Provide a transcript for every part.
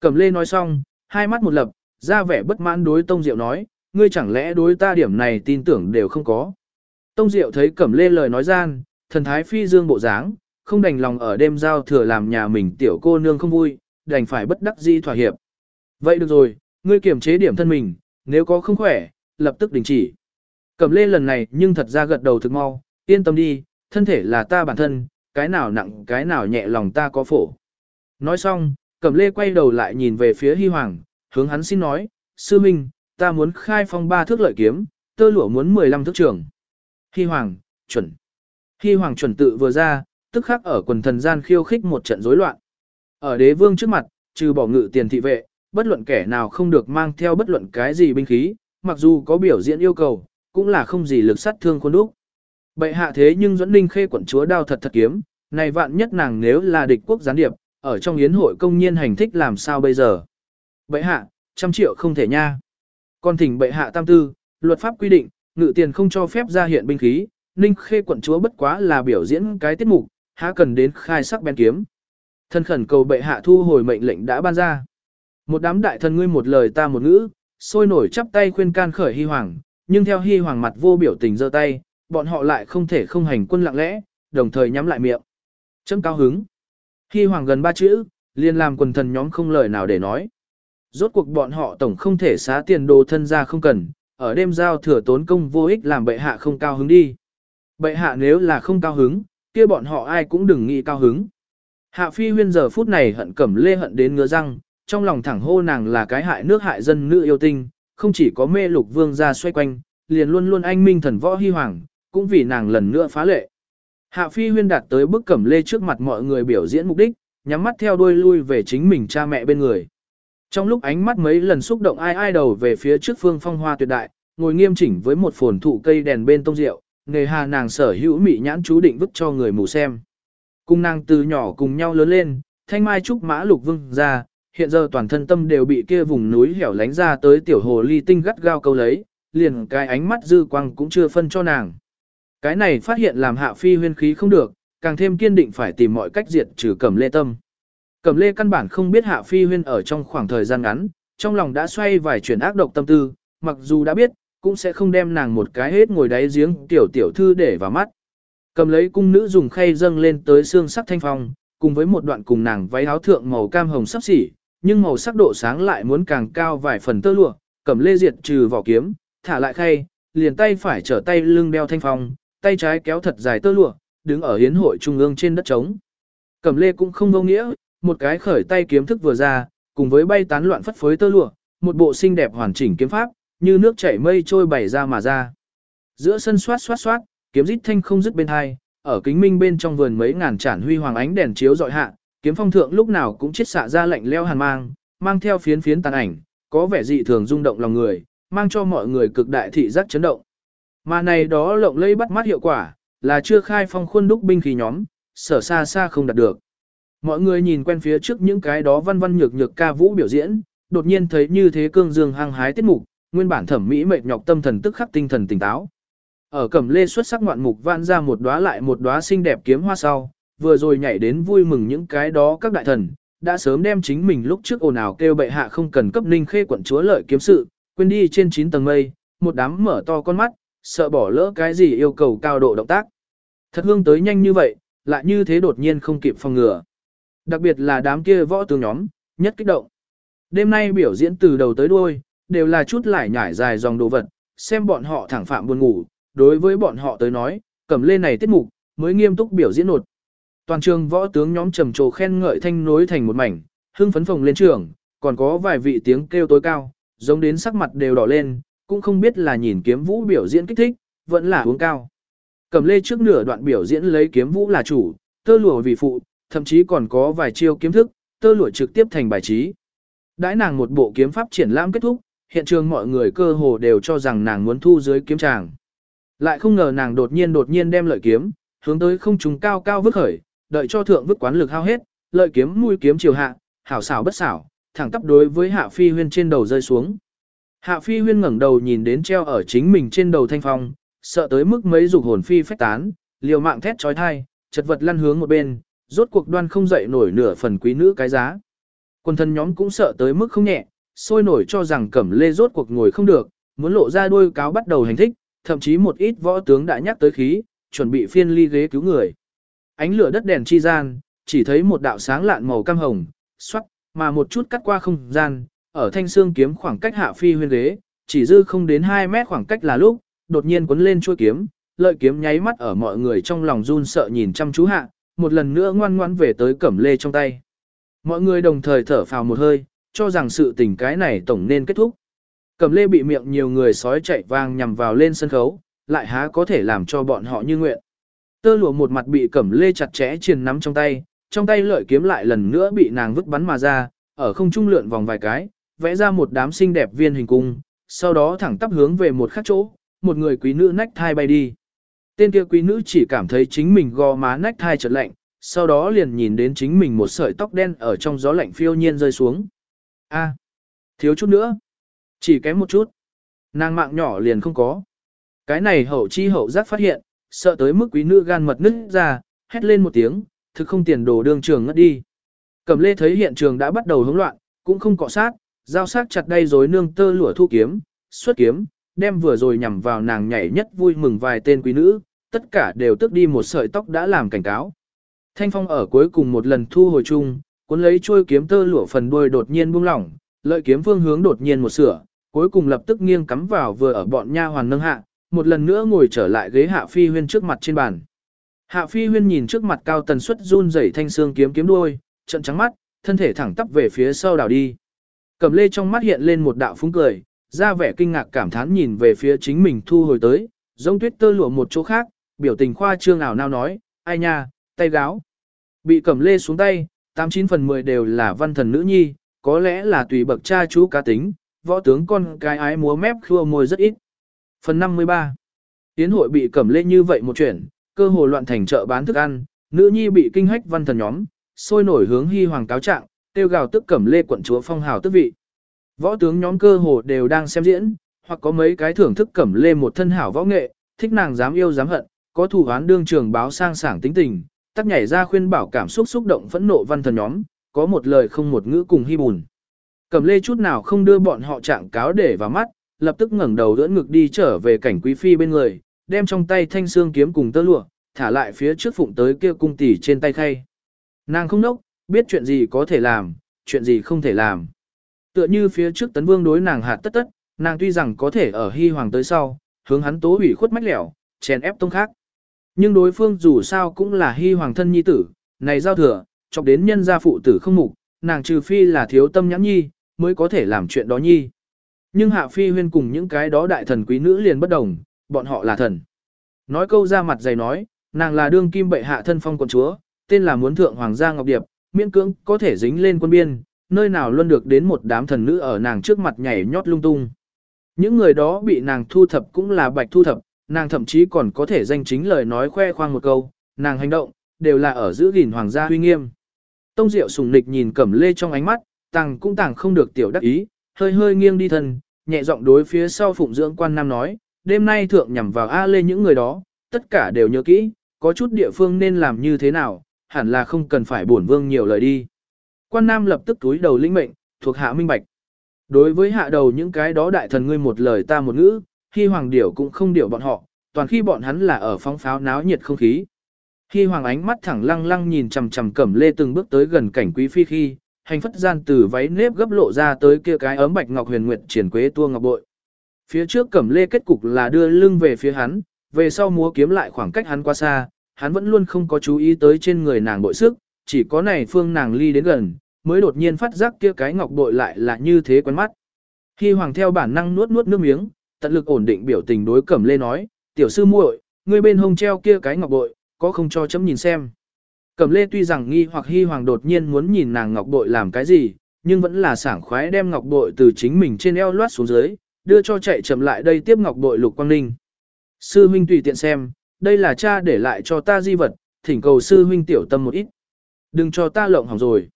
Cẩm lê nói xong, hai mắt một lập, ra vẻ bất mãn đối Tông Diệu nói, ngươi chẳng lẽ đối ta điểm này tin tưởng đều không có. Tông Diệu thấy Cẩm lê lời nói gian, thần thái phi dương bộ dáng, không đành lòng ở đêm giao thừa làm nhà mình tiểu cô nương không vui, đành phải bất đắc di thỏa hiệp. Vậy được rồi, ngươi kiểm chế điểm thân mình, nếu có không khỏe, lập tức đình chỉ. Cẩm lê lần này nhưng thật ra gật đầu thực mau, yên tâm đi, thân thể là ta bản thân, cái nào nặng cái nào nhẹ lòng ta có phổ. Nói xong, Cẩm lê quay đầu lại nhìn về phía Hy Hoàng, hướng hắn xin nói, sư minh, ta muốn khai phong ba thước lợi kiếm, tơ lụa muốn 15 thước trường. Hy Hoàng, chuẩn. Hy Hoàng chuẩn tự vừa ra, tức khắc ở quần thần gian khiêu khích một trận rối loạn. Ở đế vương trước mặt, trừ bỏ ngự tiền thị vệ, bất luận kẻ nào không được mang theo bất luận cái gì binh khí, mặc dù có biểu diễn yêu cầu, cũng là không gì lực sát thương khuôn đúc. Bệ hạ thế nhưng dẫn ninh khê quận chúa đao thật thật kiếm, này vạn nhất nàng nếu là địch quốc gián điệp, ở trong yến hội công nhiên hành thích làm sao bây giờ. Bệ hạ, trăm triệu không thể nha. Còn thỉnh bệ hạ tam tư, luật pháp quy định, ngự tiền không cho phép ra hiện binh khí, ninh khê quận chúa bất quá là biểu diễn cái tiết mục, há cần đến khai sắc bén kiếm. Thân khẩn cầu bệ hạ thu hồi mệnh lệnh đã ban ra. Một đám đại thần ngươi một lời ta một ngữ, sôi nổi chắp tay khuyên can khởi hy hoàng, nhưng theo hy hoàng mặt vô biểu tình giơ tay, bọn họ lại không thể không hành quân lặng lẽ, đồng thời nhắm lại miệng. Chấm cao hứng. Hy hoàng gần ba chữ, liền làm quần thần nhóm không lời nào để nói. Rốt cuộc bọn họ tổng không thể xá tiền đồ thân ra không cần, ở đêm giao thừa tốn công vô ích làm bệ hạ không cao hứng đi. Bệ hạ nếu là không cao hứng, kia bọn họ ai cũng đừng nghĩ cao hứng. Hạ phi huyên giờ phút này hận cẩm lê hận đến ngứa răng, trong lòng thẳng hô nàng là cái hại nước hại dân nữ yêu tinh, không chỉ có mê lục vương ra xoay quanh, liền luôn luôn anh minh thần võ hy hoàng, cũng vì nàng lần nữa phá lệ. Hạ phi huyên đạt tới bức cẩm lê trước mặt mọi người biểu diễn mục đích, nhắm mắt theo đuôi lui về chính mình cha mẹ bên người. Trong lúc ánh mắt mấy lần xúc động ai ai đầu về phía trước phương phong hoa tuyệt đại, ngồi nghiêm chỉnh với một phồn thụ cây đèn bên tông rượu, nghề hà nàng sở hữu mị nhãn chú định vứt cho người mù xem. Cùng nàng từ nhỏ cùng nhau lớn lên, thanh mai trúc mã lục vương ra, hiện giờ toàn thân tâm đều bị kia vùng núi hẻo lánh ra tới tiểu hồ ly tinh gắt gao câu lấy, liền cái ánh mắt dư quang cũng chưa phân cho nàng. Cái này phát hiện làm hạ phi huyên khí không được, càng thêm kiên định phải tìm mọi cách diệt trừ cẩm lê tâm. Cẩm lê căn bản không biết hạ phi huyên ở trong khoảng thời gian ngắn, trong lòng đã xoay vài chuyển ác độc tâm tư, mặc dù đã biết, cũng sẽ không đem nàng một cái hết ngồi đáy giếng tiểu tiểu thư để vào mắt. Cầm lấy cung nữ dùng khay dâng lên tới xương sắc thanh phong, cùng với một đoạn cùng nàng váy áo thượng màu cam hồng sắp xỉ, nhưng màu sắc độ sáng lại muốn càng cao vài phần tơ lụa, cầm lê diệt trừ vỏ kiếm, thả lại khay, liền tay phải trở tay lưng đeo thanh phong, tay trái kéo thật dài tơ lụa, đứng ở hiến hội trung ương trên đất trống. Cầm lê cũng không vô nghĩa, một cái khởi tay kiếm thức vừa ra, cùng với bay tán loạn phất phới tơ lụa, một bộ xinh đẹp hoàn chỉnh kiếm pháp, như nước chảy mây trôi bảy ra mà ra. Giữa sân xoát xoát xoát, kiếm rít thanh không dứt bên hai, ở kính minh bên trong vườn mấy ngàn trản huy hoàng ánh đèn chiếu dọi hạ, kiếm phong thượng lúc nào cũng chiết xạ ra lạnh leo hàn mang, mang theo phiến phiến tàn ảnh, có vẻ dị thường rung động lòng người, mang cho mọi người cực đại thị giác chấn động. Mà này đó lộng lây bắt mắt hiệu quả, là chưa khai phong khuôn đúc binh khí nhóm, sở xa xa không đạt được. Mọi người nhìn quen phía trước những cái đó văn văn nhược nhược ca vũ biểu diễn, đột nhiên thấy như thế cương dương hăng hái tiết mục, nguyên bản thẩm mỹ mệt nhọc tâm thần tức khắc tinh thần tỉnh táo. Ở cẩm lê xuất sắc ngoạn mục vạn ra một đóa lại một đóa xinh đẹp kiếm hoa sau, vừa rồi nhảy đến vui mừng những cái đó các đại thần, đã sớm đem chính mình lúc trước ồn ào kêu bệ hạ không cần cấp ninh khê quận chúa lợi kiếm sự, quên đi trên 9 tầng mây, một đám mở to con mắt, sợ bỏ lỡ cái gì yêu cầu cao độ động tác. Thật hương tới nhanh như vậy, lại như thế đột nhiên không kịp phòng ngừa. Đặc biệt là đám kia võ tướng nhóm, nhất kích động. Đêm nay biểu diễn từ đầu tới đuôi, đều là chút lại nhải dài dòng đồ vật, xem bọn họ thẳng phạm buồn ngủ, đối với bọn họ tới nói, cầm lên này tiết mục, mới nghiêm túc biểu diễn nột. Toàn trường võ tướng nhóm trầm trồ khen ngợi thanh nối thành một mảnh, hưng phấn phồng lên trường, còn có vài vị tiếng kêu tối cao, giống đến sắc mặt đều đỏ lên, cũng không biết là nhìn kiếm vũ biểu diễn kích thích, vẫn là uống cao. Cầm lê trước nửa đoạn biểu diễn lấy kiếm vũ là chủ, tơ lụa vì phụ, thậm chí còn có vài chiêu kiếm thức, tơ lụa trực tiếp thành bài trí. Đãi nàng một bộ kiếm pháp triển lãm kết thúc, hiện trường mọi người cơ hồ đều cho rằng nàng muốn thu dưới kiếm tràng. Lại không ngờ nàng đột nhiên đột nhiên đem lợi kiếm, hướng tới không trung cao cao vứt khởi, đợi cho thượng vứt quán lực hao hết, lợi kiếm mũi kiếm chiều hạ, hảo xảo bất xảo, thẳng tắp đối với Hạ Phi Huyên trên đầu rơi xuống. Hạ Phi Huyên ngẩng đầu nhìn đến treo ở chính mình trên đầu thanh phong, sợ tới mức mấy dục hồn phi phách tán, liều mạng thét chói thai, chật vật lăn hướng một bên, rốt cuộc đoan không dậy nổi nửa phần quý nữ cái giá. Quân thân nhóm cũng sợ tới mức không nhẹ, sôi nổi cho rằng cẩm lê rốt cuộc ngồi không được, muốn lộ ra đôi cáo bắt đầu hành thích, thậm chí một ít võ tướng đã nhắc tới khí, chuẩn bị phiên ly ghế cứu người. Ánh lửa đất đèn chi gian, chỉ thấy một đạo sáng lạn màu cam hồng, xoắt, mà một chút cắt qua không gian, ở thanh xương kiếm khoảng cách hạ phi huyên ghế, chỉ dư không đến 2 mét khoảng cách là lúc, đột nhiên cuốn lên chuôi kiếm, lợi kiếm nháy mắt ở mọi người trong lòng run sợ nhìn chăm chú hạ, một lần nữa ngoan ngoãn về tới cẩm lê trong tay. Mọi người đồng thời thở phào một hơi, cho rằng sự tình cái này tổng nên kết thúc. Cẩm lê bị miệng nhiều người sói chạy vang nhằm vào lên sân khấu, lại há có thể làm cho bọn họ như nguyện. Tơ lụa một mặt bị cẩm lê chặt chẽ triền nắm trong tay, trong tay lợi kiếm lại lần nữa bị nàng vứt bắn mà ra, ở không trung lượn vòng vài cái, vẽ ra một đám xinh đẹp viên hình cung, sau đó thẳng tắp hướng về một khắc chỗ, một người quý nữ nách thai bay đi. Tên kia quý nữ chỉ cảm thấy chính mình gò má nách thai chợt lạnh, sau đó liền nhìn đến chính mình một sợi tóc đen ở trong gió lạnh phiêu nhiên rơi xuống. A, thiếu chút nữa, chỉ kém một chút, nàng mạng nhỏ liền không có. Cái này hậu chi hậu giác phát hiện, sợ tới mức quý nữ gan mật nứt ra, hét lên một tiếng, thực không tiền đồ đương trường ngất đi. Cẩm lê thấy hiện trường đã bắt đầu hỗn loạn, cũng không cọ sát, giao sát chặt đây rồi nương tơ lụa thu kiếm, xuất kiếm, đem vừa rồi nhằm vào nàng nhảy nhất vui mừng vài tên quý nữ, tất cả đều tức đi một sợi tóc đã làm cảnh cáo. Thanh phong ở cuối cùng một lần thu hồi chung, cuốn lấy chuôi kiếm tơ lụa phần đuôi đột nhiên buông lỏng, lợi kiếm phương hướng đột nhiên một sửa, cuối cùng lập tức nghiêng cắm vào vừa ở bọn nha hoàn nâng hạ, một lần nữa ngồi trở lại ghế hạ phi huyên trước mặt trên bàn. Hạ phi huyên nhìn trước mặt cao tần suất run rẩy thanh xương kiếm kiếm đuôi, trận trắng mắt, thân thể thẳng tắp về phía sau đảo đi. Cẩm lê trong mắt hiện lên một đạo phúng cười, ra vẻ kinh ngạc cảm thán nhìn về phía chính mình thu hồi tới, giống tuyết tơ lụa một chỗ khác, biểu tình khoa trương ảo nào nói, ai nha, tay gáo. Bị cẩm lê xuống tay, 89 phần 10 đều là văn thần nữ nhi, có lẽ là tùy bậc cha chú cá tính, võ tướng con cái ái múa mép khua môi rất ít. Phần 53 Tiến hội bị cẩm lê như vậy một chuyện, cơ hồ loạn thành chợ bán thức ăn, nữ nhi bị kinh hách văn thần nhóm, sôi nổi hướng hy hoàng cáo trạng, tiêu gào tức cẩm lê quận chúa phong hào tức vị. Võ tướng nhóm cơ hồ đều đang xem diễn, hoặc có mấy cái thưởng thức cẩm lê một thân hảo võ nghệ, thích nàng dám yêu dám hận, có thủ án đương trường báo sang sảng tính tình, tắc nhảy ra khuyên bảo cảm xúc xúc động phẫn nộ văn thần nhóm, có một lời không một ngữ cùng hy bùn. Cẩm lê chút nào không đưa bọn họ trạng cáo để vào mắt, lập tức ngẩng đầu đỡ ngực đi trở về cảnh quý phi bên người, đem trong tay thanh xương kiếm cùng tơ lụa, thả lại phía trước phụng tới kia cung tỷ trên tay khay. Nàng không nốc, biết chuyện gì có thể làm, chuyện gì không thể làm. Tựa như phía trước tấn vương đối nàng hạt tất tất, nàng tuy rằng có thể ở hy hoàng tới sau, hướng hắn tố hủy khuất mách lẻo, chèn ép tông khác. Nhưng đối phương dù sao cũng là hy hoàng thân nhi tử, này giao thừa, chọc đến nhân gia phụ tử không mục, nàng trừ phi là thiếu tâm nhãn nhi, mới có thể làm chuyện đó nhi. Nhưng hạ phi huyên cùng những cái đó đại thần quý nữ liền bất đồng, bọn họ là thần. Nói câu ra mặt dày nói, nàng là đương kim bệ hạ thân phong quận chúa, tên là muốn thượng hoàng gia ngọc điệp, miễn cưỡng có thể dính lên quân biên, nơi nào luôn được đến một đám thần nữ ở nàng trước mặt nhảy nhót lung tung. Những người đó bị nàng thu thập cũng là bạch thu thập, nàng thậm chí còn có thể danh chính lời nói khoe khoang một câu, nàng hành động, đều là ở giữ gìn hoàng gia huy nghiêm. Tông Diệu sùng nịch nhìn Cẩm Lê trong ánh mắt, tàng cũng tàng không được tiểu đắc ý, hơi hơi nghiêng đi thân, nhẹ giọng đối phía sau phụng dưỡng quan nam nói, đêm nay thượng nhằm vào A Lê những người đó, tất cả đều nhớ kỹ, có chút địa phương nên làm như thế nào, hẳn là không cần phải bổn vương nhiều lời đi. Quan nam lập tức túi đầu linh mệnh, thuộc hạ minh bạch. Đối với hạ đầu những cái đó đại thần ngươi một lời ta một ngữ, khi hoàng điểu cũng không điểu bọn họ, toàn khi bọn hắn là ở phóng pháo náo nhiệt không khí. Khi hoàng ánh mắt thẳng lăng lăng nhìn chằm chằm cẩm lê từng bước tới gần cảnh quý phi khi, hành phất gian từ váy nếp gấp lộ ra tới kia cái ấm bạch ngọc huyền nguyệt triển quế tua ngọc bội. Phía trước cẩm lê kết cục là đưa lưng về phía hắn, về sau múa kiếm lại khoảng cách hắn qua xa, hắn vẫn luôn không có chú ý tới trên người nàng bội sức, chỉ có này phương nàng ly đến gần, mới đột nhiên phát giác kia cái ngọc bội lại là như thế quen mắt. Khi hoàng theo bản năng nuốt nuốt nước miếng, tận lực ổn định biểu tình đối cẩm lê nói, tiểu sư muội, ngươi bên hông treo kia cái ngọc bội, có không cho chấm nhìn xem. Cẩm lê tuy rằng nghi hoặc hy hoàng đột nhiên muốn nhìn nàng ngọc bội làm cái gì, nhưng vẫn là sảng khoái đem ngọc bội từ chính mình trên eo loát xuống dưới, đưa cho chạy chậm lại đây tiếp ngọc bội lục quang ninh. Sư huynh tùy tiện xem, đây là cha để lại cho ta di vật, thỉnh cầu sư huynh tiểu tâm một ít. Đừng cho ta lộng hỏng rồi.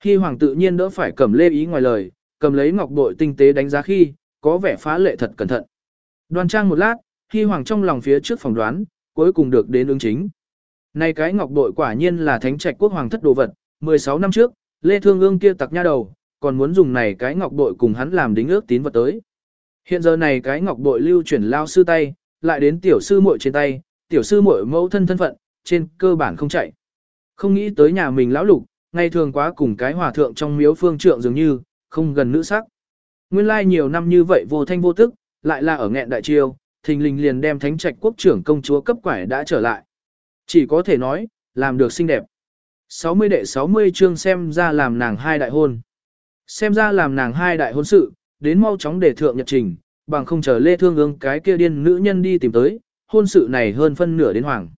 Khi hoàng tự nhiên đỡ phải cầm lê ý ngoài lời, cầm lấy ngọc bội tinh tế đánh giá khi, có vẻ phá lệ thật cẩn thận. Đoan trang một lát, khi hoàng trong lòng phía trước phòng đoán, cuối cùng được đến ứng chính. Này cái ngọc bội quả nhiên là thánh trạch quốc hoàng thất đồ vật, 16 năm trước, Lê Thương ương kia tặc nha đầu, còn muốn dùng này cái ngọc bội cùng hắn làm đính ước tín vật tới. Hiện giờ này cái ngọc bội lưu chuyển lao sư tay, lại đến tiểu sư muội trên tay, tiểu sư muội mẫu thân thân phận, trên cơ bản không chạy. Không nghĩ tới nhà mình lão lục, ngày thường quá cùng cái hòa thượng trong miếu phương trượng dường như, không gần nữ sắc. Nguyên lai nhiều năm như vậy vô thanh vô tức, lại là ở nghẹn đại triều, thình lình liền đem thánh trạch quốc trưởng công chúa cấp quải đã trở lại. Chỉ có thể nói, làm được xinh đẹp. 60 đệ 60 chương xem ra làm nàng hai đại hôn. Xem ra làm nàng hai đại hôn sự, đến mau chóng để thượng nhật trình, bằng không chờ lê thương ương cái kia điên nữ nhân đi tìm tới, hôn sự này hơn phân nửa đến hoàng.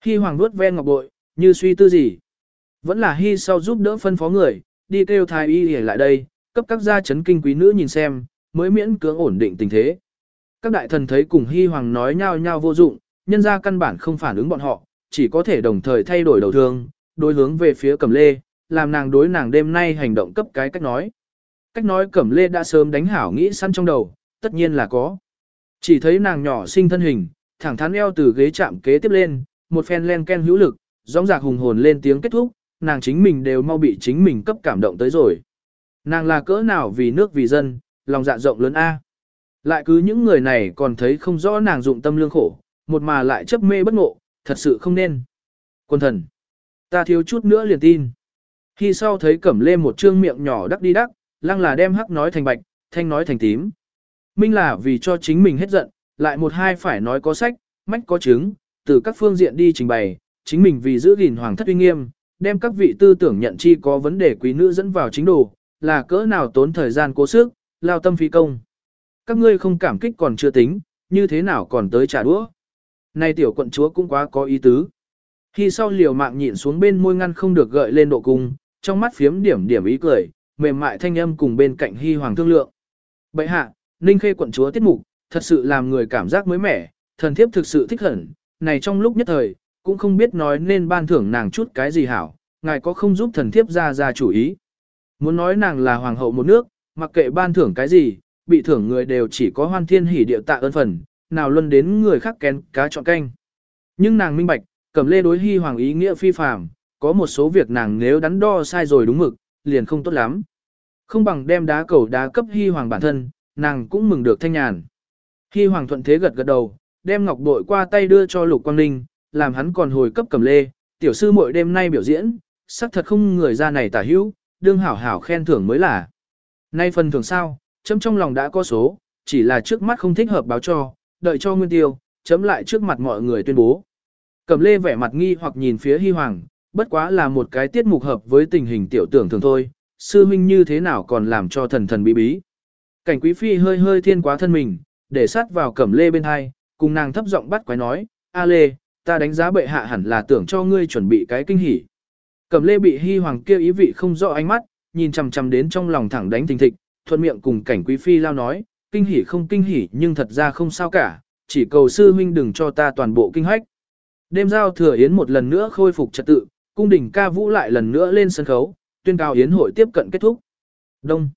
Khi hoàng nuốt ven ngọc bội, như suy tư gì. Vẫn là hy sau giúp đỡ phân phó người, đi kêu thái y để lại đây, cấp các gia chấn kinh quý nữ nhìn xem, mới miễn cưỡng ổn định tình thế. Các đại thần thấy cùng hy hoàng nói nhau nhau vô dụng, nhân ra căn bản không phản ứng bọn họ, chỉ có thể đồng thời thay đổi đầu thương, đối hướng về phía cẩm lê, làm nàng đối nàng đêm nay hành động cấp cái cách nói. Cách nói cẩm lê đã sớm đánh hảo nghĩ săn trong đầu, tất nhiên là có. Chỉ thấy nàng nhỏ sinh thân hình, thẳng thắn eo từ ghế chạm kế tiếp lên, một phen len ken hữu lực, rõng rạc hùng hồn lên tiếng kết thúc, nàng chính mình đều mau bị chính mình cấp cảm động tới rồi. Nàng là cỡ nào vì nước vì dân, lòng dạ rộng lớn A. Lại cứ những người này còn thấy không rõ nàng dụng tâm lương khổ, một mà lại chấp mê bất ngộ, thật sự không nên. Quân thần, ta thiếu chút nữa liền tin. Khi sau thấy cẩm lê một trương miệng nhỏ đắc đi đắc, lăng là đem hắc nói thành bạch, thanh nói thành tím. Minh là vì cho chính mình hết giận, lại một hai phải nói có sách, mách có chứng, từ các phương diện đi trình bày, chính mình vì giữ gìn hoàng thất uy nghiêm, đem các vị tư tưởng nhận chi có vấn đề quý nữ dẫn vào chính đồ, là cỡ nào tốn thời gian cố sức, lao tâm phí công. Các ngươi không cảm kích còn chưa tính, như thế nào còn tới trả đũa. Này tiểu quận chúa cũng quá có ý tứ. Khi sau liều mạng nhịn xuống bên môi ngăn không được gợi lên độ cung, trong mắt phiếm điểm điểm ý cười, mềm mại thanh âm cùng bên cạnh hy hoàng thương lượng. Bậy hạ, ninh khê quận chúa tiết mục, thật sự làm người cảm giác mới mẻ, thần thiếp thực sự thích hẳn, này trong lúc nhất thời, cũng không biết nói nên ban thưởng nàng chút cái gì hảo, ngài có không giúp thần thiếp ra ra chủ ý. Muốn nói nàng là hoàng hậu một nước, mặc kệ ban thưởng cái gì, bị thưởng người đều chỉ có hoan thiên hỉ điệu tạ ơn phần, nào luân đến người khác kén cá chọn canh. Nhưng nàng minh bạch, cầm lê đối hy hoàng ý nghĩa phi phàm, có một số việc nàng nếu đắn đo sai rồi đúng mực, liền không tốt lắm. Không bằng đem đá cầu đá cấp hy hoàng bản thân, nàng cũng mừng được thanh nhàn. Khi hoàng thuận thế gật gật đầu, đem ngọc bội qua tay đưa cho lục quang ninh, làm hắn còn hồi cấp cầm lê, tiểu sư muội đêm nay biểu diễn, sắc thật không người ra này tả hữu, đương hảo hảo khen thưởng mới là. Nay phần thưởng sao, chấm trong lòng đã có số, chỉ là trước mắt không thích hợp báo cho, đợi cho nguyên tiêu, chấm lại trước mặt mọi người tuyên bố. Cầm lê vẻ mặt nghi hoặc nhìn phía hy hoàng, bất quá là một cái tiết mục hợp với tình hình tiểu tưởng thường thôi, sư huynh như thế nào còn làm cho thần thần bí bí. Cảnh quý phi hơi hơi thiên quá thân mình, để sát vào cẩm lê bên hai, cùng nàng thấp giọng bắt quái nói, A lê, ta đánh giá bệ hạ hẳn là tưởng cho ngươi chuẩn bị cái kinh hỉ. Cẩm lê bị hy hoàng kia ý vị không rõ ánh mắt, nhìn chằm chằm đến trong lòng thẳng đánh thình thịch, thuận miệng cùng cảnh quý phi lao nói, kinh hỉ không kinh hỉ nhưng thật ra không sao cả, chỉ cầu sư huynh đừng cho ta toàn bộ kinh hách. Đêm giao thừa yến một lần nữa khôi phục trật tự, cung đình ca vũ lại lần nữa lên sân khấu, tuyên cao yến hội tiếp cận kết thúc. Đông.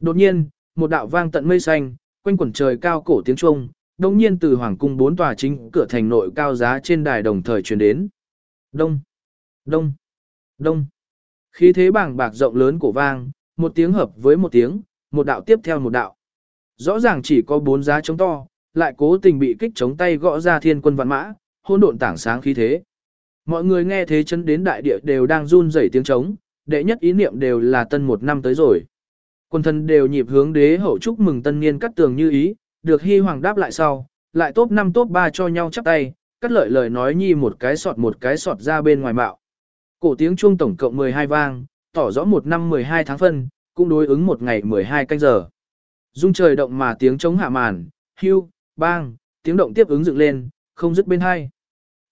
Đột nhiên, một đạo vang tận mây xanh, quanh quẩn trời cao cổ tiếng chuông, đồng nhiên từ hoàng cung bốn tòa chính cửa thành nội cao giá trên đài đồng thời truyền đến. Đông. Đông. Đông. Khí thế bảng bạc rộng lớn cổ vang, một tiếng hợp với một tiếng, một đạo tiếp theo một đạo. Rõ ràng chỉ có bốn giá chống to, lại cố tình bị kích chống tay gõ ra thiên quân vạn mã, hôn độn tảng sáng khí thế. Mọi người nghe thế chân đến đại địa đều đang run rẩy tiếng trống, đệ nhất ý niệm đều là tân một năm tới rồi. Quân thân đều nhịp hướng đế hậu chúc mừng tân niên cắt tường như ý, được hy hoàng đáp lại sau, lại top 5 top 3 cho nhau chắp tay, cắt lợi lời nói nhi một cái sọt một cái sọt ra bên ngoài mạo. Cổ tiếng chuông tổng cộng 12 vang, tỏ rõ một năm 12 tháng phân, cũng đối ứng một ngày 12 canh giờ. Dung trời động mà tiếng chống hạ màn, hưu, bang, tiếng động tiếp ứng dựng lên, không dứt bên hai.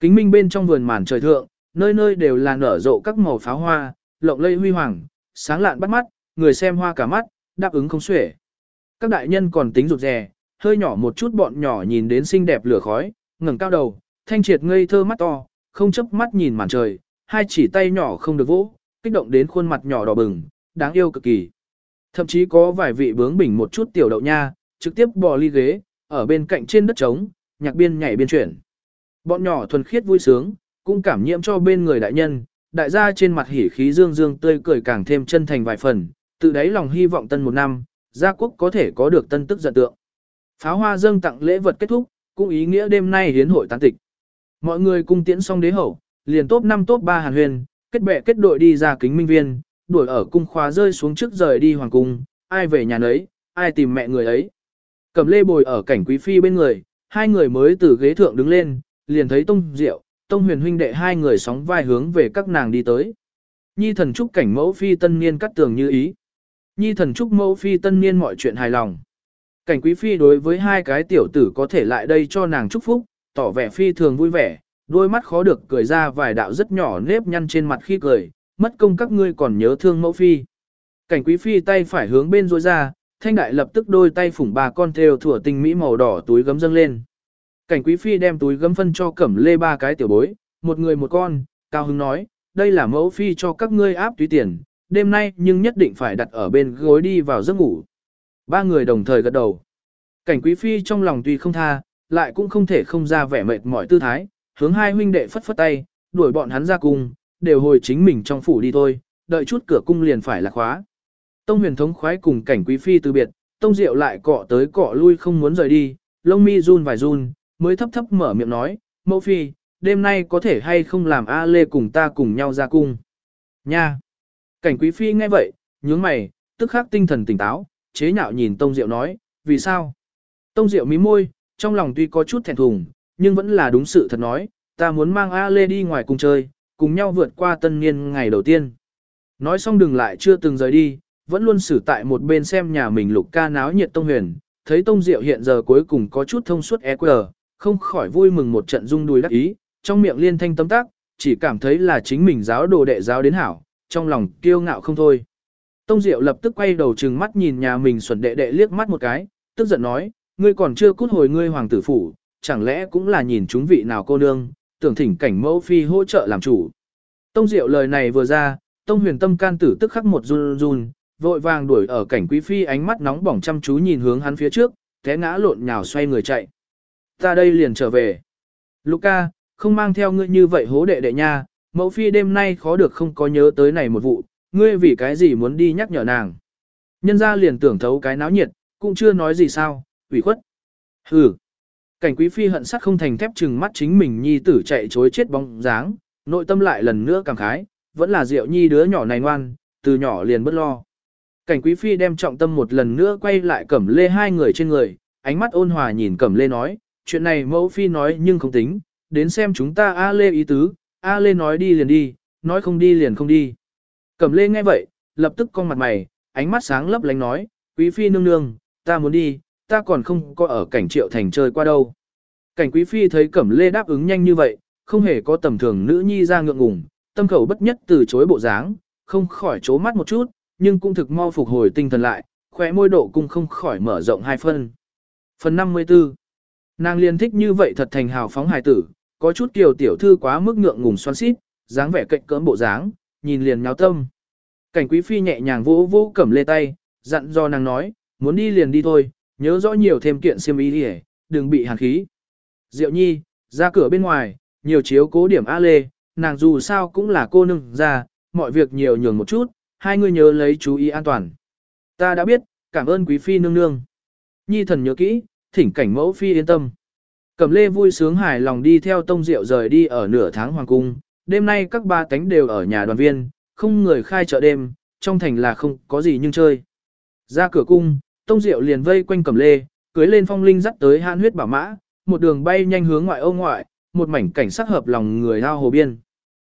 Kính minh bên trong vườn màn trời thượng, nơi nơi đều là nở rộ các màu pháo hoa, lộng lây huy hoàng, sáng lạn bắt mắt, người xem hoa cả mắt, đáp ứng không xuể. Các đại nhân còn tính rụt rè, hơi nhỏ một chút bọn nhỏ nhìn đến xinh đẹp lửa khói, ngẩng cao đầu, thanh triệt ngây thơ mắt to, không chấp mắt nhìn màn trời, hai chỉ tay nhỏ không được vỗ, kích động đến khuôn mặt nhỏ đỏ bừng, đáng yêu cực kỳ. Thậm chí có vài vị bướng bỉnh một chút tiểu đậu nha, trực tiếp bò ly ghế, ở bên cạnh trên đất trống, nhạc biên nhảy biên chuyển. Bọn nhỏ thuần khiết vui sướng, cũng cảm nhiễm cho bên người đại nhân, đại gia trên mặt hỉ khí dương dương tươi cười càng thêm chân thành vài phần, tự đáy lòng hy vọng tân một năm, gia quốc có thể có được tân tức giận tượng. Pháo hoa dâng tặng lễ vật kết thúc, cũng ý nghĩa đêm nay hiến hội tán tịch. Mọi người cung tiễn xong đế hậu, liền top 5 top 3 hàn huyền, kết bè kết đội đi ra kính minh viên, đuổi ở cung khóa rơi xuống trước rời đi hoàng cung, ai về nhà nấy, ai tìm mẹ người ấy. Cầm lê bồi ở cảnh quý phi bên người, hai người mới từ ghế thượng đứng lên, liền thấy tông diệu, tông huyền huynh đệ hai người sóng vai hướng về các nàng đi tới. Nhi thần chúc cảnh mẫu phi tân niên cắt tường như ý. Nhi thần chúc mẫu phi tân niên mọi chuyện hài lòng. Cảnh quý phi đối với hai cái tiểu tử có thể lại đây cho nàng chúc phúc, tỏ vẻ phi thường vui vẻ, đôi mắt khó được cười ra vài đạo rất nhỏ nếp nhăn trên mặt khi cười, mất công các ngươi còn nhớ thương mẫu phi. Cảnh quý phi tay phải hướng bên rối ra, thanh đại lập tức đôi tay phủng bà con theo thủa tình mỹ màu đỏ túi gấm dâng lên. Cảnh quý phi đem túi gấm phân cho cẩm lê ba cái tiểu bối, một người một con, cao hứng nói, đây là mẫu phi cho các ngươi áp túy tiền, đêm nay nhưng nhất định phải đặt ở bên gối đi vào giấc ngủ. Ba người đồng thời gật đầu. Cảnh quý phi trong lòng tuy không tha, lại cũng không thể không ra vẻ mệt mỏi tư thái, hướng hai huynh đệ phất phất tay, đuổi bọn hắn ra cung, đều hồi chính mình trong phủ đi thôi, đợi chút cửa cung liền phải là khóa. Tông huyền thống khoái cùng cảnh quý phi từ biệt, tông diệu lại cọ tới cọ lui không muốn rời đi, lông mi run vài run, mới thấp thấp mở miệng nói, mẫu phi, đêm nay có thể hay không làm A Lê cùng ta cùng nhau ra cung. Nha! Cảnh quý phi nghe vậy, nhướng mày, tức khắc tinh thần tỉnh táo, chế nhạo nhìn tông diệu nói, vì sao? Tông diệu mí môi, trong lòng tuy có chút thẹn thùng, nhưng vẫn là đúng sự thật nói, ta muốn mang A Lê đi ngoài cùng chơi, cùng nhau vượt qua tân niên ngày đầu tiên. Nói xong đừng lại chưa từng rời đi, vẫn luôn xử tại một bên xem nhà mình lục ca náo nhiệt tông huyền, thấy tông diệu hiện giờ cuối cùng có chút thông suốt EQ, không khỏi vui mừng một trận rung đùi đắc ý, trong miệng liên thanh tâm tác, chỉ cảm thấy là chính mình giáo đồ đệ giáo đến hảo, trong lòng kiêu ngạo không thôi. Tông Diệu lập tức quay đầu trừng mắt nhìn nhà mình xuẩn đệ đệ liếc mắt một cái, tức giận nói, ngươi còn chưa cút hồi ngươi hoàng tử phủ, chẳng lẽ cũng là nhìn chúng vị nào cô nương, tưởng thỉnh cảnh mẫu phi hỗ trợ làm chủ. Tông Diệu lời này vừa ra, Tông huyền tâm can tử tức khắc một run run, vội vàng đuổi ở cảnh quý phi ánh mắt nóng bỏng chăm chú nhìn hướng hắn phía trước, té ngã lộn nhào xoay người chạy. Ta đây liền trở về. Luca, không mang theo ngươi như vậy hố đệ đệ nha, mẫu phi đêm nay khó được không có nhớ tới này một vụ, ngươi vì cái gì muốn đi nhắc nhở nàng. Nhân ra liền tưởng thấu cái náo nhiệt, cũng chưa nói gì sao, ủy khuất. Hừ. Cảnh quý phi hận sắc không thành thép chừng mắt chính mình nhi tử chạy chối chết bóng dáng, nội tâm lại lần nữa cảm khái, vẫn là diệu nhi đứa nhỏ này ngoan, từ nhỏ liền bất lo. Cảnh quý phi đem trọng tâm một lần nữa quay lại cẩm lê hai người trên người, ánh mắt ôn hòa nhìn cẩm lê nói, chuyện này mẫu phi nói nhưng không tính, đến xem chúng ta A lê ý tứ, A lê nói đi liền đi, nói không đi liền không đi. Cẩm lê nghe vậy, lập tức cong mặt mày, ánh mắt sáng lấp lánh nói, quý phi nương nương, ta muốn đi, ta còn không có ở cảnh triệu thành chơi qua đâu. Cảnh quý phi thấy cẩm lê đáp ứng nhanh như vậy, không hề có tầm thường nữ nhi ra ngượng ngùng, tâm khẩu bất nhất từ chối bộ dáng, không khỏi chố mắt một chút, nhưng cũng thực mau phục hồi tinh thần lại, khóe môi độ cung không khỏi mở rộng hai phân. Phần 54 Nàng liên thích như vậy thật thành hào phóng hài tử, có chút kiều tiểu thư quá mức ngượng ngùng xoắn xít, dáng vẻ cạnh cỡm bộ dáng, nhìn liền nháo tâm. Cảnh quý phi nhẹ nhàng vỗ vỗ cẩm lê tay, dặn do nàng nói, muốn đi liền đi thôi, nhớ rõ nhiều thêm kiện xiêm y đi đừng bị hàn khí. Diệu nhi, ra cửa bên ngoài, nhiều chiếu cố điểm A lê, nàng dù sao cũng là cô nương ra, mọi việc nhiều nhường một chút, hai người nhớ lấy chú ý an toàn. Ta đã biết, cảm ơn quý phi nương nương. Nhi thần nhớ kỹ, thỉnh cảnh mẫu phi yên tâm. Cẩm lê vui sướng hài lòng đi theo tông diệu rời đi ở nửa tháng hoàng cung, đêm nay các ba cánh đều ở nhà đoàn viên, không người khai chợ đêm, trong thành là không có gì nhưng chơi. Ra cửa cung, tông diệu liền vây quanh cẩm lê, cưới lên phong linh dắt tới hãn huyết bảo mã, một đường bay nhanh hướng ngoại ô ngoại, một mảnh cảnh sắc hợp lòng người ao hồ biên.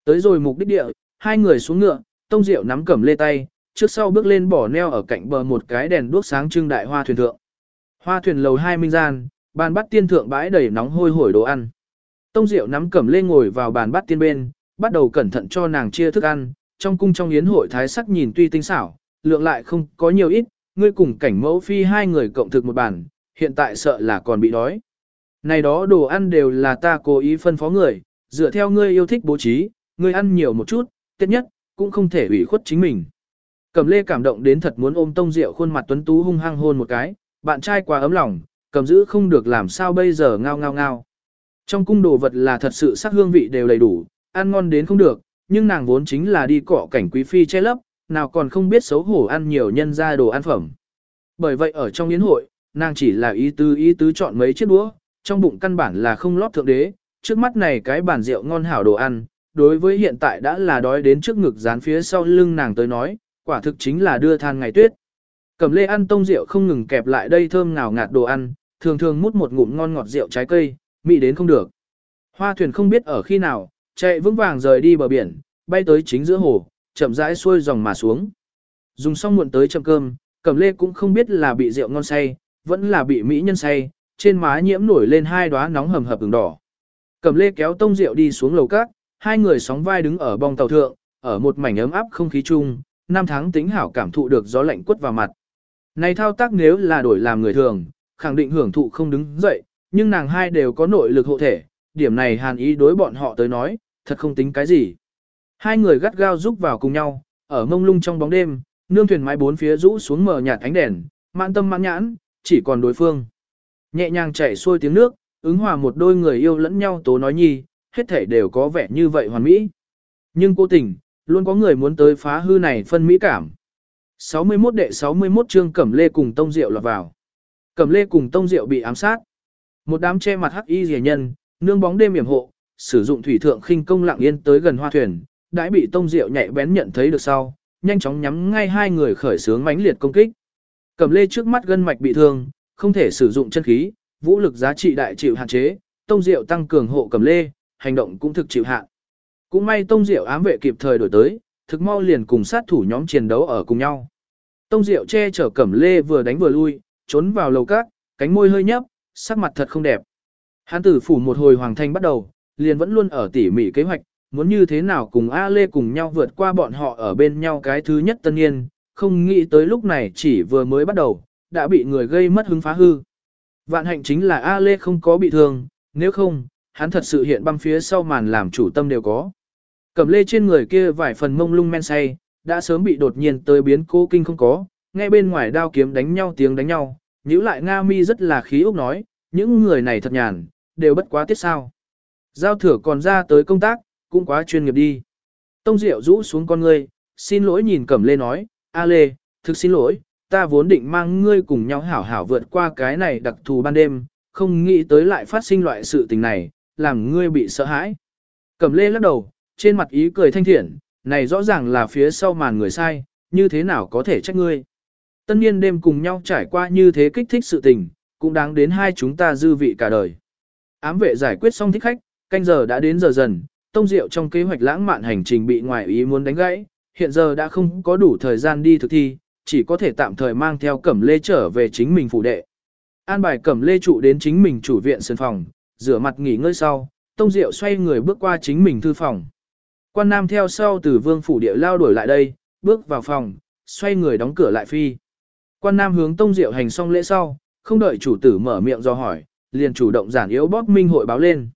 Tới rồi mục đích địa, hai người xuống ngựa, tông diệu nắm cẩm lê tay, trước sau bước lên bỏ neo ở cạnh bờ một cái đèn đuốc sáng trưng đại hoa thuyền thượng. Hoa thuyền lầu hai minh gian, bàn bắt tiên thượng bãi đầy nóng hôi hổi đồ ăn. Tông Diệu nắm cẩm lê ngồi vào bàn bắt tiên bên, bắt đầu cẩn thận cho nàng chia thức ăn, trong cung trong yến hội thái sắc nhìn tuy tinh xảo, lượng lại không có nhiều ít, ngươi cùng cảnh mẫu phi hai người cộng thực một bàn, hiện tại sợ là còn bị đói. Này đó đồ ăn đều là ta cố ý phân phó người, dựa theo ngươi yêu thích bố trí, ngươi ăn nhiều một chút, tiết nhất, cũng không thể ủy khuất chính mình. Cẩm lê cảm động đến thật muốn ôm tông rượu khuôn mặt tuấn tú hung hăng hôn một cái, bạn trai quá ấm lòng, cầm giữ không được làm sao bây giờ ngao ngao ngao. Trong cung đồ vật là thật sự sắc hương vị đều đầy đủ, ăn ngon đến không được, nhưng nàng vốn chính là đi cọ cảnh quý phi che lấp, nào còn không biết xấu hổ ăn nhiều nhân ra đồ ăn phẩm. Bởi vậy ở trong yến hội, nàng chỉ là ý tứ ý tứ chọn mấy chiếc đũa, trong bụng căn bản là không lót thượng đế, trước mắt này cái bản rượu ngon hảo đồ ăn, đối với hiện tại đã là đói đến trước ngực dán phía sau lưng nàng tới nói, quả thực chính là đưa than ngày tuyết. cầm lê ăn tông rượu không ngừng kẹp lại đây thơm ngào ngạt đồ ăn, thường thường mút một ngụm ngon ngọt rượu trái cây, mị đến không được. Hoa thuyền không biết ở khi nào, chạy vững vàng rời đi bờ biển, bay tới chính giữa hồ, chậm rãi xuôi dòng mà xuống. Dùng xong muộn tới chậm cơm, Cẩm Lê cũng không biết là bị rượu ngon say, vẫn là bị mỹ nhân say, trên má nhiễm nổi lên hai đóa nóng hầm hập ửng đỏ. Cẩm Lê kéo tông rượu đi xuống lầu cát, hai người sóng vai đứng ở bong tàu thượng, ở một mảnh ấm áp không khí chung, năm tháng tính hảo cảm thụ được gió lạnh quất vào mặt. Này thao tác nếu là đổi làm người thường, khẳng định hưởng thụ không đứng dậy, nhưng nàng hai đều có nội lực hộ thể, điểm này hàn ý đối bọn họ tới nói, thật không tính cái gì. Hai người gắt gao giúp vào cùng nhau, ở mông lung trong bóng đêm, nương thuyền mái bốn phía rũ xuống mờ nhạt ánh đèn, mãn tâm mãn nhãn, chỉ còn đối phương. Nhẹ nhàng chảy xuôi tiếng nước, ứng hòa một đôi người yêu lẫn nhau tố nói nhi, hết thể đều có vẻ như vậy hoàn mỹ. Nhưng cố tình, luôn có người muốn tới phá hư này phân mỹ cảm. 61 đệ 61 chương Cẩm Lê cùng Tông Diệu lọt vào. Cẩm Lê cùng Tông Diệu bị ám sát. Một đám che mặt hắc y rẻ nhân, nương bóng đêm yểm hộ, sử dụng thủy thượng khinh công lặng yên tới gần hoa thuyền, đã bị Tông Diệu nhạy bén nhận thấy được sau, nhanh chóng nhắm ngay hai người khởi sướng mãnh liệt công kích. Cẩm Lê trước mắt gân mạch bị thương, không thể sử dụng chân khí, vũ lực giá trị đại chịu hạn chế, Tông Diệu tăng cường hộ Cẩm Lê, hành động cũng thực chịu hạn. Cũng may Tông Diệu ám vệ kịp thời đổi tới, thực mau liền cùng sát thủ nhóm chiến đấu ở cùng nhau. Tông Diệu che chở Cẩm Lê vừa đánh vừa lui, trốn vào lầu cát, cánh môi hơi nhấp, sắc mặt thật không đẹp. Hán tử phủ một hồi hoàng thành bắt đầu, liền vẫn luôn ở tỉ mỉ kế hoạch, muốn như thế nào cùng A Lê cùng nhau vượt qua bọn họ ở bên nhau cái thứ nhất tân niên, không nghĩ tới lúc này chỉ vừa mới bắt đầu, đã bị người gây mất hứng phá hư. Vạn hạnh chính là A Lê không có bị thương, nếu không, hắn thật sự hiện băng phía sau màn làm chủ tâm đều có. Cầm lê trên người kia vài phần mông lung men say, đã sớm bị đột nhiên tới biến cố kinh không có, nghe bên ngoài đao kiếm đánh nhau tiếng đánh nhau, nhữ lại Nga mi rất là khí úc nói, những người này thật nhàn, đều bất quá tiết sao. Giao thừa còn ra tới công tác, cũng quá chuyên nghiệp đi. Tông Diệu rũ xuống con ngươi, xin lỗi nhìn Cẩm Lê nói, A Lê, thực xin lỗi, ta vốn định mang ngươi cùng nhau hảo hảo vượt qua cái này đặc thù ban đêm, không nghĩ tới lại phát sinh loại sự tình này, làm ngươi bị sợ hãi. Cẩm Lê lắc đầu, trên mặt ý cười thanh thiện, này rõ ràng là phía sau màn người sai, như thế nào có thể trách ngươi. Tân niên đêm cùng nhau trải qua như thế kích thích sự tình, cũng đáng đến hai chúng ta dư vị cả đời. Ám vệ giải quyết xong thích khách, canh giờ đã đến giờ dần, tông diệu trong kế hoạch lãng mạn hành trình bị ngoại ý muốn đánh gãy, hiện giờ đã không có đủ thời gian đi thực thi, chỉ có thể tạm thời mang theo cẩm lê trở về chính mình phủ đệ. An bài cẩm lê trụ đến chính mình chủ viện sân phòng, rửa mặt nghỉ ngơi sau, tông diệu xoay người bước qua chính mình thư phòng. Quan nam theo sau từ vương phủ địa lao đuổi lại đây, bước vào phòng, xoay người đóng cửa lại phi. Quan nam hướng tông diệu hành xong lễ sau, không đợi chủ tử mở miệng do hỏi, liền chủ động giản yếu bóp minh hội báo lên.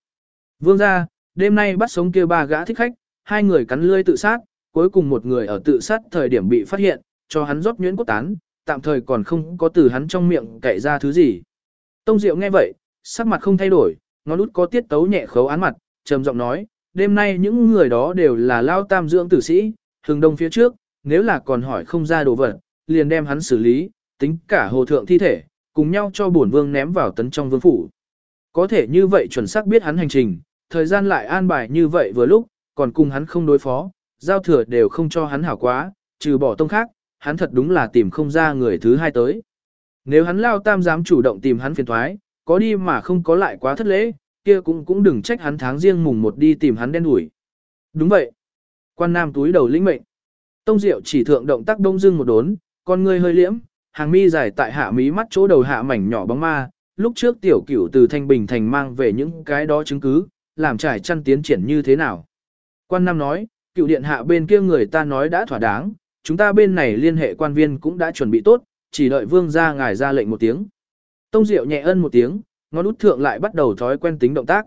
Vương gia, đêm nay bắt sống kia ba gã thích khách, hai người cắn lưỡi tự sát, cuối cùng một người ở tự sát thời điểm bị phát hiện, cho hắn rót nhuyễn cốt tán, tạm thời còn không có từ hắn trong miệng cậy ra thứ gì. Tông Diệu nghe vậy, sắc mặt không thay đổi, ngón út có tiết tấu nhẹ khấu án mặt, trầm giọng nói, đêm nay những người đó đều là lao tam dưỡng tử sĩ, hừng đông phía trước, nếu là còn hỏi không ra đồ vật, liền đem hắn xử lý, tính cả hồ thượng thi thể, cùng nhau cho bổn vương ném vào tấn trong vương phủ. Có thể như vậy chuẩn xác biết hắn hành trình, thời gian lại an bài như vậy vừa lúc, còn cùng hắn không đối phó, giao thừa đều không cho hắn hảo quá, trừ bỏ tông khác, hắn thật đúng là tìm không ra người thứ hai tới. Nếu hắn lao tam dám chủ động tìm hắn phiền thoái, có đi mà không có lại quá thất lễ, kia cũng cũng đừng trách hắn tháng riêng mùng một đi tìm hắn đen đuổi. Đúng vậy. Quan nam túi đầu lĩnh mệnh. Tông Diệu chỉ thượng động tác đông dưng một đốn, con ngươi hơi liễm, hàng mi dài tại hạ mí mắt chỗ đầu hạ mảnh nhỏ bóng ma, lúc trước tiểu cửu từ Thanh Bình Thành mang về những cái đó chứng cứ, làm trải chăn tiến triển như thế nào. Quan Nam nói, cựu điện hạ bên kia người ta nói đã thỏa đáng, chúng ta bên này liên hệ quan viên cũng đã chuẩn bị tốt, chỉ đợi vương ra ngài ra lệnh một tiếng. Tông Diệu nhẹ ân một tiếng, ngón út thượng lại bắt đầu thói quen tính động tác.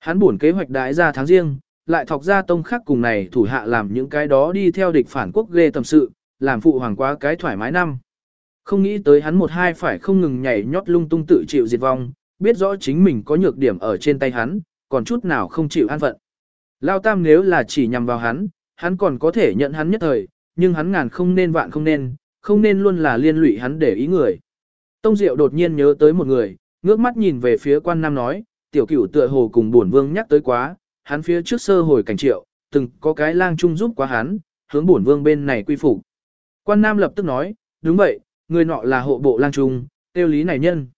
Hắn buồn kế hoạch đái ra tháng riêng, lại thọc ra tông khác cùng này thủ hạ làm những cái đó đi theo địch phản quốc ghê tầm sự, làm phụ hoàng quá cái thoải mái năm. Không nghĩ tới hắn một hai phải không ngừng nhảy nhót lung tung tự chịu diệt vong, biết rõ chính mình có nhược điểm ở trên tay hắn, còn chút nào không chịu an phận. Lao Tam nếu là chỉ nhằm vào hắn, hắn còn có thể nhận hắn nhất thời, nhưng hắn ngàn không nên vạn không nên, không nên luôn là liên lụy hắn để ý người. Tông Diệu đột nhiên nhớ tới một người, ngước mắt nhìn về phía quan nam nói, tiểu cửu tựa hồ cùng bổn vương nhắc tới quá, hắn phía trước sơ hồi cảnh triệu, từng có cái lang trung giúp quá hắn, hướng bổn vương bên này quy phục. Quan nam lập tức nói, đúng vậy, người nọ là hộ bộ lang trung, tiêu lý này nhân.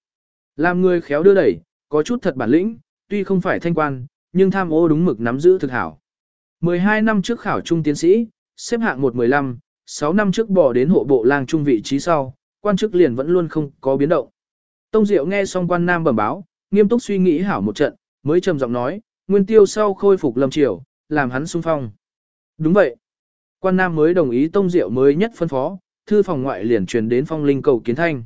Làm người khéo đưa đẩy, có chút thật bản lĩnh, tuy không phải thanh quan, nhưng tham ô đúng mực nắm giữ thực hảo. 12 năm trước khảo trung tiến sĩ, xếp hạng 115, 6 năm trước bỏ đến hộ bộ lang trung vị trí sau, quan chức liền vẫn luôn không có biến động. Tông Diệu nghe xong quan nam bẩm báo, nghiêm túc suy nghĩ hảo một trận, mới trầm giọng nói, nguyên tiêu sau khôi phục lâm triều, làm hắn sung phong. Đúng vậy. Quan nam mới đồng ý Tông Diệu mới nhất phân phó, thư phòng ngoại liền truyền đến phong linh cầu kiến thanh.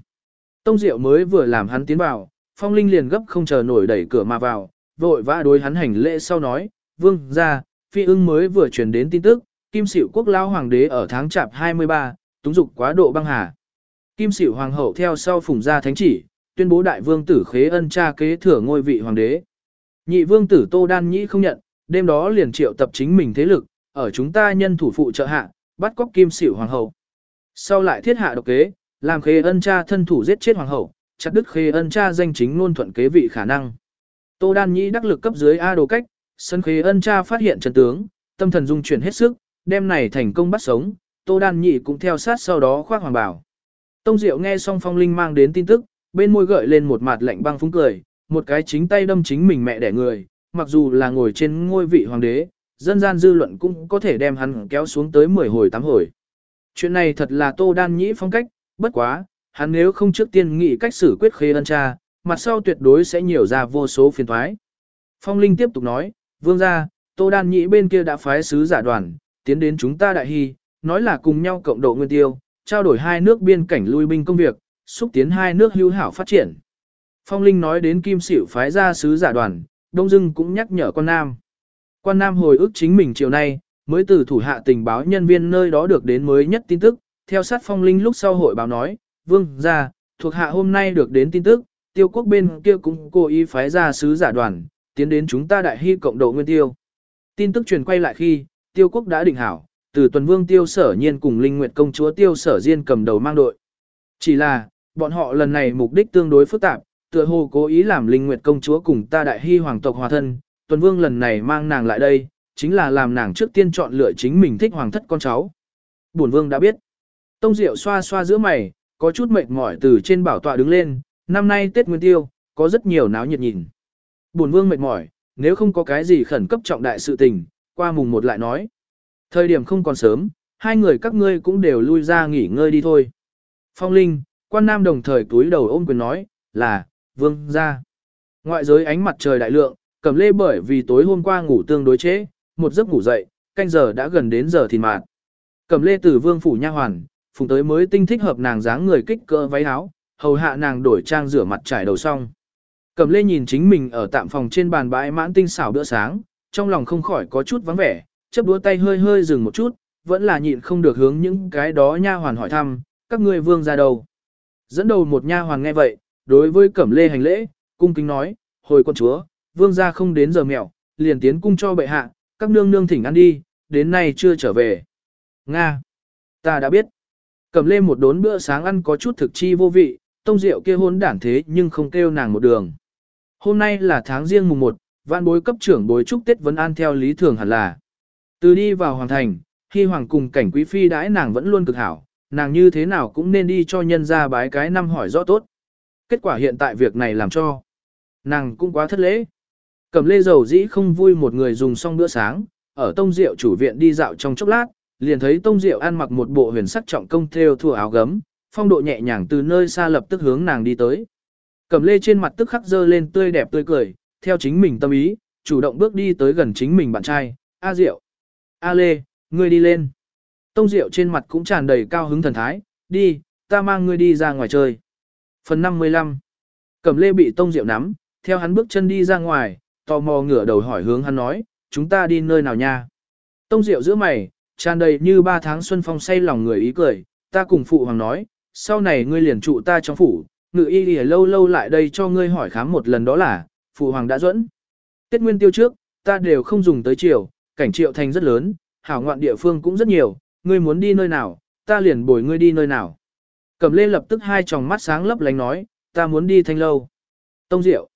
Tông Diệu mới vừa làm hắn tiến vào, phong linh liền gấp không chờ nổi đẩy cửa mà vào, vội vã đối hắn hành lễ sau nói, vương ra, phi ưng mới vừa truyền đến tin tức, kim sửu quốc lao hoàng đế ở tháng chạp 23, túng dục quá độ băng hà. Kim sửu hoàng hậu theo sau phùng ra thánh chỉ, tuyên bố đại vương tử khế ân cha kế thừa ngôi vị hoàng đế. Nhị vương tử Tô Đan Nhĩ không nhận, đêm đó liền triệu tập chính mình thế lực, ở chúng ta nhân thủ phụ trợ hạ, bắt cóc kim sửu hoàng hậu. Sau lại thiết hạ độc kế, làm khế ân cha thân thủ giết chết hoàng hậu, chặt đứt khế ân cha danh chính luôn thuận kế vị khả năng. Tô Đan Nhĩ đắc lực cấp dưới A đồ cách, sân khế ân cha phát hiện chân tướng, tâm thần dung chuyển hết sức, đêm này thành công bắt sống, Tô Đan Nhĩ cũng theo sát sau đó khoác hoàng bảo. Tông Diệu nghe xong phong linh mang đến tin tức, bên môi gợi lên một mặt lạnh băng phúng cười, một cái chính tay đâm chính mình mẹ đẻ người, mặc dù là ngồi trên ngôi vị hoàng đế, dân gian dư luận cũng có thể đem hắn kéo xuống tới 10 hồi 8 hồi. Chuyện này thật là Tô Đan Nhĩ phong cách, bất quá, hắn nếu không trước tiên nghĩ cách xử quyết khê ân cha, mặt sau tuyệt đối sẽ nhiều ra vô số phiền thoái. Phong Linh tiếp tục nói, vương gia, Tô Đan Nhĩ bên kia đã phái sứ giả đoàn, tiến đến chúng ta đại hy, nói là cùng nhau cộng độ nguyên tiêu, trao đổi hai nước biên cảnh lui binh công việc, xúc tiến hai nước hữu hảo phát triển. Phong Linh nói đến Kim Sửu phái ra sứ giả đoàn, Đông Dưng cũng nhắc nhở quan Nam. Quan Nam hồi ức chính mình chiều nay, mới từ thủ hạ tình báo nhân viên nơi đó được đến mới nhất tin tức, theo sát Phong Linh lúc sau hội báo nói, vương ra, thuộc hạ hôm nay được đến tin tức, tiêu quốc bên kia cũng cố ý phái ra sứ giả đoàn, tiến đến chúng ta đại hy cộng độ nguyên tiêu. Tin tức truyền quay lại khi, tiêu quốc đã định hảo, từ tuần vương tiêu sở nhiên cùng linh nguyệt công chúa tiêu sở diên cầm đầu mang đội. Chỉ là, bọn họ lần này mục đích tương đối phức tạp, tựa hồ cố ý làm linh nguyệt công chúa cùng ta đại hy hoàng tộc hòa thân, tuần vương lần này mang nàng lại đây, chính là làm nàng trước tiên chọn lựa chính mình thích hoàng thất con cháu. Bổn vương đã biết. Tông Diệu xoa xoa giữa mày, có chút mệt mỏi từ trên bảo tọa đứng lên, năm nay Tết Nguyên Tiêu, có rất nhiều náo nhiệt nhìn. Bổn vương mệt mỏi, nếu không có cái gì khẩn cấp trọng đại sự tình, qua mùng một lại nói. Thời điểm không còn sớm, hai người các ngươi cũng đều lui ra nghỉ ngơi đi thôi. Phong Linh, quan nam đồng thời túi đầu ôm quyền nói, là, vương ra. Ngoại giới ánh mặt trời đại lượng, cầm lê bởi vì tối hôm qua ngủ tương đối chế, một giấc ngủ dậy, canh giờ đã gần đến giờ thì mạt. Cầm lê từ vương phủ nha hoàn, phùng tới mới tinh thích hợp nàng dáng người kích cỡ váy áo, hầu hạ nàng đổi trang rửa mặt trải đầu xong. Cầm lê nhìn chính mình ở tạm phòng trên bàn bãi mãn tinh xảo bữa sáng, trong lòng không khỏi có chút vắng vẻ, chấp đũa tay hơi hơi dừng một chút, vẫn là nhịn không được hướng những cái đó nha hoàn hỏi thăm, các ngươi vương ra đâu. Dẫn đầu một nha hoàn nghe vậy, đối với cẩm lê hành lễ, cung kính nói, hồi con chúa, vương ra không đến giờ mẹo, liền tiến cung cho bệ hạ, các nương nương thỉnh ăn đi, đến nay chưa trở về. Nga! Ta đã biết. cầm lên một đốn bữa sáng ăn có chút thực chi vô vị, tông rượu kia hôn đản thế nhưng không kêu nàng một đường. Hôm nay là tháng riêng mùng 1, vạn bối cấp trưởng bối chúc Tết vẫn an theo lý thường hẳn là. Từ đi vào hoàng thành, khi hoàng cùng cảnh quý phi đãi nàng vẫn luôn cực hảo, nàng như thế nào cũng nên đi cho nhân ra bái cái năm hỏi rõ tốt. Kết quả hiện tại việc này làm cho nàng cũng quá thất lễ. Cầm lê dầu dĩ không vui một người dùng xong bữa sáng, ở tông rượu chủ viện đi dạo trong chốc lát, liền thấy tông rượu ăn mặc một bộ huyền sắc trọng công theo thua áo gấm, phong độ nhẹ nhàng từ nơi xa lập tức hướng nàng đi tới. Cầm lê trên mặt tức khắc dơ lên tươi đẹp tươi cười, theo chính mình tâm ý, chủ động bước đi tới gần chính mình bạn trai, A Diệu. A Lê, ngươi đi lên. Tông Diệu trên mặt cũng tràn đầy cao hứng thần thái, đi, ta mang ngươi đi ra ngoài chơi. Phần 55 Cẩm Lê bị Tông Diệu nắm, theo hắn bước chân đi ra ngoài, tò mò ngửa đầu hỏi hướng hắn nói, chúng ta đi nơi nào nha. Tông Diệu giữa mày, tràn đầy như ba tháng xuân phong say lòng người ý cười, ta cùng phụ hoàng nói, sau này ngươi liền trụ ta trong phủ, ngự y đi lâu lâu lại đây cho ngươi hỏi khám một lần đó là, phụ hoàng đã dẫn. Tết nguyên tiêu trước, ta đều không dùng tới chiều, cảnh triệu thành rất lớn, hảo ngoạn địa phương cũng rất nhiều, ngươi muốn đi nơi nào, ta liền bồi ngươi đi nơi nào. Cẩm lê lập tức hai tròng mắt sáng lấp lánh nói, ta muốn đi thanh lâu. Tông Diệu.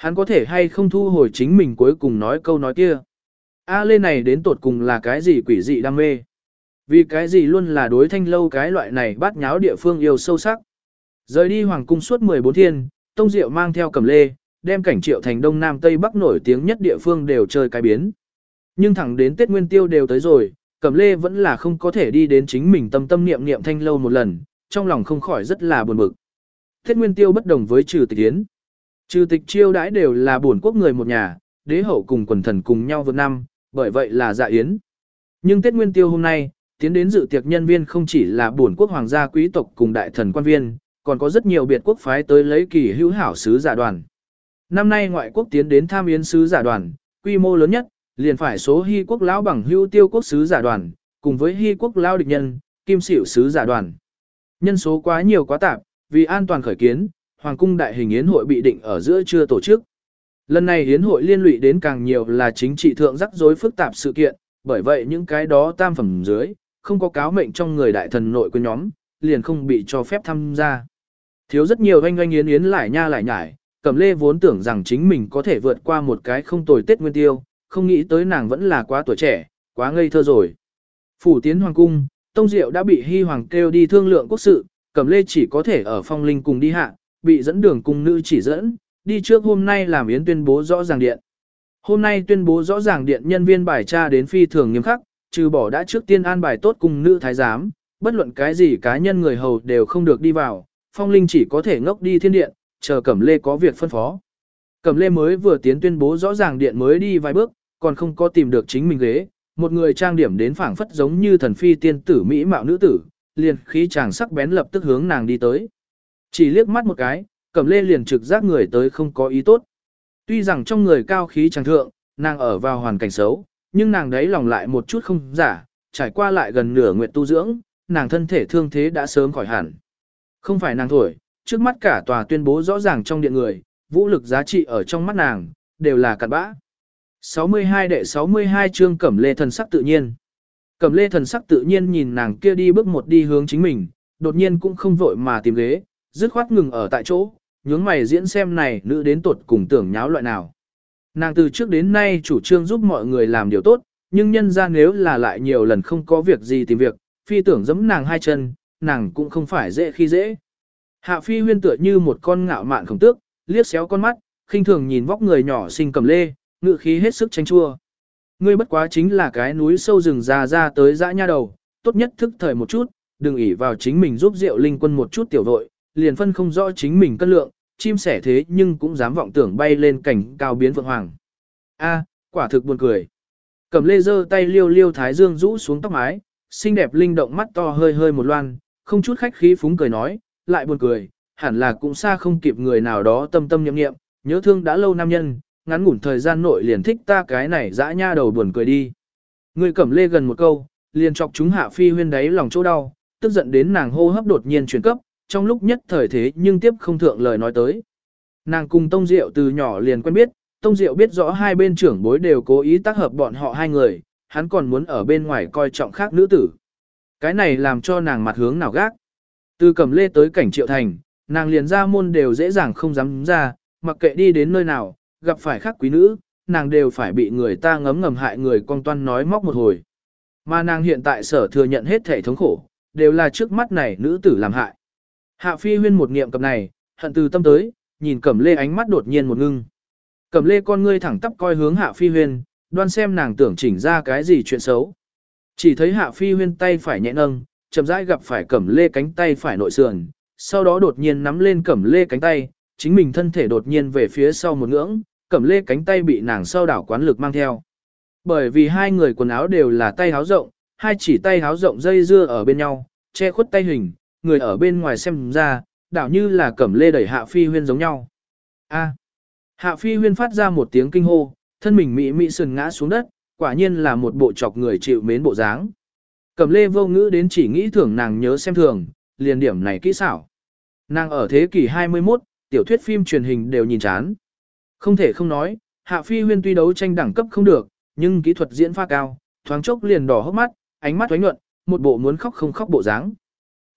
Hắn có thể hay không thu hồi chính mình cuối cùng nói câu nói kia. A lê này đến tột cùng là cái gì quỷ dị đam mê. Vì cái gì luôn là đối thanh lâu cái loại này bát nháo địa phương yêu sâu sắc. Rời đi hoàng cung suốt 14 thiên, Tông Diệu mang theo cẩm lê, đem cảnh triệu thành đông nam tây bắc nổi tiếng nhất địa phương đều chơi cái biến. Nhưng thẳng đến Tết Nguyên Tiêu đều tới rồi, Cẩm Lê vẫn là không có thể đi đến chính mình tâm tâm niệm niệm thanh lâu một lần, trong lòng không khỏi rất là buồn bực. Tết Nguyên Tiêu bất đồng với trừ tịch yến. Trừ tịch chiêu đãi đều là buồn quốc người một nhà, đế hậu cùng quần thần cùng nhau vượt năm, bởi vậy là dạ yến. Nhưng Tết Nguyên Tiêu hôm nay, tiến đến dự tiệc nhân viên không chỉ là buồn quốc hoàng gia quý tộc cùng đại thần quan viên, còn có rất nhiều biệt quốc phái tới lấy kỳ hữu hảo sứ giả đoàn. Năm nay ngoại quốc tiến đến tham yến sứ giả đoàn, quy mô lớn nhất, liền phải số hy quốc lão bằng hưu tiêu quốc sứ giả đoàn, cùng với hy quốc lao địch nhân, kim xỉu sứ giả đoàn. Nhân số quá nhiều quá tạp, vì an toàn khởi kiến, Hoàng cung đại hình yến hội bị định ở giữa chưa tổ chức. Lần này yến hội liên lụy đến càng nhiều là chính trị thượng rắc rối phức tạp sự kiện, bởi vậy những cái đó tam phẩm dưới, không có cáo mệnh trong người đại thần nội quân nhóm, liền không bị cho phép tham gia. Thiếu rất nhiều oanh oanh yến yến lại nha lại nhải, Cẩm Lê vốn tưởng rằng chính mình có thể vượt qua một cái không tồi Tết Nguyên Tiêu, không nghĩ tới nàng vẫn là quá tuổi trẻ, quá ngây thơ rồi. Phủ tiến hoàng cung, Tông Diệu đã bị Hy Hoàng kêu đi thương lượng quốc sự, Cẩm Lê chỉ có thể ở phong linh cùng đi hạ, bị dẫn đường cung nữ chỉ dẫn, đi trước hôm nay làm yến tuyên bố rõ ràng điện. Hôm nay tuyên bố rõ ràng điện nhân viên bài tra đến phi thường nghiêm khắc, trừ bỏ đã trước tiên an bài tốt cung nữ thái giám, bất luận cái gì cá nhân người hầu đều không được đi vào, phong linh chỉ có thể ngốc đi thiên điện, chờ Cẩm Lê có việc phân phó. Cẩm Lê mới vừa tiến tuyên bố rõ ràng điện mới đi vài bước, còn không có tìm được chính mình ghế, một người trang điểm đến phảng phất giống như thần phi tiên tử mỹ mạo nữ tử, liền khí chàng sắc bén lập tức hướng nàng đi tới. Chỉ liếc mắt một cái, Cẩm Lê liền trực giác người tới không có ý tốt. Tuy rằng trong người cao khí chẳng thượng, nàng ở vào hoàn cảnh xấu, nhưng nàng đấy lòng lại một chút không giả, trải qua lại gần nửa nguyện tu dưỡng, nàng thân thể thương thế đã sớm khỏi hẳn. Không phải nàng thổi, trước mắt cả tòa tuyên bố rõ ràng trong điện người, vũ lực giá trị ở trong mắt nàng, đều là cặn bã. 62 đệ 62 chương Cẩm Lê thần sắc tự nhiên. Cẩm Lê thần sắc tự nhiên nhìn nàng kia đi bước một đi hướng chính mình, đột nhiên cũng không vội mà tìm ghế, dứt khoát ngừng ở tại chỗ, nhướng mày diễn xem này nữ đến tuột cùng tưởng nháo loại nào. Nàng từ trước đến nay chủ trương giúp mọi người làm điều tốt, nhưng nhân ra nếu là lại nhiều lần không có việc gì tìm việc, phi tưởng giẫm nàng hai chân, nàng cũng không phải dễ khi dễ. Hạ phi huyên tựa như một con ngạo mạn khổng tước, liếc xéo con mắt, khinh thường nhìn vóc người nhỏ xinh cầm lê, ngự khí hết sức tranh chua. Ngươi bất quá chính là cái núi sâu rừng già ra tới dã nha đầu, tốt nhất thức thời một chút, đừng ỉ vào chính mình giúp Diệu Linh quân một chút tiểu đội, liền phân không rõ chính mình cân lượng, chim sẻ thế nhưng cũng dám vọng tưởng bay lên cảnh cao biến vượng hoàng. A, quả thực buồn cười. Cầm lê giơ tay liêu liêu thái dương rũ xuống tóc mái, xinh đẹp linh động mắt to hơi hơi một loan, không chút khách khí phúng cười nói, lại buồn cười, hẳn là cũng xa không kịp người nào đó tâm tâm nhậm nghiệm, nhớ thương đã lâu nam nhân, ngắn ngủn thời gian nội liền thích ta cái này dã nha đầu buồn cười đi. Người cẩm lê gần một câu, liền chọc chúng hạ phi huyên đáy lòng chỗ đau, tức giận đến nàng hô hấp đột nhiên chuyển cấp, trong lúc nhất thời thế nhưng tiếp không thượng lời nói tới. Nàng cùng Tông Diệu từ nhỏ liền quen biết, Tông Diệu biết rõ hai bên trưởng bối đều cố ý tác hợp bọn họ hai người, hắn còn muốn ở bên ngoài coi trọng khác nữ tử. Cái này làm cho nàng mặt hướng nào gác. Từ cẩm lê tới cảnh triệu thành, nàng liền ra môn đều dễ dàng không dám ra, mặc kệ đi đến nơi nào, gặp phải khác quý nữ, nàng đều phải bị người ta ngấm ngầm hại người con toan nói móc một hồi. Mà nàng hiện tại sở thừa nhận hết thể thống khổ, đều là trước mắt này nữ tử làm hại. Hạ phi huyên một niệm cập này, hận từ tâm tới, nhìn cẩm lê ánh mắt đột nhiên một ngưng. Cẩm lê con ngươi thẳng tắp coi hướng hạ phi huyên, đoan xem nàng tưởng chỉnh ra cái gì chuyện xấu. Chỉ thấy hạ phi huyên tay phải nhẹ nâng, chậm rãi gặp phải cẩm lê cánh tay phải nội sườn, sau đó đột nhiên nắm lên cẩm lê cánh tay, chính mình thân thể đột nhiên về phía sau một ngưỡng, cẩm lê cánh tay bị nàng sau đảo quán lực mang theo. Bởi vì hai người quần áo đều là tay háo rộng, hai chỉ tay háo rộng dây dưa ở bên nhau, che khuất tay hình, người ở bên ngoài xem ra, đảo như là cẩm lê đẩy hạ phi huyên giống nhau. A. hạ phi huyên phát ra một tiếng kinh hô, thân mình mị mị sườn ngã xuống đất, quả nhiên là một bộ chọc người chịu mến bộ dáng. Cẩm lê vô ngữ đến chỉ nghĩ thưởng nàng nhớ xem thường, liền điểm này kỹ xảo. Nàng ở thế kỷ 21, tiểu thuyết phim truyền hình đều nhìn chán. Không thể không nói, Hạ Phi Huyên tuy đấu tranh đẳng cấp không được, nhưng kỹ thuật diễn pha cao, thoáng chốc liền đỏ hốc mắt, ánh mắt thoái nhuận, một bộ muốn khóc không khóc bộ dáng.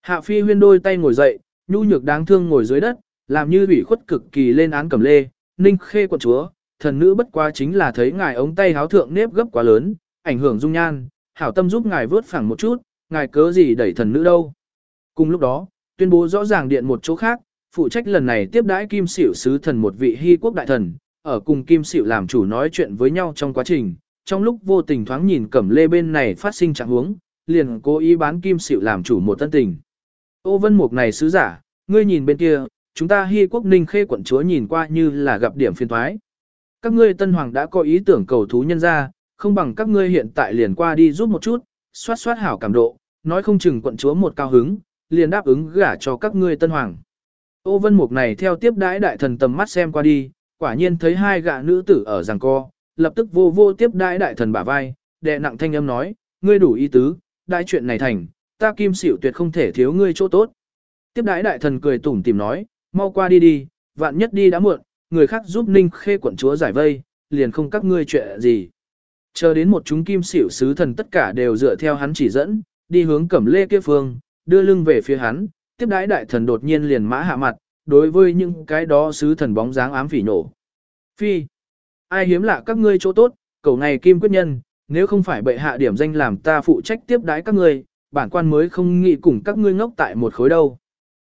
Hạ phi huyên đôi tay ngồi dậy, nhu nhược đáng thương ngồi dưới đất, làm như ủy khuất cực kỳ lên án cầm lê, ninh khê quận chúa, thần nữ bất quá chính là thấy ngài ống tay háo thượng nếp gấp quá lớn, ảnh hưởng dung nhan, hảo tâm giúp ngài vớt phẳng một chút, ngài cớ gì đẩy thần nữ đâu. Cùng lúc đó, tuyên bố rõ ràng điện một chỗ khác, phụ trách lần này tiếp đãi kim xỉu sứ thần một vị hy quốc đại thần, ở cùng kim xỉu làm chủ nói chuyện với nhau trong quá trình, trong lúc vô tình thoáng nhìn cẩm lê bên này phát sinh trạng huống, liền cố ý bán kim xỉu làm chủ một tân tình. Ô vân mục này sứ giả, ngươi nhìn bên kia, chúng ta hy quốc ninh khê quận chúa nhìn qua như là gặp điểm phiên thoái. Các ngươi tân hoàng đã có ý tưởng cầu thú nhân ra, không bằng các ngươi hiện tại liền qua đi giúp một chút, xoát xoát hảo cảm độ, nói không chừng quận chúa một cao hứng, liền đáp ứng gả cho các ngươi tân hoàng. Ô vân mục này theo tiếp đãi đại thần tầm mắt xem qua đi, quả nhiên thấy hai gã nữ tử ở giằng co, lập tức vô vô tiếp đãi đại thần bả vai, đệ nặng thanh âm nói, ngươi đủ ý tứ, đại chuyện này thành, ta kim xỉu tuyệt không thể thiếu ngươi chỗ tốt. Tiếp đãi đại thần cười tủm tìm nói, mau qua đi đi, vạn nhất đi đã muộn, người khác giúp ninh khê quận chúa giải vây, liền không các ngươi chuyện gì. Chờ đến một chúng kim xỉu sứ thần tất cả đều dựa theo hắn chỉ dẫn, đi hướng cẩm lê kia phương, đưa lưng về phía hắn, tiếp đãi đại thần đột nhiên liền mã hạ mặt, đối với những cái đó sứ thần bóng dáng ám phỉ nổ. Phi, ai hiếm lạ các ngươi chỗ tốt, cầu này kim quyết nhân, nếu không phải bệ hạ điểm danh làm ta phụ trách tiếp đãi các ngươi, bản quan mới không nghĩ cùng các ngươi ngốc tại một khối đâu.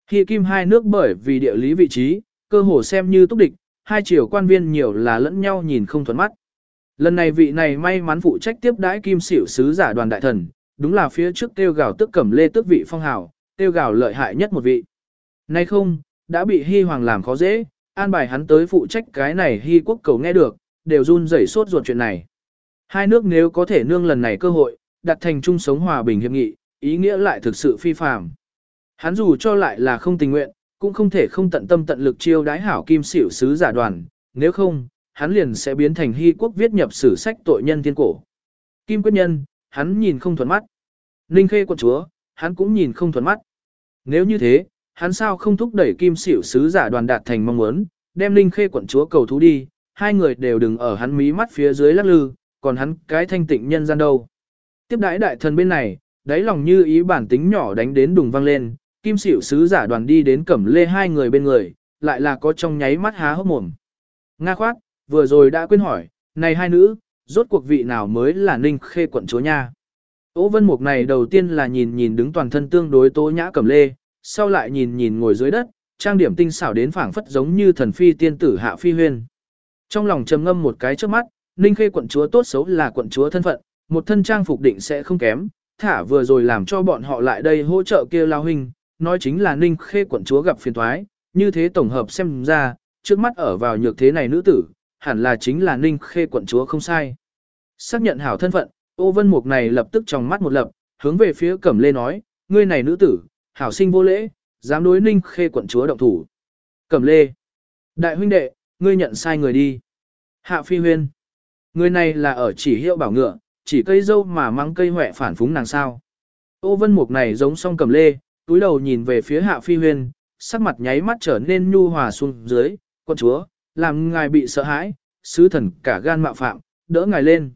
Khi kim hai nước bởi vì địa lý vị trí, cơ hồ xem như túc địch, hai triều quan viên nhiều là lẫn nhau nhìn không thuận mắt. Lần này vị này may mắn phụ trách tiếp đãi kim xỉu sứ giả đoàn đại thần, đúng là phía trước tiêu gào tức cẩm lê tước vị phong hào, tiêu gào lợi hại nhất một vị. Nay không, đã bị hy hoàng làm khó dễ, an bài hắn tới phụ trách cái này hy quốc cầu nghe được, đều run rẩy sốt ruột chuyện này. Hai nước nếu có thể nương lần này cơ hội, đặt thành chung sống hòa bình hiệp nghị, ý nghĩa lại thực sự phi phàm. Hắn dù cho lại là không tình nguyện, cũng không thể không tận tâm tận lực chiêu đái hảo kim xỉu sứ giả đoàn, nếu không, hắn liền sẽ biến thành hy quốc viết nhập sử sách tội nhân thiên cổ. Kim quyết nhân, hắn nhìn không thuận mắt. Ninh khê quận chúa, hắn cũng nhìn không thuận mắt. Nếu như thế, hắn sao không thúc đẩy kim xỉu sứ giả đoàn đạt thành mong muốn, đem Ninh khê quận chúa cầu thú đi, hai người đều đừng ở hắn mí mắt phía dưới lắc lư, còn hắn cái thanh tịnh nhân gian đâu. Tiếp đãi đại thần bên này, đáy lòng như ý bản tính nhỏ đánh đến đùng vang lên, kim xỉu sứ giả đoàn đi đến cẩm lê hai người bên người, lại là có trong nháy mắt há hốc mồm. Nga khoát, vừa rồi đã quên hỏi, này hai nữ, rốt cuộc vị nào mới là ninh khê quận chúa nha. Ô vân mục này đầu tiên là nhìn nhìn đứng toàn thân tương đối tố nhã cẩm lê, sau lại nhìn nhìn ngồi dưới đất, trang điểm tinh xảo đến phảng phất giống như thần phi tiên tử hạ phi huyên. Trong lòng trầm ngâm một cái trước mắt, ninh khê quận chúa tốt xấu là quận chúa thân phận, một thân trang phục định sẽ không kém, thả vừa rồi làm cho bọn họ lại đây hỗ trợ kia lao huynh, nói chính là ninh khê quận chúa gặp phiền thoái, như thế tổng hợp xem ra, trước mắt ở vào nhược thế này nữ tử, hẳn là chính là ninh khê quận chúa không sai. Xác nhận hảo thân phận, ô vân mục này lập tức trong mắt một lập, hướng về phía cẩm lê nói, ngươi này nữ tử, hảo sinh vô lễ, dám đối ninh khê quận chúa động thủ. Cẩm lê, đại huynh đệ, ngươi nhận sai người đi. Hạ phi huyên, người này là ở chỉ hiệu bảo ngựa, chỉ cây dâu mà mang cây huệ phản phúng nàng sao. Ô vân mục này giống song cẩm lê, túi đầu nhìn về phía hạ phi huyên, sắc mặt nháy mắt trở nên nhu hòa xuống dưới, con chúa, làm ngài bị sợ hãi, sứ thần cả gan mạo phạm, đỡ ngài lên.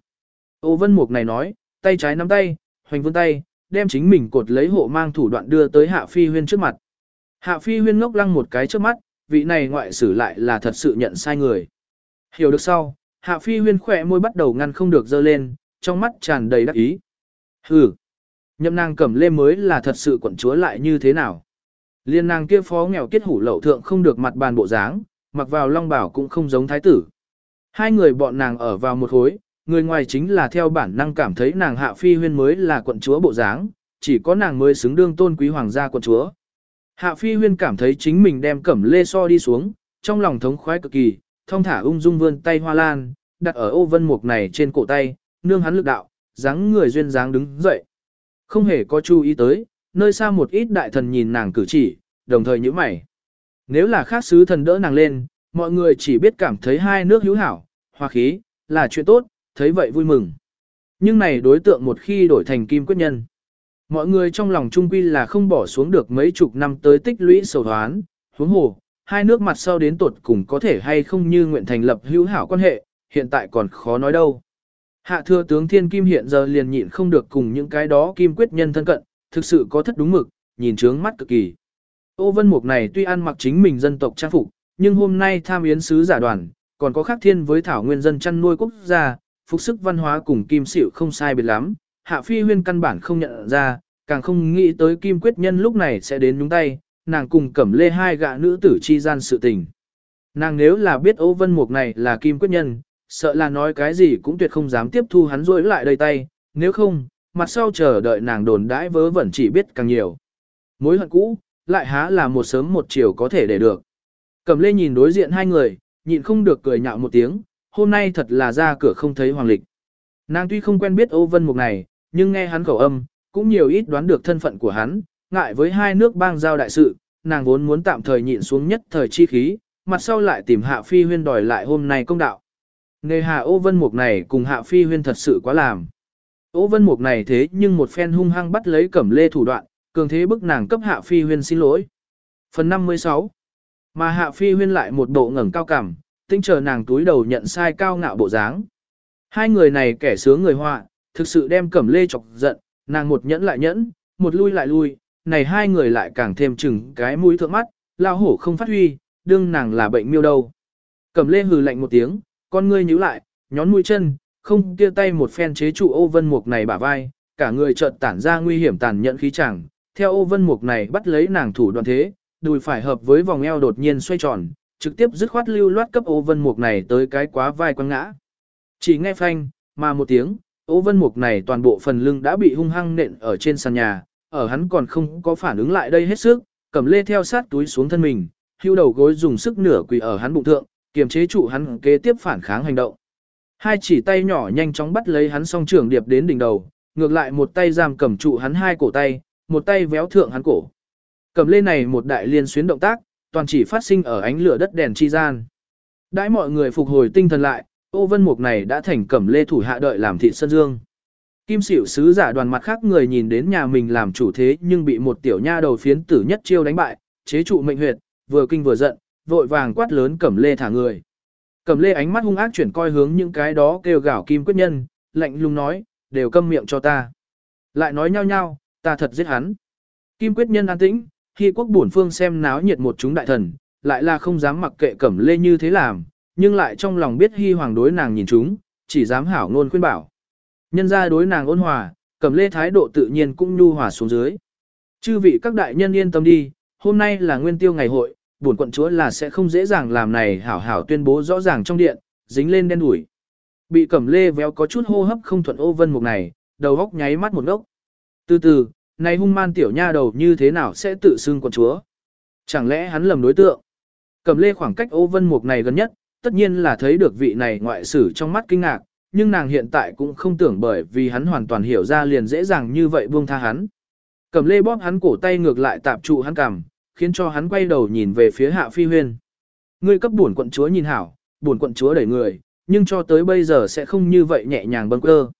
Ô vân mục này nói, tay trái nắm tay, hoành vươn tay, đem chính mình cột lấy hộ mang thủ đoạn đưa tới hạ phi huyên trước mặt. Hạ phi huyên ngốc lăng một cái trước mắt, vị này ngoại xử lại là thật sự nhận sai người. Hiểu được sau, hạ phi huyên khỏe môi bắt đầu ngăn không được dơ lên, trong mắt tràn đầy đắc ý. Hừ, nhậm nàng cẩm lê mới là thật sự quận chúa lại như thế nào. Liên nàng kia phó nghèo kết hủ lậu thượng không được mặt bàn bộ dáng, mặc vào long bảo cũng không giống thái tử. Hai người bọn nàng ở vào một khối, người ngoài chính là theo bản năng cảm thấy nàng hạ phi huyên mới là quận chúa bộ dáng, chỉ có nàng mới xứng đương tôn quý hoàng gia quận chúa. Hạ phi huyên cảm thấy chính mình đem cẩm lê so đi xuống, trong lòng thống khoái cực kỳ, thông thả ung dung vươn tay hoa lan, đặt ở ô vân mục này trên cổ tay, nương hắn lực đạo, dáng người duyên dáng đứng dậy. Không hề có chú ý tới, nơi xa một ít đại thần nhìn nàng cử chỉ, đồng thời nhíu mày. Nếu là khác sứ thần đỡ nàng lên, mọi người chỉ biết cảm thấy hai nước hữu hảo, hòa khí, là chuyện tốt, thấy vậy vui mừng. Nhưng này đối tượng một khi đổi thành kim quyết nhân. Mọi người trong lòng trung quy là không bỏ xuống được mấy chục năm tới tích lũy sầu hoán, huống hồ, hai nước mặt sau đến tột cùng có thể hay không như nguyện thành lập hữu hảo quan hệ, hiện tại còn khó nói đâu. Hạ thừa tướng thiên kim hiện giờ liền nhịn không được cùng những cái đó kim quyết nhân thân cận, thực sự có thất đúng mực, nhìn trướng mắt cực kỳ. Ô vân mục này tuy ăn mặc chính mình dân tộc trang phục, nhưng hôm nay tham yến sứ giả đoàn, còn có khác thiên với thảo nguyên dân chăn nuôi quốc gia, phục sức văn hóa cùng kim xịu không sai biệt lắm, hạ phi huyên căn bản không nhận ra, càng không nghĩ tới kim quyết nhân lúc này sẽ đến nhúng tay, nàng cùng cẩm lê hai gạ nữ tử chi gian sự tình. Nàng nếu là biết Ô Vân Mục này là kim quyết nhân, sợ là nói cái gì cũng tuyệt không dám tiếp thu hắn rỗi lại đầy tay, nếu không, mặt sau chờ đợi nàng đồn đãi vớ vẩn chỉ biết càng nhiều. Mối hận cũ, lại há là một sớm một chiều có thể để được. Cẩm lê nhìn đối diện hai người, nhịn không được cười nhạo một tiếng, hôm nay thật là ra cửa không thấy hoàng lịch. Nàng tuy không quen biết Âu Vân Mục này, nhưng nghe hắn khẩu âm, cũng nhiều ít đoán được thân phận của hắn, ngại với hai nước bang giao đại sự, nàng vốn muốn tạm thời nhịn xuống nhất thời chi khí, mặt sau lại tìm Hạ Phi Huyên đòi lại hôm nay công đạo. Nghề Hạ Ô Vân Mục này cùng Hạ Phi Huyên thật sự quá làm. Ô Vân Mục này thế nhưng một phen hung hăng bắt lấy cẩm lê thủ đoạn, cường thế bức nàng cấp Hạ Phi Huyên xin lỗi. Phần 56 Mà Hạ Phi Huyên lại một bộ ngẩng cao cảm, tinh chờ nàng túi đầu nhận sai cao ngạo bộ dáng. Hai người này kẻ sướng người họa, thực sự đem cẩm lê chọc giận, nàng một nhẫn lại nhẫn, một lui lại lui, này hai người lại càng thêm chừng cái mũi thượng mắt, lao hổ không phát huy, đương nàng là bệnh miêu đâu. Cẩm lê hừ lạnh một tiếng, con ngươi nhíu lại, nhón mũi chân, không kia tay một phen chế trụ ô vân mục này bả vai, cả người chợt tản ra nguy hiểm tàn nhẫn khí chẳng, theo ô vân mục này bắt lấy nàng thủ đoạn thế, đùi phải hợp với vòng eo đột nhiên xoay tròn, trực tiếp dứt khoát lưu loát cấp ô vân mục này tới cái quá vai quăng ngã. Chỉ nghe phanh, mà một tiếng, ô vân mục này toàn bộ phần lưng đã bị hung hăng nện ở trên sàn nhà, ở hắn còn không có phản ứng lại đây hết sức, cầm lê theo sát túi xuống thân mình, hưu đầu gối dùng sức nửa quỳ ở hắn bụng thượng, kiềm chế trụ hắn kế tiếp phản kháng hành động. Hai chỉ tay nhỏ nhanh chóng bắt lấy hắn song trưởng điệp đến đỉnh đầu, ngược lại một tay giam cầm trụ hắn hai cổ tay, một tay véo thượng hắn cổ. Cầm lê này một đại liên xuyến động tác, toàn chỉ phát sinh ở ánh lửa đất đèn chi gian. Đãi mọi người phục hồi tinh thần lại, ô vân mục này đã thành cẩm lê thủ hạ đợi làm thị sân dương. Kim xỉu sứ giả đoàn mặt khác người nhìn đến nhà mình làm chủ thế nhưng bị một tiểu nha đầu phiến tử nhất chiêu đánh bại, chế trụ mệnh huyệt, vừa kinh vừa giận, vội vàng quát lớn cẩm lê thả người. Cẩm lê ánh mắt hung ác chuyển coi hướng những cái đó kêu gào kim quyết nhân, lạnh lùng nói, đều câm miệng cho ta. Lại nói nhau nhau, ta thật giết hắn. Kim quyết nhân an tĩnh, khi quốc bổn phương xem náo nhiệt một chúng đại thần, lại là không dám mặc kệ cẩm lê như thế làm, nhưng lại trong lòng biết hy hoàng đối nàng nhìn chúng, chỉ dám hảo ngôn khuyên bảo. Nhân ra đối nàng ôn hòa, cẩm lê thái độ tự nhiên cũng nhu hòa xuống dưới. Chư vị các đại nhân yên tâm đi, hôm nay là nguyên tiêu ngày hội, buồn quận chúa là sẽ không dễ dàng làm này hảo hảo tuyên bố rõ ràng trong điện, dính lên đen đủi Bị cẩm lê véo có chút hô hấp không thuận ô vân mục này, đầu góc nháy mắt một ngốc. Từ từ, này hung man tiểu nha đầu như thế nào sẽ tự xưng quận chúa? Chẳng lẽ hắn lầm đối tượng? Cẩm lê khoảng cách ô vân mục này gần nhất, tất nhiên là thấy được vị này ngoại sử trong mắt kinh ngạc, nhưng nàng hiện tại cũng không tưởng bởi vì hắn hoàn toàn hiểu ra liền dễ dàng như vậy buông tha hắn. Cẩm lê bóp hắn cổ tay ngược lại tạp trụ hắn cằm, khiến cho hắn quay đầu nhìn về phía hạ phi huyên. Ngươi cấp buồn quận chúa nhìn hảo, buồn quận chúa đẩy người, nhưng cho tới bây giờ sẽ không như vậy nhẹ nhàng bâng cơ.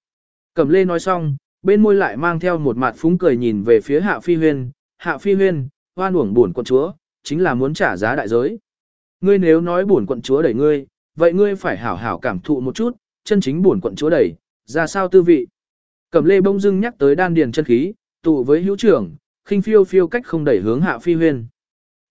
Cẩm lê nói xong, bên môi lại mang theo một mặt phúng cười nhìn về phía hạ phi huyên, hạ phi huyên, hoan uổng buồn quận chúa, chính là muốn trả giá đại giới. Ngươi nếu nói buồn quận chúa đẩy ngươi, vậy ngươi phải hảo hảo cảm thụ một chút, chân chính buồn quận chúa đẩy, ra sao tư vị. Cẩm lê bông dưng nhắc tới đan điền chân khí, tụ với hữu trưởng, khinh phiêu phiêu cách không đẩy hướng hạ phi huyên.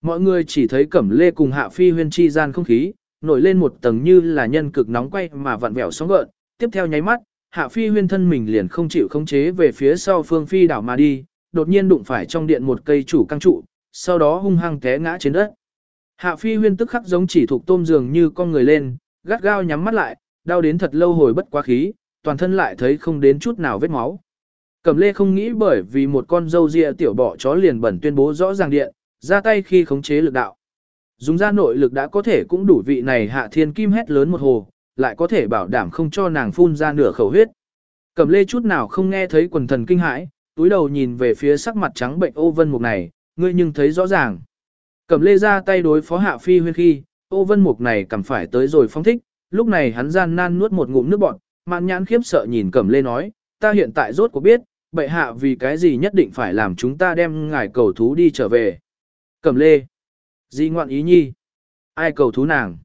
Mọi người chỉ thấy cẩm lê cùng hạ phi huyên chi gian không khí, nổi lên một tầng như là nhân cực nóng quay mà vặn vẹo sóng gợn, tiếp theo nháy mắt, hạ phi huyên thân mình liền không chịu khống chế về phía sau phương phi đảo mà đi, đột nhiên đụng phải trong điện một cây chủ căng trụ, sau đó hung hăng té ngã trên đất. Hạ phi huyên tức khắc giống chỉ thuộc tôm dường như con người lên, gắt gao nhắm mắt lại, đau đến thật lâu hồi bất quá khí, toàn thân lại thấy không đến chút nào vết máu. Cẩm lê không nghĩ bởi vì một con dâu ria tiểu bọ chó liền bẩn tuyên bố rõ ràng điện, ra tay khi khống chế lực đạo. Dùng ra nội lực đã có thể cũng đủ vị này hạ thiên kim hét lớn một hồ, lại có thể bảo đảm không cho nàng phun ra nửa khẩu huyết. Cẩm lê chút nào không nghe thấy quần thần kinh hãi, túi đầu nhìn về phía sắc mặt trắng bệnh ô vân mục này, ngươi nhưng thấy rõ ràng. Cẩm lê ra tay đối phó hạ phi huyên khi, ô vân mục này cầm phải tới rồi phong thích, lúc này hắn gian nan nuốt một ngụm nước bọt, mạn nhãn khiếp sợ nhìn cẩm lê nói, ta hiện tại rốt cuộc biết, bệ hạ vì cái gì nhất định phải làm chúng ta đem ngài cầu thú đi trở về. Cẩm lê. Di ngoạn ý nhi. Ai cầu thú nàng.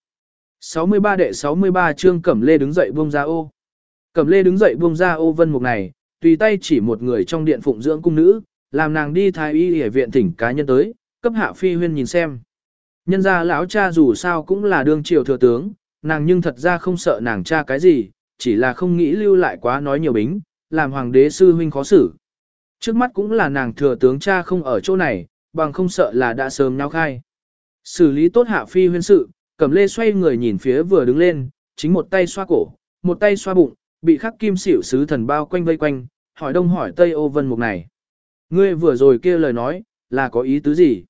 63 đệ 63 chương cẩm lê đứng dậy buông ra ô. Cẩm lê đứng dậy buông ra ô vân mục này, tùy tay chỉ một người trong điện phụng dưỡng cung nữ, làm nàng đi thái y hệ viện thỉnh cá nhân tới, cấp hạ phi huyên nhìn xem. Nhân ra lão cha dù sao cũng là đương triều thừa tướng, nàng nhưng thật ra không sợ nàng cha cái gì, chỉ là không nghĩ lưu lại quá nói nhiều bính, làm hoàng đế sư huynh khó xử. Trước mắt cũng là nàng thừa tướng cha không ở chỗ này, bằng không sợ là đã sớm nhau khai. Xử lý tốt hạ phi huyên sự, cẩm lê xoay người nhìn phía vừa đứng lên, chính một tay xoa cổ, một tay xoa bụng, bị khắc kim xỉu sứ thần bao quanh vây quanh, hỏi đông hỏi tây ô vân mục này. Ngươi vừa rồi kia lời nói, là có ý tứ gì?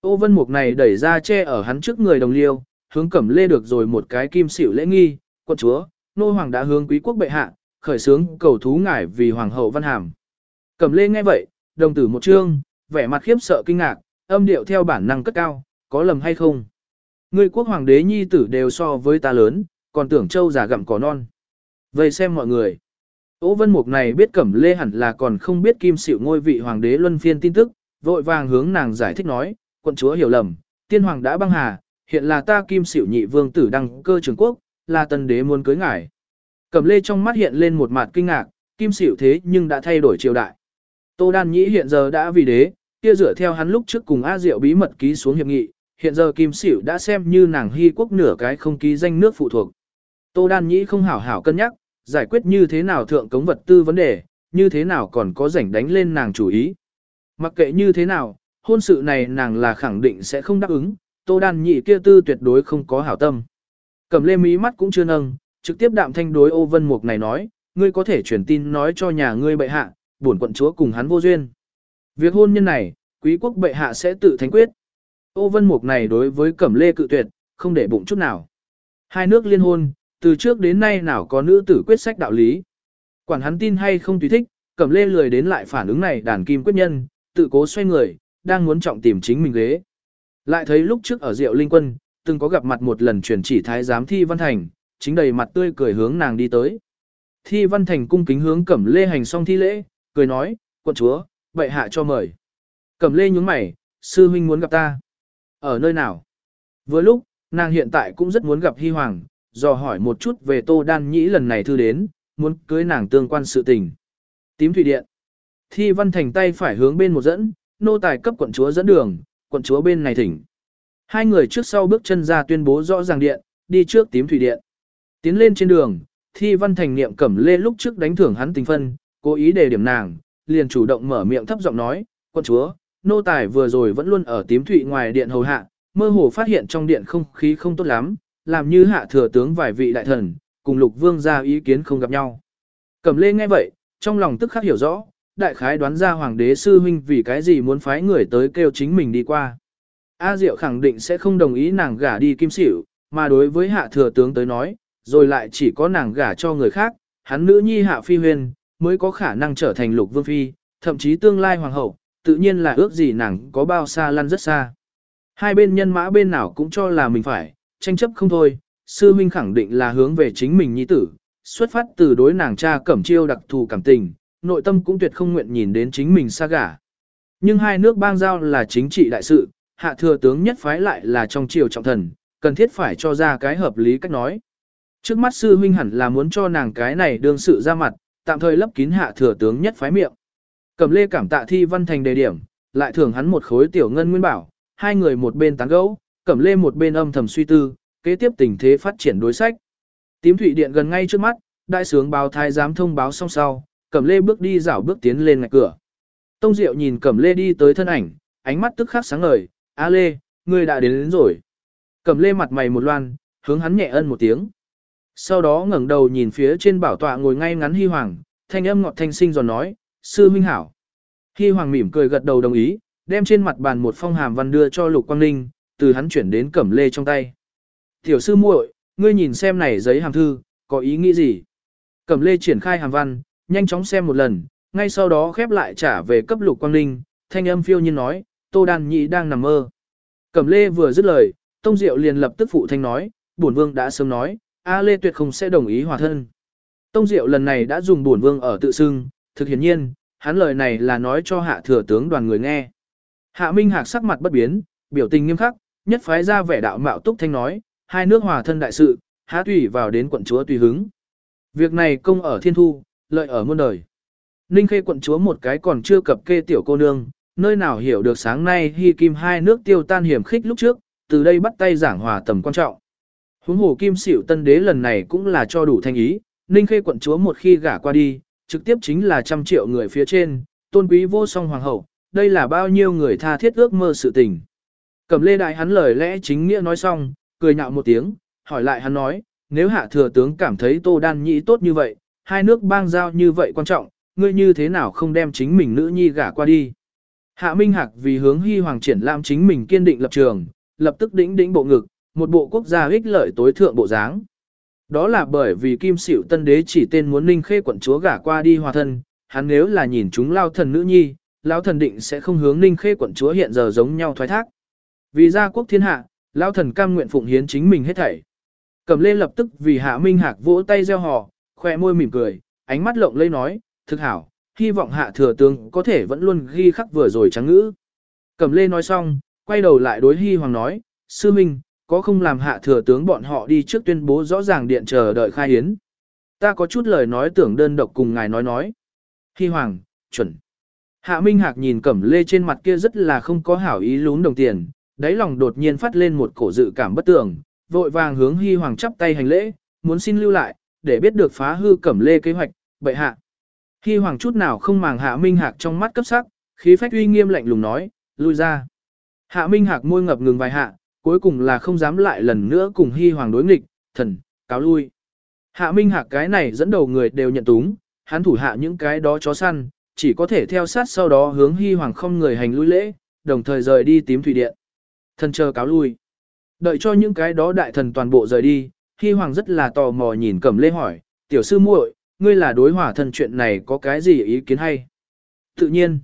Ô vân mục này đẩy ra che ở hắn trước người đồng liêu, hướng cẩm lê được rồi một cái kim xỉu lễ nghi, quân chúa, nô hoàng đã hướng quý quốc bệ hạ, khởi sướng cầu thú ngải vì hoàng hậu văn hàm. Cẩm lê nghe vậy, đồng tử một trương, vẻ mặt khiếp sợ kinh ngạc, âm điệu theo bản năng cất cao, có lầm hay không? người quốc hoàng đế nhi tử đều so với ta lớn, còn tưởng châu già gặm cỏ non. Vậy xem mọi người. Ô Vân Mục này biết Cẩm Lê hẳn là còn không biết kim xỉu ngôi vị hoàng đế luân phiên tin tức, vội vàng hướng nàng giải thích nói, quận chúa hiểu lầm, tiên hoàng đã băng hà, hiện là ta kim xỉu nhị vương tử đăng cơ trường quốc, là tân đế muốn cưới ngài. Cẩm Lê trong mắt hiện lên một mặt kinh ngạc, kim xỉu thế nhưng đã thay đổi triều đại. Tô Đan Nhĩ hiện giờ đã vì đế, kia dựa theo hắn lúc trước cùng A Diệu bí mật ký xuống hiệp nghị, hiện giờ kim xỉu đã xem như nàng hy quốc nửa cái không ký danh nước phụ thuộc. Tô Đan Nhĩ không hảo hảo cân nhắc, giải quyết như thế nào thượng cống vật tư vấn đề, như thế nào còn có rảnh đánh lên nàng chủ ý. Mặc kệ như thế nào, hôn sự này nàng là khẳng định sẽ không đáp ứng, Tô Đan Nhĩ kia tư tuyệt đối không có hảo tâm. Cầm lê mí mắt cũng chưa nâng, trực tiếp đạm thanh đối ô vân mục này nói, ngươi có thể truyền tin nói cho nhà ngươi bệ hạ, bổn quận chúa cùng hắn vô duyên. Việc hôn nhân này, quý quốc bệ hạ sẽ tự thánh quyết. Ô vân mục này đối với cẩm lê cự tuyệt, không để bụng chút nào. Hai nước liên hôn, từ trước đến nay nào có nữ tử quyết sách đạo lý. Quản hắn tin hay không tùy thích, cẩm lê lười đến lại phản ứng này đàn kim quyết nhân, tự cố xoay người, đang muốn trọng tìm chính mình ghế. Lại thấy lúc trước ở Diệu Linh Quân, từng có gặp mặt một lần truyền chỉ thái giám Thi Văn Thành, chính đầy mặt tươi cười hướng nàng đi tới. Thi Văn Thành cung kính hướng Cẩm Lê hành xong thi lễ, cười nói, quận chúa, bệ hạ cho mời. Cẩm Lê nhướng mày, sư huynh muốn gặp ta. Ở nơi nào? Vừa lúc, nàng hiện tại cũng rất muốn gặp Hy Hoàng, dò hỏi một chút về Tô Đan Nhĩ lần này thư đến, muốn cưới nàng tương quan sự tình. Tím thủy điện. Thi Văn Thành tay phải hướng bên một dẫn, nô tài cấp quận chúa dẫn đường, quận chúa bên này thỉnh. Hai người trước sau bước chân ra tuyên bố rõ ràng điện, đi trước tím thủy điện. Tiến lên trên đường, Thi Văn Thành niệm cẩm lê lúc trước đánh thưởng hắn tình phân, cố ý đề điểm nàng, liền chủ động mở miệng thấp giọng nói, quân chúa, nô tài vừa rồi vẫn luôn ở tím thụy ngoài điện hầu hạ, mơ hồ phát hiện trong điện không khí không tốt lắm, làm như hạ thừa tướng vài vị đại thần, cùng lục vương ra ý kiến không gặp nhau. Cẩm lê nghe vậy, trong lòng tức khắc hiểu rõ, đại khái đoán ra hoàng đế sư huynh vì cái gì muốn phái người tới kêu chính mình đi qua. A Diệu khẳng định sẽ không đồng ý nàng gả đi kim xỉu, mà đối với hạ thừa tướng tới nói, rồi lại chỉ có nàng gả cho người khác, hắn nữ nhi hạ phi huyền, mới có khả năng trở thành lục vương phi, thậm chí tương lai hoàng hậu, tự nhiên là ước gì nàng có bao xa lăn rất xa. Hai bên nhân mã bên nào cũng cho là mình phải, tranh chấp không thôi, sư huynh khẳng định là hướng về chính mình nhi tử, xuất phát từ đối nàng cha cẩm chiêu đặc thù cảm tình, nội tâm cũng tuyệt không nguyện nhìn đến chính mình xa gả. Nhưng hai nước bang giao là chính trị đại sự, hạ thừa tướng nhất phái lại là trong triều trọng thần, cần thiết phải cho ra cái hợp lý cách nói. Trước mắt sư huynh hẳn là muốn cho nàng cái này đương sự ra mặt, tạm thời lấp kín hạ thừa tướng nhất phái miệng. cẩm lê cảm tạ thi văn thành đề điểm, lại thưởng hắn một khối tiểu ngân nguyên bảo, hai người một bên tán gẫu, cẩm lê một bên âm thầm suy tư, kế tiếp tình thế phát triển đối sách. Tím thủy điện gần ngay trước mắt, đại sướng báo thái giám thông báo xong sau, cẩm lê bước đi dạo bước tiến lên ngạch cửa. Tông Diệu nhìn cẩm lê đi tới thân ảnh, ánh mắt tức khắc sáng ngời, A lê, ngươi đã đến, đến rồi. Cẩm lê mặt mày một loan, hướng hắn nhẹ ân một tiếng. Sau đó ngẩng đầu nhìn phía trên bảo tọa ngồi ngay ngắn Hy Hoàng, thanh âm ngọt thanh sinh giòn nói, sư huynh hảo. Hy Hoàng mỉm cười gật đầu đồng ý, đem trên mặt bàn một phong hàm văn đưa cho Lục Quang Ninh, từ hắn chuyển đến cẩm lê trong tay. Tiểu sư muội, ngươi nhìn xem này giấy hàm thư, có ý nghĩ gì? Cẩm lê triển khai hàm văn, nhanh chóng xem một lần, ngay sau đó khép lại trả về cấp Lục Quang Ninh, thanh âm phiêu nhiên nói, Tô Đan Nhị đang nằm mơ. Cẩm lê vừa dứt lời, Tông Diệu liền lập tức phụ thanh nói, bổn vương đã sớm nói, A Lê tuyệt không sẽ đồng ý hòa thân. Tông Diệu lần này đã dùng bổn vương ở tự xưng, thực hiển nhiên, hắn lời này là nói cho hạ thừa tướng đoàn người nghe. Hạ Minh Hạc sắc mặt bất biến, biểu tình nghiêm khắc, nhất phái ra vẻ đạo mạo túc thanh nói, hai nước hòa thân đại sự, há tùy vào đến quận chúa tùy hứng. Việc này công ở thiên thu, lợi ở muôn đời. Ninh Khê quận chúa một cái còn chưa cập kê tiểu cô nương, nơi nào hiểu được sáng nay hy kim hai nước tiêu tan hiểm khích lúc trước, từ đây bắt tay giảng hòa tầm quan trọng. Huống hồ kim xỉu tân đế lần này cũng là cho đủ thanh ý, Ninh Khê quận chúa một khi gả qua đi, trực tiếp chính là trăm triệu người phía trên, tôn quý vô song hoàng hậu, đây là bao nhiêu người tha thiết ước mơ sự tình. Cẩm lê đại hắn lời lẽ chính nghĩa nói xong, cười nhạo một tiếng, hỏi lại hắn nói, nếu hạ thừa tướng cảm thấy tô đan nhĩ tốt như vậy, hai nước bang giao như vậy quan trọng, ngươi như thế nào không đem chính mình nữ nhi gả qua đi. Hạ Minh Hạc vì hướng hy hoàng triển lãm chính mình kiên định lập trường, lập tức đĩnh đĩnh bộ ngực, một bộ quốc gia ích lợi tối thượng bộ dáng. Đó là bởi vì Kim Sửu Tân Đế chỉ tên muốn Ninh Khê quận chúa gả qua đi hòa thân, hắn nếu là nhìn chúng lao thần nữ nhi, lão thần định sẽ không hướng Ninh Khê quận chúa hiện giờ giống nhau thoái thác. Vì gia quốc thiên hạ, lão thần cam nguyện phụng hiến chính mình hết thảy. Cầm lên lập tức vì Hạ Minh Hạc vỗ tay reo hò, khoe môi mỉm cười, ánh mắt lộng lây nói, thực hảo, hy vọng hạ thừa tướng có thể vẫn luôn ghi khắc vừa rồi trắng ngữ. Cầm lê nói xong, quay đầu lại đối hy hoàng nói, sư minh, có không làm hạ thừa tướng bọn họ đi trước tuyên bố rõ ràng điện chờ đợi khai hiến. Ta có chút lời nói tưởng đơn độc cùng ngài nói nói. Hy hoàng, chuẩn. Hạ Minh Hạc nhìn cẩm lê trên mặt kia rất là không có hảo ý lún đồng tiền, đáy lòng đột nhiên phát lên một cổ dự cảm bất tường, vội vàng hướng Hy Hoàng chắp tay hành lễ, muốn xin lưu lại, để biết được phá hư cẩm lê kế hoạch, bệ hạ. Hy Hoàng chút nào không màng Hạ Minh Hạc trong mắt cấp sắc, khí phách uy nghiêm lạnh lùng nói, lui ra. Hạ Minh Hạc môi ngập ngừng vài hạ, cuối cùng là không dám lại lần nữa cùng Hy Hoàng đối nghịch, thần, cáo lui. Hạ Minh Hạc cái này dẫn đầu người đều nhận túng, hắn thủ hạ những cái đó chó săn, chỉ có thể theo sát sau đó hướng Hy Hoàng không người hành lui lễ, đồng thời rời đi tím thủy điện. Thần chờ cáo lui. Đợi cho những cái đó đại thần toàn bộ rời đi, Hy Hoàng rất là tò mò nhìn Cẩm Lê hỏi, tiểu sư muội, ngươi là đối hỏa thần chuyện này có cái gì ý kiến hay? Tự nhiên,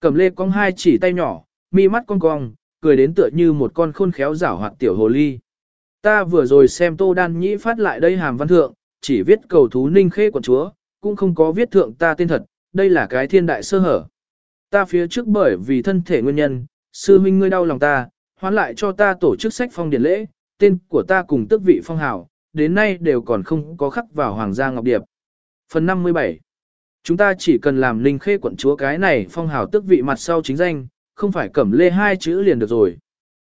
Cẩm Lê cong hai chỉ tay nhỏ, mi mắt cong cong, cười đến tựa như một con khôn khéo giảo hoạt tiểu hồ ly. Ta vừa rồi xem Tô Đan Nhĩ phát lại đây hàm văn thượng, chỉ viết cầu thú ninh khê quận chúa, cũng không có viết thượng ta tên thật, đây là cái thiên đại sơ hở. Ta phía trước bởi vì thân thể nguyên nhân, sư huynh ngươi đau lòng ta, hoán lại cho ta tổ chức sách phong điển lễ, tên của ta cùng tước vị phong hào, đến nay đều còn không có khắc vào Hoàng gia Ngọc Điệp. Phần 57 Chúng ta chỉ cần làm linh khê quận chúa cái này phong hào tước vị mặt sau chính danh, không phải cẩm lê hai chữ liền được rồi.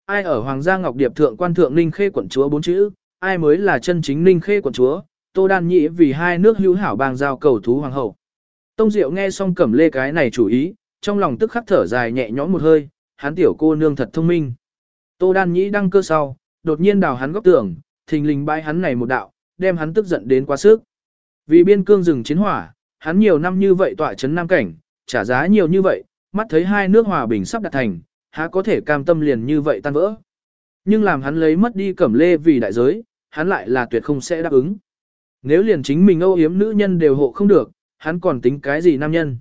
Ai ở Hoàng gia Ngọc Điệp thượng quan thượng linh khê quận chúa bốn chữ, ai mới là chân chính linh khê quận chúa, tô đan nhị vì hai nước hữu hảo bang giao cầu thú hoàng hậu. Tông Diệu nghe xong cẩm lê cái này chủ ý, trong lòng tức khắc thở dài nhẹ nhõm một hơi, hắn tiểu cô nương thật thông minh. Tô Đan Nhĩ đăng cơ sau, đột nhiên đào hắn góc tưởng thình lình bãi hắn này một đạo, đem hắn tức giận đến quá sức. Vì biên cương rừng chiến hỏa, hắn nhiều năm như vậy tọa chấn nam cảnh, trả giá nhiều như vậy, mắt thấy hai nước hòa bình sắp đạt thành, há có thể cam tâm liền như vậy tan vỡ. Nhưng làm hắn lấy mất đi cẩm lê vì đại giới, hắn lại là tuyệt không sẽ đáp ứng. Nếu liền chính mình âu yếm nữ nhân đều hộ không được, hắn còn tính cái gì nam nhân.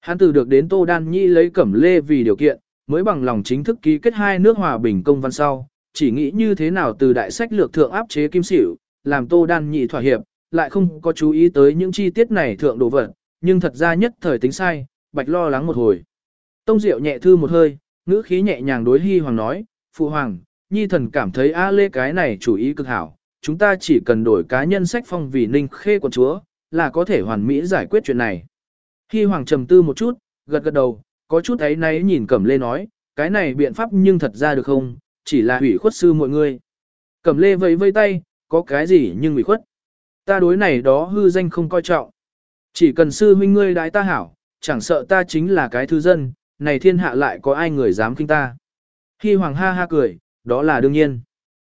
Hắn từ được đến Tô Đan Nhi lấy cẩm lê vì điều kiện, mới bằng lòng chính thức ký kết hai nước hòa bình công văn sau, chỉ nghĩ như thế nào từ đại sách lược thượng áp chế kim sỉu, làm Tô Đan Nhị thỏa hiệp, lại không có chú ý tới những chi tiết này thượng đồ vật, nhưng thật ra nhất thời tính sai, bạch lo lắng một hồi. Tông Diệu nhẹ thư một hơi, ngữ khí nhẹ nhàng đối Hi Hoàng nói, Phụ Hoàng, Nhi thần cảm thấy A Lê cái này chủ ý cực hảo, chúng ta chỉ cần đổi cá nhân sách phong vì ninh khê quận chúa, là có thể hoàn mỹ giải quyết chuyện này. Hi Hoàng trầm tư một chút, gật gật đầu, có chút ấy nấy nhìn Cẩm Lê nói, cái này biện pháp nhưng thật ra được không, chỉ là hủy khuất sư mọi người. Cẩm Lê vẫy vây tay, có cái gì nhưng hủy khuất. Ta đối này đó hư danh không coi trọng. Chỉ cần sư huynh ngươi đái ta hảo, chẳng sợ ta chính là cái thư dân, này thiên hạ lại có ai người dám kinh ta. Khi hoàng ha ha cười, đó là đương nhiên.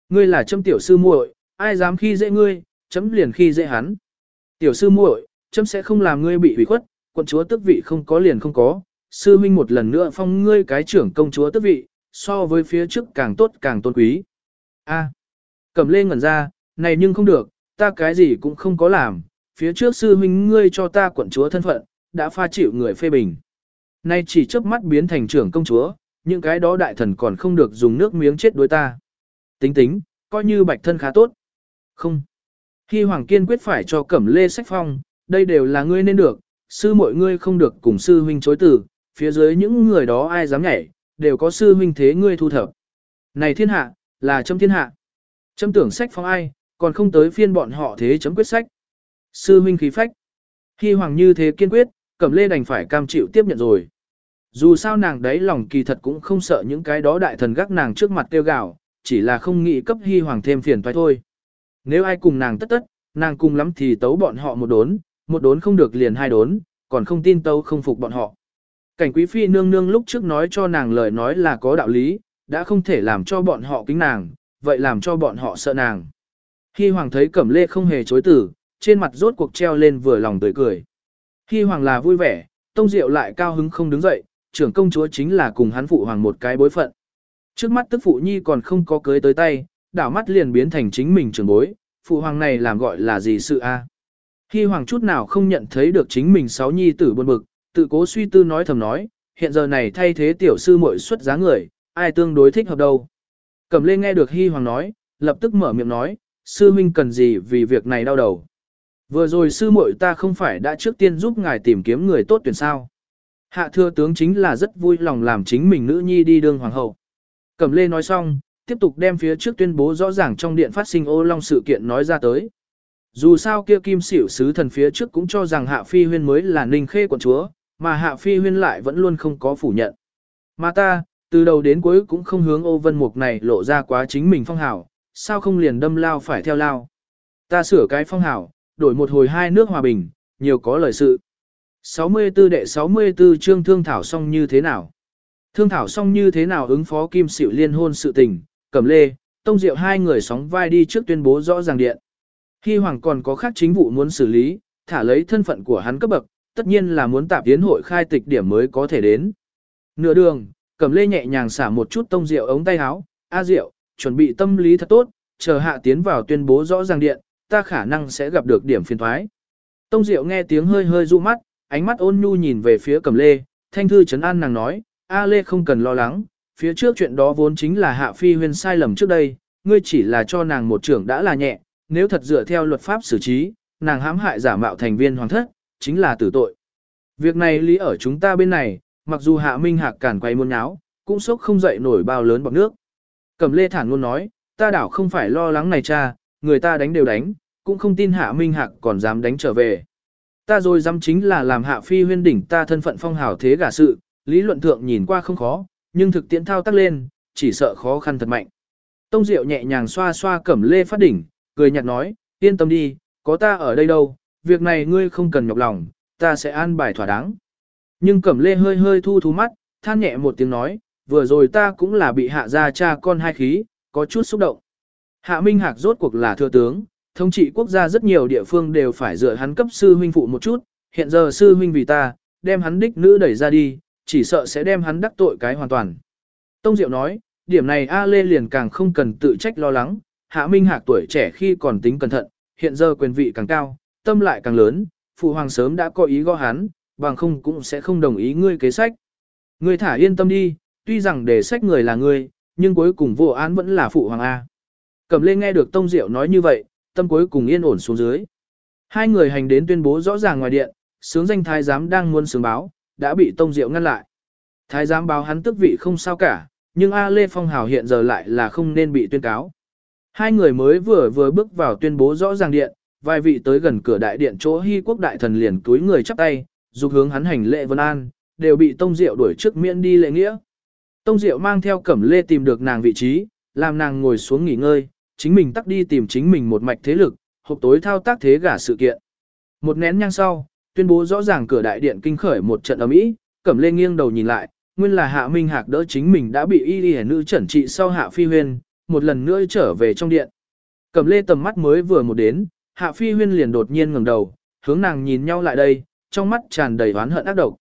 Ngươi là châm tiểu sư muội, ai dám khi dễ ngươi, chấm liền khi dễ hắn. Tiểu sư muội, chấm sẽ không làm ngươi bị hủy khuất, quận chúa tức vị không có liền không có, sư huynh một lần nữa phong ngươi cái trưởng công chúa tước vị, so với phía trước càng tốt càng tôn quý. A, à, cầm lê ngẩn ra, này nhưng không được, ta cái gì cũng không có làm, phía trước sư huynh ngươi cho ta quận chúa thân phận, đã pha chịu người phê bình. Nay chỉ chớp mắt biến thành trưởng công chúa, những cái đó đại thần còn không được dùng nước miếng chết đối ta. Tính tính, coi như bạch thân khá tốt. Không. Khi Hoàng kiên quyết phải cho Cẩm Lê sách phong, đây đều là ngươi nên được, sư mọi ngươi không được cùng sư huynh chối từ, phía dưới những người đó ai dám nhảy, đều có sư huynh thế ngươi thu thập. Này thiên hạ, là châm thiên hạ. Châm tưởng sách phong ai, còn không tới phiên bọn họ thế chấm quyết sách. Sư huynh khí phách. khi hoàng như thế kiên quyết, cẩm lê đành phải cam chịu tiếp nhận rồi. Dù sao nàng đấy lòng kỳ thật cũng không sợ những cái đó đại thần gác nàng trước mặt tiêu gạo, chỉ là không nghĩ cấp hy hoàng thêm phiền toái thôi. Nếu ai cùng nàng tất tất, nàng cùng lắm thì tấu bọn họ một đốn, một đốn không được liền hai đốn, còn không tin tấu không phục bọn họ. Cảnh quý phi nương nương lúc trước nói cho nàng lời nói là có đạo lý, đã không thể làm cho bọn họ kính nàng, vậy làm cho bọn họ sợ nàng. Hy hoàng thấy cẩm lê không hề chối tử, trên mặt rốt cuộc treo lên vừa lòng tươi cười. Hy hoàng là vui vẻ, tông diệu lại cao hứng không đứng dậy, trưởng công chúa chính là cùng hắn phụ hoàng một cái bối phận. Trước mắt tức phụ nhi còn không có cưới tới tay, đảo mắt liền biến thành chính mình trưởng bối, phụ hoàng này làm gọi là gì sự a? khi hoàng chút nào không nhận thấy được chính mình sáu nhi tử buồn bực, tự cố suy tư nói thầm nói, hiện giờ này thay thế tiểu sư muội xuất giá người, ai tương đối thích hợp đâu. Cẩm lê nghe được Hy hoàng nói, lập tức mở miệng nói, sư huynh cần gì vì việc này đau đầu. Vừa rồi sư muội ta không phải đã trước tiên giúp ngài tìm kiếm người tốt tuyển sao. Hạ Thừa tướng chính là rất vui lòng làm chính mình nữ nhi đi đương hoàng hậu. Cẩm lê nói xong, tiếp tục đem phía trước tuyên bố rõ ràng trong điện phát sinh ô long sự kiện nói ra tới. Dù sao kia kim xỉu sứ thần phía trước cũng cho rằng hạ phi huyên mới là ninh khê quận chúa, mà hạ phi huyên lại vẫn luôn không có phủ nhận. Mà ta, từ đầu đến cuối cũng không hướng ô vân mục này lộ ra quá chính mình phong hảo, sao không liền đâm lao phải theo lao. Ta sửa cái phong hảo, đổi một hồi hai nước hòa bình, nhiều có lời sự. 64 đệ 64 chương thương thảo xong như thế nào? Thương thảo xong như thế nào ứng phó kim xỉu liên hôn sự tình, cẩm lê, tông diệu hai người sóng vai đi trước tuyên bố rõ ràng điện. Khi hoàng còn có khác chính vụ muốn xử lý, thả lấy thân phận của hắn cấp bậc, tất nhiên là muốn tạp tiến hội khai tịch điểm mới có thể đến. Nửa đường, cẩm lê nhẹ nhàng xả một chút tông diệu ống tay áo, a diệu, chuẩn bị tâm lý thật tốt, chờ hạ tiến vào tuyên bố rõ ràng điện, ta khả năng sẽ gặp được điểm phiền thoái. Tông diệu nghe tiếng hơi hơi du mắt, ánh mắt ôn nhu nhìn về phía cẩm lê, thanh thư chấn an nàng nói, A Lê không cần lo lắng, phía trước chuyện đó vốn chính là hạ phi huyên sai lầm trước đây, ngươi chỉ là cho nàng một trưởng đã là nhẹ, nếu thật dựa theo luật pháp xử trí, nàng hãm hại giả mạo thành viên hoàng thất, chính là tử tội. Việc này lý ở chúng ta bên này, mặc dù hạ minh hạc cản quay muôn nháo, cũng sốc không dậy nổi bao lớn bọc nước. Cẩm lê thản luôn nói, ta đảo không phải lo lắng này cha, người ta đánh đều đánh, cũng không tin hạ minh hạc còn dám đánh trở về. Ta rồi dám chính là làm hạ phi huyên đỉnh ta thân phận phong hào thế gả sự, lý luận thượng nhìn qua không khó, nhưng thực tiễn thao tác lên, chỉ sợ khó khăn thật mạnh. Tông Diệu nhẹ nhàng xoa xoa cẩm lê phát đỉnh, cười nhạt nói, yên tâm đi, có ta ở đây đâu, việc này ngươi không cần nhọc lòng, ta sẽ an bài thỏa đáng. Nhưng cẩm lê hơi hơi thu thú mắt, than nhẹ một tiếng nói, vừa rồi ta cũng là bị hạ ra cha con hai khí, có chút xúc động. Hạ Minh Hạc rốt cuộc là thừa tướng, thống trị quốc gia rất nhiều địa phương đều phải dựa hắn cấp sư huynh phụ một chút, hiện giờ sư huynh vì ta, đem hắn đích nữ đẩy ra đi, chỉ sợ sẽ đem hắn đắc tội cái hoàn toàn. Tông Diệu nói, điểm này A Lê liền càng không cần tự trách lo lắng, Hạ Minh Hạc tuổi trẻ khi còn tính cẩn thận, hiện giờ quyền vị càng cao, tâm lại càng lớn, phụ hoàng sớm đã có ý gõ hắn, bằng không cũng sẽ không đồng ý ngươi kế sách. Ngươi thả yên tâm đi, tuy rằng đề sách người là ngươi, nhưng cuối cùng vô án vẫn là phụ hoàng A. Cẩm Lê nghe được Tông Diệu nói như vậy, tâm cuối cùng yên ổn xuống dưới. Hai người hành đến tuyên bố rõ ràng ngoài điện, sướng danh thái giám đang muốn sướng báo, đã bị Tông Diệu ngăn lại. Thái giám báo hắn tức vị không sao cả, nhưng A Lê Phong Hào hiện giờ lại là không nên bị tuyên cáo. Hai người mới vừa vừa bước vào tuyên bố rõ ràng điện, vài vị tới gần cửa đại điện chỗ Hy quốc đại thần liền túi người chắp tay, dục hướng hắn hành lễ vân an, đều bị Tông Diệu đuổi trước miễn đi lễ nghĩa. Tông Diệu mang theo Cẩm Lê tìm được nàng vị trí, làm nàng ngồi xuống nghỉ ngơi, chính mình tắt đi tìm chính mình một mạch thế lực, hộp tối thao tác thế gả sự kiện. Một nén nhang sau, tuyên bố rõ ràng cửa đại điện kinh khởi một trận ầm ĩ, Cẩm Lê nghiêng đầu nhìn lại, nguyên là Hạ Minh Hạc đỡ chính mình đã bị y y nữ chẩn trị sau Hạ Phi Huyên, một lần nữa trở về trong điện. Cẩm Lê tầm mắt mới vừa một đến, Hạ Phi Huyên liền đột nhiên ngẩng đầu, hướng nàng nhìn nhau lại đây, trong mắt tràn đầy oán hận ác độc.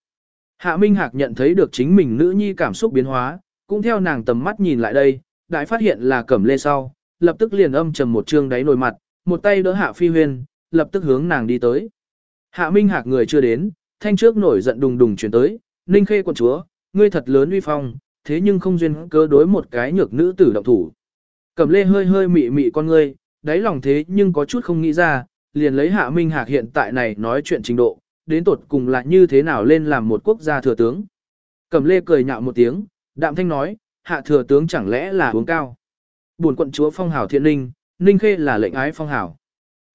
Hạ Minh Hạc nhận thấy được chính mình nữ nhi cảm xúc biến hóa, cũng theo nàng tầm mắt nhìn lại đây, đại phát hiện là Cẩm Lê sau, lập tức liền âm trầm một trương đáy nồi mặt, một tay đỡ Hạ Phi Huyên, lập tức hướng nàng đi tới. Hạ Minh Hạc người chưa đến, thanh trước nổi giận đùng đùng chuyển tới, Ninh Khê quận chúa, ngươi thật lớn uy phong, thế nhưng không duyên cớ đối một cái nhược nữ tử động thủ. Cẩm lê hơi hơi mị mị con ngươi, đáy lòng thế nhưng có chút không nghĩ ra, liền lấy Hạ Minh Hạc hiện tại này nói chuyện trình độ, đến tột cùng là như thế nào lên làm một quốc gia thừa tướng. Cẩm lê cười nhạo một tiếng, đạm thanh nói, hạ thừa tướng chẳng lẽ là uống cao. Buồn quận chúa phong hảo thiện ninh, ninh khê là lệnh ái phong hảo.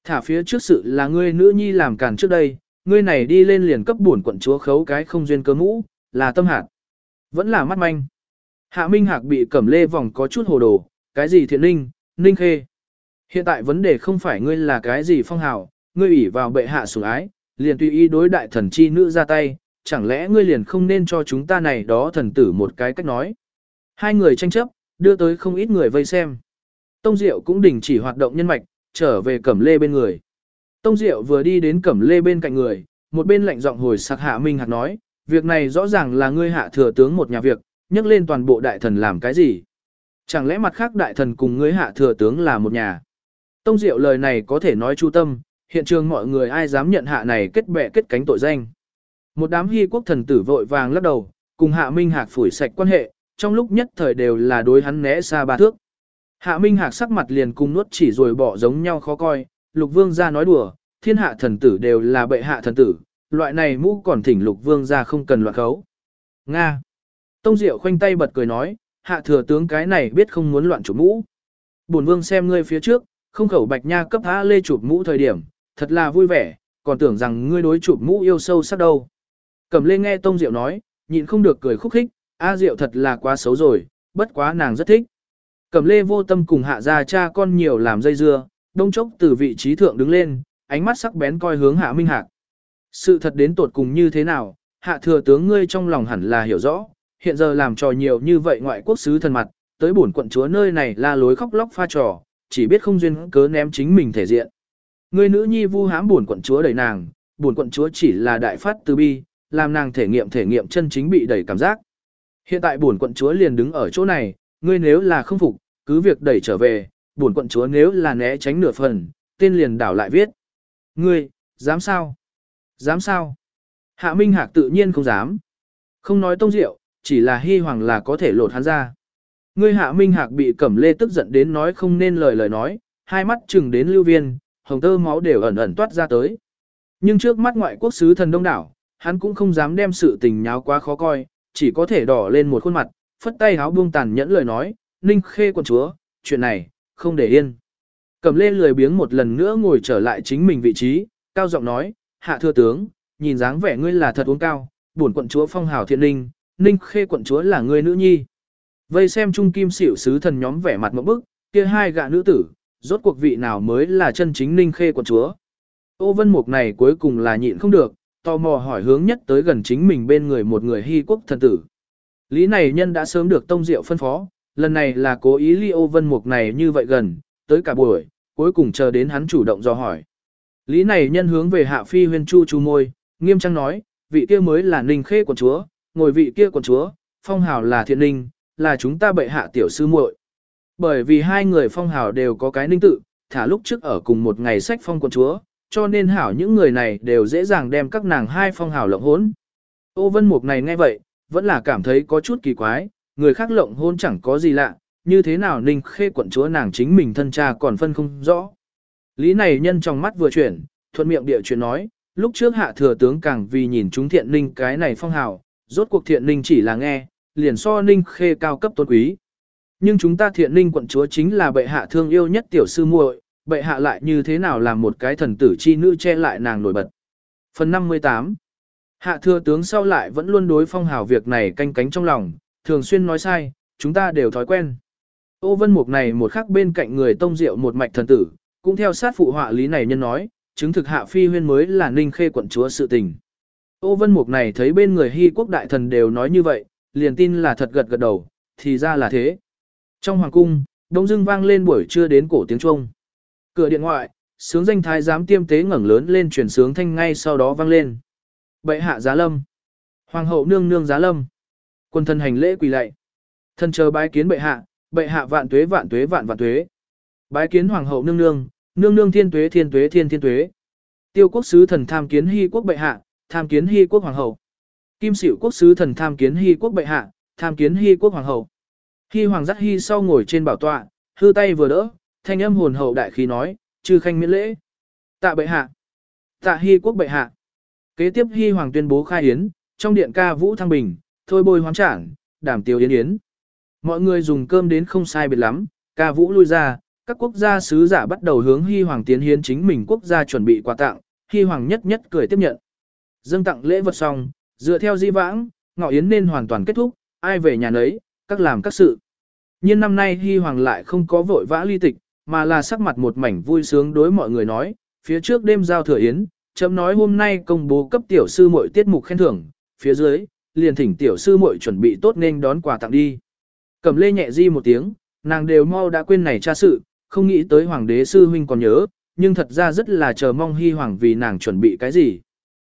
Thả phía trước sự là ngươi nữ nhi làm càn trước đây, ngươi này đi lên liền cấp buồn quận chúa khấu cái không duyên cơ mũ, là tâm hạt. Vẫn là mắt manh. Hạ Minh Hạc bị cẩm lê vòng có chút hồ đồ, cái gì thiện ninh, ninh khê. Hiện tại vấn đề không phải ngươi là cái gì phong hào, ngươi ủy vào bệ hạ sủng ái, liền tùy ý đối đại thần chi nữ ra tay, chẳng lẽ ngươi liền không nên cho chúng ta này đó thần tử một cái cách nói. Hai người tranh chấp, đưa tới không ít người vây xem. Tông Diệu cũng đình chỉ hoạt động nhân mạch, trở về Cẩm Lê bên người. Tông Diệu vừa đi đến Cẩm Lê bên cạnh người, một bên lạnh giọng hồi sạc hạ Minh Hạc nói, việc này rõ ràng là ngươi hạ thừa tướng một nhà việc, nhắc lên toàn bộ đại thần làm cái gì. Chẳng lẽ mặt khác đại thần cùng ngươi hạ thừa tướng là một nhà. Tông Diệu lời này có thể nói chu tâm, hiện trường mọi người ai dám nhận hạ này kết bè kết cánh tội danh. Một đám hy quốc thần tử vội vàng lắc đầu, cùng hạ Minh Hạc phủi sạch quan hệ, trong lúc nhất thời đều là đối hắn né xa ba thước. Hạ Minh Hạc sắc mặt liền cùng nuốt chỉ rồi bỏ giống nhau khó coi, Lục Vương ra nói đùa, thiên hạ thần tử đều là bệ hạ thần tử, loại này mũ còn thỉnh Lục Vương ra không cần loạn khấu. Nga. Tông Diệu khoanh tay bật cười nói, hạ thừa tướng cái này biết không muốn loạn chủ mũ. Bổn Vương xem ngươi phía trước, không khẩu bạch nha cấp há lê chụp mũ thời điểm, thật là vui vẻ, còn tưởng rằng ngươi đối chụp mũ yêu sâu sắc đâu. Cẩm lê nghe Tông Diệu nói, nhịn không được cười khúc khích, A Diệu thật là quá xấu rồi, bất quá nàng rất thích. Cẩm lê vô tâm cùng hạ ra cha con nhiều làm dây dưa, đông chốc từ vị trí thượng đứng lên, ánh mắt sắc bén coi hướng hạ minh hạc. Sự thật đến tột cùng như thế nào, hạ thừa tướng ngươi trong lòng hẳn là hiểu rõ, hiện giờ làm trò nhiều như vậy ngoại quốc sứ thần mặt, tới bổn quận chúa nơi này la lối khóc lóc pha trò, chỉ biết không duyên cớ ném chính mình thể diện. Ngươi nữ nhi vu hãm bổn quận chúa đẩy nàng, bổn quận chúa chỉ là đại phát từ bi, làm nàng thể nghiệm thể nghiệm chân chính bị đẩy cảm giác. Hiện tại bổn quận chúa liền đứng ở chỗ này, ngươi nếu là không phục, cứ việc đẩy trở về, bổn quận chúa nếu là né tránh nửa phần, tên liền đảo lại viết. Ngươi, dám sao? Dám sao? Hạ Minh Hạc tự nhiên không dám. Không nói tông diệu, chỉ là hy hoàng là có thể lột hắn ra. Ngươi Hạ Minh Hạc bị cẩm lê tức giận đến nói không nên lời lời nói, hai mắt chừng đến lưu viên, hồng tơ máu đều ẩn ẩn toát ra tới. Nhưng trước mắt ngoại quốc sứ thần đông đảo, hắn cũng không dám đem sự tình nháo quá khó coi, chỉ có thể đỏ lên một khuôn mặt, phất tay háo buông tàn nhẫn lời nói, Ninh Khê quận chúa, chuyện này, không để yên. Cầm lên lười biếng một lần nữa ngồi trở lại chính mình vị trí, cao giọng nói, hạ thưa tướng, nhìn dáng vẻ ngươi là thật uống cao, buồn quận chúa phong hào thiện ninh, Ninh Khê quận chúa là ngươi nữ nhi. Vây xem trung kim xỉu sứ thần nhóm vẻ mặt một bức, kia hai gạ nữ tử, rốt cuộc vị nào mới là chân chính Ninh Khê quận chúa. Ô vân mục này cuối cùng là nhịn không được, tò mò hỏi hướng nhất tới gần chính mình bên người một người hy quốc thần tử. Lý này nhân đã sớm được tông diệu phân phó, lần này là cố ý Li ô vân mục này như vậy gần, tới cả buổi, cuối cùng chờ đến hắn chủ động do hỏi. Lý này nhân hướng về hạ phi huyên chu chu môi, nghiêm trang nói, vị kia mới là ninh khê quận chúa, ngồi vị kia quận chúa, phong hào là thiện ninh, là chúng ta bệ hạ tiểu sư muội. Bởi vì hai người phong hào đều có cái ninh tự, thả lúc trước ở cùng một ngày sách phong quận chúa, cho nên hảo những người này đều dễ dàng đem các nàng hai phong hào lộng hốn. Ô vân mục này nghe vậy, vẫn là cảm thấy có chút kỳ quái, người khác lộng hôn chẳng có gì lạ, như thế nào ninh khê quận chúa nàng chính mình thân cha còn phân không rõ. Lý này nhân trong mắt vừa chuyển, thuận miệng địa chuyện nói, lúc trước hạ thừa tướng càng vì nhìn chúng thiện ninh cái này phong hào, rốt cuộc thiện ninh chỉ là nghe, liền so ninh khê cao cấp tôn quý. Nhưng chúng ta thiện ninh quận chúa chính là bệ hạ thương yêu nhất tiểu sư muội, bệ hạ lại như thế nào làm một cái thần tử chi nữ che lại nàng nổi bật. Phần 58 Hạ thừa tướng sau lại vẫn luôn đối phong hào việc này canh cánh trong lòng, thường xuyên nói sai, chúng ta đều thói quen. Ô vân mục này một khắc bên cạnh người tông diệu một mạch thần tử, cũng theo sát phụ họa lý này nhân nói, chứng thực hạ phi huyên mới là ninh khê quận chúa sự tình. Ô vân mục này thấy bên người hy quốc đại thần đều nói như vậy, liền tin là thật gật gật đầu, thì ra là thế. Trong hoàng cung, đông dưng vang lên buổi trưa đến cổ tiếng Trung. Cửa điện ngoại, sướng danh thái giám tiêm tế ngẩng lớn lên truyền sướng thanh ngay sau đó vang lên. Bệ hạ giá lâm. Hoàng hậu nương nương giá lâm. Quân thân hành lễ quỳ lạy. Thân chờ bái kiến bệ hạ, bệ hạ vạn tuế vạn tuế vạn vạn tuế. Bái kiến hoàng hậu nương nương, nương nương thiên tuế thiên tuế thiên thiên tuế. Tiêu quốc sứ thần tham kiến hy quốc bệ hạ, tham kiến hy quốc hoàng hậu. Kim Sửu quốc sứ thần tham kiến hy quốc bệ hạ, tham kiến hy quốc hoàng hậu. Hy hoàng dắt hy sau ngồi trên bảo tọa, hư tay vừa đỡ, thanh âm hồn hậu đại khí nói, chư khanh miễn lễ. Tạ bệ hạ. Tạ hy quốc bệ hạ. Kế tiếp hy hoàng tuyên bố khai yến, trong điện ca vũ thăng bình, thôi bôi hoán trảng, đảm tiêu yến yến. Mọi người dùng cơm đến không sai biệt lắm, ca vũ lui ra, các quốc gia sứ giả bắt đầu hướng Hy Hoàng tiến hiến chính mình quốc gia chuẩn bị quà tặng, Hy Hoàng nhất nhất cười tiếp nhận. Dâng tặng lễ vật xong, dựa theo di vãng, ngọ yến nên hoàn toàn kết thúc, ai về nhà nấy, các làm các sự. Nhưng năm nay Hy Hoàng lại không có vội vã ly tịch, mà là sắc mặt một mảnh vui sướng đối mọi người nói, phía trước đêm giao thừa yến, chấm nói hôm nay công bố cấp tiểu sư muội tiết mục khen thưởng, phía dưới, liền thỉnh tiểu sư muội chuẩn bị tốt nên đón quà tặng đi. Cầm lê nhẹ di một tiếng, nàng đều mau đã quên này tra sự, không nghĩ tới hoàng đế sư huynh còn nhớ, nhưng thật ra rất là chờ mong hy hoàng vì nàng chuẩn bị cái gì.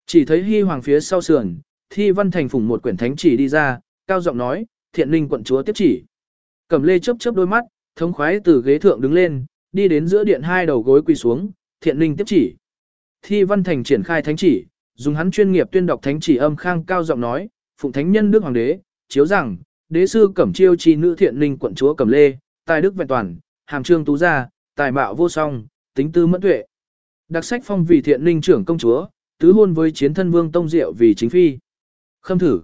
Chỉ thấy hy hoàng phía sau sườn, thi văn thành phùng một quyển thánh chỉ đi ra, cao giọng nói, thiện linh quận chúa tiếp chỉ. Cầm lê chớp chớp đôi mắt, thống khoái từ ghế thượng đứng lên, đi đến giữa điện hai đầu gối quỳ xuống, thiện linh tiếp chỉ. Thi văn thành triển khai thánh chỉ, dùng hắn chuyên nghiệp tuyên đọc thánh chỉ âm khang cao giọng nói, phụng thánh nhân đức hoàng đế, chiếu rằng, đế sư cẩm chiêu chi nữ thiện linh quận chúa cẩm lê, tài đức vẹn toàn, hàm trương tú gia, tài mạo vô song, tính tư mẫn tuệ. Đặc sách phong vì thiện linh trưởng công chúa, tứ hôn với chiến thân vương tông diệu vì chính phi. Khâm thử.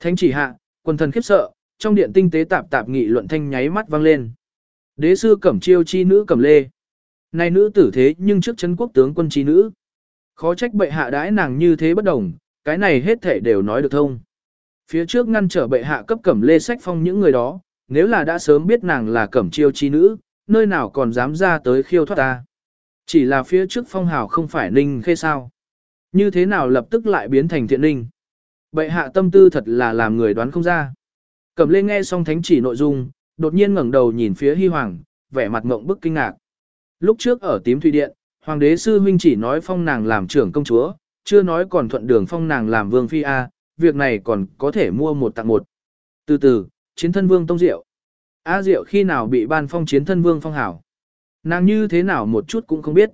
Thánh chỉ hạ, quần thần khiếp sợ, trong điện tinh tế tạp tạp nghị luận thanh nháy mắt vang lên. Đế sư cẩm chiêu chi nữ cẩm lê. Này nữ tử thế nhưng trước chân quốc tướng quân chi nữ. Khó trách bệ hạ đãi nàng như thế bất đồng, cái này hết thể đều nói được thông. Phía trước ngăn trở bệ hạ cấp cẩm lê sách phong những người đó, nếu là đã sớm biết nàng là cẩm chiêu chi nữ, nơi nào còn dám ra tới khiêu thoát ta. Chỉ là phía trước phong hào không phải ninh khê sao. Như thế nào lập tức lại biến thành thiện ninh. Bệ hạ tâm tư thật là làm người đoán không ra. Cẩm lê nghe xong thánh chỉ nội dung, đột nhiên ngẩng đầu nhìn phía hy hoàng, vẻ mặt ngộng bức kinh ngạc. Lúc trước ở tím thủy điện, hoàng đế sư huynh chỉ nói phong nàng làm trưởng công chúa, chưa nói còn thuận đường phong nàng làm vương phi A, việc này còn có thể mua một tặng một. Từ từ, chiến thân vương tông diệu. A diệu khi nào bị ban phong chiến thân vương phong hảo. Nàng như thế nào một chút cũng không biết.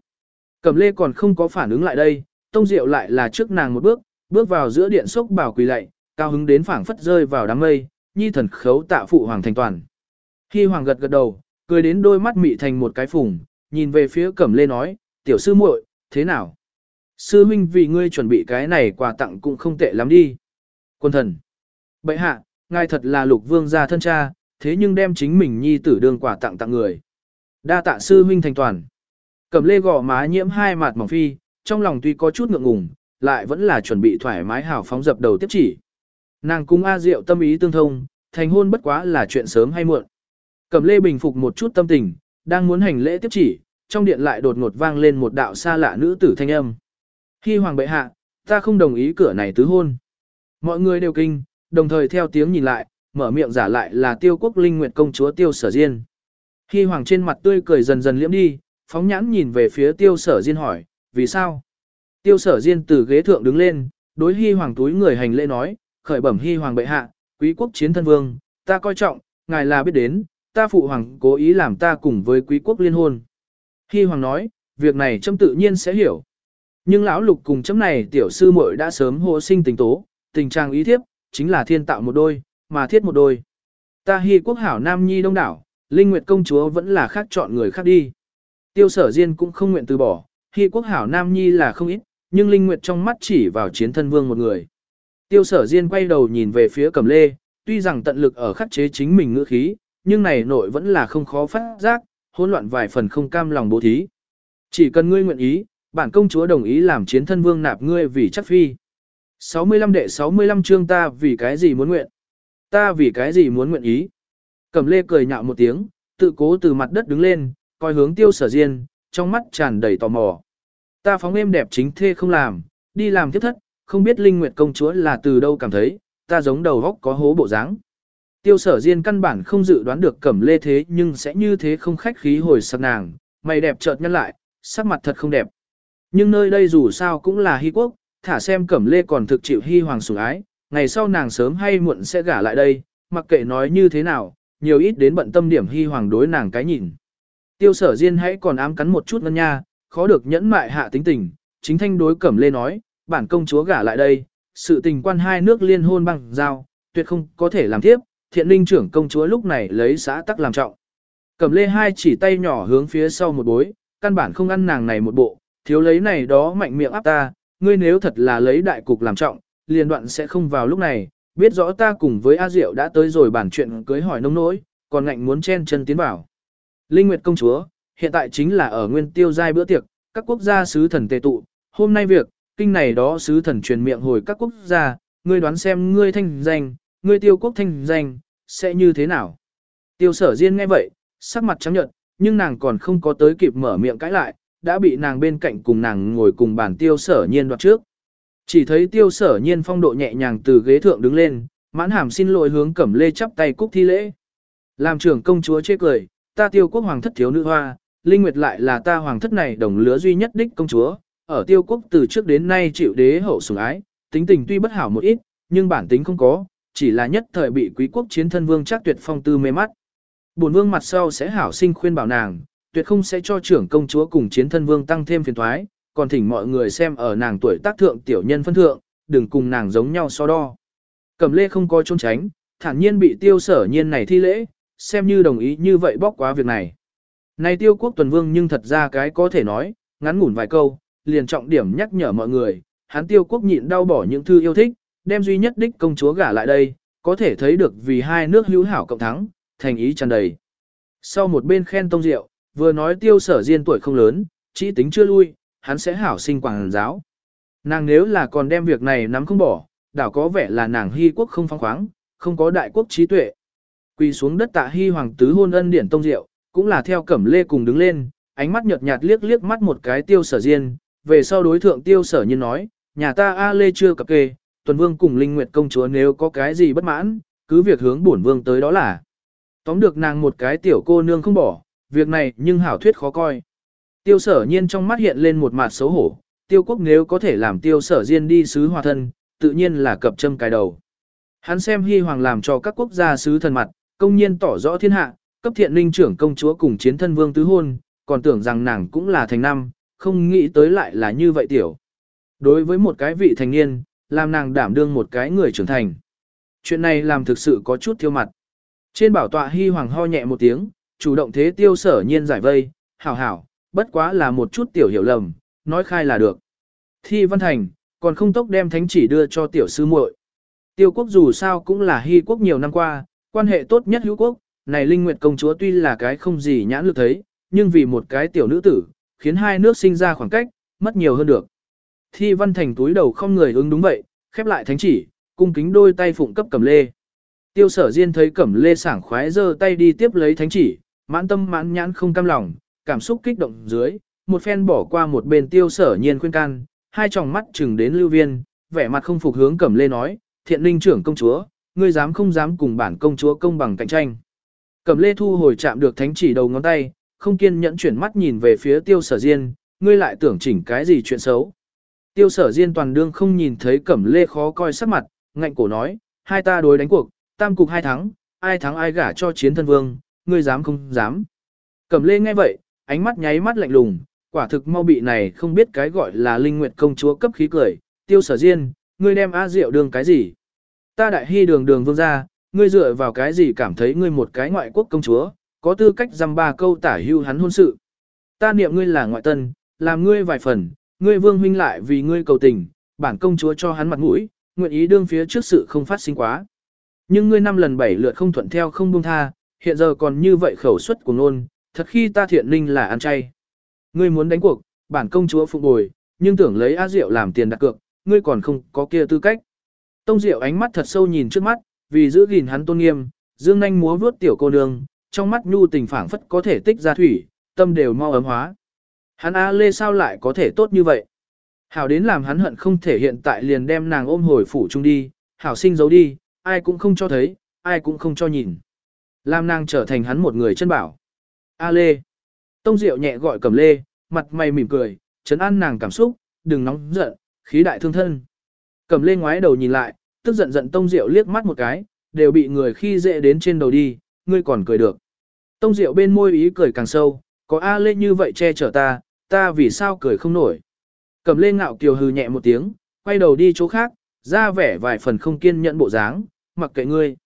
Cẩm lê còn không có phản ứng lại đây, tông diệu lại là trước nàng một bước, bước vào giữa điện sốc bảo quỳ lạy, cao hứng đến phảng phất rơi vào đám mây, nhi thần khấu tạ phụ hoàng thành toàn. Khi hoàng gật gật đầu, cười đến đôi mắt mị thành một cái phùng, nhìn về phía cẩm lê nói, tiểu sư muội, thế nào? Sư huynh vì ngươi chuẩn bị cái này quà tặng cũng không tệ lắm đi. Quân thần. bệ hạ, ngài thật là lục vương gia thân cha, thế nhưng đem chính mình nhi tử đương quà tặng tặng người. Đa tạ sư huynh thành toàn. Cẩm lê gò má nhiễm hai mặt mỏng phi, trong lòng tuy có chút ngượng ngùng, lại vẫn là chuẩn bị thoải mái hào phóng dập đầu tiếp chỉ. Nàng cung A Diệu tâm ý tương thông, thành hôn bất quá là chuyện sớm hay muộn. Cẩm lê bình phục một chút tâm tình, đang muốn hành lễ tiếp chỉ, trong điện lại đột ngột vang lên một đạo xa lạ nữ tử thanh âm. Khi hoàng bệ hạ, ta không đồng ý cửa này tứ hôn. Mọi người đều kinh, đồng thời theo tiếng nhìn lại, mở miệng giả lại là tiêu quốc linh nguyệt công chúa tiêu sở diên. Khi hoàng trên mặt tươi cười dần dần liễm đi, phóng nhãn nhìn về phía tiêu sở diên hỏi, vì sao? Tiêu sở diên từ ghế thượng đứng lên, đối hy hoàng túi người hành lễ nói, khởi bẩm hy hoàng bệ hạ, quý quốc chiến thân vương, ta coi trọng, ngài là biết đến, ta phụ hoàng cố ý làm ta cùng với quý quốc liên hôn. Hy hoàng nói, việc này châm tự nhiên sẽ hiểu. Nhưng lão lục cùng chấm này tiểu sư muội đã sớm hộ sinh tình tố, tình trạng ý thiếp, chính là thiên tạo một đôi, mà thiết một đôi. Ta hy quốc hảo nam nhi đông đảo, linh nguyệt công chúa vẫn là khác chọn người khác đi. Tiêu sở diên cũng không nguyện từ bỏ, hy quốc hảo nam nhi là không ít, nhưng linh nguyệt trong mắt chỉ vào chiến thân vương một người. Tiêu sở diên quay đầu nhìn về phía cẩm lê, tuy rằng tận lực ở khắc chế chính mình ngữ khí, nhưng này nội vẫn là không khó phát giác, hỗn loạn vài phần không cam lòng bố thí. Chỉ cần ngươi nguyện ý, bản công chúa đồng ý làm chiến thân vương nạp ngươi vì chắc phi. 65 đệ 65 chương ta vì cái gì muốn nguyện? Ta vì cái gì muốn nguyện ý? Cẩm lê cười nhạo một tiếng, tự cố từ mặt đất đứng lên, coi hướng tiêu sở diên, trong mắt tràn đầy tò mò. Ta phóng êm đẹp chính thê không làm, đi làm tiếp thất, không biết Linh Nguyệt công chúa là từ đâu cảm thấy, ta giống đầu góc có hố bộ dáng. Tiêu sở diên căn bản không dự đoán được cẩm lê thế nhưng sẽ như thế không khách khí hồi sắc nàng, mày đẹp chợt nhăn lại, sắc mặt thật không đẹp. Nhưng nơi đây dù sao cũng là hy quốc, thả xem cẩm lê còn thực chịu hy hoàng sủng ái, ngày sau nàng sớm hay muộn sẽ gả lại đây, mặc kệ nói như thế nào, nhiều ít đến bận tâm điểm hy hoàng đối nàng cái nhìn. Tiêu sở diên hãy còn ám cắn một chút ngân nha, khó được nhẫn mại hạ tính tình, chính thanh đối cẩm lê nói, bản công chúa gả lại đây, sự tình quan hai nước liên hôn bằng giao, tuyệt không có thể làm tiếp, thiện linh trưởng công chúa lúc này lấy xã tắc làm trọng. cầm lê hai chỉ tay nhỏ hướng phía sau một bối, căn bản không ăn nàng này một bộ, thiếu lấy này đó mạnh miệng áp ta, ngươi nếu thật là lấy đại cục làm trọng, liền đoạn sẽ không vào lúc này, biết rõ ta cùng với A Diệu đã tới rồi bản chuyện cưới hỏi nông nỗi, còn ngạnh muốn chen chân tiến vào. Linh Nguyệt công chúa, hiện tại chính là ở nguyên tiêu giai bữa tiệc, các quốc gia sứ thần tề tụ, hôm nay việc, kinh này đó sứ thần truyền miệng hồi các quốc gia, ngươi đoán xem ngươi thanh danh, ngươi tiêu quốc thanh danh, sẽ như thế nào. Tiêu sở Diên nghe vậy, sắc mặt trắng nhợt, nhưng nàng còn không có tới kịp mở miệng cãi lại, đã bị nàng bên cạnh cùng nàng ngồi cùng bàn tiêu sở nhiên đoạt trước. Chỉ thấy tiêu sở nhiên phong độ nhẹ nhàng từ ghế thượng đứng lên, mãn hàm xin lỗi hướng cẩm lê chắp tay cúc thi lễ. Làm trưởng công chúa chê cười, ta tiêu quốc hoàng thất thiếu nữ hoa, Linh Nguyệt lại là ta hoàng thất này đồng lứa duy nhất đích công chúa, ở tiêu quốc từ trước đến nay chịu đế hậu sủng ái, tính tình tuy bất hảo một ít, nhưng bản tính không có, chỉ là nhất thời bị quý quốc chiến thân vương chắc tuyệt phong tư mê mắt. Bổn vương mặt sau sẽ hảo sinh khuyên bảo nàng, tuyệt không sẽ cho trưởng công chúa cùng chiến thân vương tăng thêm phiền toái, còn thỉnh mọi người xem ở nàng tuổi tác thượng tiểu nhân phân thượng, đừng cùng nàng giống nhau so đo. Cẩm lê không có trốn tránh, thản nhiên bị tiêu sở nhiên này thi lễ, xem như đồng ý như vậy bóc quá việc này. Này tiêu quốc tuần vương nhưng thật ra cái có thể nói, ngắn ngủn vài câu, liền trọng điểm nhắc nhở mọi người, hắn tiêu quốc nhịn đau bỏ những thư yêu thích, đem duy nhất đích công chúa gả lại đây, có thể thấy được vì hai nước hữu hảo cộng thắng, thành ý tràn đầy. Sau một bên khen tông diệu, vừa nói tiêu sở diên tuổi không lớn, chỉ tính chưa lui, hắn sẽ hảo sinh quảng giáo. Nàng nếu là còn đem việc này nắm không bỏ, đảo có vẻ là nàng hy quốc không phong khoáng, không có đại quốc trí tuệ. Quỳ xuống đất tạ hy hoàng tứ hôn ân điển tông diệu, cũng là theo cẩm lê cùng đứng lên, ánh mắt nhợt nhạt liếc liếc mắt một cái tiêu sở diên, về sau đối thượng tiêu sở nhiên nói, nhà ta A lê chưa cập kê, tuần vương cùng linh nguyệt công chúa nếu có cái gì bất mãn, cứ việc hướng bổn vương tới đó là. Tóm được nàng một cái tiểu cô nương không bỏ, việc này nhưng hảo thuyết khó coi. Tiêu sở nhiên trong mắt hiện lên một mặt xấu hổ, tiêu quốc nếu có thể làm tiêu sở diên đi sứ hòa thân, tự nhiên là cập châm cài đầu. Hắn xem hy hoàng làm cho các quốc gia sứ thần mặt, công nhiên tỏ rõ thiên hạ, cấp thiện linh trưởng công chúa cùng chiến thân vương tứ hôn, còn tưởng rằng nàng cũng là thành năm, không nghĩ tới lại là như vậy tiểu. Đối với một cái vị thành niên, làm nàng đảm đương một cái người trưởng thành. Chuyện này làm thực sự có chút thiêu mặt. Trên bảo tọa hy hoàng ho nhẹ một tiếng, chủ động thế tiêu sở nhiên giải vây, hảo hảo, bất quá là một chút tiểu hiểu lầm, nói khai là được. Thi văn thành, còn không tốc đem thánh chỉ đưa cho tiểu sư muội. Tiêu quốc dù sao cũng là hy quốc nhiều năm qua, quan hệ tốt nhất hữu quốc, này Linh Nguyệt công chúa tuy là cái không gì nhãn lực thấy, nhưng vì một cái tiểu nữ tử, khiến hai nước sinh ra khoảng cách, mất nhiều hơn được. Thi văn thành túi đầu không người ứng đúng vậy, khép lại thánh chỉ, cung kính đôi tay phụng cấp cẩm lê. Tiêu sở diên thấy cẩm lê sảng khoái giơ tay đi tiếp lấy thánh chỉ, mãn tâm mãn nhãn không cam lòng, cảm xúc kích động dưới, một phen bỏ qua một bên tiêu sở nhiên khuyên can, hai tròng mắt chừng đến lưu viên, vẻ mặt không phục hướng cẩm lê nói, thiện linh trưởng công chúa, ngươi dám không dám cùng bản công chúa công bằng cạnh tranh. Cẩm lê thu hồi chạm được thánh chỉ đầu ngón tay, không kiên nhẫn chuyển mắt nhìn về phía tiêu sở diên, ngươi lại tưởng chỉnh cái gì chuyện xấu. Tiêu sở diên toàn đương không nhìn thấy cẩm lê khó coi sắc mặt, ngạnh cổ nói, hai ta đối đánh cuộc, tam cục hai thắng, ai thắng ai gả cho chiến thân vương, ngươi dám không dám. Cẩm lê nghe vậy, ánh mắt nháy mắt lạnh lùng, quả thực mau bị này không biết cái gọi là linh nguyệt công chúa cấp khí cười, tiêu sở diên, ngươi đem A rượu đường cái gì? Ta đại hy đường đường vương gia, ngươi dựa vào cái gì cảm thấy ngươi một cái ngoại quốc công chúa, có tư cách dăm ba câu tả hưu hắn hôn sự. Ta niệm ngươi là ngoại tân, làm ngươi vài phần, ngươi vương huynh lại vì ngươi cầu tình, bản công chúa cho hắn mặt mũi, nguyện ý đương phía trước sự không phát sinh quá. Nhưng ngươi năm lần bảy lượt không thuận theo không buông tha, hiện giờ còn như vậy khẩu suất của nôn, thật khi ta thiện linh là ăn chay. Ngươi muốn đánh cuộc, bản công chúa phục bồi, nhưng tưởng lấy á rượu làm tiền đặt cược, ngươi còn không có kia tư cách. Tông Diệu ánh mắt thật sâu nhìn trước mắt, vì giữ gìn hắn tôn nghiêm, dương nhanh múa vuốt tiểu cô nương, trong mắt nhu tình phảng phất có thể tích ra thủy, tâm đều mau ấm hóa. Hắn A Lê sao lại có thể tốt như vậy? Hảo đến làm hắn hận không thể hiện tại liền đem nàng ôm hồi phủ chung đi, hảo sinh giấu đi, ai cũng không cho thấy, ai cũng không cho nhìn. Làm nàng trở thành hắn một người chân bảo. A Lê. Tông Diệu nhẹ gọi cầm Lê, mặt mày mỉm cười, chấn an nàng cảm xúc, đừng nóng giận, khí đại thương thân. Cầm Lê ngoái đầu nhìn lại, tức giận giận Tông Diệu liếc mắt một cái, đều bị người khi dễ đến trên đầu đi, ngươi còn cười được. Tông Diệu bên môi ý cười càng sâu, có A Lê như vậy che chở ta, ta vì sao cười không nổi. Cầm lên ngạo kiều hừ nhẹ một tiếng, quay đầu đi chỗ khác, ra vẻ vài phần không kiên nhẫn bộ dáng, mặc kệ ngươi.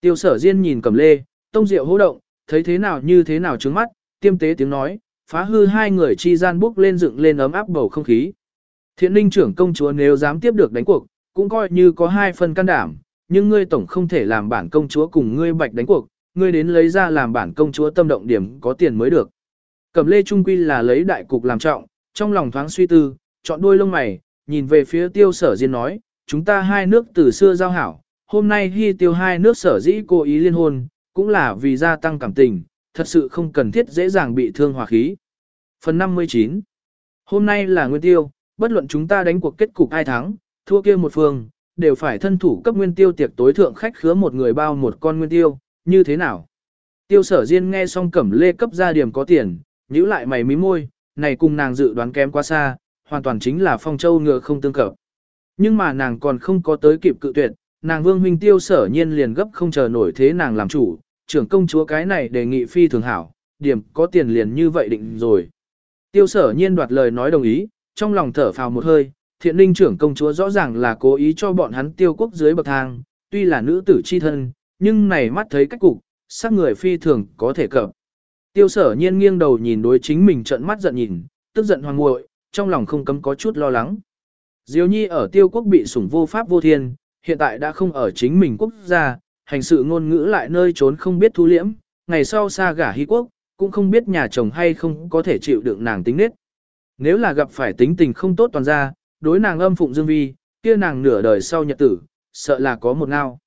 Tiêu sở Diên nhìn Cầm Lê, Tông Diệu hô động, thấy thế nào như thế nào trứng mắt, tiêm tế tiếng nói, phá hư hai người chi gian bước lên dựng lên ấm áp bầu không khí. Thiện ninh trưởng công chúa nếu dám tiếp được đánh cuộc, cũng coi như có hai phần can đảm, nhưng ngươi tổng không thể làm bản công chúa cùng ngươi bạch đánh cuộc, ngươi đến lấy ra làm bản công chúa tâm động điểm có tiền mới được. Cẩm lê trung quy là lấy đại cục làm trọng, trong lòng thoáng suy tư, chọn đuôi lông mày, nhìn về phía tiêu sở diên nói, chúng ta hai nước từ xưa giao hảo, hôm nay hy tiêu hai nước sở dĩ cố ý liên hôn, cũng là vì gia tăng cảm tình, thật sự không cần thiết dễ dàng bị thương hòa khí. Phần 59 Hôm nay là nguyên tiêu, bất luận chúng ta đánh cuộc kết cục ai thắng, thua kia một phương, đều phải thân thủ cấp nguyên tiêu tiệc tối thượng khách khứa một người bao một con nguyên tiêu, như thế nào? Tiêu sở diên nghe xong cẩm lê cấp ra điểm có tiền, nhíu lại mày mí môi, này cùng nàng dự đoán kém quá xa, hoàn toàn chính là phong châu ngựa không tương cập. Nhưng mà nàng còn không có tới kịp cự tuyệt, nàng vương huynh tiêu sở nhiên liền gấp không chờ nổi thế nàng làm chủ, trưởng công chúa cái này đề nghị phi thường hảo, điểm có tiền liền như vậy định rồi. Tiêu sở nhiên đoạt lời nói đồng ý, trong lòng thở phào một hơi, thiện ninh trưởng công chúa rõ ràng là cố ý cho bọn hắn tiêu quốc dưới bậc thang, tuy là nữ tử chi thân, nhưng này mắt thấy cách cục, sắc người phi thường có thể cập. Tiêu sở nhiên nghiêng đầu nhìn đối chính mình trợn mắt giận nhìn, tức giận hoàng nguội, trong lòng không cấm có chút lo lắng. Diêu nhi ở tiêu quốc bị sủng vô pháp vô thiên, hiện tại đã không ở chính mình quốc gia, hành sự ngôn ngữ lại nơi trốn không biết thu liễm, ngày sau xa gả hy quốc, cũng không biết nhà chồng hay không có thể chịu đựng nàng tính nết. Nếu là gặp phải tính tình không tốt toàn ra, đối nàng âm phụng dương vi, kia nàng nửa đời sau nhật tử, sợ là có một ngao.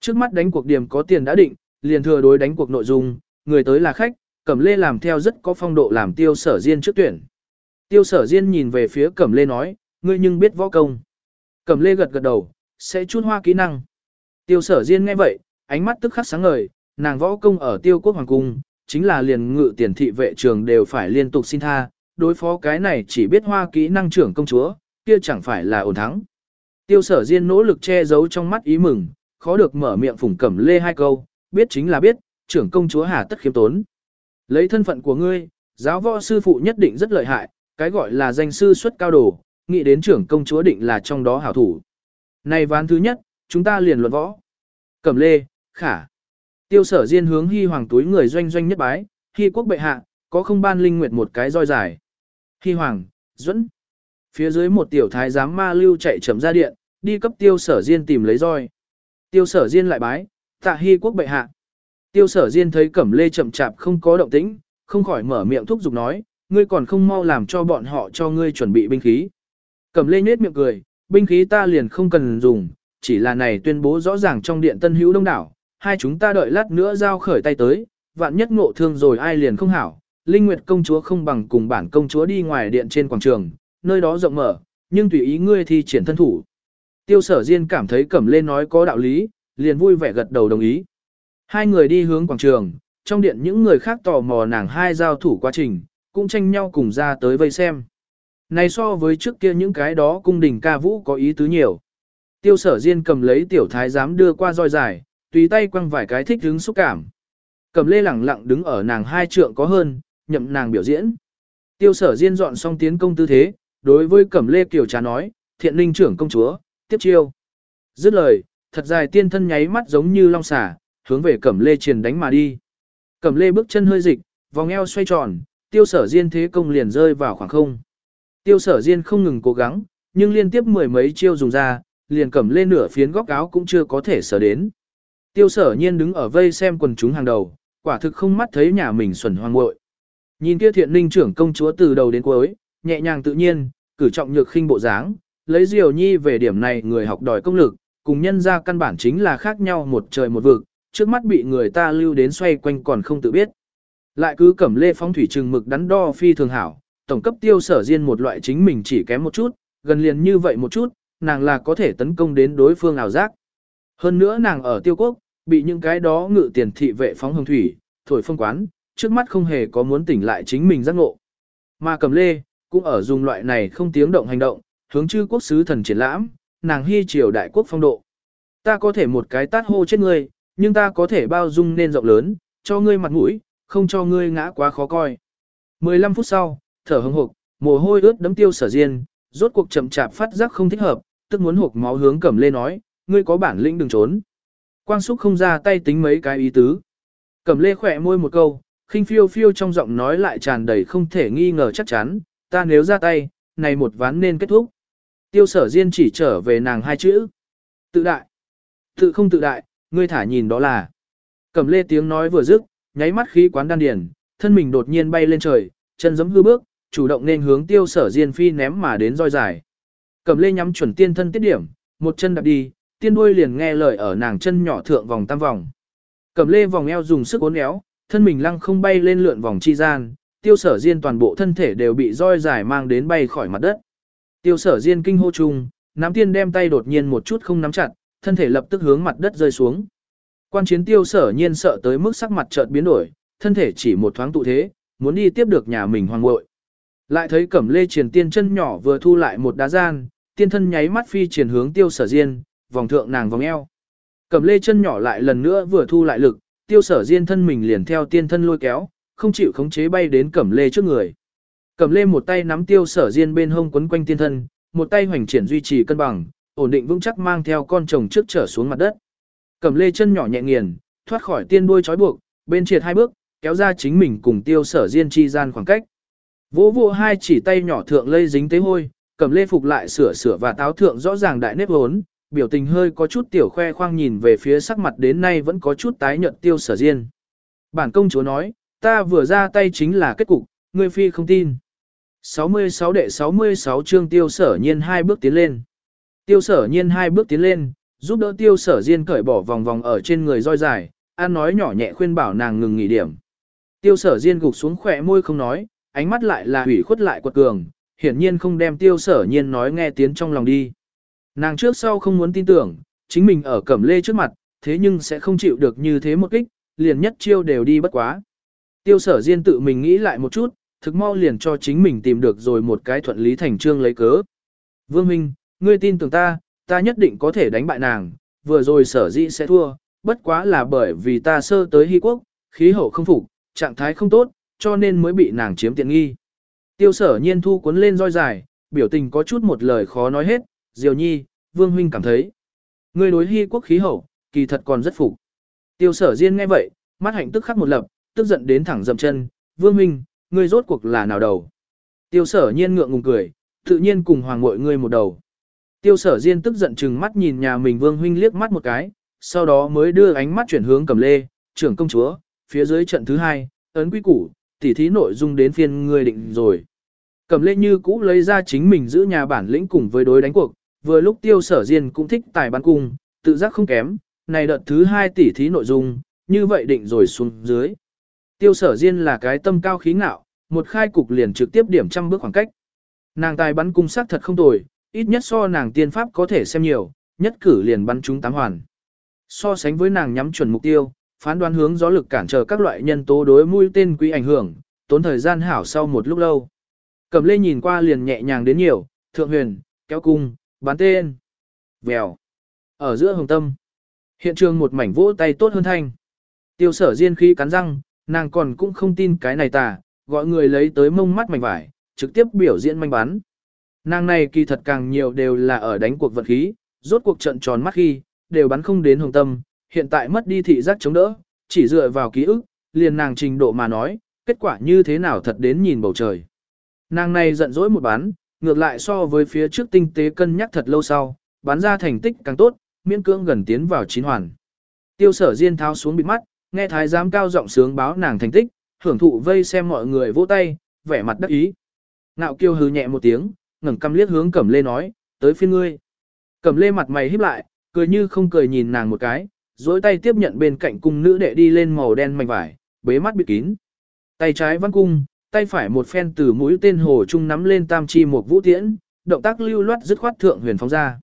Trước mắt đánh cuộc điểm có tiền đã định, liền thừa đối đánh cuộc nội dung, người tới là khách, Cẩm Lê làm theo rất có phong độ làm tiêu sở diên trước tuyển. Tiêu sở diên nhìn về phía Cẩm Lê nói, ngươi nhưng biết võ công. Cẩm Lê gật gật đầu, sẽ chút hoa kỹ năng. Tiêu sở diên nghe vậy, ánh mắt tức khắc sáng ngời, nàng võ công ở tiêu quốc hoàng cung, chính là liền ngự tiền thị vệ trường đều phải liên tục xin tha, đối phó cái này chỉ biết hoa kỹ năng trưởng công chúa, kia chẳng phải là ổn thắng. Tiêu sở diên nỗ lực che giấu trong mắt ý mừng, khó được mở miệng phủng cẩm lê hai câu, biết chính là biết, trưởng công chúa hà tất khiêm tốn. Lấy thân phận của ngươi, giáo võ sư phụ nhất định rất lợi hại, cái gọi là danh sư xuất cao đồ, nghĩ đến trưởng công chúa định là trong đó hảo thủ. Này ván thứ nhất, chúng ta liền luận võ. Cẩm lê, khả. Tiêu sở diên hướng hy hoàng túi người doanh doanh nhất bái, hy quốc bệ hạ, có không ban linh nguyệt một cái roi dài. Hy hoàng, dẫn. Phía dưới một tiểu thái giám ma lưu chạy chậm ra điện, đi cấp tiêu sở diên tìm lấy roi. Tiêu sở diên lại bái, tạ hy quốc bệ hạ. Tiêu sở diên thấy cẩm lê chậm chạp không có động tĩnh, không khỏi mở miệng thúc giục nói, ngươi còn không mau làm cho bọn họ cho ngươi chuẩn bị binh khí. Cẩm lê nhếch miệng cười, binh khí ta liền không cần dùng, chỉ là này tuyên bố rõ ràng trong điện tân hữu đông đảo, hai chúng ta đợi lát nữa giao khởi tay tới, vạn nhất ngộ thương rồi ai liền không hảo. Linh Nguyệt công chúa không bằng cùng bản công chúa đi ngoài điện trên quảng trường, nơi đó rộng mở, nhưng tùy ý ngươi thi triển thân thủ. Tiêu sở Diên cảm thấy cẩm Lê nói có đạo lý, liền vui vẻ gật đầu đồng ý. Hai người đi hướng quảng trường, trong điện những người khác tò mò nàng hai giao thủ quá trình, cũng tranh nhau cùng ra tới vây xem. Này so với trước kia những cái đó cung đình ca vũ có ý tứ nhiều. Tiêu sở Diên cầm lấy tiểu thái giám đưa qua roi dài, tùy tay quăng vài cái thích hứng xúc cảm. Cầm lê lẳng lặng đứng ở nàng hai trượng có hơn, nhậm nàng biểu diễn. Tiêu sở Diên dọn xong tiến công tư thế, đối với cẩm lê kiều trà nói, thiện linh trưởng công chúa, tiếp chiêu. Dứt lời, thật dài tiên thân nháy mắt giống như long xà, hướng về cẩm lê triền đánh mà đi. Cẩm lê bước chân hơi dịch, vòng eo xoay tròn, tiêu sở diên thế công liền rơi vào khoảng không. Tiêu sở diên không ngừng cố gắng, nhưng liên tiếp mười mấy chiêu dùng ra, liền cẩm lê nửa phiến góc áo cũng chưa có thể sở đến. Tiêu sở nhiên đứng ở vây xem quần chúng hàng đầu, quả thực không mắt thấy nhà mình xuẩn hoang muội. Nhìn kia thiện ninh trưởng công chúa từ đầu đến cuối, nhẹ nhàng tự nhiên, cử trọng nhược khinh bộ dáng, lấy Diều Nhi về điểm này người học đòi công lực, cùng nhân ra căn bản chính là khác nhau một trời một vực, trước mắt bị người ta lưu đến xoay quanh còn không tự biết. Lại cứ cẩm lê phong thủy trừng mực đắn đo phi thường hảo, tổng cấp tiêu sở riêng một loại chính mình chỉ kém một chút, gần liền như vậy một chút, nàng là có thể tấn công đến đối phương ảo giác. Hơn nữa nàng ở tiêu quốc, bị những cái đó ngự tiền thị vệ phóng hồng thủy, thổi phong quán, trước mắt không hề có muốn tỉnh lại chính mình giác ngộ. Mà cầm lê, cũng ở dùng loại này không tiếng động hành động, hướng chư quốc sứ thần triển lãm, nàng hy triều đại quốc phong độ. Ta có thể một cái tát hô chết ngươi, nhưng ta có thể bao dung nên rộng lớn, cho ngươi mặt mũi, không cho ngươi ngã quá khó coi. 15 phút sau, thở hững hộc, mồ hôi ướt đấm tiêu sở diên, rốt cuộc chậm chạp phát giác không thích hợp, tức muốn hộc máu hướng cẩm lê nói, ngươi có bản lĩnh đừng trốn. Quang Súc không ra tay tính mấy cái ý tứ. Cẩm lê khỏe môi một câu, khinh phiêu phiêu trong giọng nói lại tràn đầy không thể nghi ngờ chắc chắn, ta nếu ra tay, này một ván nên kết thúc. Tiêu sở diên chỉ trở về nàng hai chữ. Tự đại. Tự không tự đại, ngươi thả nhìn đó là. Cẩm lê tiếng nói vừa dứt, nháy mắt khí quán đan điền, thân mình đột nhiên bay lên trời, chân giấm hư bước, chủ động nên hướng tiêu sở diên phi ném mà đến roi dài. Cẩm lê nhắm chuẩn tiên thân tiết điểm, một chân đạp đi, tiên đuôi liền nghe lời ở nàng chân nhỏ thượng vòng tam vòng. Cẩm lê vòng eo dùng sức uốn éo, thân mình lăng không bay lên lượn vòng chi gian, tiêu sở diên toàn bộ thân thể đều bị roi dài mang đến bay khỏi mặt đất. Tiêu sở diên kinh hô chung, nắm tiên đem tay đột nhiên một chút không nắm chặt, thân thể lập tức hướng mặt đất rơi xuống. Quan chiến tiêu sở nhiên sợ tới mức sắc mặt chợt biến đổi, thân thể chỉ một thoáng tụ thế, muốn đi tiếp được nhà mình hoàng muội. Lại thấy cẩm lê triển tiên chân nhỏ vừa thu lại một đá gian, tiên thân nháy mắt phi triển hướng tiêu sở diên, vòng thượng nàng vòng eo. Cẩm lê chân nhỏ lại lần nữa vừa thu lại lực, tiêu sở diên thân mình liền theo tiên thân lôi kéo, không chịu khống chế bay đến cẩm lê trước người. Cẩm lê một tay nắm tiêu sở diên bên hông quấn quanh tiên thân, một tay hoành triển duy trì cân bằng, ổn định vững chắc mang theo con chồng trước trở xuống mặt đất. Cẩm lê chân nhỏ nhẹ nghiền, thoát khỏi tiên đuôi trói buộc, bên triệt hai bước, kéo ra chính mình cùng tiêu sở diên chi gian khoảng cách. Vỗ vỗ hai chỉ tay nhỏ thượng lây dính tế hôi, cẩm lê phục lại sửa sửa và táo thượng rõ ràng đại nếp hốn, biểu tình hơi có chút tiểu khoe khoang nhìn về phía sắc mặt đến nay vẫn có chút tái nhợt tiêu sở diên. Bản công chúa nói, ta vừa ra tay chính là kết cục, ngươi phi không tin. 66 đệ 66 chương tiêu sở nhiên hai bước tiến lên. Tiêu sở nhiên hai bước tiến lên, giúp đỡ tiêu sở diên cởi bỏ vòng vòng ở trên người roi dài, an nói nhỏ nhẹ khuyên bảo nàng ngừng nghỉ điểm. Tiêu sở diên gục xuống khỏe môi không nói, ánh mắt lại là hủy khuất lại quật cường, hiển nhiên không đem tiêu sở nhiên nói nghe tiếng trong lòng đi. Nàng trước sau không muốn tin tưởng, chính mình ở cẩm lê trước mặt, thế nhưng sẽ không chịu được như thế một kích, liền nhất chiêu đều đi bất quá. Tiêu sở diên tự mình nghĩ lại một chút, thực mau liền cho chính mình tìm được rồi một cái thuận lý thành trương lấy cớ. Vương Minh, ngươi tin tưởng ta, ta nhất định có thể đánh bại nàng, vừa rồi sở dĩ sẽ thua, bất quá là bởi vì ta sơ tới Hy Quốc, khí hậu không phục, trạng thái không tốt, cho nên mới bị nàng chiếm tiện nghi. Tiêu sở nhiên thu cuốn lên roi dài, biểu tình có chút một lời khó nói hết, Diều Nhi, Vương Huynh cảm thấy. Ngươi đối Hy Quốc khí hậu, kỳ thật còn rất phục. Tiêu sở Diên nghe vậy, mắt hạnh tức khắc một lập, tức giận đến thẳng dậm chân, Vương Huynh, ngươi rốt cuộc là nào đầu. Tiêu sở nhiên ngượng ngùng cười, tự nhiên cùng hoàng mội ngươi một đầu. Tiêu sở Diên tức giận chừng mắt nhìn nhà mình Vương Huynh liếc mắt một cái, sau đó mới đưa ánh mắt chuyển hướng cầm lê, trưởng công chúa, phía dưới trận thứ hai, ấn quy củ, tỉ thí nội dung đến phiên ngươi định rồi. Cầm lê như cũ lấy ra chính mình giữ nhà bản lĩnh cùng với đối đánh cuộc, vừa lúc tiêu sở diên cũng thích tài bắn cung, tự giác không kém, này đợt thứ hai tỉ thí nội dung, như vậy định rồi xuống dưới. Tiêu sở diên là cái tâm cao khí ngạo, một khai cục liền trực tiếp điểm trăm bước khoảng cách. Nàng tài bắn cung sắc thật không tồi, ít nhất so nàng tiên pháp có thể xem nhiều, nhất cử liền bắn chúng tám hoàn. So sánh với nàng nhắm chuẩn mục tiêu, phán đoán hướng gió lực cản trở các loại nhân tố đối mũi tên quý ảnh hưởng, tốn thời gian hảo sau một lúc lâu. Cẩm lê nhìn qua liền nhẹ nhàng đến nhiều, thượng huyền, kéo cung, bán tên. Vèo. Ở giữa hồng tâm. Hiện trường một mảnh vỗ tay tốt hơn thanh. Tiêu sở diên khí cắn răng, nàng còn cũng không tin cái này tà, gọi người lấy tới mông mắt mảnh vải, trực tiếp biểu diễn manh bán. Nàng này kỳ thật càng nhiều đều là ở đánh cuộc vật khí, rốt cuộc trận tròn mắt khi, đều bắn không đến hồng tâm, hiện tại mất đi thị giác chống đỡ, chỉ dựa vào ký ức, liền nàng trình độ mà nói, kết quả như thế nào thật đến nhìn bầu trời. Nàng này giận dỗi một bán, ngược lại so với phía trước tinh tế cân nhắc thật lâu sau, bán ra thành tích càng tốt, miễn cưỡng gần tiến vào chín hoàn. Tiêu sở diên tháo xuống bịt mắt, nghe thái giám cao giọng sướng báo nàng thành tích, hưởng thụ vây xem mọi người vỗ tay, vẻ mặt đắc ý. nạo kiêu hừ nhẹ một tiếng, ngẩng căm liếc hướng Cẩm Lê nói, tới phiên ngươi. Cẩm Lê mặt mày híp lại, cười như không cười nhìn nàng một cái, dối tay tiếp nhận bên cạnh cung nữ đệ đi lên màu đen mảnh vải, bế mắt bịt kín. Tay trái văn cung, tay phải một phen từ mũi tên hồ trung nắm lên tam chi một vũ tiễn, động tác lưu loát dứt khoát thượng huyền phóng ra.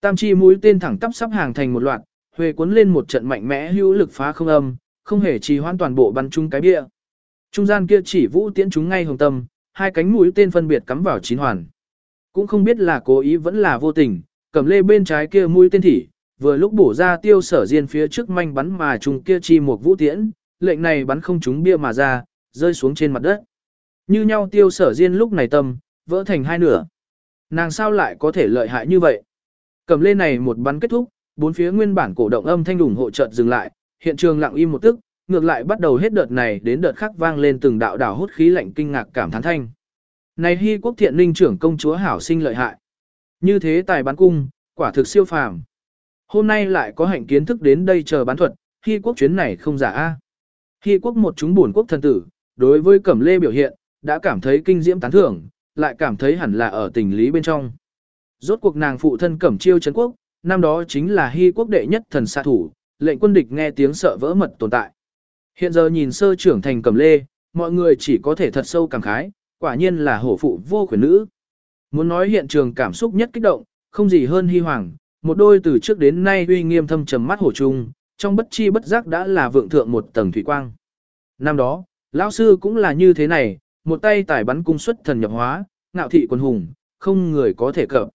Tam chi mũi tên thẳng tắp sắp hàng thành một loạt, huề cuốn lên một trận mạnh mẽ hữu lực phá không âm, không hề trì hoãn toàn bộ bắn chung cái bia. Trung gian kia chỉ vũ tiễn chúng ngay hồng tâm, hai cánh mũi tên phân biệt cắm vào chín hoàn. Cũng không biết là cố ý vẫn là vô tình, cầm lê bên trái kia mũi tên thỉ, vừa lúc bổ ra tiêu sở diên phía trước manh bắn mà trùng kia chi một vũ tiễn, lệnh này bắn không trúng bia mà ra, rơi xuống trên mặt đất. Như nhau tiêu sở diên lúc này tâm, vỡ thành hai nửa. Nàng sao lại có thể lợi hại như vậy? Cầm lê này một bắn kết thúc, bốn phía nguyên bản cổ động âm thanh ủng hộ chợt dừng lại, hiện trường lặng im một tức, ngược lại bắt đầu hết đợt này đến đợt khác vang lên từng đạo đảo hút khí lạnh kinh ngạc cảm thán thanh. Này hy quốc thiện ninh trưởng công chúa hảo sinh lợi hại. Như thế tài bán cung, quả thực siêu phàm. Hôm nay lại có hạnh kiến thức đến đây chờ bán thuật, hy quốc chuyến này không giả a. Hy quốc một chúng buồn quốc thần tử, đối với cẩm lê biểu hiện, đã cảm thấy kinh diễm tán thưởng, lại cảm thấy hẳn là ở tình lý bên trong. Rốt cuộc nàng phụ thân cẩm chiêu Trấn quốc, năm đó chính là hy quốc đệ nhất thần xạ thủ, lệnh quân địch nghe tiếng sợ vỡ mật tồn tại. Hiện giờ nhìn sơ trưởng thành cẩm lê, mọi người chỉ có thể thật sâu cảm khái, quả nhiên là hổ phụ vô quyền nữ. Muốn nói hiện trường cảm xúc nhất kích động, không gì hơn hy hoàng, một đôi từ trước đến nay uy nghiêm thâm trầm mắt hổ trung, trong bất chi bất giác đã là vượng thượng một tầng thủy quang. Năm đó, lão sư cũng là như thế này, một tay tải bắn cung xuất thần nhập hóa, ngạo thị quân hùng, không người có thể cập.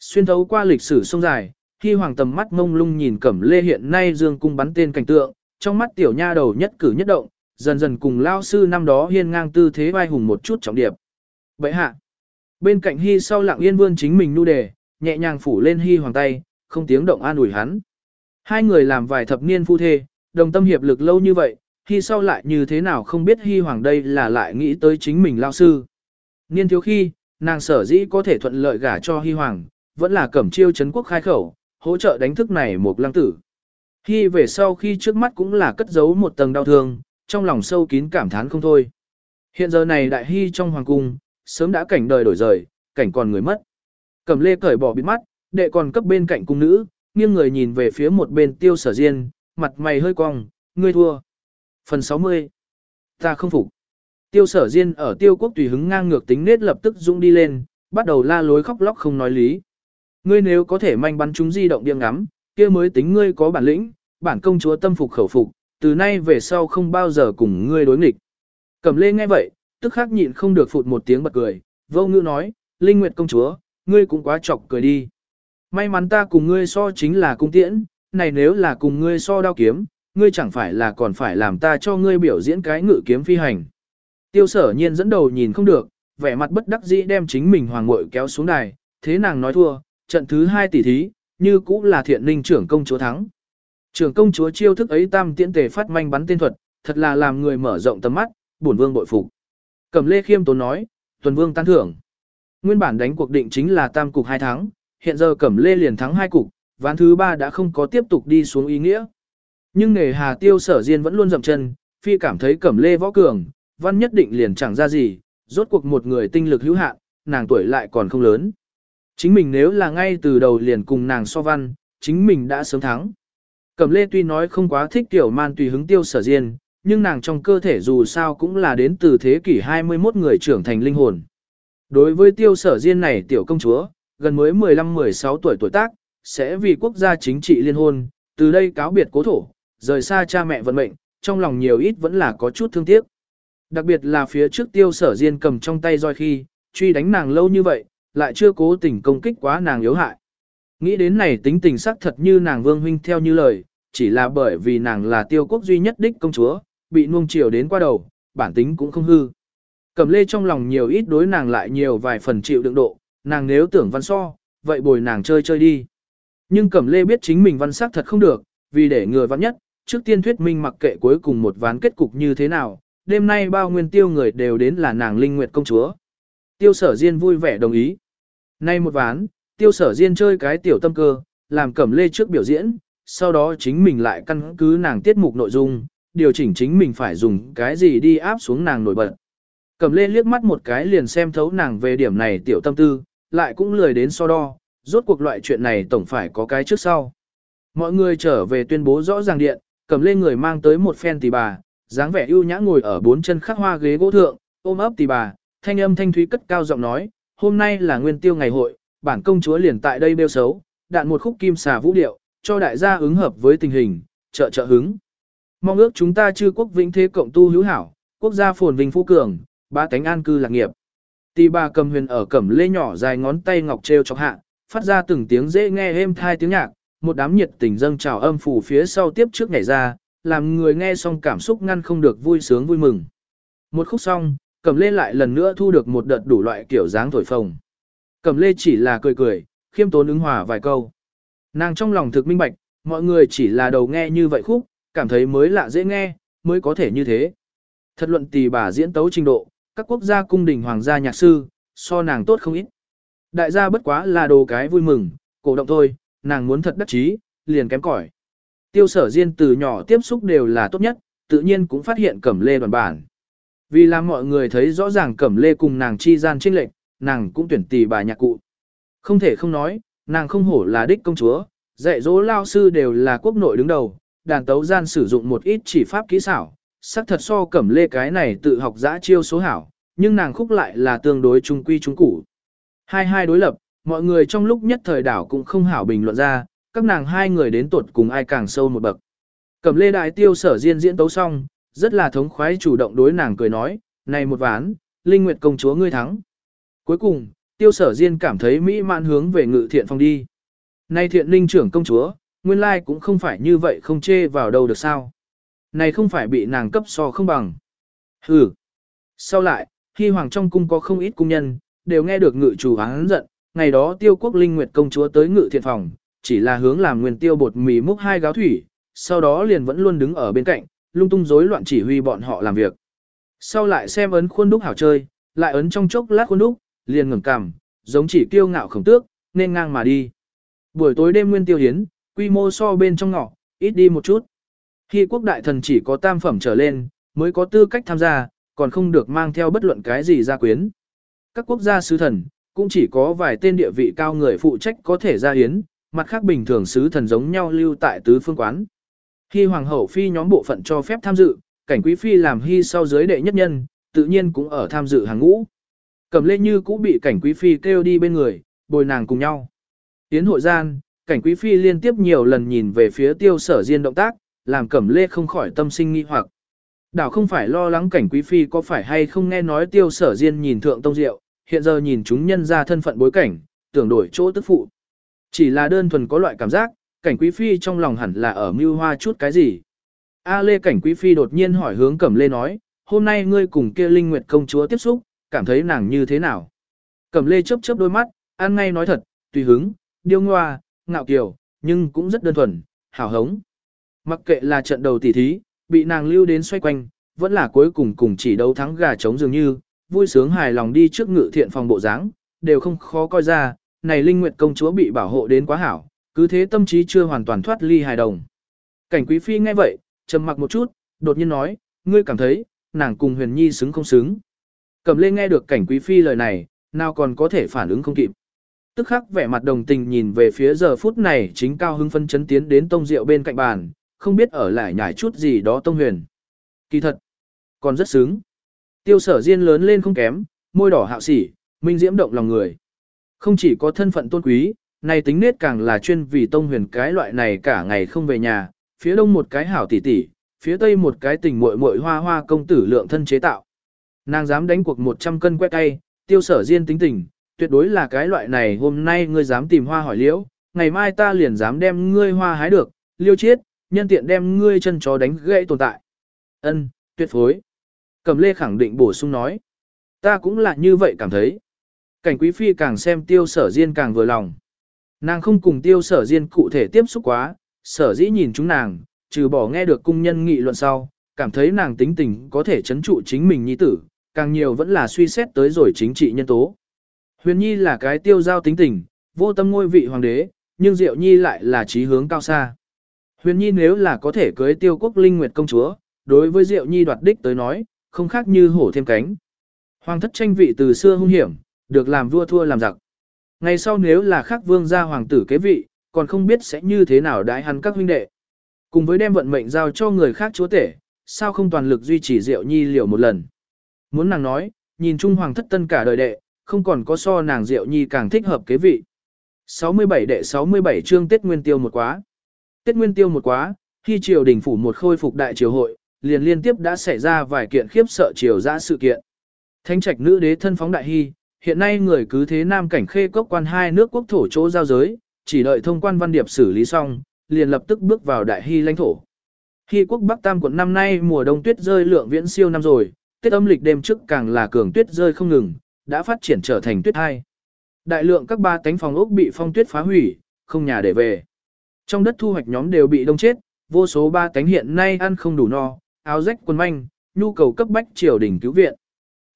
Xuyên thấu qua lịch sử sông dài, khi hoàng tầm mắt mông lung nhìn cẩm lê hiện nay dương cung bắn tên cảnh tượng, trong mắt tiểu nha đầu nhất cử nhất động, dần dần cùng lao sư năm đó hiên ngang tư thế vai hùng một chút trọng điệp. Vậy hạ, bên cạnh hy sau lặng yên vươn chính mình nu đề, nhẹ nhàng phủ lên hy hoàng tay, không tiếng động an ủi hắn. Hai người làm vài thập niên phu thê, đồng tâm hiệp lực lâu như vậy, hy sau lại như thế nào không biết hy hoàng đây là lại nghĩ tới chính mình lao sư. Niên thiếu khi, nàng sở dĩ có thể thuận lợi gả cho hy hoàng, vẫn là cẩm chiêu chấn quốc khai khẩu, hỗ trợ đánh thức này một lăng tử. Hy về sau khi trước mắt cũng là cất giấu một tầng đau thương, trong lòng sâu kín cảm thán không thôi. Hiện giờ này đại hy trong hoàng cung, sớm đã cảnh đời đổi rời, cảnh còn người mất. Cẩm lê cởi bỏ bịt mắt, đệ còn cấp bên cạnh cung nữ, nghiêng người nhìn về phía một bên tiêu sở diên, mặt mày hơi cong, ngươi thua. Phần 60. Ta không phục. Tiêu sở diên ở tiêu quốc tùy hứng ngang ngược tính nết lập tức dũng đi lên, bắt đầu la lối khóc lóc không nói lý. Ngươi nếu có thể manh bắn chúng di động điên ngắm, kia mới tính ngươi có bản lĩnh, bản công chúa tâm phục khẩu phục, từ nay về sau không bao giờ cùng ngươi đối nghịch. Cẩm lê nghe vậy, tức khắc nhịn không được phụt một tiếng bật cười, vô ngữ nói, Linh Nguyệt công chúa, ngươi cũng quá chọc cười đi. May mắn ta cùng ngươi so chính là cung tiễn, này nếu là cùng ngươi so đao kiếm, ngươi chẳng phải là còn phải làm ta cho ngươi biểu diễn cái ngự kiếm phi hành. Tiêu sở nhiên dẫn đầu nhìn không được, vẻ mặt bất đắc dĩ đem chính mình hoàng muội kéo xuống đài, thế nàng nói thua, trận thứ hai tỷ thí, như cũng là thiện ninh trưởng công chúa thắng. Trưởng công chúa chiêu thức ấy tam tiễn tề phát manh bắn tên thuật, thật là làm người mở rộng tầm mắt, bổn vương bội phục. Cẩm lê khiêm tốn nói, tuần vương tán thưởng. Nguyên bản đánh cuộc định chính là tam cục hai thắng, hiện giờ cẩm lê liền thắng hai cục, ván thứ ba đã không có tiếp tục đi xuống ý nghĩa. Nhưng nghề hà tiêu sở diên vẫn luôn dậm chân, phi cảm thấy cẩm lê võ cường, văn nhất định liền chẳng ra gì, rốt cuộc một người tinh lực hữu hạn, nàng tuổi lại còn không lớn. Chính mình nếu là ngay từ đầu liền cùng nàng so văn, chính mình đã sớm thắng. Cẩm lê tuy nói không quá thích tiểu man tùy hứng tiêu sở diên, nhưng nàng trong cơ thể dù sao cũng là đến từ thế kỷ 21 người trưởng thành linh hồn. Đối với tiêu sở diên này tiểu công chúa, gần mới 15-16 tuổi tuổi tác, sẽ vì quốc gia chính trị liên hôn, từ đây cáo biệt cố thổ, rời xa cha mẹ vận mệnh, trong lòng nhiều ít vẫn là có chút thương tiếc. Đặc biệt là phía trước tiêu sở diên cầm trong tay roi khi, truy đánh nàng lâu như vậy, lại chưa cố tình công kích quá nàng yếu hại. Nghĩ đến này tính tình sắc thật như nàng vương huynh theo như lời, chỉ là bởi vì nàng là tiêu quốc duy nhất đích công chúa, bị nuông chiều đến qua đầu, bản tính cũng không hư. cẩm lê trong lòng nhiều ít đối nàng lại nhiều vài phần chịu đựng độ, nàng nếu tưởng văn so, vậy bồi nàng chơi chơi đi. Nhưng Cẩm Lê biết chính mình văn sắc thật không được, vì để người văn nhất, trước tiên thuyết minh mặc kệ cuối cùng một ván kết cục như thế nào, đêm nay bao nguyên tiêu người đều đến là nàng linh nguyệt công chúa. Tiêu sở diên vui vẻ đồng ý. Nay một ván, tiêu sở diên chơi cái tiểu tâm cơ, làm Cẩm Lê trước biểu diễn, sau đó chính mình lại căn cứ nàng tiết mục nội dung, điều chỉnh chính mình phải dùng cái gì đi áp xuống nàng nổi bật. Cẩm Lê liếc mắt một cái liền xem thấu nàng về điểm này tiểu tâm tư, lại cũng lười đến so đo, rốt cuộc loại chuyện này tổng phải có cái trước sau. Mọi người trở về tuyên bố rõ ràng điện, cầm lên người mang tới một phen tỷ bà, dáng vẻ ưu nhã ngồi ở bốn chân khắc hoa ghế gỗ thượng, ôm ấp tỷ bà, thanh âm thanh thúy cất cao giọng nói, hôm nay là nguyên tiêu ngày hội, bản công chúa liền tại đây bêu xấu, đạn một khúc kim xà vũ điệu, cho đại gia ứng hợp với tình hình, trợ trợ hứng. Mong ước chúng ta chư quốc vĩnh thế cộng tu hữu hảo, quốc gia phồn vinh phú cường, ba tánh an cư lạc nghiệp. tì bà cầm huyền ở cẩm lê nhỏ dài ngón tay ngọc treo chọc hạ, phát ra từng tiếng dễ nghe êm thai tiếng nhạc, một đám nhiệt tình dâng trào âm phủ phía sau tiếp trước nhảy ra, làm người nghe xong cảm xúc ngăn không được vui sướng vui mừng. Một khúc xong, cẩm lê lại lần nữa thu được một đợt đủ loại kiểu dáng thổi phồng. Cẩm lê chỉ là cười cười, khiêm tốn ứng hòa vài câu. Nàng trong lòng thực minh bạch, mọi người chỉ là đầu nghe như vậy khúc, cảm thấy mới lạ dễ nghe, mới có thể như thế. Thật luận tỷ bà diễn tấu trình độ, các quốc gia cung đình hoàng gia nhạc sư, so nàng tốt không ít. Đại gia bất quá là đồ cái vui mừng, cổ động thôi, nàng muốn thật đắc chí, liền kém cỏi. Tiêu sở diên từ nhỏ tiếp xúc đều là tốt nhất, tự nhiên cũng phát hiện cẩm lê đoàn bản. Vì làm mọi người thấy rõ ràng cẩm lê cùng nàng chi gian trinh lệnh, nàng cũng tuyển tỷ bà nhạc cụ. Không thể không nói, nàng không hổ là đích công chúa, dạy dỗ lao sư đều là quốc nội đứng đầu, đàn tấu gian sử dụng một ít chỉ pháp kỹ xảo, sắc thật so cẩm lê cái này tự học giã chiêu số hảo, nhưng nàng khúc lại là tương đối trung quy trung củ. Hai hai đối lập, mọi người trong lúc nhất thời đảo cũng không hảo bình luận ra, các nàng hai người đến tuột cùng ai càng sâu một bậc. Cẩm lê đại tiêu sở diên diễn tấu xong, rất là thống khoái chủ động đối nàng cười nói, này một ván, Linh Nguyệt công chúa ngươi thắng. Cuối cùng, tiêu sở diên cảm thấy mỹ mãn hướng về ngự thiện phòng đi. Này thiện Ninh trưởng công chúa, nguyên lai cũng không phải như vậy không chê vào đâu được sao. Này không phải bị nàng cấp so không bằng. Hừ. Sau lại, khi hoàng trong cung có không ít cung nhân, đều nghe được ngự chủ hắn giận, ngày đó tiêu quốc linh nguyệt công chúa tới ngự thiện phòng, chỉ là hướng làm nguyên tiêu bột mì múc hai gáo thủy, sau đó liền vẫn luôn đứng ở bên cạnh, lung tung rối loạn chỉ huy bọn họ làm việc. Sau lại xem ấn khuôn đúc hảo chơi, lại ấn trong chốc lát khuôn đúc, liền ngẩng cằm, giống chỉ kiêu ngạo khổng tước, nên ngang mà đi. Buổi tối đêm nguyên tiêu hiến, quy mô so bên trong ngọ, ít đi một chút. Khi quốc đại thần chỉ có tam phẩm trở lên, mới có tư cách tham gia, còn không được mang theo bất luận cái gì ra quyến. Các quốc gia sứ thần, cũng chỉ có vài tên địa vị cao người phụ trách có thể ra hiến, mặt khác bình thường sứ thần giống nhau lưu tại tứ phương quán. Khi hoàng hậu phi nhóm bộ phận cho phép tham dự, cảnh quý phi làm hy sau giới đệ nhất nhân, tự nhiên cũng ở tham dự hàng ngũ. Cẩm lê như cũng bị cảnh quý phi kêu đi bên người, bồi nàng cùng nhau. Tiến hội gian, cảnh quý phi liên tiếp nhiều lần nhìn về phía tiêu sở diên động tác, làm cẩm lê không khỏi tâm sinh nghi hoặc. Đảo không phải lo lắng cảnh quý phi có phải hay không nghe nói tiêu sở diên nhìn thượng tông diệu, hiện giờ nhìn chúng nhân ra thân phận bối cảnh, tưởng đổi chỗ tức phụ. Chỉ là đơn thuần có loại cảm giác, cảnh quý phi trong lòng hẳn là ở mưu hoa chút cái gì. A lê cảnh quý phi đột nhiên hỏi hướng cẩm lê nói, hôm nay ngươi cùng kia linh nguyệt công chúa tiếp xúc, cảm thấy nàng như thế nào? Cẩm lê chớp chớp đôi mắt, ăn ngay nói thật, tùy hứng, điêu ngoa, ngạo kiều, nhưng cũng rất đơn thuần, hào hống. Mặc kệ là trận đầu tỉ thí, bị nàng lưu đến xoay quanh, vẫn là cuối cùng cùng chỉ đấu thắng gà trống dường như, vui sướng hài lòng đi trước ngự thiện phòng bộ dáng, đều không khó coi ra, này Linh Nguyệt công chúa bị bảo hộ đến quá hảo, cứ thế tâm trí chưa hoàn toàn thoát ly hài đồng. Cảnh quý phi nghe vậy, trầm mặc một chút, đột nhiên nói, ngươi cảm thấy, nàng cùng huyền nhi xứng không xứng. Cẩm lê nghe được cảnh quý phi lời này, nào còn có thể phản ứng không kịp. Tức khắc vẻ mặt đồng tình nhìn về phía giờ phút này chính cao hưng phân chấn tiến đến tông rượu bên cạnh bàn, không biết ở lại nhảy chút gì đó tông huyền. Kỳ thật, còn rất sướng. Tiêu sở diên lớn lên không kém, môi đỏ hạo sỉ, minh diễm động lòng người. Không chỉ có thân phận tôn quý, này tính nết càng là chuyên vì tông huyền cái loại này cả ngày không về nhà, phía đông một cái hảo tỷ tỷ, phía tây một cái tình muội muội hoa hoa công tử lượng thân chế tạo. Nàng dám đánh cuộc 100 cân quét tay, tiêu sở diên tính tình, tuyệt đối là cái loại này hôm nay ngươi dám tìm hoa hỏi liễu, ngày mai ta liền dám đem ngươi hoa hái được, liêu chiết, nhân tiện đem ngươi chân chó đánh gãy tồn tại. Ân, tuyệt phối. Cầm lê khẳng định bổ sung nói. Ta cũng là như vậy cảm thấy. Cảnh quý phi càng xem tiêu sở diên càng vừa lòng. Nàng không cùng tiêu sở diên cụ thể tiếp xúc quá, sở dĩ nhìn chúng nàng, trừ bỏ nghe được cung nhân nghị luận sau, cảm thấy nàng tính tình có thể chấn trụ chính mình nhi tử, càng nhiều vẫn là suy xét tới rồi chính trị nhân tố. Huyền Nhi là cái tiêu giao tính tình, vô tâm ngôi vị hoàng đế, nhưng Diệu Nhi lại là trí hướng cao xa. Huyền Nhi nếu là có thể cưới tiêu quốc linh nguyệt công chúa, đối với Diệu Nhi đoạt đích tới nói, không khác như hổ thêm cánh. Hoàng thất tranh vị từ xưa hung hiểm, được làm vua thua làm giặc. Ngày sau nếu là khác vương gia hoàng tử kế vị, còn không biết sẽ như thế nào đái hắn các huynh đệ. Cùng với đem vận mệnh giao cho người khác chúa tể, sao không toàn lực duy trì Diệu Nhi liều một lần. Muốn nàng nói, nhìn Trung Hoàng thất tân cả đời đệ, không còn có so nàng Diệu Nhi càng thích hợp kế vị. 67 đệ 67 chương Tết Nguyên Tiêu một quá. Tết Nguyên Tiêu một quá, khi triều đình phủ một khôi phục đại triều hội, liền liên tiếp đã xảy ra vài kiện khiếp sợ triều ra sự kiện. Thánh trạch nữ đế thân phóng đại hy, hiện nay người cứ thế nam cảnh khê cốc quan hai nước quốc thổ chỗ giao giới, chỉ đợi thông quan văn điệp xử lý xong, liền lập tức bước vào đại hy lãnh thổ. Hy quốc Bắc Tam quận năm nay mùa đông tuyết rơi lượng viễn siêu năm rồi, Tết âm lịch đêm trước càng là cường tuyết rơi không ngừng, đã phát triển trở thành tuyết hai. Đại lượng các ba tánh phòng ốc bị phong tuyết phá hủy, không nhà để về. Trong đất thu hoạch nhóm đều bị đông chết, vô số ba tánh hiện nay ăn không đủ no, áo rách quần manh, nhu cầu cấp bách triều đình cứu viện.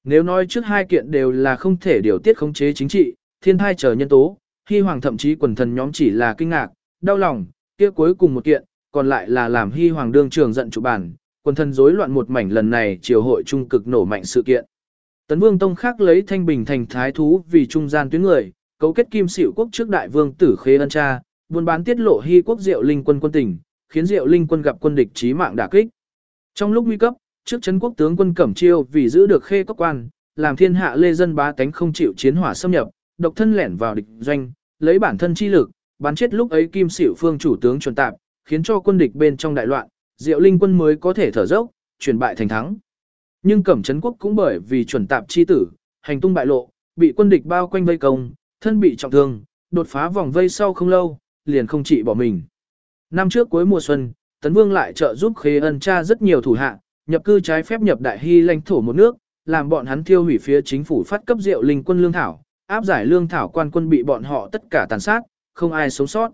Nếu nói trước hai kiện đều là không thể điều tiết khống chế chính trị, thiên thai chờ nhân tố, khi hoàng thậm chí quần thần nhóm chỉ là kinh ngạc, đau lòng, kia cuối cùng một kiện, còn lại là làm hy hoàng đương trường giận chủ bản, quần thần rối loạn một mảnh lần này triều hội trung cực nổ mạnh sự kiện. Tấn Vương Tông khác lấy Thanh Bình thành thái thú vì trung gian tuyến người, cấu kết Kim xỉu quốc trước đại vương tử Khê Ân cha, buôn bán tiết lộ hy quốc Diệu Linh quân quân tỉnh, khiến Diệu Linh quân gặp quân địch chí mạng đả kích. Trong lúc nguy cấp, trước chấn quốc tướng quân Cẩm Chiêu vì giữ được Khê Cốc quan, làm thiên hạ lê dân bá tánh không chịu chiến hỏa xâm nhập, độc thân lẻn vào địch doanh, lấy bản thân chi lực, bắn chết lúc ấy Kim xỉu phương chủ tướng chuẩn tạp, khiến cho quân địch bên trong đại loạn, Diệu Linh quân mới có thể thở dốc, chuyển bại thành thắng. Nhưng Cẩm Trấn Quốc cũng bởi vì chuẩn tạp chi tử, hành tung bại lộ, bị quân địch bao quanh vây công, thân bị trọng thương, đột phá vòng vây sau không lâu, liền không trị bỏ mình. Năm trước cuối mùa xuân, Tấn Vương lại trợ giúp Khế Ân cha rất nhiều thủ hạ, nhập cư trái phép nhập đại hy lãnh thổ một nước, làm bọn hắn tiêu hủy phía chính phủ phát cấp Diệu linh quân lương thảo, áp giải lương thảo quan quân bị bọn họ tất cả tàn sát, không ai sống sót.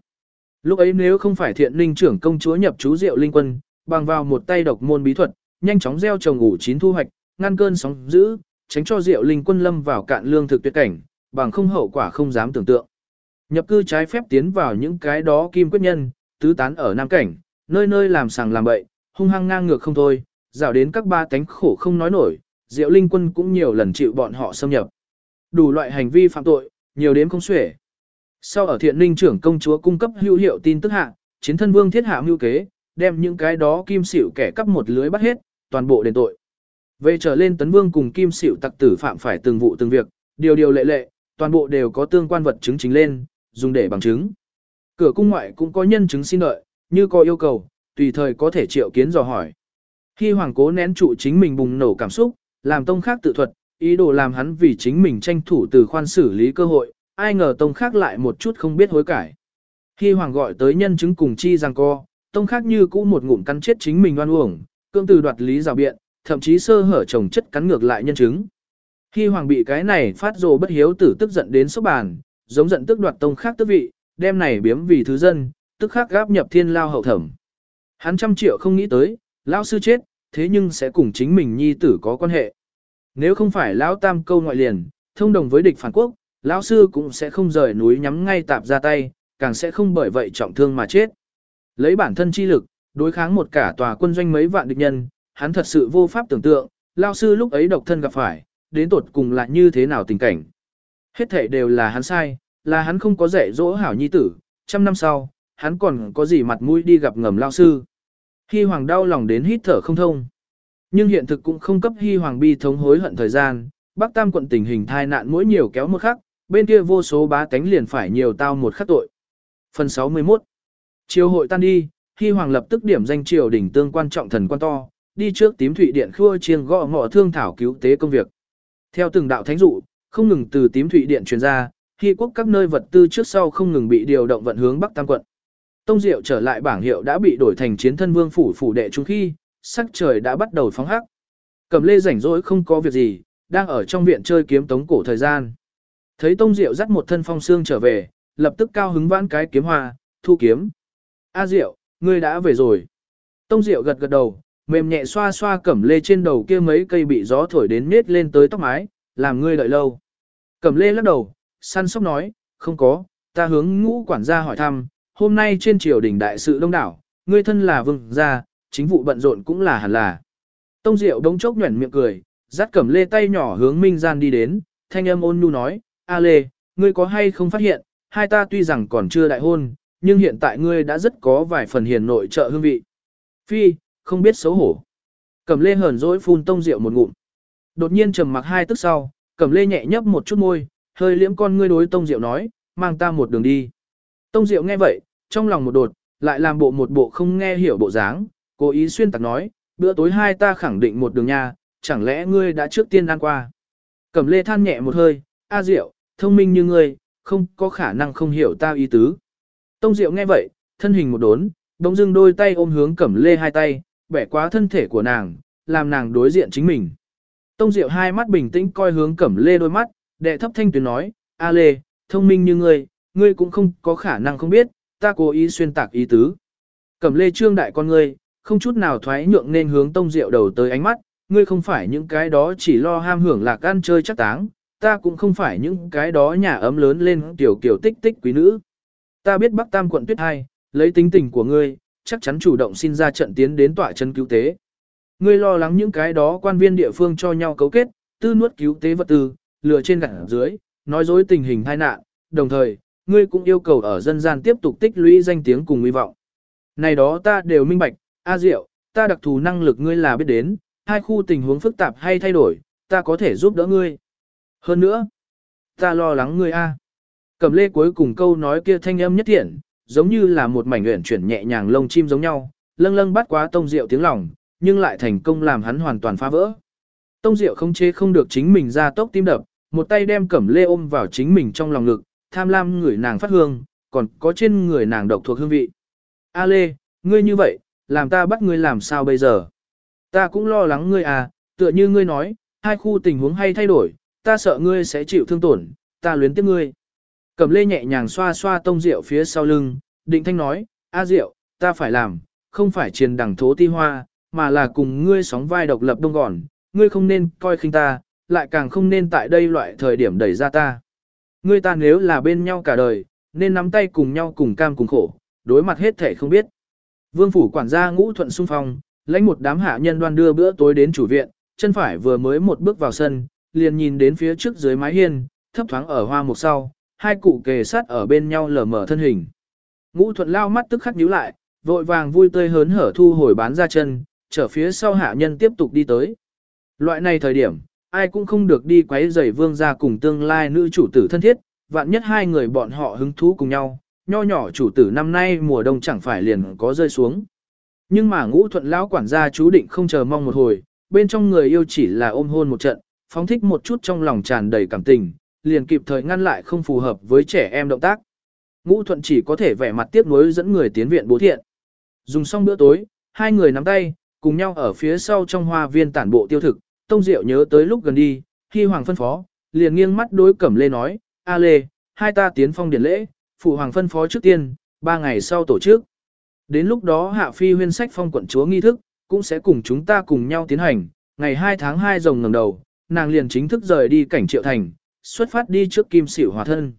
Lúc ấy nếu không phải thiện linh trưởng công chúa nhập chú Diệu linh quân, bằng vào một tay độc môn bí thuật, nhanh chóng gieo trồng ủ chín thu hoạch, ngăn cơn sóng dữ, tránh cho Diệu linh quân lâm vào cạn lương thực tuyệt cảnh, bằng không hậu quả không dám tưởng tượng. Nhập cư trái phép tiến vào những cái đó kim quyết nhân, tứ tán ở Nam Cảnh, nơi nơi làm sàng làm bậy, hung hăng ngang ngược không thôi, rào đến các ba tánh khổ không nói nổi, Diệu Linh quân cũng nhiều lần chịu bọn họ xâm nhập. Đủ loại hành vi phạm tội, nhiều đến không xuể. Sau ở thiện Ninh trưởng công chúa cung cấp hữu hiệu tin tức hạ, chiến thân vương thiết hạ mưu kế, đem những cái đó kim xỉu kẻ cắp một lưới bắt hết, toàn bộ đền tội. Về trở lên tấn vương cùng kim xỉu tặc tử phạm phải từng vụ từng việc, điều điều lệ lệ, toàn bộ đều có tương quan vật chứng chính lên, dùng để bằng chứng. Cửa cung ngoại cũng có nhân chứng xin đợi, như có yêu cầu, tùy thời có thể triệu kiến dò hỏi. Khi hoàng cố nén trụ chính mình bùng nổ cảm xúc, làm tông khác tự thuật, ý đồ làm hắn vì chính mình tranh thủ từ khoan xử lý cơ hội, ai ngờ tông khác lại một chút không biết hối cải. Khi hoàng gọi tới nhân chứng cùng chi rằng co, tông khác như cũ một ngụm cắn chết chính mình oan uổng, cương từ đoạt lý rào biện, thậm chí sơ hở chồng chất cắn ngược lại nhân chứng. Khi hoàng bị cái này phát rồ bất hiếu tử tức giận đến sốc bàn, giống giận tức đoạt tông khác tước vị, đem này biếm vì thứ dân, tức khác gáp nhập thiên lao hậu thẩm. Hắn trăm triệu không nghĩ tới, lão sư chết, thế nhưng sẽ cùng chính mình nhi tử có quan hệ. Nếu không phải lão tam câu ngoại liền, thông đồng với địch phản quốc, lão sư cũng sẽ không rời núi nhắm ngay tạp ra tay, càng sẽ không bởi vậy trọng thương mà chết. Lấy bản thân chi lực, đối kháng một cả tòa quân doanh mấy vạn địch nhân, hắn thật sự vô pháp tưởng tượng, lão sư lúc ấy độc thân gặp phải, đến tột cùng là như thế nào tình cảnh. Hết thể đều là hắn sai, là hắn không có dạy dỗ hảo nhi tử, trăm năm sau, hắn còn có gì mặt mũi đi gặp ngầm lão sư. Hy Hoàng đau lòng đến hít thở không thông. Nhưng hiện thực cũng không cấp Hy Hoàng bi thống hối hận thời gian, Bắc Tam quận tình hình thai nạn mỗi nhiều kéo một khắc, bên kia vô số bá tánh liền phải nhiều tao một khắc tội. Phần 61 Chiều hội tan đi, Hy Hoàng lập tức điểm danh triều đỉnh tương quan trọng thần quan to, đi trước tím thủy điện khua chiêng gõ ngọ thương thảo cứu tế công việc. Theo từng đạo thánh dụ, không ngừng từ tím thủy điện truyền ra, Hy quốc các nơi vật tư trước sau không ngừng bị điều động vận hướng Bắc Tam quận. Tông Diệu trở lại bảng hiệu đã bị đổi thành chiến thân vương phủ phủ đệ trung khi, sắc trời đã bắt đầu phóng hắc. Cầm lê rảnh rỗi không có việc gì, đang ở trong viện chơi kiếm tống cổ thời gian. Thấy Tông Diệu dắt một thân phong xương trở về, lập tức cao hứng vãn cái kiếm hoa, thu kiếm. A Diệu, ngươi đã về rồi. Tông Diệu gật gật đầu, mềm nhẹ xoa xoa cẩm lê trên đầu kia mấy cây bị gió thổi đến nết lên tới tóc mái, làm ngươi đợi lâu. Cẩm lê lắc đầu, săn sóc nói, không có, ta hướng ngũ quản gia hỏi thăm, hôm nay trên triều đình đại sự đông đảo, ngươi thân là vương gia, chính vụ bận rộn cũng là hẳn là. Tông Diệu đống chốc nhuẩn miệng cười, dắt cẩm lê tay nhỏ hướng Minh Gian đi đến, thanh âm ôn nhu nói, A Lê, ngươi có hay không phát hiện, hai ta tuy rằng còn chưa đại hôn, nhưng hiện tại ngươi đã rất có vài phần hiền nội trợ hương vị. Phi, không biết xấu hổ. Cẩm lê hờn dỗi phun tông rượu một ngụm. Đột nhiên trầm mặc hai tức sau, cẩm lê nhẹ nhấp một chút môi, hơi liễm con ngươi đối tông rượu nói, mang ta một đường đi. Tông rượu nghe vậy, trong lòng một đột, lại làm bộ một bộ không nghe hiểu bộ dáng, cố ý xuyên tạc nói, bữa tối hai ta khẳng định một đường nha, chẳng lẽ ngươi đã trước tiên ăn qua. Cẩm lê than nhẹ một hơi, a diệu, thông minh như ngươi, không có khả năng không hiểu ta ý tứ. Tông diệu nghe vậy, thân hình một đốn, đống dưng đôi tay ôm hướng cẩm lê hai tay, bẻ quá thân thể của nàng, làm nàng đối diện chính mình. Tông diệu hai mắt bình tĩnh coi hướng cẩm lê đôi mắt, đệ thấp thanh tuyến nói, a lê, thông minh như ngươi, ngươi cũng không có khả năng không biết, ta cố ý xuyên tạc ý tứ. Cẩm lê trương đại con ngươi, không chút nào thoái nhượng nên hướng tông diệu đầu tới ánh mắt, ngươi không phải những cái đó chỉ lo ham hưởng lạc ăn chơi chắc táng, ta cũng không phải những cái đó nhà ấm lớn lên tiểu kiểu tích tích quý nữ. Ta biết Bắc Tam quận tuyết hai, lấy tính tình của ngươi, chắc chắn chủ động xin ra trận tiến đến tỏa chân cứu tế. Ngươi lo lắng những cái đó quan viên địa phương cho nhau cấu kết, tư nuốt cứu tế vật tư, lừa trên gạt dưới, nói dối tình hình tai nạn, đồng thời, ngươi cũng yêu cầu ở dân gian tiếp tục tích lũy danh tiếng cùng hy vọng. Này đó ta đều minh bạch, A Diệu, ta đặc thù năng lực ngươi là biết đến, hai khu tình huống phức tạp hay thay đổi, ta có thể giúp đỡ ngươi. Hơn nữa, ta lo lắng ngươi A. Cẩm lê cuối cùng câu nói kia thanh âm nhất thiện, giống như là một mảnh nguyện chuyển nhẹ nhàng lông chim giống nhau, lâng lâng bắt quá tông rượu tiếng lòng, nhưng lại thành công làm hắn hoàn toàn phá vỡ. Tông Diệu không chế không được chính mình ra tốc tim đập, một tay đem Cẩm Lê ôm vào chính mình trong lòng ngực, tham lam người nàng phát hương, còn có trên người nàng độc thuộc hương vị. A Lê, ngươi như vậy, làm ta bắt ngươi làm sao bây giờ? Ta cũng lo lắng ngươi à, tựa như ngươi nói, hai khu tình huống hay thay đổi, ta sợ ngươi sẽ chịu thương tổn, ta luyến tiếc ngươi. Cẩm Lê nhẹ nhàng xoa xoa Tông Diệu phía sau lưng, định thanh nói, A Diệu, ta phải làm, không phải triền đẳng thố ti hoa, mà là cùng ngươi sóng vai độc lập đông gòn, ngươi không nên coi khinh ta, lại càng không nên tại đây loại thời điểm đẩy ra ta. Ngươi ta nếu là bên nhau cả đời, nên nắm tay cùng nhau cùng cam cùng khổ, đối mặt hết thể không biết. Vương phủ quản gia ngũ thuận xung phong, lãnh một đám hạ nhân đoan đưa bữa tối đến chủ viện, chân phải vừa mới một bước vào sân, liền nhìn đến phía trước dưới mái hiên, thấp thoáng ở hoa mục sau, hai cụ kề sát ở bên nhau lờ mở thân hình. Ngũ thuận lao mắt tức khắc nhíu lại, vội vàng vui tươi hớn hở thu hồi bán ra chân, trở phía sau hạ nhân tiếp tục đi tới. Loại này thời điểm, ai cũng không được đi quấy rầy vương gia cùng tương lai nữ chủ tử thân thiết, vạn nhất hai người bọn họ hứng thú cùng nhau, nho nhỏ chủ tử năm nay mùa đông chẳng phải liền có rơi xuống. Nhưng mà ngũ thuận lão quản gia chú định không chờ mong một hồi, bên trong người yêu chỉ là ôm hôn một trận, phóng thích một chút trong lòng tràn đầy cảm tình, liền kịp thời ngăn lại không phù hợp với trẻ em động tác. Ngũ thuận chỉ có thể vẻ mặt tiếc nuối dẫn người tiến viện bố thiện. Dùng xong bữa tối, hai người nắm tay, cùng nhau ở phía sau trong hoa viên tản bộ tiêu thực, Tông Diệu nhớ tới lúc gần đi, khi Hoàng phân phó, liền nghiêng mắt đối Cẩm Lê nói, A Lê, hai ta tiến phong điển lễ, phụ Hoàng phân phó trước tiên, ba ngày sau tổ chức. Đến lúc đó Hạ Phi huyên sách phong quận chúa nghi thức, cũng sẽ cùng chúng ta cùng nhau tiến hành, ngày 2 tháng 2 rồng ngầm đầu, nàng liền chính thức rời đi cảnh triệu thành, xuất phát đi trước kim xỉu hòa thân.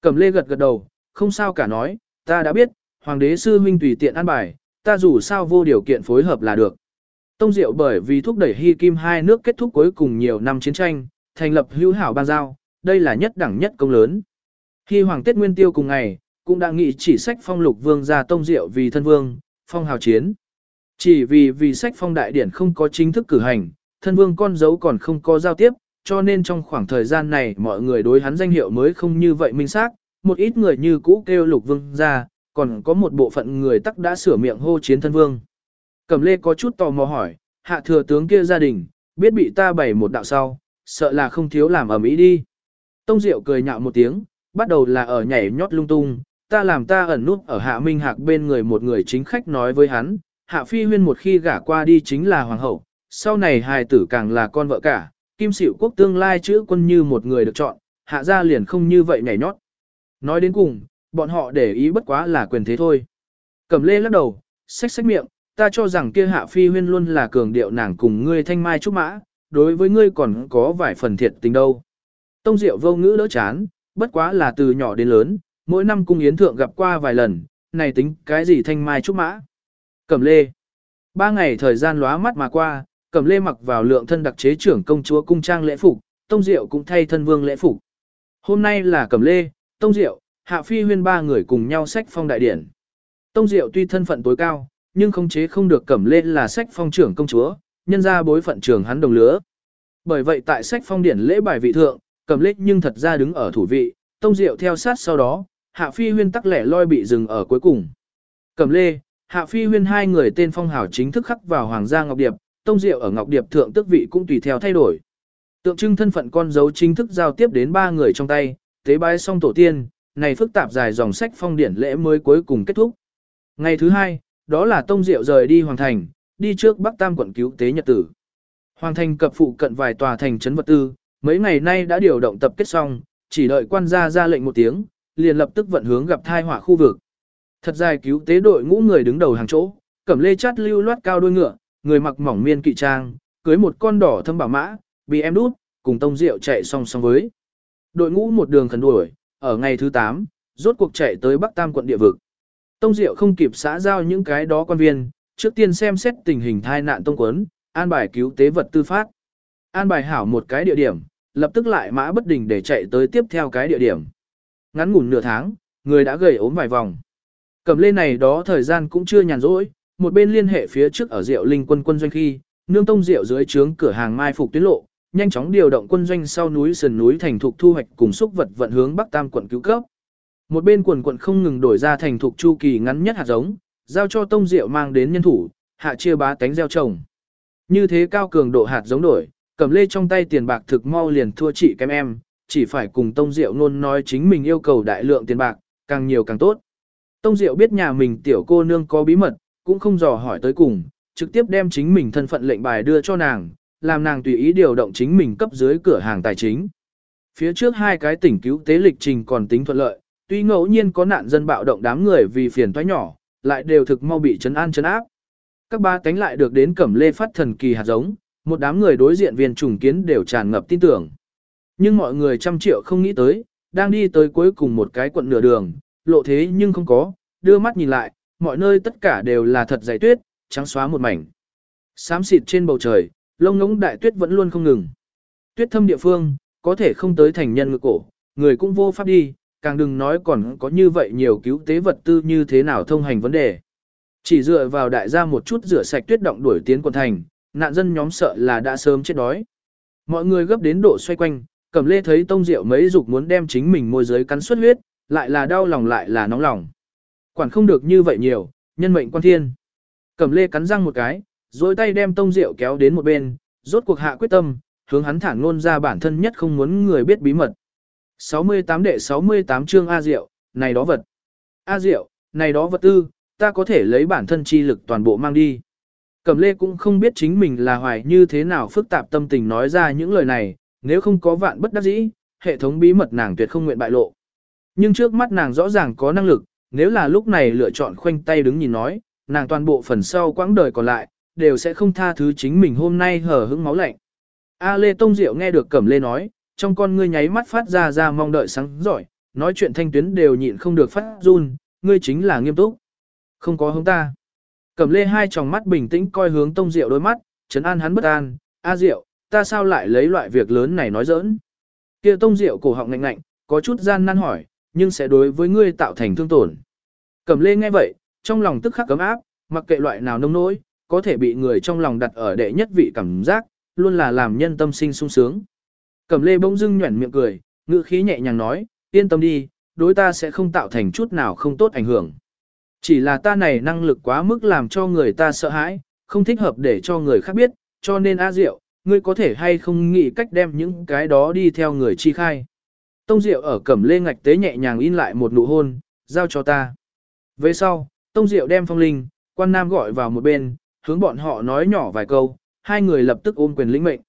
Cẩm Lê gật gật đầu, không sao cả nói, ta đã biết, Hoàng đế sư huynh tùy tiện an bài, ta dù sao vô điều kiện phối hợp là được. Tông Diệu bởi vì thúc đẩy Hy Kim hai nước kết thúc cuối cùng nhiều năm chiến tranh, thành lập hữu hảo ban giao, đây là nhất đẳng nhất công lớn. Hy Hoàng Tết Nguyên Tiêu cùng ngày, cũng đã nghị chỉ sách phong lục vương ra Tông Diệu vì thân vương, phong hào chiến. Chỉ vì vì sách phong đại điển không có chính thức cử hành, thân vương con dấu còn không có giao tiếp, cho nên trong khoảng thời gian này mọi người đối hắn danh hiệu mới không như vậy minh xác, một ít người như cũ kêu lục vương ra, còn có một bộ phận người tắc đã sửa miệng hô chiến thân vương. Cẩm lê có chút tò mò hỏi, hạ thừa tướng kia gia đình, biết bị ta bày một đạo sau, sợ là không thiếu làm ở mỹ đi. Tông Diệu cười nhạo một tiếng, bắt đầu là ở nhảy nhót lung tung, ta làm ta ẩn nút ở hạ minh hạc bên người một người chính khách nói với hắn, hạ phi huyên một khi gả qua đi chính là hoàng hậu, sau này hài tử càng là con vợ cả, kim sửu quốc tương lai chữ quân như một người được chọn, hạ gia liền không như vậy nhảy nhót. Nói đến cùng, bọn họ để ý bất quá là quyền thế thôi. Cẩm lê lắc đầu, xách xách miệng, ta cho rằng kia hạ phi huyên luôn là cường điệu nàng cùng ngươi thanh mai trúc mã, đối với ngươi còn có vài phần thiệt tình đâu. Tông Diệu vô ngữ đỡ chán, bất quá là từ nhỏ đến lớn, mỗi năm cung yến thượng gặp qua vài lần, này tính cái gì thanh mai trúc mã. Cẩm lê. Ba ngày thời gian lóa mắt mà qua, cẩm lê mặc vào lượng thân đặc chế trưởng công chúa cung trang lễ phục, Tông Diệu cũng thay thân vương lễ phục. Hôm nay là cẩm lê, Tông Diệu, Hạ Phi huyên ba người cùng nhau sách phong đại điển. Tông Diệu tuy thân phận tối cao, nhưng không chế không được cẩm Lê là sách phong trưởng công chúa, nhân ra bối phận trường hắn đồng lứa. Bởi vậy tại sách phong điển lễ bài vị thượng, cẩm Lê nhưng thật ra đứng ở thủ vị, Tông Diệu theo sát sau đó, Hạ Phi huyên tắc lẻ loi bị dừng ở cuối cùng. Cẩm lê, Hạ Phi huyên hai người tên phong hào chính thức khắc vào Hoàng gia Ngọc Điệp, Tông Diệu ở Ngọc Điệp thượng tước vị cũng tùy theo thay đổi. Tượng trưng thân phận con dấu chính thức giao tiếp đến ba người trong tay, tế bái xong tổ tiên, này phức tạp dài dòng sách phong điển lễ mới cuối cùng kết thúc. Ngày thứ hai, đó là Tông Diệu rời đi Hoàng Thành, đi trước Bắc Tam quận cứu tế nhật tử. Hoàng Thành cập phụ cận vài tòa thành trấn vật tư, mấy ngày nay đã điều động tập kết xong, chỉ đợi quan gia ra lệnh một tiếng, liền lập tức vận hướng gặp thai họa khu vực. Thật dài cứu tế đội ngũ người đứng đầu hàng chỗ, cẩm lê chát lưu loát cao đôi ngựa, người mặc mỏng miên kỵ trang, cưới một con đỏ thâm bảo mã, bị em đút, cùng Tông Diệu chạy song song với. Đội ngũ một đường khẩn đuổi, ở ngày thứ 8, rốt cuộc chạy tới Bắc Tam quận địa vực. Tông Diệu không kịp xã giao những cái đó quan viên, trước tiên xem xét tình hình thai nạn tông quấn, an bài cứu tế vật tư phát. An bài hảo một cái địa điểm, lập tức lại mã bất đình để chạy tới tiếp theo cái địa điểm. Ngắn ngủn nửa tháng, người đã gầy ốm vài vòng. Cầm lên này đó thời gian cũng chưa nhàn rỗi, một bên liên hệ phía trước ở Diệu Linh quân quân doanh khi, nương tông Diệu dưới trướng cửa hàng mai phục tuyến lộ, nhanh chóng điều động quân doanh sau núi sườn núi thành thục thu hoạch cùng xúc vật vận hướng Bắc Tam quận cứu cấp. Một bên quần quận không ngừng đổi ra thành thục chu kỳ ngắn nhất hạt giống, giao cho tông Diệu mang đến nhân thủ, hạ chia bá tánh gieo trồng. Như thế cao cường độ hạt giống đổi, cầm lê trong tay tiền bạc thực mau liền thua chị kém em, chỉ phải cùng Tông Diệu nôn nói chính mình yêu cầu đại lượng tiền bạc, càng nhiều càng tốt. Tông Diệu biết nhà mình tiểu cô nương có bí mật, cũng không dò hỏi tới cùng, trực tiếp đem chính mình thân phận lệnh bài đưa cho nàng, làm nàng tùy ý điều động chính mình cấp dưới cửa hàng tài chính. Phía trước hai cái tỉnh cứu tế lịch trình còn tính thuận lợi, tuy ngẫu nhiên có nạn dân bạo động đám người vì phiền toái nhỏ, lại đều thực mau bị chấn an chấn áp. Các ba cánh lại được đến cẩm lê phát thần kỳ hạt giống, một đám người đối diện viên trùng kiến đều tràn ngập tin tưởng. Nhưng mọi người trăm triệu không nghĩ tới, đang đi tới cuối cùng một cái quận nửa đường, lộ thế nhưng không có, đưa mắt nhìn lại, mọi nơi tất cả đều là thật dày tuyết, trắng xóa một mảnh. Xám xịt trên bầu trời, lông ngỗng đại tuyết vẫn luôn không ngừng. Tuyết thâm địa phương, có thể không tới thành nhân ngực cổ, người cũng vô pháp đi, càng đừng nói còn có như vậy nhiều cứu tế vật tư như thế nào thông hành vấn đề. Chỉ dựa vào đại gia một chút rửa sạch tuyết động đuổi tiến quận thành, nạn dân nhóm sợ là đã sớm chết đói. Mọi người gấp đến độ xoay quanh, Cẩm Lê thấy Tông Diệu mấy dục muốn đem chính mình môi giới cắn suất huyết, lại là đau lòng lại là nóng lòng. Quản không được như vậy nhiều, nhân mệnh quan thiên. Cẩm Lê cắn răng một cái, rồi tay đem Tông rượu kéo đến một bên, rốt cuộc hạ quyết tâm, hướng hắn thẳng ngôn ra bản thân nhất không muốn người biết bí mật. 68 đệ 68 chương A Diệu, này đó vật. A Diệu, này đó vật tư, ta có thể lấy bản thân chi lực toàn bộ mang đi. Cẩm Lê cũng không biết chính mình là hoài như thế nào phức tạp tâm tình nói ra những lời này, nếu không có vạn bất đắc dĩ, hệ thống bí mật nàng tuyệt không nguyện bại lộ. Nhưng trước mắt nàng rõ ràng có năng lực, nếu là lúc này lựa chọn khoanh tay đứng nhìn nói, nàng toàn bộ phần sau quãng đời còn lại, đều sẽ không tha thứ chính mình hôm nay hở hững máu lạnh. A Lê Tông Diệu nghe được Cẩm Lê nói, trong con ngươi nháy mắt phát ra ra mong đợi sáng giỏi, nói chuyện thanh tuyến đều nhịn không được phát run, ngươi chính là nghiêm túc. Không có hướng ta. Cẩm Lê hai tròng mắt bình tĩnh coi hướng Tông Diệu đôi mắt, chấn an hắn bất an, A Diệu, ta sao lại lấy loại việc lớn này nói giỡn. Kia tông diệu cổ họng ngạnh ngạnh, có chút gian nan hỏi, nhưng sẽ đối với ngươi tạo thành thương tổn. Cẩm lê nghe vậy, trong lòng tức khắc cấm áp, mặc kệ loại nào nông nỗi, có thể bị người trong lòng đặt ở đệ nhất vị cảm giác, luôn là làm nhân tâm sinh sung sướng. Cẩm lê bỗng dưng nhuẩn miệng cười, ngữ khí nhẹ nhàng nói, yên tâm đi, đối ta sẽ không tạo thành chút nào không tốt ảnh hưởng. Chỉ là ta này năng lực quá mức làm cho người ta sợ hãi, không thích hợp để cho người khác biết, cho nên A Diệu, ngươi có thể hay không nghĩ cách đem những cái đó đi theo người chi khai. Tông Diệu ở cẩm lê ngạch tế nhẹ nhàng in lại một nụ hôn, giao cho ta. Về sau, Tông Diệu đem phong linh, quan nam gọi vào một bên, hướng bọn họ nói nhỏ vài câu, hai người lập tức ôm quyền lĩnh mệnh.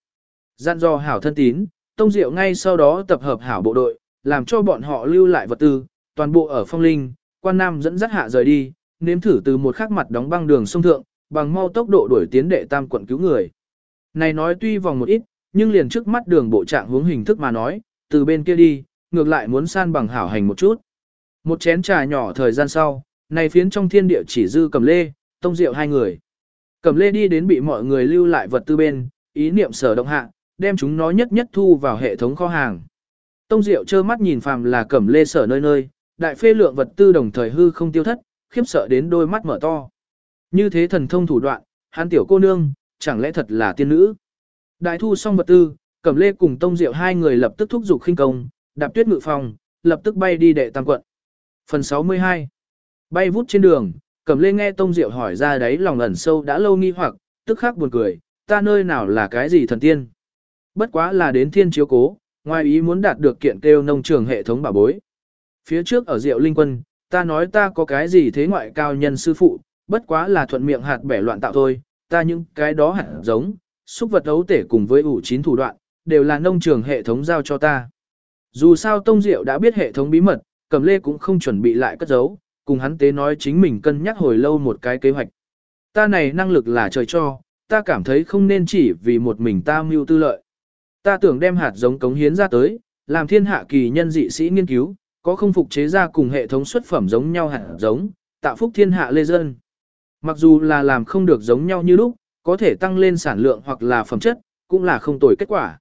Gian do hảo thân tín, Tông Diệu ngay sau đó tập hợp hảo bộ đội, làm cho bọn họ lưu lại vật tư, toàn bộ ở phong linh, quan nam dẫn dắt hạ rời đi, nếm thử từ một khắc mặt đóng băng đường sông thượng, bằng mau tốc độ đuổi tiến đệ tam quận cứu người. Này nói tuy vòng một ít, nhưng liền trước mắt đường bộ trạng hướng hình thức mà nói, từ bên kia đi, ngược lại muốn san bằng hảo hành một chút. Một chén trà nhỏ thời gian sau, này phiến trong thiên địa chỉ dư cầm lê, tông rượu hai người. Cầm lê đi đến bị mọi người lưu lại vật tư bên, ý niệm sở động hạ, đem chúng nó nhất nhất thu vào hệ thống kho hàng. Tông Diệu trơ mắt nhìn phàm là cẩm lê sở nơi nơi, đại phê lượng vật tư đồng thời hư không tiêu thất, khiếp sợ đến đôi mắt mở to. Như thế thần thông thủ đoạn, hắn tiểu cô nương, chẳng lẽ thật là tiên nữ. Đại thu xong vật tư, Cẩm Lê cùng Tông Diệu hai người lập tức thúc giục khinh công, đạp tuyết ngự phong lập tức bay đi đệ tam quận. Phần 62 Bay vút trên đường, Cẩm Lê nghe Tông Diệu hỏi ra đấy lòng ẩn sâu đã lâu nghi hoặc, tức khắc buồn cười, ta nơi nào là cái gì thần tiên. Bất quá là đến thiên chiếu cố, ngoài ý muốn đạt được kiện kêu nông trường hệ thống bảo bối. Phía trước ở Diệu Linh Quân, ta nói ta có cái gì thế ngoại cao nhân sư phụ, bất quá là thuận miệng hạt bẻ loạn tạo thôi, ta những cái đó hạt giống, xúc vật ấu tể cùng với ủ chín thủ đoạn, đều là nông trường hệ thống giao cho ta. Dù sao Tông Diệu đã biết hệ thống bí mật, Cẩm Lê cũng không chuẩn bị lại cất giấu, cùng hắn tế nói chính mình cân nhắc hồi lâu một cái kế hoạch. Ta này năng lực là trời cho, ta cảm thấy không nên chỉ vì một mình ta mưu tư lợi. Ta tưởng đem hạt giống cống hiến ra tới, làm thiên hạ kỳ nhân dị sĩ nghiên cứu, có không phục chế ra cùng hệ thống xuất phẩm giống nhau hạt giống, tạo phúc thiên hạ lê dân. Mặc dù là làm không được giống nhau như lúc, có thể tăng lên sản lượng hoặc là phẩm chất, cũng là không tồi kết quả.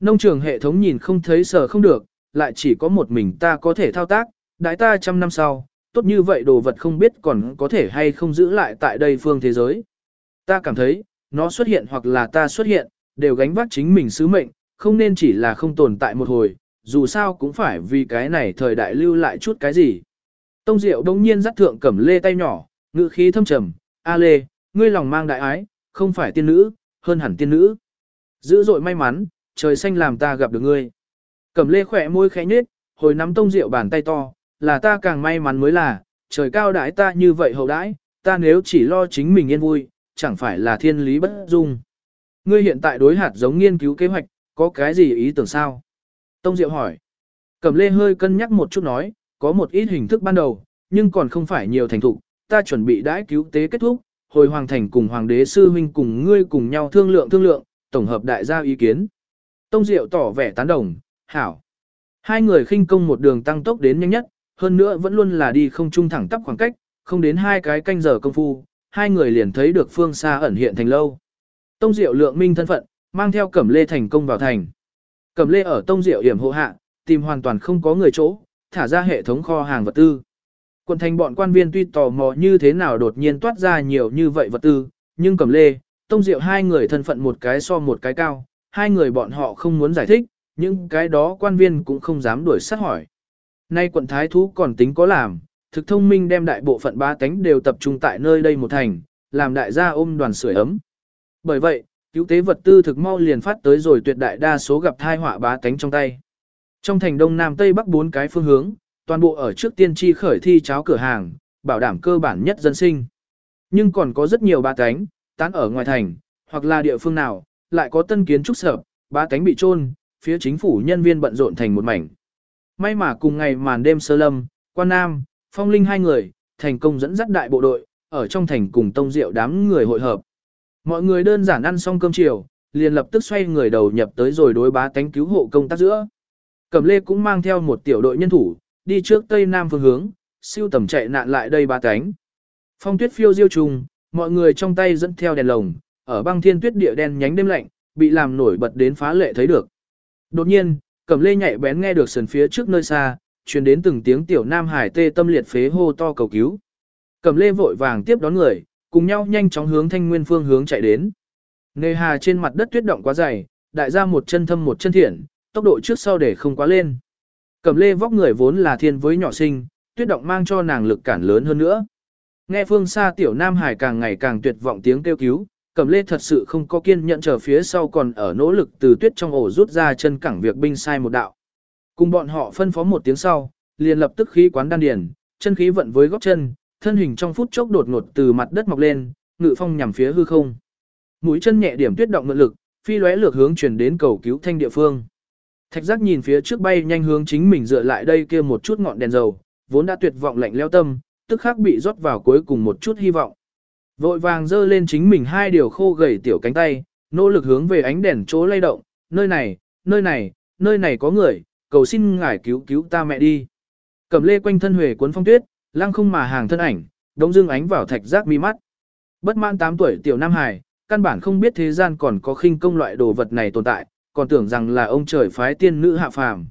Nông trường hệ thống nhìn không thấy sở không được, lại chỉ có một mình ta có thể thao tác, đại ta trăm năm sau, tốt như vậy đồ vật không biết còn có thể hay không giữ lại tại đây phương thế giới. Ta cảm thấy, nó xuất hiện hoặc là ta xuất hiện, đều gánh vác chính mình sứ mệnh, không nên chỉ là không tồn tại một hồi, dù sao cũng phải vì cái này thời đại lưu lại chút cái gì. Tông Diệu đông nhiên dắt thượng cẩm lê tay nhỏ, ngữ khí thâm trầm, A lê, ngươi lòng mang đại ái, không phải tiên nữ, hơn hẳn tiên nữ. Dữ dội may mắn, trời xanh làm ta gặp được ngươi. Cẩm lê khỏe môi khẽ nhếch, hồi nắm tông Diệu bàn tay to, là ta càng may mắn mới là, trời cao đãi ta như vậy hậu đãi, ta nếu chỉ lo chính mình yên vui, chẳng phải là thiên lý bất dung. Ngươi hiện tại đối hạt giống nghiên cứu kế hoạch, có cái gì ý tưởng sao? Tông Diệu hỏi. Cẩm lê hơi cân nhắc một chút nói, có một ít hình thức ban đầu, nhưng còn không phải nhiều thành thục, ta chuẩn bị đãi cứu tế kết thúc, hồi hoàng thành cùng hoàng đế sư huynh cùng ngươi cùng nhau thương lượng thương lượng, tổng hợp đại gia ý kiến. Tông Diệu tỏ vẻ tán đồng, hảo. Hai người khinh công một đường tăng tốc đến nhanh nhất, hơn nữa vẫn luôn là đi không trung thẳng tắp khoảng cách, không đến hai cái canh giờ công phu, hai người liền thấy được phương xa ẩn hiện thành lâu. Tông Diệu lượng minh thân phận, mang theo Cẩm Lê thành công vào thành. Cẩm Lê ở Tông Diệu hiểm hộ hạ, tìm hoàn toàn không có người chỗ, thả ra hệ thống kho hàng vật tư. Quận thành bọn quan viên tuy tò mò như thế nào đột nhiên toát ra nhiều như vậy vật tư, nhưng Cẩm Lê, Tông Diệu hai người thân phận một cái so một cái cao, hai người bọn họ không muốn giải thích, nhưng cái đó quan viên cũng không dám đuổi sát hỏi. Nay quận Thái Thú còn tính có làm, thực thông minh đem đại bộ phận ba tánh đều tập trung tại nơi đây một thành, làm đại gia ôm đoàn sưởi ấm. Bởi vậy, cứu tế vật tư thực mau liền phát tới rồi tuyệt đại đa số gặp thai họa bá tánh trong tay. Trong thành đông nam tây bắc bốn cái phương hướng, toàn bộ ở trước tiên tri khởi thi cháo cửa hàng, bảo đảm cơ bản nhất dân sinh. Nhưng còn có rất nhiều bá tánh, tán ở ngoài thành, hoặc là địa phương nào, lại có tân kiến trúc sở, bá tánh bị trôn, phía chính phủ nhân viên bận rộn thành một mảnh. May mà cùng ngày màn đêm sơ lâm, quan nam, phong linh hai người, thành công dẫn dắt đại bộ đội, ở trong thành cùng tông rượu đám người hội hợp. Mọi người đơn giản ăn xong cơm chiều, liền lập tức xoay người đầu nhập tới rồi đối bá tánh cứu hộ công tác giữa. Cẩm Lê cũng mang theo một tiểu đội nhân thủ, đi trước tây nam phương hướng, siêu tầm chạy nạn lại đây bá tánh. Phong tuyết phiêu diêu trùng, mọi người trong tay dẫn theo đèn lồng, ở băng thiên tuyết địa đen nhánh đêm lạnh, bị làm nổi bật đến phá lệ thấy được. Đột nhiên, Cẩm Lê nhạy bén nghe được sườn phía trước nơi xa, truyền đến từng tiếng tiểu nam hải tê tâm liệt phế hô to cầu cứu. Cẩm Lê vội vàng tiếp đón người, cùng nhau nhanh chóng hướng thanh nguyên phương hướng chạy đến. Nề hà trên mặt đất tuyết động quá dày, đại ra một chân thâm một chân thiện, tốc độ trước sau để không quá lên. Cẩm lê vóc người vốn là thiên với nhỏ sinh, tuyết động mang cho nàng lực cản lớn hơn nữa. Nghe phương xa tiểu nam hải càng ngày càng tuyệt vọng tiếng kêu cứu, Cẩm lê thật sự không có kiên nhẫn chờ phía sau còn ở nỗ lực từ tuyết trong ổ rút ra chân cẳng việc binh sai một đạo. Cùng bọn họ phân phó một tiếng sau, liền lập tức khí quán đan điền, chân khí vận với gót chân, thân hình trong phút chốc đột ngột từ mặt đất mọc lên, ngự phong nhằm phía hư không. Mũi chân nhẹ điểm tuyết động ngự lực, phi lóe lược hướng chuyển đến cầu cứu thanh địa phương. Thạch giác nhìn phía trước bay nhanh hướng chính mình dựa lại đây kia một chút ngọn đèn dầu, vốn đã tuyệt vọng lạnh leo tâm, tức khắc bị rót vào cuối cùng một chút hy vọng. Vội vàng giơ lên chính mình hai điều khô gầy tiểu cánh tay, nỗ lực hướng về ánh đèn chỗ lay động, nơi này, nơi này, nơi này có người, cầu xin ngài cứu cứu ta mẹ đi. Cầm lê quanh thân huề cuốn phong tuyết, lăng không mà hàng thân ảnh, đống dương ánh vào thạch giác mi mắt. Bất mãn 8 tuổi tiểu Nam Hải, căn bản không biết thế gian còn có khinh công loại đồ vật này tồn tại, còn tưởng rằng là ông trời phái tiên nữ hạ phàm.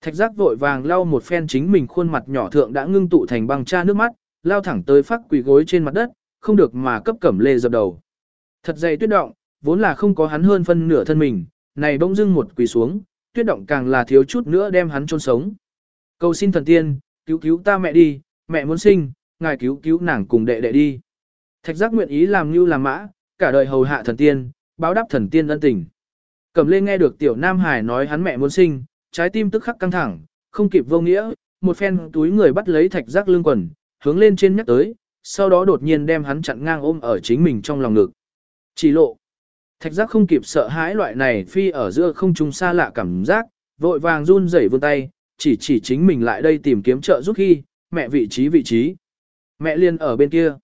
Thạch giác vội vàng lau một phen chính mình khuôn mặt nhỏ thượng đã ngưng tụ thành băng cha nước mắt, lao thẳng tới phát quỳ gối trên mặt đất, không được mà cấp cẩm lê dập đầu. Thật dày tuyết động, vốn là không có hắn hơn phân nửa thân mình, này bỗng dưng một quỳ xuống, tuyết động càng là thiếu chút nữa đem hắn chôn sống. Cầu xin thần tiên, cứu cứu ta mẹ đi, mẹ muốn sinh, ngài cứu cứu nàng cùng đệ đệ đi. Thạch giác nguyện ý làm như làm mã, cả đời hầu hạ thần tiên, báo đáp thần tiên ân tình. Cẩm lê nghe được tiểu Nam Hải nói hắn mẹ muốn sinh, trái tim tức khắc căng thẳng, không kịp vô nghĩa, một phen túi người bắt lấy thạch giác lưng quần, hướng lên trên nhắc tới, sau đó đột nhiên đem hắn chặn ngang ôm ở chính mình trong lòng ngực. Chỉ lộ. Thạch giác không kịp sợ hãi loại này phi ở giữa không trung xa lạ cảm giác, vội vàng run rẩy vươn tay, chỉ chỉ chính mình lại đây tìm kiếm trợ giúp khi, mẹ vị trí vị trí. Mẹ liền ở bên kia.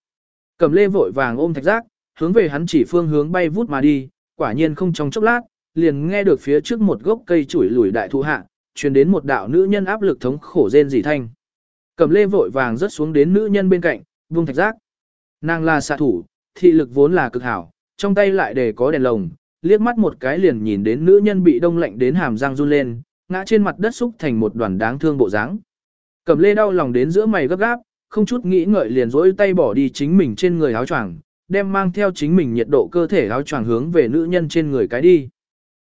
Cầm lê vội vàng ôm thạch giác, hướng về hắn chỉ phương hướng bay vút mà đi, quả nhiên không trong chốc lát, liền nghe được phía trước một gốc cây chuỗi lùi đại thụ hạ, truyền đến một đạo nữ nhân áp lực thống khổ rên rỉ thanh. Cầm lê vội vàng rớt xuống đến nữ nhân bên cạnh, buông thạch giác. Nàng là xạ thủ, thị lực vốn là cực hảo, trong tay lại để có đèn lồng, liếc mắt một cái liền nhìn đến nữ nhân bị đông lạnh đến hàm răng run lên, ngã trên mặt đất xúc thành một đoàn đáng thương bộ dáng. Cẩm lê đau lòng đến giữa mày gấp gáp, không chút nghĩ ngợi liền rỗi tay bỏ đi chính mình trên người áo choàng, đem mang theo chính mình nhiệt độ cơ thể áo choàng hướng về nữ nhân trên người cái đi.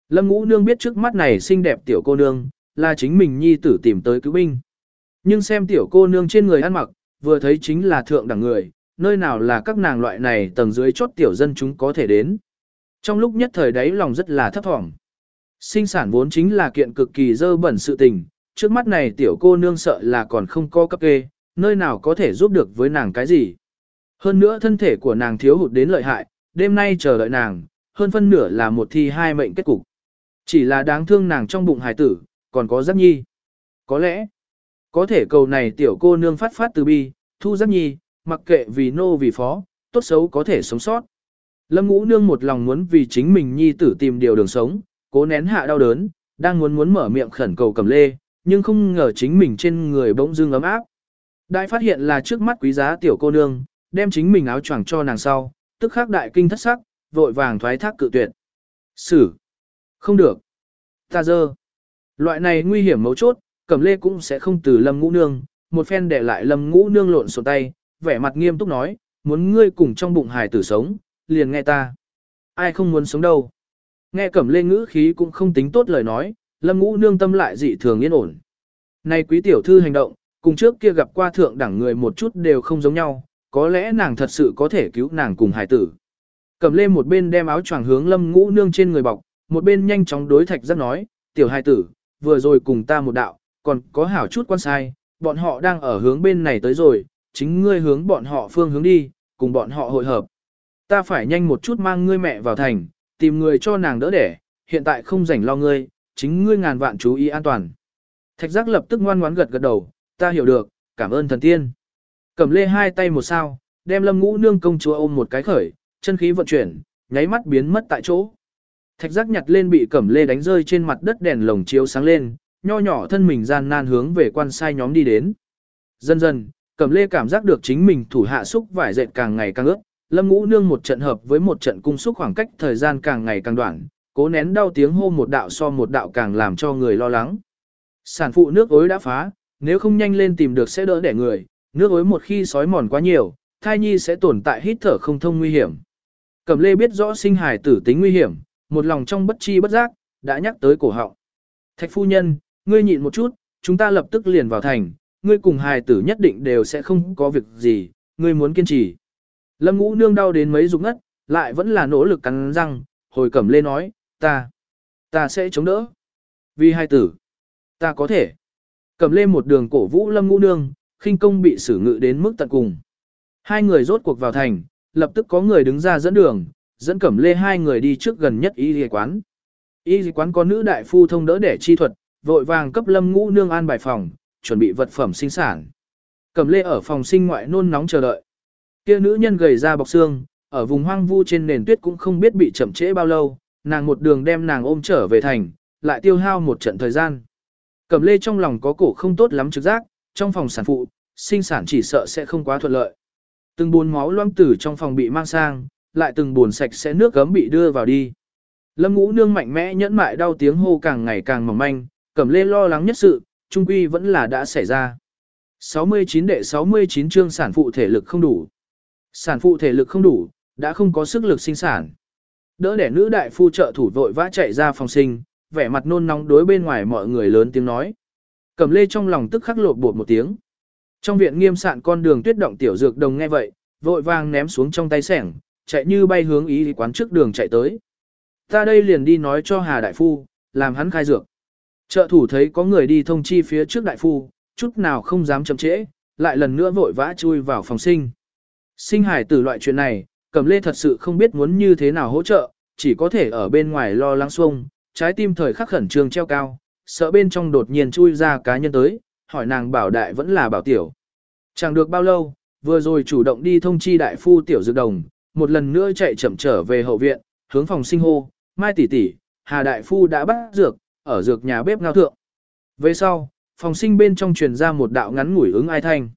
Lâm ngũ nương biết trước mắt này xinh đẹp tiểu cô nương, là chính mình nhi tử tìm tới cứu binh. Nhưng xem tiểu cô nương trên người ăn mặc, vừa thấy chính là thượng đẳng người, nơi nào là các nàng loại này tầng dưới chốt tiểu dân chúng có thể đến. Trong lúc nhất thời đấy lòng rất là thấp thỏm. Sinh sản vốn chính là kiện cực kỳ dơ bẩn sự tình, trước mắt này tiểu cô nương sợ là còn không có cấp kê, nơi nào có thể giúp được với nàng cái gì. Hơn nữa thân thể của nàng thiếu hụt đến lợi hại, đêm nay chờ đợi nàng, hơn phân nửa là một thi hai mệnh kết cục. Chỉ là đáng thương nàng trong bụng hài tử, còn có giác nhi. Có lẽ, có thể cầu này tiểu cô nương phát phát từ bi, thu giác nhi, mặc kệ vì nô vì phó, tốt xấu có thể sống sót. Lâm ngũ nương một lòng muốn vì chính mình nhi tử tìm điều đường sống, cố nén hạ đau đớn, đang muốn muốn mở miệng khẩn cầu cầm lê, nhưng không ngờ chính mình trên người bỗng dưng ấm áp. Đại phát hiện là trước mắt quý giá tiểu cô nương, đem chính mình áo choàng cho nàng sau, tức khắc đại kinh thất sắc, vội vàng thoái thác cự tuyệt. Xử. Không được. Ta dơ. Loại này nguy hiểm mấu chốt, cẩm lê cũng sẽ không từ lâm ngũ nương, một phen để lại lâm ngũ nương lộn xộn tay, vẻ mặt nghiêm túc nói, muốn ngươi cùng trong bụng hài tử sống, liền nghe ta. Ai không muốn sống đâu. Nghe cẩm lê ngữ khí cũng không tính tốt lời nói, lâm ngũ nương tâm lại dị thường yên ổn. Này quý tiểu thư hành động, cùng trước kia gặp qua thượng đẳng người một chút đều không giống nhau, có lẽ nàng thật sự có thể cứu nàng cùng hài tử. Cẩm lê một bên đem áo choàng hướng lâm ngũ nương trên người bọc, một bên nhanh chóng đối thạch giác nói, tiểu hài tử, vừa rồi cùng ta một đạo, còn có hảo chút quan sai, bọn họ đang ở hướng bên này tới rồi, chính ngươi hướng bọn họ phương hướng đi, cùng bọn họ hội hợp. Ta phải nhanh một chút mang ngươi mẹ vào thành, tìm người cho nàng đỡ đẻ, hiện tại không rảnh lo ngươi, chính ngươi ngàn vạn chú ý an toàn. Thạch giác lập tức ngoan ngoãn gật gật đầu, ta hiểu được, cảm ơn thần tiên. Cầm lê hai tay một sao, đem lâm ngũ nương công chúa ôm một cái khởi, chân khí vận chuyển, nháy mắt biến mất tại chỗ. Thạch giác nhặt lên bị cẩm lê đánh rơi trên mặt đất đèn lồng chiếu sáng lên, nho nhỏ thân mình gian nan hướng về quan sai nhóm đi đến. Dần dần, cẩm lê cảm giác được chính mình thủ hạ xúc vải dệt càng ngày càng ướt, lâm ngũ nương một trận hợp với một trận cung xúc khoảng cách thời gian càng ngày càng đoạn, cố nén đau tiếng hô một đạo so một đạo càng làm cho người lo lắng. Sản phụ nước ối đã phá, nếu không nhanh lên tìm được sẽ đỡ đẻ người, nước ối một khi sói mòn quá nhiều, thai nhi sẽ tồn tại hít thở không thông nguy hiểm. Cẩm lê biết rõ sinh hài tử tính nguy hiểm, một lòng trong bất chi bất giác, đã nhắc tới cổ họng. Thạch phu nhân, ngươi nhịn một chút, chúng ta lập tức liền vào thành, ngươi cùng hài tử nhất định đều sẽ không có việc gì, ngươi muốn kiên trì. Lâm ngũ nương đau đến mấy rụng ngất, lại vẫn là nỗ lực cắn răng, hồi cẩm lê nói, ta, ta sẽ chống đỡ. Vì hài tử, ta có thể. Cẩm lê một đường cổ vũ lâm ngũ nương, khinh công bị xử ngự đến mức tận cùng. Hai người rốt cuộc vào thành, lập tức có người đứng ra dẫn đường, dẫn cẩm lê hai người đi trước gần nhất y y quán. Y y quán có nữ đại phu thông đỡ để chi thuật, vội vàng cấp lâm ngũ nương an bài phòng, chuẩn bị vật phẩm sinh sản. Cẩm lê ở phòng sinh ngoại nôn nóng chờ đợi. Kia nữ nhân gầy ra bọc xương, ở vùng hoang vu trên nền tuyết cũng không biết bị chậm trễ bao lâu, nàng một đường đem nàng ôm trở về thành, lại tiêu hao một trận thời gian. Cẩm lê trong lòng có cổ không tốt lắm trực giác, trong phòng sản phụ, sinh sản chỉ sợ sẽ không quá thuận lợi. Từng buồn máu loang tử trong phòng bị mang sang, lại từng buồn sạch sẽ nước gấm bị đưa vào đi. Lâm ngũ nương mạnh mẽ nhẫn mại đau tiếng hô càng ngày càng mỏng manh, cẩm lê lo lắng nhất sự, trung quy vẫn là đã xảy ra. 69 đệ 69 chương sản phụ thể lực không đủ. Sản phụ thể lực không đủ, đã không có sức lực sinh sản. Đỡ đẻ nữ đại phu trợ thủ vội vã chạy ra phòng sinh, vẻ mặt nôn nóng đối bên ngoài mọi người lớn tiếng nói. Cẩm lê trong lòng tức khắc lột bột một tiếng. Trong viện nghiêm sạn con đường tuyết động tiểu dược đồng nghe vậy, vội vàng ném xuống trong tay sẻng, chạy như bay hướng ý quán trước đường chạy tới. Ta đây liền đi nói cho Hà Đại Phu, làm hắn khai dược. Trợ thủ thấy có người đi thông chi phía trước Đại Phu, chút nào không dám chậm trễ, lại lần nữa vội vã chui vào phòng sinh. Sinh hải tử loại chuyện này, Cẩm Lê thật sự không biết muốn như thế nào hỗ trợ, chỉ có thể ở bên ngoài lo lắng xuông, trái tim thời khắc khẩn trương treo cao, sợ bên trong đột nhiên chui ra cá nhân tới, hỏi nàng bảo đại vẫn là bảo tiểu. Chẳng được bao lâu, vừa rồi chủ động đi thông chi đại phu tiểu dược đồng, một lần nữa chạy chậm trở về hậu viện, hướng phòng sinh hô, mai tỷ tỷ, hà đại phu đã bắt dược, ở dược nhà bếp ngao thượng. Về sau, phòng sinh bên trong truyền ra một đạo ngắn ngủi ứng ai thanh.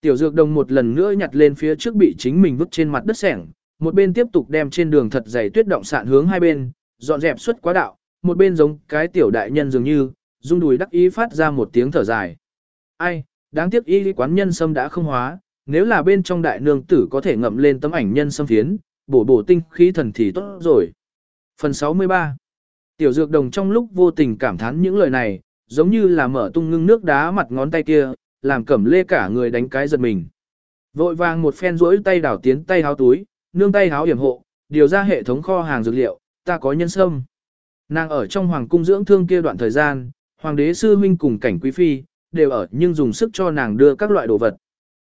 Tiểu dược đồng một lần nữa nhặt lên phía trước bị chính mình vứt trên mặt đất sẻng, một bên tiếp tục đem trên đường thật dày tuyết động sạn hướng hai bên, dọn dẹp suốt quá đạo, một bên giống cái tiểu đại nhân dường như, rung đùi đắc ý phát ra một tiếng thở dài. Ai, đáng tiếc y quán nhân sâm đã không hóa, nếu là bên trong đại nương tử có thể ngậm lên tấm ảnh nhân sâm phiến, bổ bổ tinh khí thần thì tốt rồi. Phần 63 Tiểu dược đồng trong lúc vô tình cảm thán những lời này, giống như là mở tung ngưng nước đá mặt ngón tay kia, làm cẩm lê cả người đánh cái giật mình. Vội vàng một phen rỗi tay đảo tiến tay háo túi, nương tay háo hiểm hộ, điều ra hệ thống kho hàng dược liệu, ta có nhân sâm. Nàng ở trong hoàng cung dưỡng thương kia đoạn thời gian, hoàng đế sư huynh cùng cảnh quý phi, đều ở nhưng dùng sức cho nàng đưa các loại đồ vật.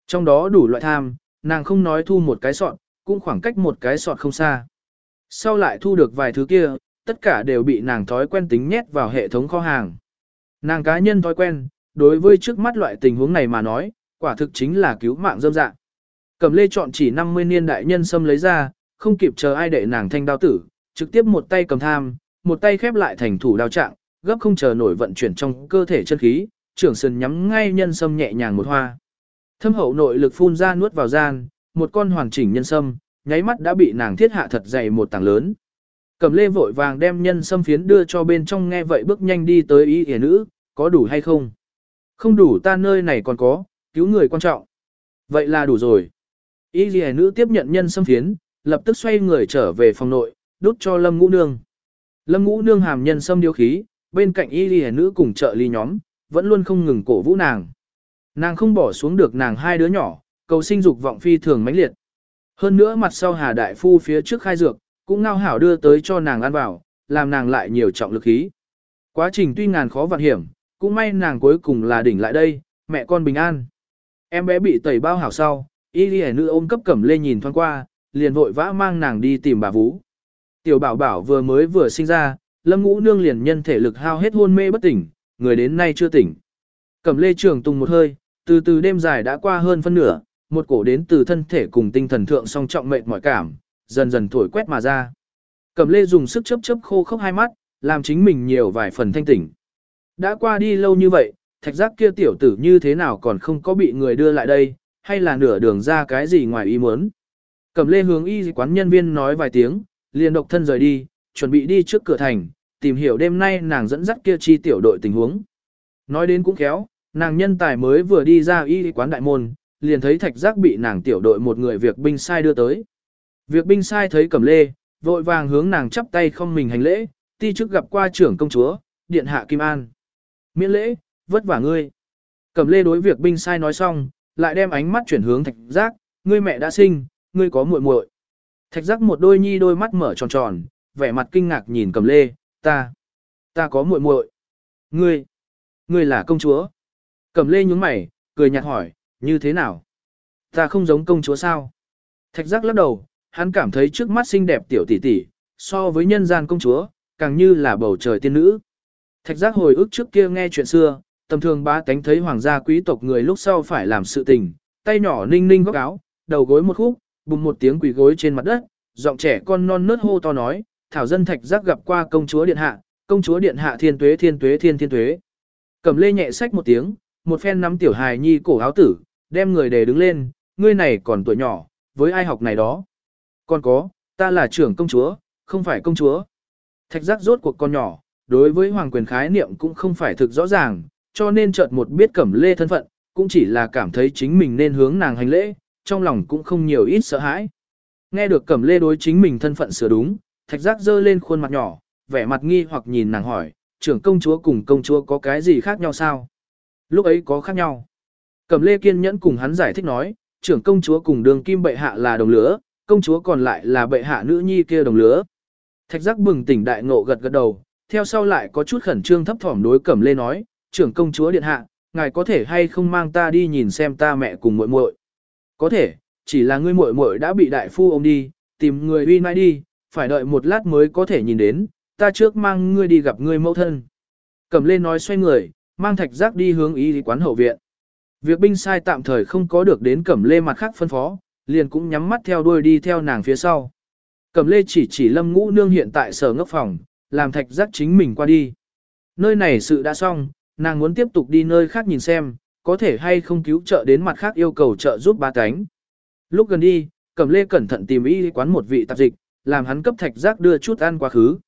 Trong đó đủ loại tham, nàng không nói thu một cái sọt, cũng khoảng cách một cái sọt không xa. Sau lại thu được vài thứ kia, tất cả đều bị nàng thói quen tính nhét vào hệ thống kho hàng. Nàng cá nhân thói quen, đối với trước mắt loại tình huống này mà nói, quả thực chính là cứu mạng dâm dạng. Cầm lê chọn chỉ 50 niên đại nhân xâm lấy ra, không kịp chờ ai để nàng thanh đao tử, trực tiếp một tay cầm tham, một tay khép lại thành thủ đao trạng, gấp không chờ nổi vận chuyển trong cơ thể chân khí, trưởng sườn nhắm ngay nhân sâm nhẹ nhàng một hoa. Thâm hậu nội lực phun ra nuốt vào gian, một con hoàn chỉnh nhân sâm, nháy mắt đã bị nàng thiết hạ thật dày một tảng lớn. Cầm lê vội vàng đem nhân sâm phiến đưa cho bên trong nghe vậy bước nhanh đi tới ý hề nữ, có đủ hay không? Không đủ ta nơi này còn có, cứu người quan trọng. Vậy là đủ rồi. Ý hề nữ tiếp nhận nhân sâm phiến, lập tức xoay người trở về phòng nội, đút cho lâm ngũ nương. Lâm ngũ nương hàm nhân sâm điếu khí, bên cạnh y hề nữ cùng trợ ly nhóm, vẫn luôn không ngừng cổ vũ nàng. Nàng không bỏ xuống được nàng hai đứa nhỏ, cầu sinh dục vọng phi thường mãnh liệt. Hơn nữa mặt sau Hà Đại Phu phía trước khai dược, cũng ngao hảo đưa tới cho nàng ăn vào, làm nàng lại nhiều trọng lực khí. Quá trình tuy ngàn khó vạn hiểm, cũng may nàng cuối cùng là đỉnh lại đây, mẹ con bình an. Em bé bị tẩy bao hảo sau, y đi nữ ôm cấp cẩm lê nhìn thoáng qua, liền vội vã mang nàng đi tìm bà Vũ. Tiểu bảo bảo vừa mới vừa sinh ra, lâm ngũ nương liền nhân thể lực hao hết hôn mê bất tỉnh, người đến nay chưa tỉnh. Cẩm lê trường tung một hơi, từ từ đêm dài đã qua hơn phân nửa, một cổ đến từ thân thể cùng tinh thần thượng song trọng mệt mỏi cảm, dần dần thổi quét mà ra. Cẩm lê dùng sức chớp chớp khô khốc hai mắt, làm chính mình nhiều vài phần thanh tỉnh. Đã qua đi lâu như vậy, thạch giác kia tiểu tử như thế nào còn không có bị người đưa lại đây, hay là nửa đường ra cái gì ngoài ý muốn. Cẩm lê hướng y quán nhân viên nói vài tiếng, liền độc thân rời đi, chuẩn bị đi trước cửa thành, tìm hiểu đêm nay nàng dẫn dắt kia chi tiểu đội tình huống. Nói đến cũng khéo, nàng nhân tài mới vừa đi ra y quán đại môn, liền thấy thạch giác bị nàng tiểu đội một người việc binh sai đưa tới. Việc binh sai thấy cẩm lê, vội vàng hướng nàng chắp tay không mình hành lễ, ti chức gặp qua trưởng công chúa, điện hạ Kim An. Miễn lễ, vất vả ngươi. Cẩm lê đối việc binh sai nói xong, lại đem ánh mắt chuyển hướng thạch giác, ngươi mẹ đã sinh, ngươi có muội muội. Thạch giác một đôi nhi đôi mắt mở tròn tròn, vẻ mặt kinh ngạc nhìn cẩm lê, ta, ta có muội muội. Ngươi, ngươi là công chúa. Cẩm lê nhúng mày, cười nhạt hỏi, như thế nào? Ta không giống công chúa sao? Thạch giác lắc đầu, hắn cảm thấy trước mắt xinh đẹp tiểu tỷ tỷ, so với nhân gian công chúa, càng như là bầu trời tiên nữ. Thạch giác hồi ức trước kia nghe chuyện xưa, tầm thường bá tánh thấy hoàng gia quý tộc người lúc sau phải làm sự tình, tay nhỏ ninh ninh góc áo, đầu gối một khúc, bùng một tiếng quỳ gối trên mặt đất, giọng trẻ con non nớt hô to nói, thảo dân thạch giác gặp qua công chúa điện hạ, công chúa điện hạ thiên tuế thiên tuế thiên thiên tuế. Cầm lê nhẹ sách một tiếng, một phen nắm tiểu hài nhi cổ áo tử, đem người đề đứng lên, ngươi này còn tuổi nhỏ, với ai học này đó. Còn có, ta là trưởng công chúa, không phải công chúa. Thạch giác rốt cuộc con nhỏ, đối với hoàng quyền khái niệm cũng không phải thực rõ ràng, cho nên chợt một biết cẩm lê thân phận, cũng chỉ là cảm thấy chính mình nên hướng nàng hành lễ, trong lòng cũng không nhiều ít sợ hãi. Nghe được cẩm lê đối chính mình thân phận sửa đúng, thạch giác giơ lên khuôn mặt nhỏ, vẻ mặt nghi hoặc nhìn nàng hỏi, trưởng công chúa cùng công chúa có cái gì khác nhau sao? Lúc ấy có khác nhau. Cẩm lê kiên nhẫn cùng hắn giải thích nói, trưởng công chúa cùng đường kim bệ hạ là đồng lứa, công chúa còn lại là bệ hạ nữ nhi kia đồng lứa. Thạch giác bừng tỉnh đại ngộ gật gật đầu, theo sau lại có chút khẩn trương thấp thỏm đối cẩm lê nói, trưởng công chúa điện hạ, ngài có thể hay không mang ta đi nhìn xem ta mẹ cùng muội muội. Có thể, chỉ là ngươi muội muội đã bị đại phu ôm đi, tìm người uy mai đi, phải đợi một lát mới có thể nhìn đến, ta trước mang ngươi đi gặp ngươi mẫu thân. Cẩm lê nói xoay người, mang thạch giác đi hướng y quán hậu viện. Việc binh sai tạm thời không có được đến cẩm lê mặt khác phân phó, liền cũng nhắm mắt theo đuôi đi theo nàng phía sau. Cẩm lê chỉ chỉ lâm ngũ nương hiện tại sở ngốc phòng, làm thạch giác chính mình qua đi. Nơi này sự đã xong, nàng muốn tiếp tục đi nơi khác nhìn xem, có thể hay không cứu trợ đến mặt khác yêu cầu trợ giúp ba cánh. Lúc gần đi, Cẩm Lê cẩn thận tìm y quán một vị tạp dịch, làm hắn cấp thạch giác đưa chút ăn quá khứ.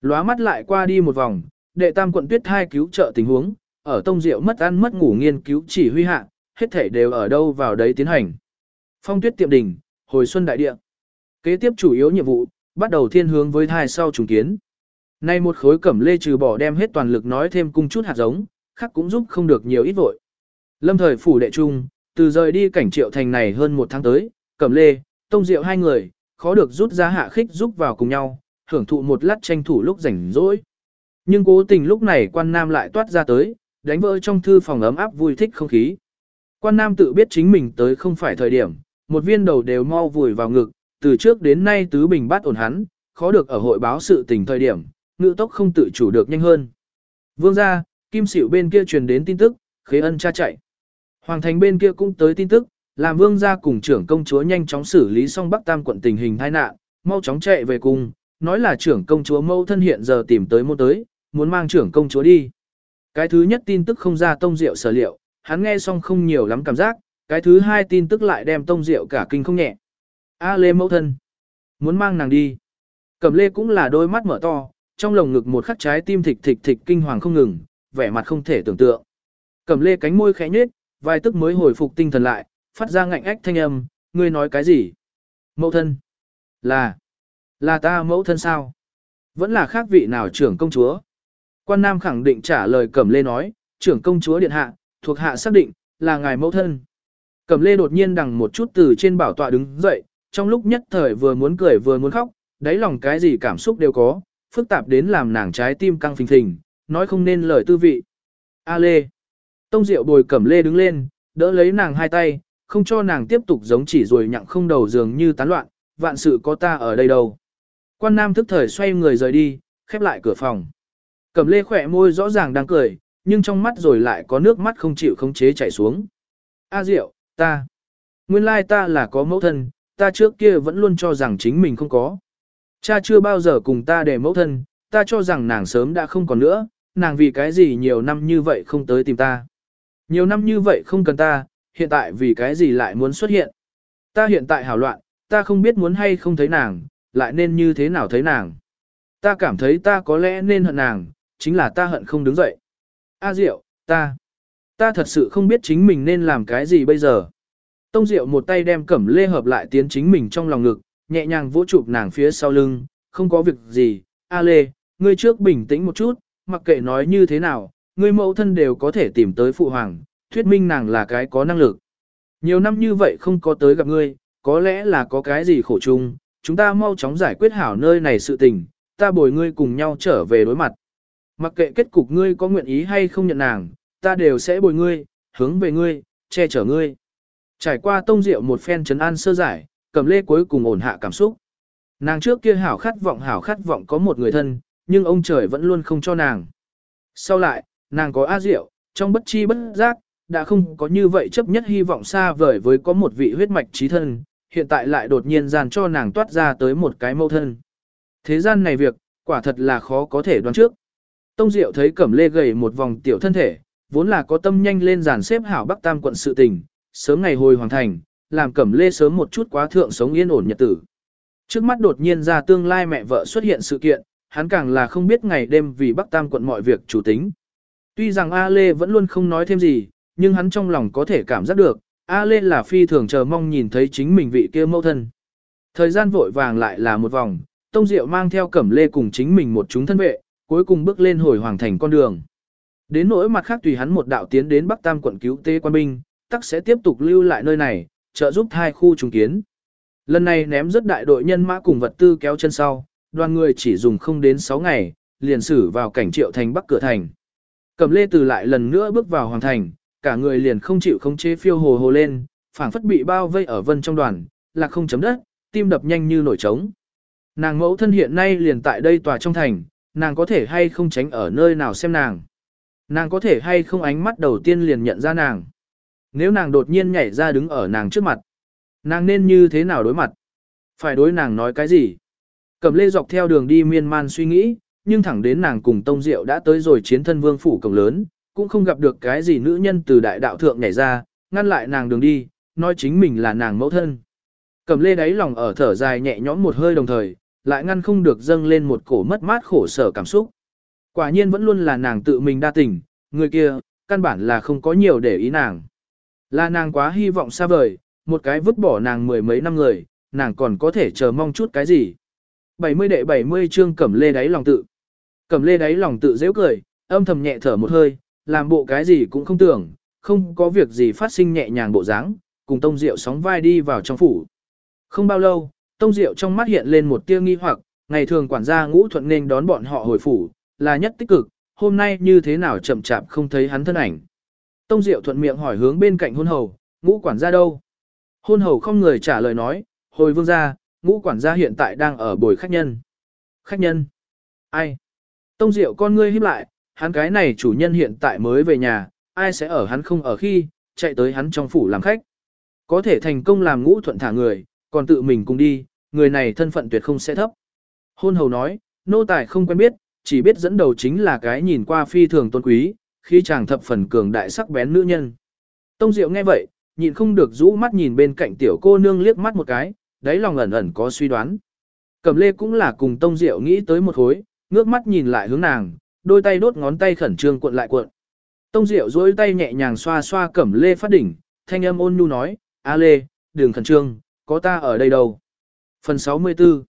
Lóa mắt lại qua đi một vòng, đệ tam quận tuyết thai cứu trợ tình huống, ở tông diệu mất ăn mất ngủ nghiên cứu chỉ huy hạ, hết thể đều ở đâu vào đấy tiến hành. Phong tuyết tiệm đỉnh, hồi xuân đại địa. Kế tiếp chủ yếu nhiệm vụ, bắt đầu thiên hướng với thai sau trùng kiến. Nay một khối cẩm lê trừ bỏ đem hết toàn lực nói thêm cung chút hạt giống, khác cũng giúp không được nhiều ít vội. Lâm thời phủ đệ trung, từ rời đi cảnh triệu thành này hơn một tháng tới, cẩm lê, tông diệu hai người, khó được rút ra hạ khích giúp vào cùng nhau, hưởng thụ một lát tranh thủ lúc rảnh rỗi. Nhưng cố tình lúc này quan nam lại toát ra tới, đánh vỡ trong thư phòng ấm áp vui thích không khí. Quan nam tự biết chính mình tới không phải thời điểm, một viên đầu đều mau vùi vào ngực, từ trước đến nay tứ bình bát ổn hắn, khó được ở hội báo sự tình thời điểm, ngự tốc không tự chủ được nhanh hơn. Vương gia, kim xỉu bên kia truyền đến tin tức, khế ân cha chạy. Hoàng thành bên kia cũng tới tin tức, làm vương gia cùng trưởng công chúa nhanh chóng xử lý xong Bắc Tam quận tình hình tai nạn, mau chóng chạy về cùng, nói là trưởng công chúa mâu thân hiện giờ tìm tới môn tới, muốn mang trưởng công chúa đi. Cái thứ nhất tin tức không ra tông diệu sở liệu, hắn nghe xong không nhiều lắm cảm giác, cái thứ hai tin tức lại đem tông rượu cả kinh không nhẹ. A Lê mẫu thân, muốn mang nàng đi. Cẩm Lê cũng là đôi mắt mở to, trong lồng ngực một khắc trái tim thịch thịch thịch kinh hoàng không ngừng, vẻ mặt không thể tưởng tượng. Cẩm Lê cánh môi khẽ nhếch, vài tức mới hồi phục tinh thần lại, phát ra ngạnh ách thanh âm, ngươi nói cái gì? Mẫu thân? Là, là ta mẫu thân sao? Vẫn là khác vị nào trưởng công chúa? Quan Nam khẳng định trả lời Cẩm Lê nói, trưởng công chúa điện hạ, thuộc hạ xác định, là ngài mẫu thân. Cẩm Lê đột nhiên đằng một chút từ trên bảo tọa đứng dậy, trong lúc nhất thời vừa muốn cười vừa muốn khóc, đáy lòng cái gì cảm xúc đều có, phức tạp đến làm nàng trái tim căng phình phình, nói không nên lời tư vị. A Lê. Tông Diệu bồi Cẩm Lê đứng lên, đỡ lấy nàng hai tay, không cho nàng tiếp tục giống chỉ rồi nhặng không đầu dường như tán loạn, vạn sự có ta ở đây đâu. Quan Nam thức thời xoay người rời đi, khép lại cửa phòng. Cẩm Lê khỏe môi rõ ràng đang cười, nhưng trong mắt rồi lại có nước mắt không chịu khống chế chảy xuống. A Diệu, ta. Nguyên lai ta là có mẫu thân, ta trước kia vẫn luôn cho rằng chính mình không có. Cha chưa bao giờ cùng ta để mẫu thân, ta cho rằng nàng sớm đã không còn nữa, nàng vì cái gì nhiều năm như vậy không tới tìm ta. Nhiều năm như vậy không cần ta, hiện tại vì cái gì lại muốn xuất hiện. Ta hiện tại hảo loạn, ta không biết muốn hay không thấy nàng, lại nên như thế nào thấy nàng. Ta cảm thấy ta có lẽ nên hận nàng, chính là ta hận không đứng dậy. A Diệu, ta, ta thật sự không biết chính mình nên làm cái gì bây giờ. Tông Diệu một tay đem cẩm lê hợp lại tiến chính mình trong lòng ngực, nhẹ nhàng vỗ chụp nàng phía sau lưng, không có việc gì. A Lê, ngươi trước bình tĩnh một chút, mặc kệ nói như thế nào, ngươi mẫu thân đều có thể tìm tới phụ hoàng, thuyết minh nàng là cái có năng lực. Nhiều năm như vậy không có tới gặp ngươi, có lẽ là có cái gì khổ chung, chúng ta mau chóng giải quyết hảo nơi này sự tình, ta bồi ngươi cùng nhau trở về đối mặt. Mặc kệ kết cục ngươi có nguyện ý hay không nhận nàng, ta đều sẽ bồi ngươi, hướng về ngươi, che chở ngươi. Trải qua tông rượu một phen trấn an sơ giải, cầm lê cuối cùng ổn hạ cảm xúc. Nàng trước kia hảo khát vọng hảo khát vọng có một người thân, nhưng ông trời vẫn luôn không cho nàng. Sau lại, nàng có A Diệu, trong bất chi bất giác, đã không có như vậy chấp nhất hy vọng xa vời với có một vị huyết mạch trí thân, hiện tại lại đột nhiên dàn cho nàng toát ra tới một cái mâu thân. Thế gian này việc, quả thật là khó có thể đoán trước. Tông Diệu thấy Cẩm Lê gầy một vòng tiểu thân thể, vốn là có tâm nhanh lên dàn xếp hảo Bắc Tam quận sự tình, sớm ngày hồi hoàn thành, làm Cẩm Lê sớm một chút quá thượng sống yên ổn nhật tử. Trước mắt đột nhiên ra tương lai mẹ vợ xuất hiện sự kiện, hắn càng là không biết ngày đêm vì Bắc Tam quận mọi việc chủ tính. Tuy rằng A Lê vẫn luôn không nói thêm gì, nhưng hắn trong lòng có thể cảm giác được, A Lê là phi thường chờ mong nhìn thấy chính mình vị kia mẫu thân. Thời gian vội vàng lại là một vòng, Tông Diệu mang theo Cẩm Lê cùng chính mình một chúng thân vệ, cuối cùng bước lên hồi hoàng thành con đường. Đến nỗi mặt khác tùy hắn một đạo tiến đến Bắc Tam quận cứu tế quan binh, tắc sẽ tiếp tục lưu lại nơi này, trợ giúp hai khu trùng kiến. Lần này ném rất đại đội nhân mã cùng vật tư kéo chân sau, đoàn người chỉ dùng không đến 6 ngày, liền xử vào cảnh triệu thành bắc cửa thành. Cầm lê từ lại lần nữa bước vào hoàng thành, cả người liền không chịu không chế phiêu hồ hồ lên, phảng phất bị bao vây ở vân trong đoàn, là không chấm đất, tim đập nhanh như nổi trống. Nàng mẫu thân hiện nay liền tại đây tòa trong thành, nàng có thể hay không tránh ở nơi nào xem nàng. Nàng có thể hay không ánh mắt đầu tiên liền nhận ra nàng. Nếu nàng đột nhiên nhảy ra đứng ở nàng trước mặt, nàng nên như thế nào đối mặt? Phải đối nàng nói cái gì? Cầm lê dọc theo đường đi miên man suy nghĩ, nhưng thẳng đến nàng cùng Tông Diệu đã tới rồi chiến thân vương phủ cổng lớn, cũng không gặp được cái gì nữ nhân từ đại đạo thượng nhảy ra, ngăn lại nàng đường đi, nói chính mình là nàng mẫu thân. Cẩm lê đáy lòng ở thở dài nhẹ nhõm một hơi đồng thời, lại ngăn không được dâng lên một cổ mất mát khổ sở cảm xúc. Quả nhiên vẫn luôn là nàng tự mình đa tình, người kia, căn bản là không có nhiều để ý nàng. Là nàng quá hy vọng xa vời, một cái vứt bỏ nàng mười mấy năm người, nàng còn có thể chờ mong chút cái gì. 70 đệ 70 chương cẩm lê đáy lòng tự. Cẩm lê đáy lòng tự dễ cười, âm thầm nhẹ thở một hơi, làm bộ cái gì cũng không tưởng, không có việc gì phát sinh nhẹ nhàng bộ dáng, cùng Tông Diệu sóng vai đi vào trong phủ. Không bao lâu, Tông Diệu trong mắt hiện lên một tia nghi hoặc, ngày thường quản gia ngũ thuận nên đón bọn họ hồi phủ, là nhất tích cực, hôm nay như thế nào chậm chạp không thấy hắn thân ảnh. Tông Diệu thuận miệng hỏi hướng bên cạnh hôn hầu, ngũ quản gia đâu? Hôn hầu không người trả lời nói, hồi vương gia, ngũ quản gia hiện tại đang ở bồi khách nhân. Khách nhân? Ai? Tông Diệu con ngươi híp lại, hắn cái này chủ nhân hiện tại mới về nhà, ai sẽ ở hắn không ở khi, chạy tới hắn trong phủ làm khách. Có thể thành công làm ngũ thuận thả người, còn tự mình cùng đi, người này thân phận tuyệt không sẽ thấp. Hôn hầu nói, nô tài không quen biết, chỉ biết dẫn đầu chính là cái nhìn qua phi thường tôn quý, khi chàng thập phần cường đại sắc bén nữ nhân. Tông Diệu nghe vậy, nhịn không được rũ mắt nhìn bên cạnh tiểu cô nương liếc mắt một cái, đáy lòng ẩn ẩn có suy đoán. Cẩm lê cũng là cùng Tông Diệu nghĩ tới một hối, ngước mắt nhìn lại hướng nàng, đôi tay đốt ngón tay khẩn trương cuộn lại cuộn. Tông Diệu duỗi tay nhẹ nhàng xoa xoa Cẩm lê phát đỉnh, thanh âm ôn nhu nói, A lê, đường khẩn trương, có ta ở đây đâu. Phần 64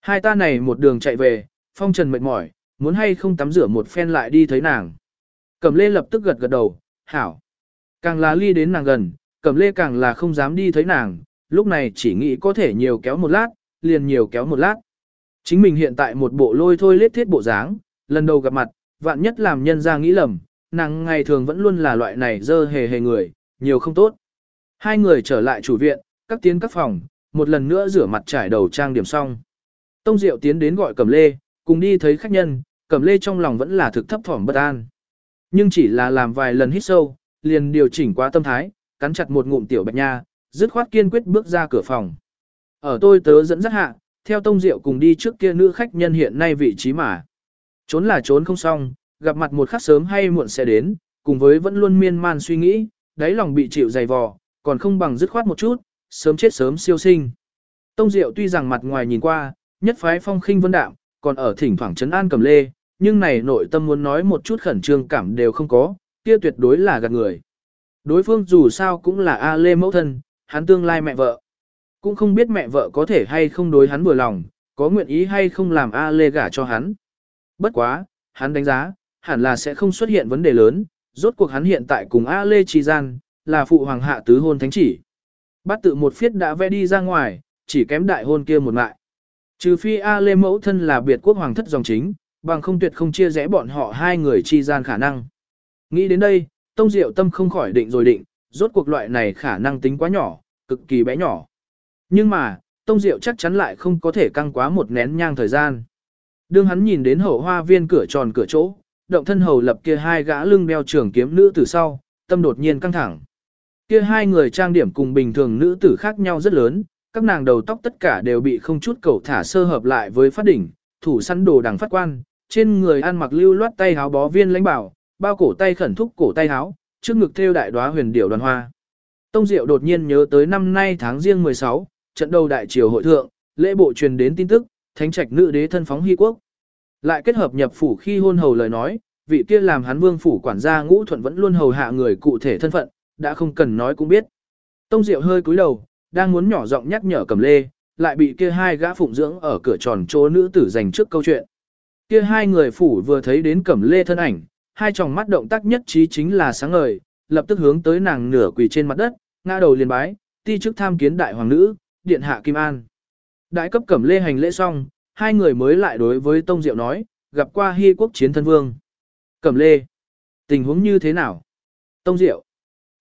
Hai ta này một đường chạy về, phong trần mệt mỏi, muốn hay không tắm rửa một phen lại đi thấy nàng. Cẩm lê lập tức gật gật đầu, hảo. Càng là ly đến nàng gần, cẩm lê càng là không dám đi thấy nàng, lúc này chỉ nghĩ có thể nhiều kéo một lát, liền nhiều kéo một lát. Chính mình hiện tại một bộ lôi thôi lết thiết bộ dáng, lần đầu gặp mặt, vạn nhất làm nhân ra nghĩ lầm, nàng ngày thường vẫn luôn là loại này dơ hề hề người, nhiều không tốt. Hai người trở lại chủ viện, các tiến các phòng, một lần nữa rửa mặt trải đầu trang điểm xong. Tông Diệu tiến đến gọi Cẩm Lê, cùng đi thấy khách nhân, Cẩm Lê trong lòng vẫn là thực thấp thỏm bất an. Nhưng chỉ là làm vài lần hít sâu, liền điều chỉnh qua tâm thái, cắn chặt một ngụm tiểu bạch nha, dứt khoát kiên quyết bước ra cửa phòng. Ở tôi tớ dẫn dắt hạ, theo Tông Diệu cùng đi trước kia nữ khách nhân hiện nay vị trí mà. Trốn là trốn không xong, gặp mặt một khắc sớm hay muộn sẽ đến, cùng với vẫn luôn miên man suy nghĩ, đáy lòng bị chịu dày vò, còn không bằng dứt khoát một chút, sớm chết sớm siêu sinh. Tông Diệu tuy rằng mặt ngoài nhìn qua, nhất phái phong khinh vân đạm, còn ở thỉnh thoảng trấn an cầm lê, nhưng này nội tâm muốn nói một chút khẩn trương cảm đều không có, kia tuyệt đối là gạt người. Đối phương dù sao cũng là A Lê mẫu thân, hắn tương lai mẹ vợ. Cũng không biết mẹ vợ có thể hay không đối hắn vừa lòng, có nguyện ý hay không làm A Lê gả cho hắn. Bất quá, hắn đánh giá, hẳn là sẽ không xuất hiện vấn đề lớn, rốt cuộc hắn hiện tại cùng A Lê Trì Gian, là phụ hoàng hạ tứ hôn thánh chỉ. Bắt tự một phiết đã vẽ đi ra ngoài, chỉ kém đại hôn kia một ngại. Trừ phi A Lê mẫu thân là biệt quốc hoàng thất dòng chính, bằng không tuyệt không chia rẽ bọn họ hai người chi gian khả năng. Nghĩ đến đây, Tông Diệu tâm không khỏi định rồi định, rốt cuộc loại này khả năng tính quá nhỏ, cực kỳ bé nhỏ. Nhưng mà, Tông Diệu chắc chắn lại không có thể căng quá một nén nhang thời gian. Đương hắn nhìn đến hậu hoa viên cửa tròn cửa chỗ, động thân hầu lập kia hai gã lưng đeo trường kiếm nữ từ sau, tâm đột nhiên căng thẳng. Kia hai người trang điểm cùng bình thường nữ tử khác nhau rất lớn, các nàng đầu tóc tất cả đều bị không chút cầu thả sơ hợp lại với phát đỉnh, thủ săn đồ đằng phát quan, trên người ăn mặc lưu loát tay háo bó viên lãnh bảo, bao cổ tay khẩn thúc cổ tay háo, trước ngực thêu đại đóa huyền điểu đoàn hoa. Tông Diệu đột nhiên nhớ tới năm nay tháng riêng 16, trận đầu đại triều hội thượng, lễ bộ truyền đến tin tức, thánh trạch nữ đế thân phóng hy quốc. Lại kết hợp nhập phủ khi hôn hầu lời nói, vị kia làm hắn vương phủ quản gia ngũ thuận vẫn luôn hầu hạ người cụ thể thân phận, đã không cần nói cũng biết. Tông Diệu hơi cúi đầu, đang muốn nhỏ giọng nhắc nhở cầm lê, lại bị kia hai gã phụng dưỡng ở cửa tròn chỗ nữ tử dành trước câu chuyện. Kia hai người phủ vừa thấy đến cẩm lê thân ảnh, hai tròng mắt động tác nhất trí chính là sáng ngời, lập tức hướng tới nàng nửa quỳ trên mặt đất, ngã đầu liền bái, ti chức tham kiến đại hoàng nữ, điện hạ Kim An. Đại cấp cẩm lê hành lễ xong, hai người mới lại đối với Tông Diệu nói, gặp qua hy quốc chiến thân vương. Cẩm lê, tình huống như thế nào? Tông Diệu,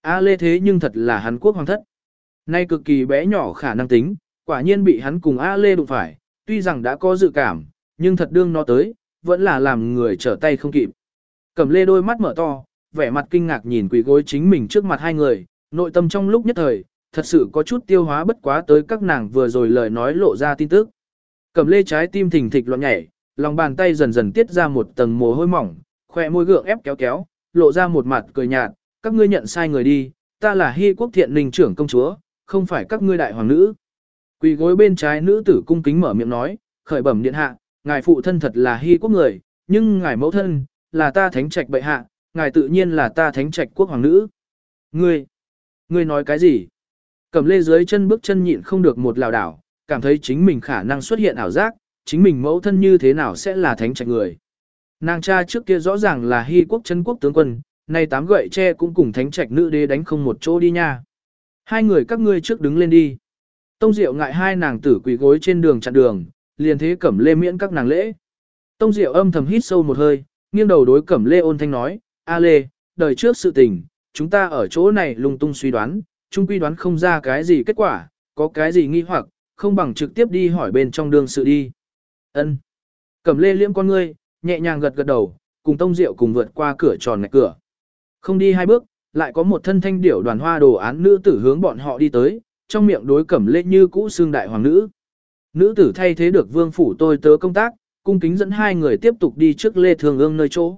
A lê thế nhưng thật là hàn quốc hoàng thất. Nay cực kỳ bé nhỏ khả năng tính, quả nhiên bị hắn cùng A lê đụng phải, tuy rằng đã có dự cảm, nhưng thật đương nó tới, vẫn là làm người trở tay không kịp. Cẩm lê đôi mắt mở to, vẻ mặt kinh ngạc nhìn quỷ gối chính mình trước mặt hai người, nội tâm trong lúc nhất thời, thật sự có chút tiêu hóa bất quá tới các nàng vừa rồi lời nói lộ ra tin tức. Cẩm lê trái tim thình thịch loạn nhảy, lòng bàn tay dần dần tiết ra một tầng mồ hôi mỏng, khỏe môi gượng ép kéo kéo, lộ ra một mặt cười nhạt, các ngươi nhận sai người đi, ta là hy quốc thiện ninh trưởng công chúa, không phải các ngươi đại hoàng nữ. Quỳ gối bên trái nữ tử cung kính mở miệng nói, khởi bẩm điện hạ, ngài phụ thân thật là hy quốc người, nhưng ngài mẫu thân, là ta thánh trạch bệ hạ, ngài tự nhiên là ta thánh trạch quốc hoàng nữ. Ngươi, ngươi nói cái gì? Cầm lê dưới chân bước chân nhịn không được một lào đảo, cảm thấy chính mình khả năng xuất hiện ảo giác, chính mình mẫu thân như thế nào sẽ là thánh trạch người. Nàng cha trước kia rõ ràng là hy quốc chân quốc tướng quân, nay tám gậy tre cũng cùng thánh trạch nữ đế đánh không một chỗ đi nha. Hai người các ngươi trước đứng lên đi. Tông Diệu ngại hai nàng tử quỳ gối trên đường chặn đường, liền thế cẩm lê miễn các nàng lễ. Tông Diệu âm thầm hít sâu một hơi, nghiêng đầu đối cẩm lê ôn thanh nói, A lê, đời trước sự tình, chúng ta ở chỗ này lung tung suy đoán, chung quy đoán không ra cái gì kết quả, có cái gì nghi hoặc, không bằng trực tiếp đi hỏi bên trong đường sự đi. Ân. Cẩm lê liễm con ngươi, nhẹ nhàng gật gật đầu, cùng Tông Diệu cùng vượt qua cửa tròn ngạch cửa. Không đi hai bước, lại có một thân thanh điểu đoàn hoa đồ án nữ tử hướng bọn họ đi tới, trong miệng đối cẩm lê như cũ xương đại hoàng nữ. Nữ tử thay thế được vương phủ tôi tớ công tác, cung kính dẫn hai người tiếp tục đi trước lê thường ương nơi chỗ.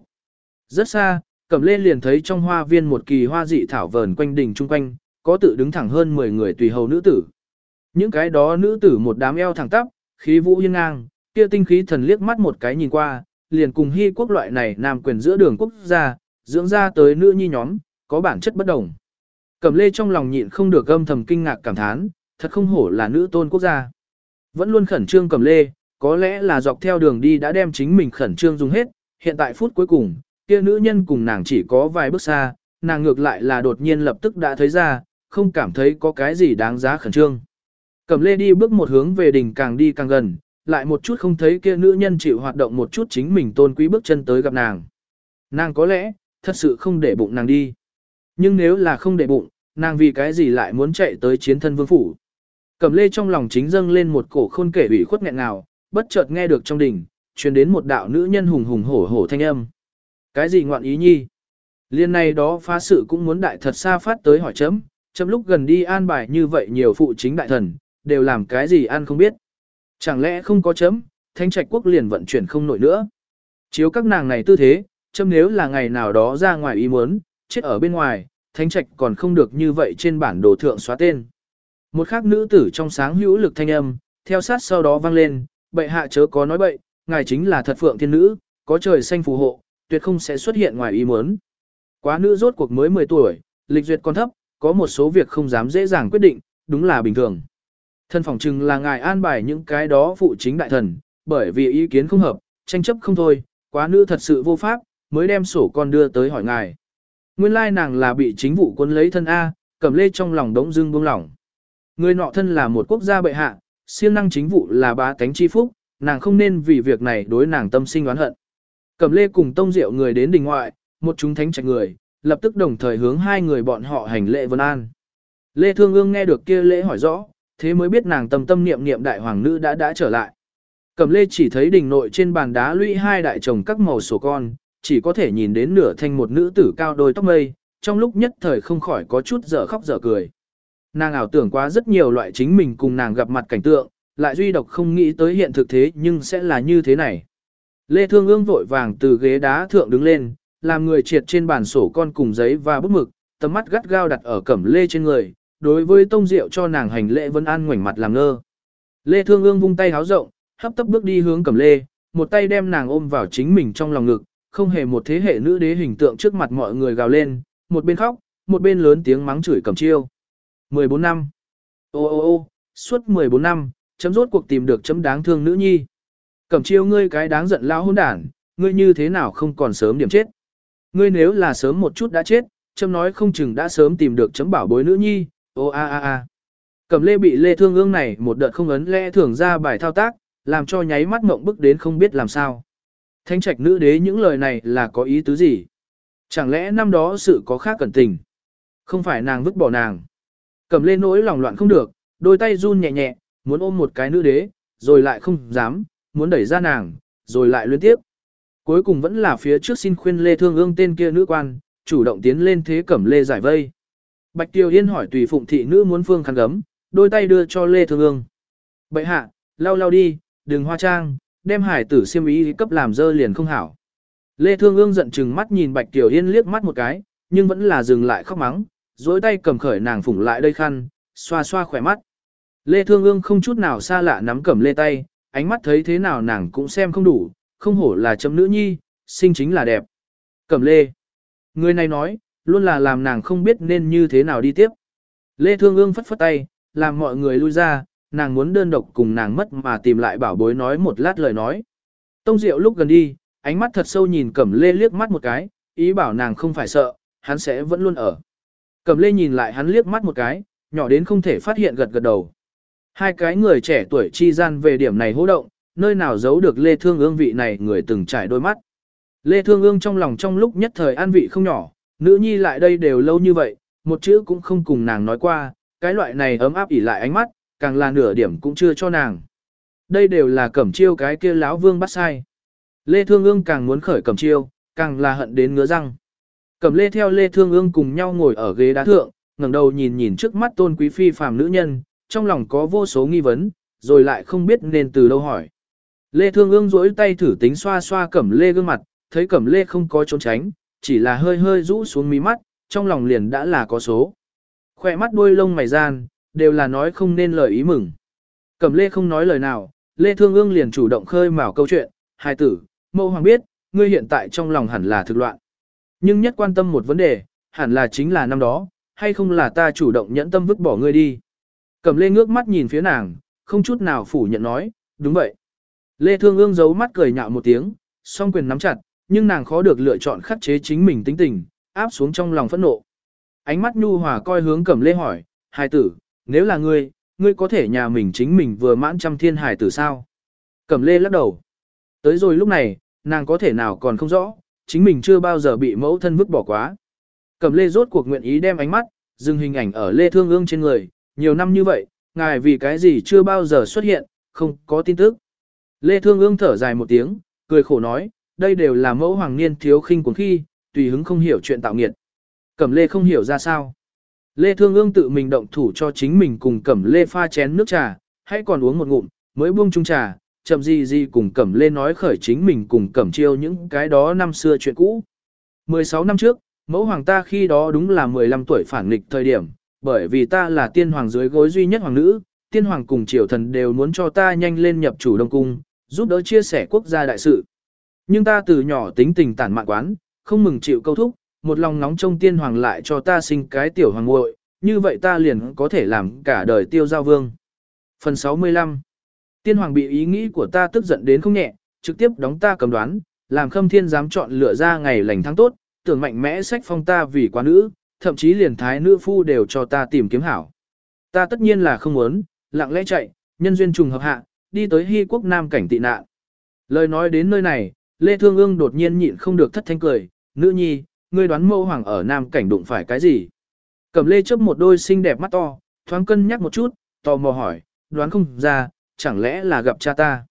Rất xa, cẩm lê liền thấy trong hoa viên một kỳ hoa dị thảo vờn quanh đỉnh trung quanh, có tự đứng thẳng hơn 10 người tùy hầu nữ tử. Những cái đó nữ tử một đám eo thẳng tắp, khí vũ hiên ngang, kia tinh khí thần liếc mắt một cái nhìn qua, liền cùng hy quốc loại này nam quyền giữa đường quốc gia, dưỡng ra tới nữ nhi nhóm, có bản chất bất đồng. Cẩm lê trong lòng nhịn không được âm thầm kinh ngạc cảm thán, thật không hổ là nữ tôn quốc gia. Vẫn luôn khẩn trương cẩm lê, có lẽ là dọc theo đường đi đã đem chính mình khẩn trương dùng hết, hiện tại phút cuối cùng, kia nữ nhân cùng nàng chỉ có vài bước xa, nàng ngược lại là đột nhiên lập tức đã thấy ra, không cảm thấy có cái gì đáng giá khẩn trương. Cẩm lê đi bước một hướng về đỉnh càng đi càng gần, lại một chút không thấy kia nữ nhân chịu hoạt động một chút chính mình tôn quý bước chân tới gặp nàng. Nàng có lẽ, thật sự không để bụng nàng đi. Nhưng nếu là không để bụng, nàng vì cái gì lại muốn chạy tới chiến thân vương phủ. Cẩm lê trong lòng chính dâng lên một cổ khôn kể ủy khuất nghẹn nào, bất chợt nghe được trong đỉnh, truyền đến một đạo nữ nhân hùng hùng hổ hổ thanh âm. Cái gì ngoạn ý nhi? Liên này đó phá sự cũng muốn đại thật xa phát tới hỏi chấm, chấm lúc gần đi an bài như vậy nhiều phụ chính đại thần, đều làm cái gì ăn không biết. Chẳng lẽ không có chấm, thanh trạch quốc liền vận chuyển không nổi nữa. Chiếu các nàng này tư thế, chấm nếu là ngày nào đó ra ngoài ý muốn, chết ở bên ngoài, thánh trạch còn không được như vậy trên bản đồ thượng xóa tên. Một khác nữ tử trong sáng hữu lực thanh âm, theo sát sau đó vang lên, bệ hạ chớ có nói bậy, ngài chính là thật phượng thiên nữ, có trời xanh phù hộ, tuyệt không sẽ xuất hiện ngoài ý muốn. Quá nữ rốt cuộc mới 10 tuổi, lịch duyệt còn thấp, có một số việc không dám dễ dàng quyết định, đúng là bình thường. Thân phòng trừng là ngài an bài những cái đó phụ chính đại thần, bởi vì ý kiến không hợp, tranh chấp không thôi, quá nữ thật sự vô pháp, mới đem sổ con đưa tới hỏi ngài. Nguyên lai nàng là bị chính vụ quân lấy thân A, cầm lê trong lòng đống dưng buông lỏng. Người nọ thân là một quốc gia bệ hạ, siêng năng chính vụ là bá tánh chi phúc, nàng không nên vì việc này đối nàng tâm sinh oán hận. Cầm lê cùng tông diệu người đến đình ngoại, một chúng thánh trạch người, lập tức đồng thời hướng hai người bọn họ hành lễ vân an. Lê Thương Ương nghe được kia lễ hỏi rõ, thế mới biết nàng tâm tâm niệm niệm đại hoàng nữ đã đã trở lại. Cầm lê chỉ thấy đỉnh nội trên bàn đá lũy hai đại chồng các màu sổ con, chỉ có thể nhìn đến nửa thanh một nữ tử cao đôi tóc mây, trong lúc nhất thời không khỏi có chút dở khóc dở cười. Nàng ảo tưởng quá rất nhiều loại chính mình cùng nàng gặp mặt cảnh tượng, lại duy độc không nghĩ tới hiện thực thế nhưng sẽ là như thế này. Lê Thương ương vội vàng từ ghế đá thượng đứng lên, làm người triệt trên bàn sổ con cùng giấy và bút mực, tầm mắt gắt gao đặt ở cẩm lê trên người, đối với tông rượu cho nàng hành lễ vân an ngoảnh mặt làm ngơ. Lê Thương ương vung tay háo rộng, hấp tấp bước đi hướng cẩm lê, một tay đem nàng ôm vào chính mình trong lòng ngực, không hề một thế hệ nữ đế hình tượng trước mặt mọi người gào lên, một bên khóc, một bên lớn tiếng mắng chửi cẩm chiêu. 14 năm. Ô ô ô, suốt 14 năm, chấm rốt cuộc tìm được chấm đáng thương nữ nhi. Cẩm chiêu ngươi cái đáng giận lao hôn đản, ngươi như thế nào không còn sớm điểm chết. Ngươi nếu là sớm một chút đã chết, chấm nói không chừng đã sớm tìm được chấm bảo bối nữ nhi, ô a a a. Cẩm lê bị lê thương ương này một đợt không ấn lẽ thường ra bài thao tác, làm cho nháy mắt mộng bức đến không biết làm sao. Thanh trạch nữ đế những lời này là có ý tứ gì? Chẳng lẽ năm đó sự có khác cẩn tình? Không phải nàng vứt bỏ nàng. Cầm lên nỗi lòng loạn không được, đôi tay run nhẹ nhẹ, muốn ôm một cái nữ đế, rồi lại không dám, muốn đẩy ra nàng, rồi lại liên tiếp. Cuối cùng vẫn là phía trước xin khuyên Lê Thương ương tên kia nữ quan, chủ động tiến lên thế cẩm Lê giải vây. Bạch Tiêu Yên hỏi tùy phụng thị nữ muốn phương khăn gấm, đôi tay đưa cho Lê Thương ương. Bậy hạ, lau lau đi, đừng hoa trang, đem hải tử siêm ý cấp làm dơ liền không hảo. Lê Thương ương giận chừng mắt nhìn Bạch Tiểu Yên liếc mắt một cái, nhưng vẫn là dừng lại khóc mắng, dối tay cầm khởi nàng phủng lại đây khăn, xoa xoa khỏe mắt. Lê Thương Ương không chút nào xa lạ nắm cầm lê tay, ánh mắt thấy thế nào nàng cũng xem không đủ, không hổ là chấm nữ nhi, sinh chính là đẹp. Cầm lê. Người này nói, luôn là làm nàng không biết nên như thế nào đi tiếp. Lê Thương Ương phất phất tay, làm mọi người lui ra, nàng muốn đơn độc cùng nàng mất mà tìm lại bảo bối nói một lát lời nói. Tông Diệu lúc gần đi, ánh mắt thật sâu nhìn Cẩm Lê liếc mắt một cái, ý bảo nàng không phải sợ, hắn sẽ vẫn luôn ở. Cẩm Lê nhìn lại hắn liếc mắt một cái, nhỏ đến không thể phát hiện gật gật đầu. Hai cái người trẻ tuổi chi gian về điểm này hô động, nơi nào giấu được Lê Thương Ương vị này người từng trải đôi mắt. Lê Thương Ương trong lòng trong lúc nhất thời an vị không nhỏ, nữ nhi lại đây đều lâu như vậy, một chữ cũng không cùng nàng nói qua, cái loại này ấm áp ỉ lại ánh mắt, càng là nửa điểm cũng chưa cho nàng. Đây đều là cẩm chiêu cái kia lão vương bắt sai. Lê Thương Ương càng muốn khởi cẩm chiêu, càng là hận đến ngứa răng. Cẩm Lê theo Lê Thương Ương cùng nhau ngồi ở ghế đá thượng, ngẩng đầu nhìn nhìn trước mắt tôn quý phi phàm nữ nhân, trong lòng có vô số nghi vấn, rồi lại không biết nên từ đâu hỏi. Lê Thương Ương duỗi tay thử tính xoa xoa Cẩm Lê gương mặt, thấy Cẩm Lê không có trốn tránh, chỉ là hơi hơi rũ xuống mí mắt, trong lòng liền đã là có số. Khỏe mắt đuôi lông mày gian, đều là nói không nên lời ý mừng. Cẩm Lê không nói lời nào, Lê Thương Ương liền chủ động khơi mào câu chuyện, hai tử, mẫu hoàng biết, ngươi hiện tại trong lòng hẳn là thực loạn. Nhưng nhất quan tâm một vấn đề, hẳn là chính là năm đó, hay không là ta chủ động nhẫn tâm vứt bỏ ngươi đi. Cẩm Lê ngước mắt nhìn phía nàng, không chút nào phủ nhận nói, đúng vậy. Lê Thương Ương giấu mắt cười nhạo một tiếng, song quyền nắm chặt, nhưng nàng khó được lựa chọn khắc chế chính mình tính tình, áp xuống trong lòng phẫn nộ. Ánh mắt nhu hòa coi hướng Cẩm Lê hỏi, Hai tử, nếu là ngươi, ngươi có thể nhà mình chính mình vừa mãn trăm thiên hài tử sao? Cẩm Lê lắc đầu. Tới rồi lúc này, nàng có thể nào còn không rõ, chính mình chưa bao giờ bị mẫu thân vứt bỏ quá. Cẩm Lê rốt cuộc nguyện ý đem ánh mắt, dừng hình ảnh ở Lê Thương Ương trên người, nhiều năm như vậy, ngài vì cái gì chưa bao giờ xuất hiện, không có tin tức. Lê Thương Ương thở dài một tiếng, cười khổ nói, đây đều là mẫu hoàng niên thiếu khinh cuồng khi, tùy hứng không hiểu chuyện tạo nghiệt. Cẩm Lê không hiểu ra sao. Lê Thương Ương tự mình động thủ cho chính mình cùng Cẩm Lê pha chén nước trà, hãy còn uống một ngụm, mới buông chung trà, chậm gì gì cùng Cẩm Lê nói khởi chính mình cùng Cẩm Chiêu những cái đó năm xưa chuyện cũ. 16 năm trước, mẫu hoàng ta khi đó đúng là 15 tuổi phản nghịch thời điểm, bởi vì ta là tiên hoàng dưới gối duy nhất hoàng nữ, tiên hoàng cùng triều thần đều muốn cho ta nhanh lên nhập chủ đông cung, giúp đỡ chia sẻ quốc gia đại sự. Nhưng ta từ nhỏ tính tình tản mạn quán, không mừng chịu câu thúc, một lòng nóng trong tiên hoàng lại cho ta sinh cái tiểu hoàng muội, như vậy ta liền có thể làm cả đời tiêu giao vương. Phần 65 Tiên hoàng bị ý nghĩ của ta tức giận đến không nhẹ, trực tiếp đóng ta cầm đoán, làm khâm thiên dám chọn lựa ra ngày lành tháng tốt, tưởng mạnh mẽ sách phong ta vì quá nữ, thậm chí liền thái nữ phu đều cho ta tìm kiếm hảo. Ta tất nhiên là không muốn, lặng lẽ chạy, nhân duyên trùng hợp hạ, đi tới hy quốc nam cảnh tị nạn. Lời nói đến nơi này, Lê Thương Ương đột nhiên nhịn không được thất thanh cười, nữ nhi, ngươi đoán mâu hoàng ở nam cảnh đụng phải cái gì? Cẩm Lê chớp một đôi xinh đẹp mắt to, thoáng cân nhắc một chút, tò mò hỏi, đoán không ra, chẳng lẽ là gặp cha ta?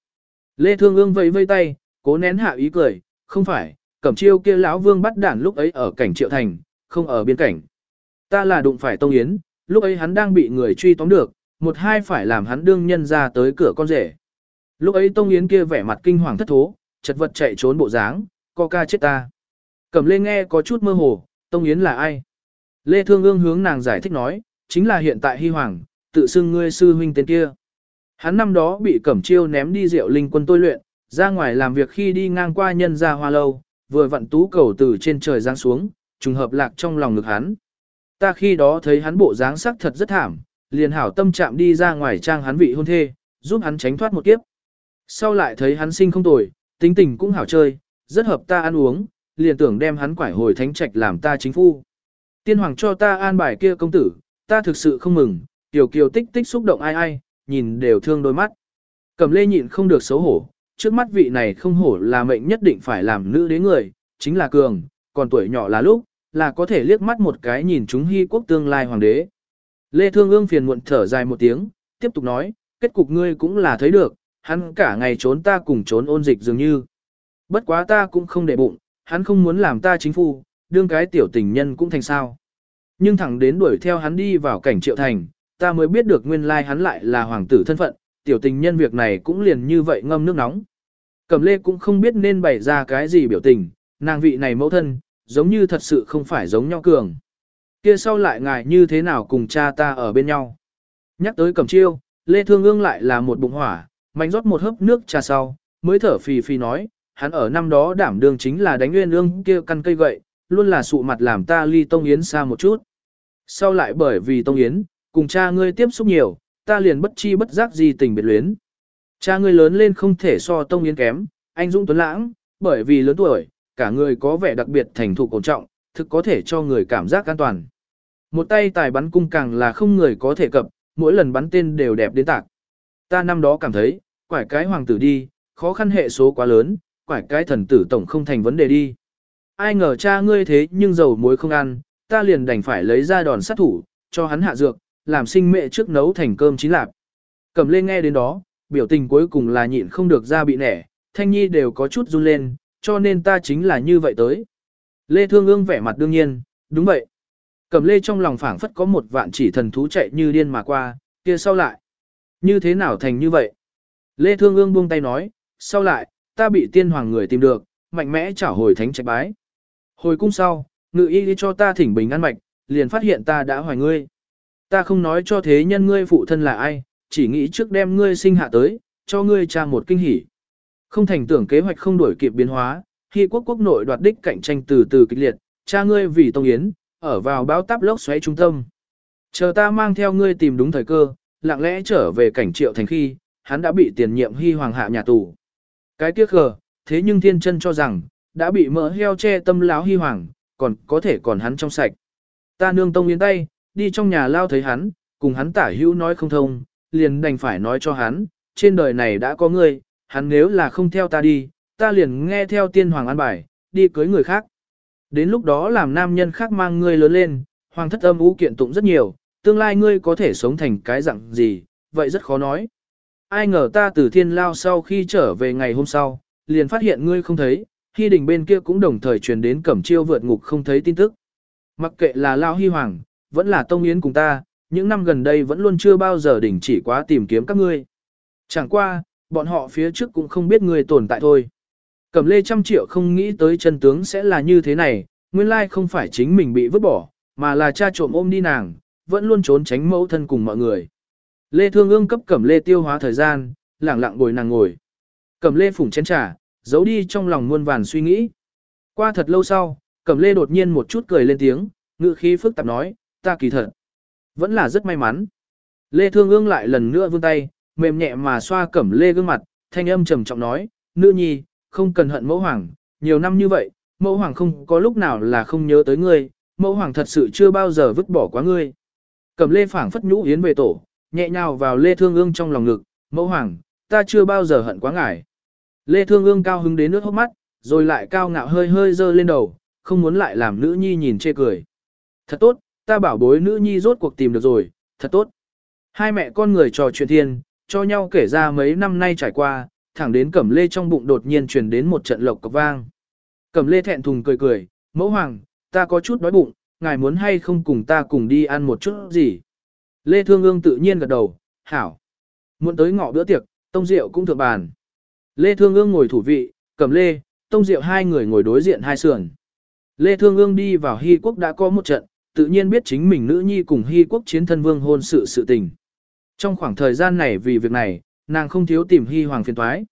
Lê Thương Ương vẫy vây tay, cố nén hạ ý cười, không phải, Cẩm Chiêu kia lão vương bắt đản lúc ấy ở cảnh Triệu Thành, không ở biên cảnh. Ta là đụng phải Tông Yến, lúc ấy hắn đang bị người truy tóm được, một hai phải làm hắn đương nhân ra tới cửa con rể. Lúc ấy Tông Yến kia vẻ mặt kinh hoàng thất thố, chật vật chạy trốn bộ dáng, co ca chết ta. Cẩm Lê nghe có chút mơ hồ, Tông Yến là ai? Lê Thương Ương hướng nàng giải thích nói, chính là hiện tại Hy Hoàng, tự xưng ngươi sư huynh tên kia. Hắn năm đó bị Cẩm Chiêu ném đi rượu linh quân tôi luyện, ra ngoài làm việc khi đi ngang qua nhân gia hoa lâu, vừa vặn tú cầu từ trên trời giáng xuống, trùng hợp lạc trong lòng ngực hắn. Ta khi đó thấy hắn bộ dáng sắc thật rất thảm, liền hảo tâm chạm đi ra ngoài trang hắn vị hôn thê, giúp hắn tránh thoát một kiếp. Sau lại thấy hắn sinh không tồi, tính tình cũng hảo chơi, rất hợp ta ăn uống, liền tưởng đem hắn quải hồi thánh trạch làm ta chính phu. Tiên hoàng cho ta an bài kia công tử, ta thực sự không mừng, tiểu kiều tích tích xúc động ai ai, nhìn đều thương đôi mắt. Cầm lê nhịn không được xấu hổ, trước mắt vị này không hổ là mệnh nhất định phải làm nữ đế người, chính là cường, còn tuổi nhỏ là lúc, là có thể liếc mắt một cái nhìn chúng hy quốc tương lai hoàng đế. Lê Thương ương phiền muộn thở dài một tiếng, tiếp tục nói, kết cục ngươi cũng là thấy được, hắn cả ngày trốn ta cùng trốn ôn dịch dường như. Bất quá ta cũng không để bụng, hắn không muốn làm ta chính phu, đương cái tiểu tình nhân cũng thành sao. Nhưng thẳng đến đuổi theo hắn đi vào cảnh triệu thành, ta mới biết được nguyên lai hắn lại là hoàng tử thân phận, tiểu tình nhân việc này cũng liền như vậy ngâm nước nóng. Cẩm lê cũng không biết nên bày ra cái gì biểu tình, nàng vị này mẫu thân, giống như thật sự không phải giống nhau cường. Kia sau lại ngài như thế nào cùng cha ta ở bên nhau. Nhắc tới cẩm chiêu, Lê Thương Ương lại là một bụng hỏa, mạnh rót một hớp nước trà sau, mới thở phì phì nói, hắn ở năm đó đảm đương chính là đánh nguyên ương kia căn cây gậy, luôn là sụ mặt làm ta ly Tông Yến xa một chút. Sau lại bởi vì Tông Yến, cùng cha ngươi tiếp xúc nhiều, ta liền bất chi bất giác gì tình biệt luyến. Cha ngươi lớn lên không thể so Tông Yến kém, anh Dũng Tuấn Lãng, bởi vì lớn tuổi, cả người có vẻ đặc biệt thành thục cổ trọng, thực có thể cho người cảm giác an toàn. Một tay tài bắn cung càng là không người có thể cập, mỗi lần bắn tên đều đẹp đến tạc. Ta năm đó cảm thấy, quải cái hoàng tử đi, khó khăn hệ số quá lớn, quải cái thần tử tổng không thành vấn đề đi. Ai ngờ cha ngươi thế nhưng dầu muối không ăn, ta liền đành phải lấy ra đòn sát thủ, cho hắn hạ dược, làm sinh mẹ trước nấu thành cơm chín lạp. Cầm lên nghe đến đó, biểu tình cuối cùng là nhịn không được ra bị nẻ, thanh nhi đều có chút run lên, cho nên ta chính là như vậy tới. Lê Thương ương vẻ mặt đương nhiên, đúng vậy. Cầm lê trong lòng phảng phất có một vạn chỉ thần thú chạy như điên mà qua, kia sau lại. Như thế nào thành như vậy? Lê Thương ương buông tay nói, sau lại, ta bị tiên hoàng người tìm được, mạnh mẽ trả hồi thánh trạch bái. Hồi cung sau, ngự y cho ta thỉnh bình ăn mạch, liền phát hiện ta đã hoài ngươi. Ta không nói cho thế nhân ngươi phụ thân là ai, chỉ nghĩ trước đem ngươi sinh hạ tới, cho ngươi cha một kinh hỉ. Không thành tưởng kế hoạch không đổi kịp biến hóa, khi quốc quốc nội đoạt đích cạnh tranh từ từ kịch liệt, cha ngươi vì tông yến, ở vào báo táp lốc xoáy trung tâm. Chờ ta mang theo ngươi tìm đúng thời cơ, lặng lẽ trở về cảnh triệu thành khi, hắn đã bị tiền nhiệm hy hoàng hạ nhà tù. Cái tiếc gờ, thế nhưng thiên chân cho rằng, đã bị mỡ heo che tâm láo hy hoàng, còn có thể còn hắn trong sạch. Ta nương tông yến tay, đi trong nhà lao thấy hắn, cùng hắn tả hữu nói không thông, liền đành phải nói cho hắn, trên đời này đã có người, hắn nếu là không theo ta đi, ta liền nghe theo tiên hoàng an bài, đi cưới người khác. Đến lúc đó làm nam nhân khác mang ngươi lớn lên, hoàng thất âm ú kiện tụng rất nhiều, tương lai ngươi có thể sống thành cái dạng gì, vậy rất khó nói. Ai ngờ ta từ thiên lao sau khi trở về ngày hôm sau, liền phát hiện ngươi không thấy, hy đình bên kia cũng đồng thời truyền đến cẩm chiêu vượt ngục không thấy tin tức. Mặc kệ là lao hy hoàng, vẫn là tông yến cùng ta, những năm gần đây vẫn luôn chưa bao giờ đỉnh chỉ quá tìm kiếm các ngươi. Chẳng qua, bọn họ phía trước cũng không biết ngươi tồn tại thôi. Cẩm lê trăm triệu không nghĩ tới chân tướng sẽ là như thế này, nguyên lai không phải chính mình bị vứt bỏ, mà là cha trộm ôm đi nàng, vẫn luôn trốn tránh mẫu thân cùng mọi người. Lê Thương ương cấp Cẩm lê tiêu hóa thời gian, lặng lặng ngồi nàng ngồi. Cẩm lê phủng chén trà, giấu đi trong lòng muôn vàn suy nghĩ. Qua thật lâu sau, Cẩm lê đột nhiên một chút cười lên tiếng, ngữ khí phức tạp nói, ta kỳ thật. Vẫn là rất may mắn. Lê Thương ương lại lần nữa vươn tay, mềm nhẹ mà xoa Cẩm lê gương mặt, thanh âm trầm trọng nói, nữ nhi, không cần hận mẫu hoàng, nhiều năm như vậy, mẫu hoàng không có lúc nào là không nhớ tới ngươi, mẫu hoàng thật sự chưa bao giờ vứt bỏ quá ngươi. Cẩm lê phảng phất nhũ yến về tổ, nhẹ nhào vào lê thương ương trong lòng ngực, mẫu hoàng, ta chưa bao giờ hận quá ngài. Lê thương ương cao hứng đến nước hốc mắt, rồi lại cao ngạo hơi hơi dơ lên đầu, không muốn lại làm nữ nhi nhìn chê cười. Thật tốt, ta bảo bối nữ nhi rốt cuộc tìm được rồi, thật tốt. Hai mẹ con người trò chuyện thiên, cho nhau kể ra mấy năm nay trải qua, thẳng đến cẩm lê trong bụng đột nhiên truyền đến một trận lộc cọc vang. Cẩm lê thẹn thùng cười cười, mẫu hoàng, ta có chút đói bụng, ngài muốn hay không cùng ta cùng đi ăn một chút gì. Lê Thương Ương tự nhiên gật đầu, hảo. Muốn tới ngọ bữa tiệc, Tông Diệu cũng thượng bàn. Lê Thương Ương ngồi thủ vị, cầm Lê, Tông Diệu hai người ngồi đối diện hai sườn. Lê Thương Ương đi vào Hy Quốc đã có một trận, tự nhiên biết chính mình nữ nhi cùng Hy Quốc chiến thân vương hôn sự sự tình. Trong khoảng thời gian này vì việc này, nàng không thiếu tìm hy hoàng phiền thoái.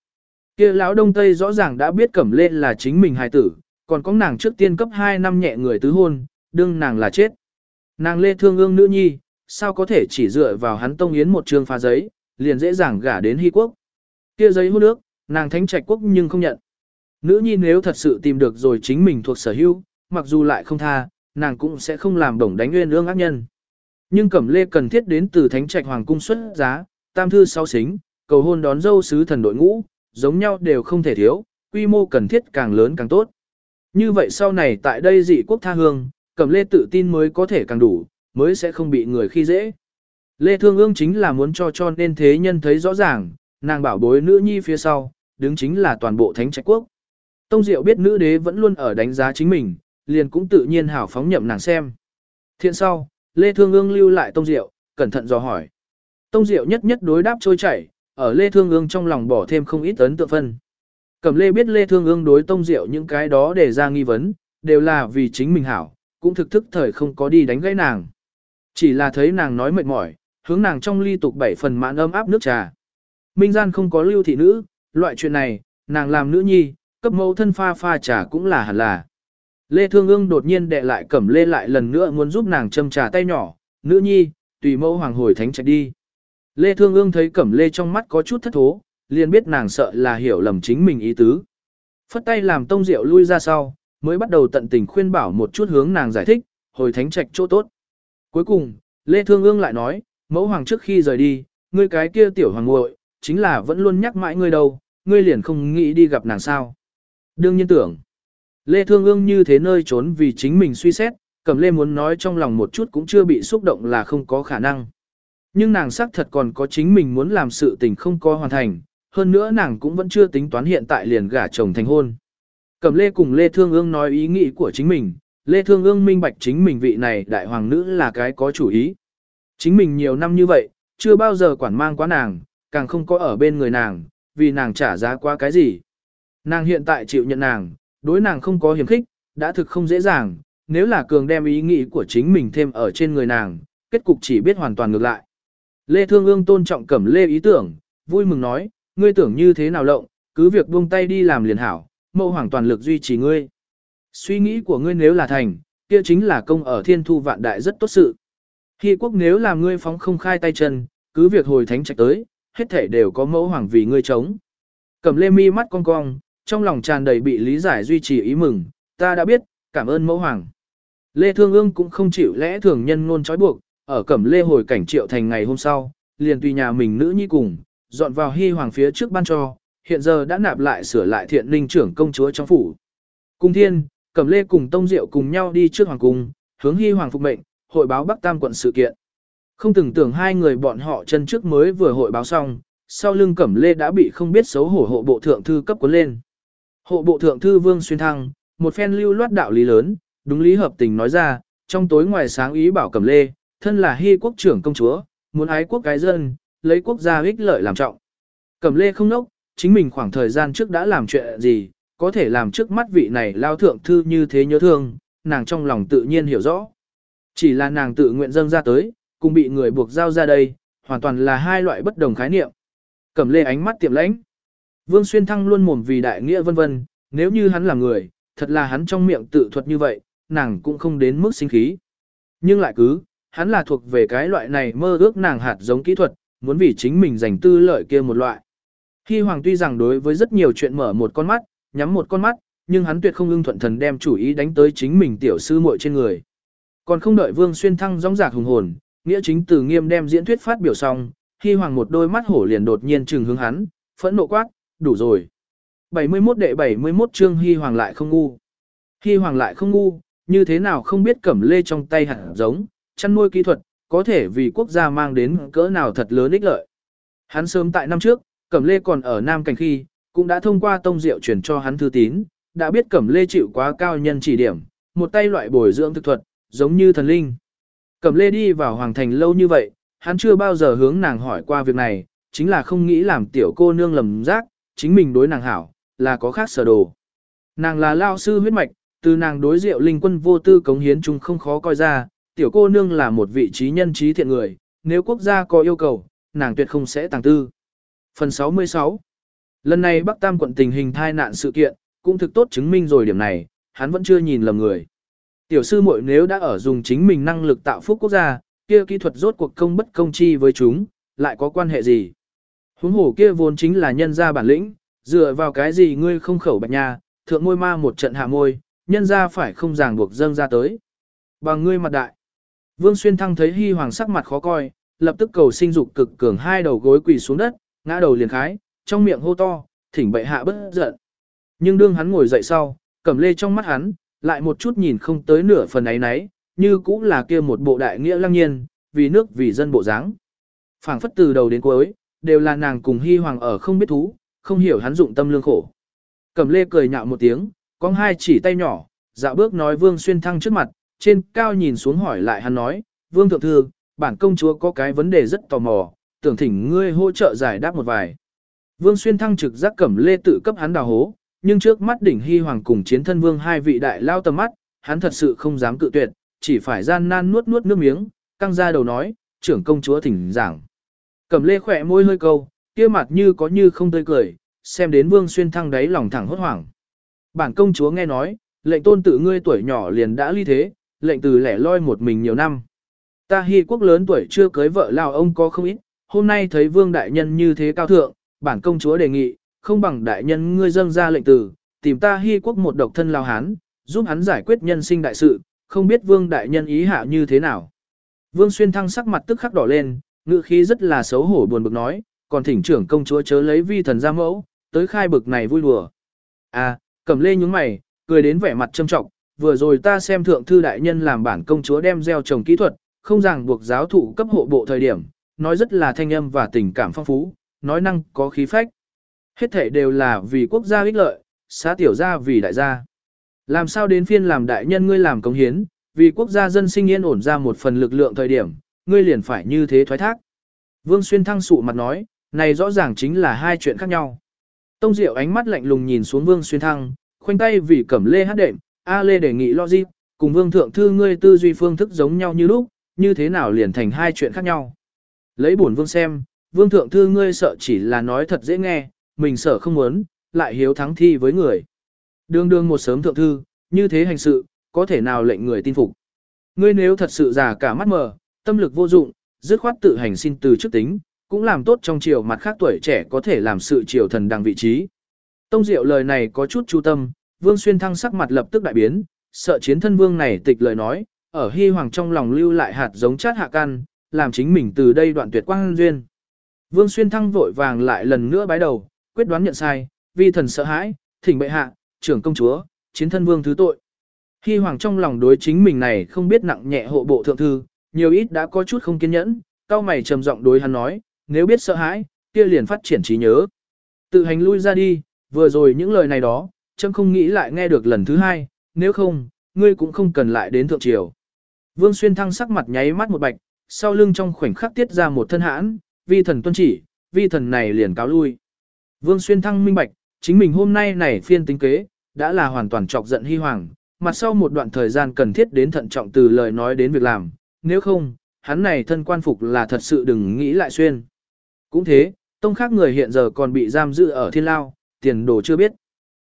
Kia lão đông tây rõ ràng đã biết cẩm lên là chính mình hài tử, còn có nàng trước tiên cấp 2 năm nhẹ người tứ hôn, đương nàng là chết. Nàng lê thương ương nữ nhi, sao có thể chỉ dựa vào hắn tông yến một trường phá giấy, liền dễ dàng gả đến hy quốc. Kia giấy hút nước, nàng thánh trạch quốc nhưng không nhận. Nữ nhi nếu thật sự tìm được rồi chính mình thuộc sở hữu, mặc dù lại không tha, nàng cũng sẽ không làm đồng đánh nguyên ương ác nhân. Nhưng Cẩm Lê cần thiết đến từ Thánh Trạch Hoàng cung xuất giá, tam thư sau xính, cầu hôn đón dâu sứ thần đội ngũ, giống nhau đều không thể thiếu, quy mô cần thiết càng lớn càng tốt. Như vậy sau này tại đây dị quốc tha hương, Cẩm Lê tự tin mới có thể càng đủ, mới sẽ không bị người khi dễ. Lê Thương Ương chính là muốn cho cho nên thế nhân thấy rõ ràng, nàng bảo bối nữ nhi phía sau, đứng chính là toàn bộ thánh trạch quốc. Tông Diệu biết nữ đế vẫn luôn ở đánh giá chính mình, liền cũng tự nhiên hảo phóng nhậm nàng xem. Thiện sau, Lê Thương Ương lưu lại Tông Diệu, cẩn thận dò hỏi. Tông Diệu nhất nhất đối đáp trôi chảy, ở Lê Thương Ương trong lòng bỏ thêm không ít ấn tượng phân. Cẩm Lê biết Lê Thương Ương đối Tông Diệu những cái đó để ra nghi vấn, đều là vì chính mình hảo, cũng thực thức thời không có đi đánh gãy nàng. Chỉ là thấy nàng nói mệt mỏi, hướng nàng trong ly tục bảy phần mãn ấm áp nước trà. Minh gian không có lưu thị nữ, loại chuyện này, nàng làm nữ nhi, cấp mẫu thân pha pha trà cũng là hẳn là. Lê Thương ương đột nhiên đệ lại cẩm lê lại lần nữa muốn giúp nàng châm trà tay nhỏ, nữ nhi, tùy mẫu hoàng hồi thánh trạch đi. Lê Thương ương thấy cẩm lê trong mắt có chút thất thố, liền biết nàng sợ là hiểu lầm chính mình ý tứ. Phất tay làm tông rượu lui ra sau, mới bắt đầu tận tình khuyên bảo một chút hướng nàng giải thích, hồi thánh trạch chỗ tốt. Cuối cùng, Lê Thương ương lại nói, mẫu hoàng trước khi rời đi, ngươi cái kia tiểu hoàng muội chính là vẫn luôn nhắc mãi ngươi đâu, ngươi liền không nghĩ đi gặp nàng sao. Đương nhiên tưởng, Lê Thương ương như thế nơi trốn vì chính mình suy xét, Cẩm Lê muốn nói trong lòng một chút cũng chưa bị xúc động là không có khả năng. Nhưng nàng xác thật còn có chính mình muốn làm sự tình không có hoàn thành, hơn nữa nàng cũng vẫn chưa tính toán hiện tại liền gả chồng thành hôn. Cẩm Lê cùng Lê Thương ương nói ý nghĩ của chính mình, Lê Thương ương minh bạch chính mình vị này đại hoàng nữ là cái có chủ ý. Chính mình nhiều năm như vậy, chưa bao giờ quản mang quá nàng, càng không có ở bên người nàng, vì nàng trả giá quá cái gì. Nàng hiện tại chịu nhận nàng, đối nàng không có hiểm khích, đã thực không dễ dàng, nếu là cường đem ý nghĩ của chính mình thêm ở trên người nàng, kết cục chỉ biết hoàn toàn ngược lại. Lê Thương ương tôn trọng cẩm lê ý tưởng, vui mừng nói, ngươi tưởng như thế nào lộng, cứ việc buông tay đi làm liền hảo, mẫu hoàng toàn lực duy trì ngươi. Suy nghĩ của ngươi nếu là thành, kia chính là công ở thiên thu vạn đại rất tốt sự. Khi quốc nếu là ngươi phóng không khai tay chân, cứ việc hồi thánh trạch tới, hết thể đều có mẫu hoàng vì ngươi chống. Cẩm lê mi mắt cong cong, trong lòng tràn đầy bị lý giải duy trì ý mừng, ta đã biết, cảm ơn mẫu hoàng. Lê Thương ương cũng không chịu lẽ thường nhân ngôn trói buộc, ở cẩm lê hồi cảnh triệu thành ngày hôm sau, liền tùy nhà mình nữ nhi cùng, dọn vào hy hoàng phía trước ban cho, hiện giờ đã nạp lại sửa lại thiện ninh trưởng công chúa trong phủ. Cung thiên, cẩm lê cùng tông diệu cùng nhau đi trước hoàng cung, hướng hy hoàng phục mệnh, hội báo Bắc Tam quận sự kiện. Không từng tưởng hai người bọn họ chân trước mới vừa hội báo xong, sau lưng cẩm lê đã bị không biết xấu hổ hộ bộ thượng thư cấp cuốn lên. Hộ bộ thượng thư Vương Xuyên Thăng, một phen lưu loát đạo lý lớn, đúng lý hợp tình nói ra, trong tối ngoài sáng ý bảo cẩm lê, thân là hy quốc trưởng công chúa, muốn ái quốc cái dân, lấy quốc gia ích lợi làm trọng. Cẩm lê không nốc, chính mình khoảng thời gian trước đã làm chuyện gì, có thể làm trước mắt vị này lao thượng thư như thế nhớ thương, nàng trong lòng tự nhiên hiểu rõ. Chỉ là nàng tự nguyện dâng ra tới, cùng bị người buộc giao ra đây, hoàn toàn là hai loại bất đồng khái niệm. Cẩm lê ánh mắt tiệm lãnh. Vương Xuyên Thăng luôn mồm vì đại nghĩa vân vân, nếu như hắn là người, thật là hắn trong miệng tự thuật như vậy, nàng cũng không đến mức sinh khí. Nhưng lại cứ, hắn là thuộc về cái loại này mơ ước nàng hạt giống kỹ thuật, muốn vì chính mình giành tư lợi kia một loại. khi Hoàng tuy rằng đối với rất nhiều chuyện mở một con mắt, nhắm một con mắt, nhưng hắn tuyệt không ưng thuận thần đem chủ ý đánh tới chính mình tiểu sư muội trên người. Còn không đợi Vương Xuyên Thăng rong rạc hùng hồn, nghĩa chính từ nghiêm đem diễn thuyết phát biểu xong, khi Hoàng một đôi mắt hổ liền đột nhiên trừng hướng hắn, phẫn nộ quát, đủ rồi. 71 đệ 71 chương Hy Hoàng lại không ngu. Hy Hoàng lại không ngu, như thế nào không biết cẩm lê trong tay hạt giống, chăn nuôi kỹ thuật, có thể vì quốc gia mang đến cỡ nào thật lớn ích lợi. Hắn sớm tại năm trước, cẩm lê còn ở Nam Cảnh khi, cũng đã thông qua tông diệu truyền cho hắn thư tín, đã biết cẩm lê chịu quá cao nhân chỉ điểm, một tay loại bồi dưỡng thực thuật, giống như thần linh. Cẩm lê đi vào hoàng thành lâu như vậy, hắn chưa bao giờ hướng nàng hỏi qua việc này, chính là không nghĩ làm tiểu cô nương lầm giác, chính mình đối nàng hảo, là có khác sở đồ. Nàng là lao sư huyết mạch, từ nàng đối diệu linh quân vô tư cống hiến chung không khó coi ra, tiểu cô nương là một vị trí nhân trí thiện người, nếu quốc gia có yêu cầu, nàng tuyệt không sẽ tàng tư. Phần 66 Lần này Bắc Tam quận tình hình thai nạn sự kiện, cũng thực tốt chứng minh rồi điểm này, hắn vẫn chưa nhìn lầm người. Tiểu sư muội nếu đã ở dùng chính mình năng lực tạo phúc quốc gia, kia kỹ thuật rốt cuộc công bất công chi với chúng, lại có quan hệ gì? Huống hồ kia vốn chính là nhân gia bản lĩnh, dựa vào cái gì ngươi không khẩu bạch nha, thượng môi ma một trận hạ môi, nhân gia phải không ràng buộc dâng ra tới. Bằng ngươi mặt đại. Vương Xuyên Thăng thấy Hy Hoàng sắc mặt khó coi, lập tức cầu sinh dục cực cường hai đầu gối quỳ xuống đất, ngã đầu liền khái, trong miệng hô to, thỉnh bệ hạ bất giận. Nhưng đương hắn ngồi dậy sau, cầm lê trong mắt hắn, lại một chút nhìn không tới nửa phần ấy nấy, như cũng là kia một bộ đại nghĩa lăng nhiên, vì nước vì dân bộ dáng. phảng phất từ đầu đến cuối, đều là nàng cùng Hy Hoàng ở không biết thú, không hiểu hắn dụng tâm lương khổ. Cẩm lê cười nhạo một tiếng, có hai chỉ tay nhỏ, dạo bước nói Vương Xuyên Thăng trước mặt, trên cao nhìn xuống hỏi lại hắn nói, Vương Thượng Thư, bản công chúa có cái vấn đề rất tò mò, tưởng thỉnh ngươi hỗ trợ giải đáp một vài. Vương Xuyên Thăng trực giác Cẩm lê tự cấp hắn đào hố, nhưng trước mắt đỉnh Hy Hoàng cùng chiến thân Vương hai vị đại lao tầm mắt, hắn thật sự không dám cự tuyệt, chỉ phải gian nan nuốt nuốt nước miếng, căng ra đầu nói, trưởng công chúa thỉnh giảng. Cẩm lê khỏe môi hơi câu, kia mặt như có như không tươi cười, xem đến vương xuyên thăng đáy lòng thẳng hốt hoảng. Bản công chúa nghe nói, lệnh tôn tự ngươi tuổi nhỏ liền đã ly thế, lệnh từ lẻ loi một mình nhiều năm. Ta hy quốc lớn tuổi chưa cưới vợ lao ông có không ít, hôm nay thấy vương đại nhân như thế cao thượng, bản công chúa đề nghị, không bằng đại nhân ngươi dâng ra lệnh từ, tìm ta hy quốc một độc thân lao hán, giúp hắn giải quyết nhân sinh đại sự, không biết vương đại nhân ý hạ như thế nào. Vương xuyên thăng sắc mặt tức khắc đỏ lên, ngự khí rất là xấu hổ buồn bực nói, còn thỉnh trưởng công chúa chớ lấy vi thần ra mẫu, tới khai bực này vui đùa. À, cầm lê nhúng mày, cười đến vẻ mặt trâm trọng, vừa rồi ta xem thượng thư đại nhân làm bản công chúa đem gieo trồng kỹ thuật, không ràng buộc giáo thụ cấp hộ bộ thời điểm, nói rất là thanh âm và tình cảm phong phú, nói năng có khí phách. Hết thể đều là vì quốc gia ích lợi, xá tiểu gia vì đại gia. Làm sao đến phiên làm đại nhân ngươi làm công hiến, vì quốc gia dân sinh yên ổn ra một phần lực lượng thời điểm, ngươi liền phải như thế thoái thác. Vương Xuyên thăng sụ mặt nói, này rõ ràng chính là hai chuyện khác nhau. Tông Diệu ánh mắt lạnh lùng nhìn xuống Vương Xuyên thăng, khoanh tay vì cẩm lê hát đệm, A Lê đề nghị logic, cùng Vương Thượng Thư ngươi tư duy phương thức giống nhau như lúc, như thế nào liền thành hai chuyện khác nhau. Lấy bổn Vương xem, Vương Thượng Thư ngươi sợ chỉ là nói thật dễ nghe, mình sợ không muốn, lại hiếu thắng thi với người. Đương đương một sớm Thượng Thư, như thế hành sự, có thể nào lệnh người tin phục. Ngươi nếu thật sự già cả mắt mờ, tâm lực vô dụng, dứt khoát tự hành xin từ chức tính, cũng làm tốt trong chiều mặt khác tuổi trẻ có thể làm sự triều thần đằng vị trí. Tông Diệu lời này có chút chu tâm, Vương Xuyên Thăng sắc mặt lập tức đại biến, sợ chiến thân vương này tịch lời nói, ở hy hoàng trong lòng lưu lại hạt giống chát hạ căn, làm chính mình từ đây đoạn tuyệt quang duyên. Vương Xuyên Thăng vội vàng lại lần nữa bái đầu, quyết đoán nhận sai, vi thần sợ hãi, thỉnh bệ hạ, trưởng công chúa, chiến thân vương thứ tội. Hy hoàng trong lòng đối chính mình này không biết nặng nhẹ hộ bộ thượng thư, nhiều ít đã có chút không kiên nhẫn, cao mày trầm giọng đối hắn nói, nếu biết sợ hãi, kia liền phát triển trí nhớ. Tự hành lui ra đi, vừa rồi những lời này đó, chấm không nghĩ lại nghe được lần thứ hai, nếu không, ngươi cũng không cần lại đến thượng triều. Vương Xuyên Thăng sắc mặt nháy mắt một bạch, sau lưng trong khoảnh khắc tiết ra một thân hãn, vi thần tuân chỉ, vi thần này liền cáo lui. Vương Xuyên Thăng minh bạch, chính mình hôm nay này phiên tính kế, đã là hoàn toàn chọc giận hy hoàng, mặt sau một đoạn thời gian cần thiết đến thận trọng từ lời nói đến việc làm, nếu không, hắn này thân quan phục là thật sự đừng nghĩ lại xuyên. Cũng thế, tông khác người hiện giờ còn bị giam giữ ở thiên lao, tiền đồ chưa biết.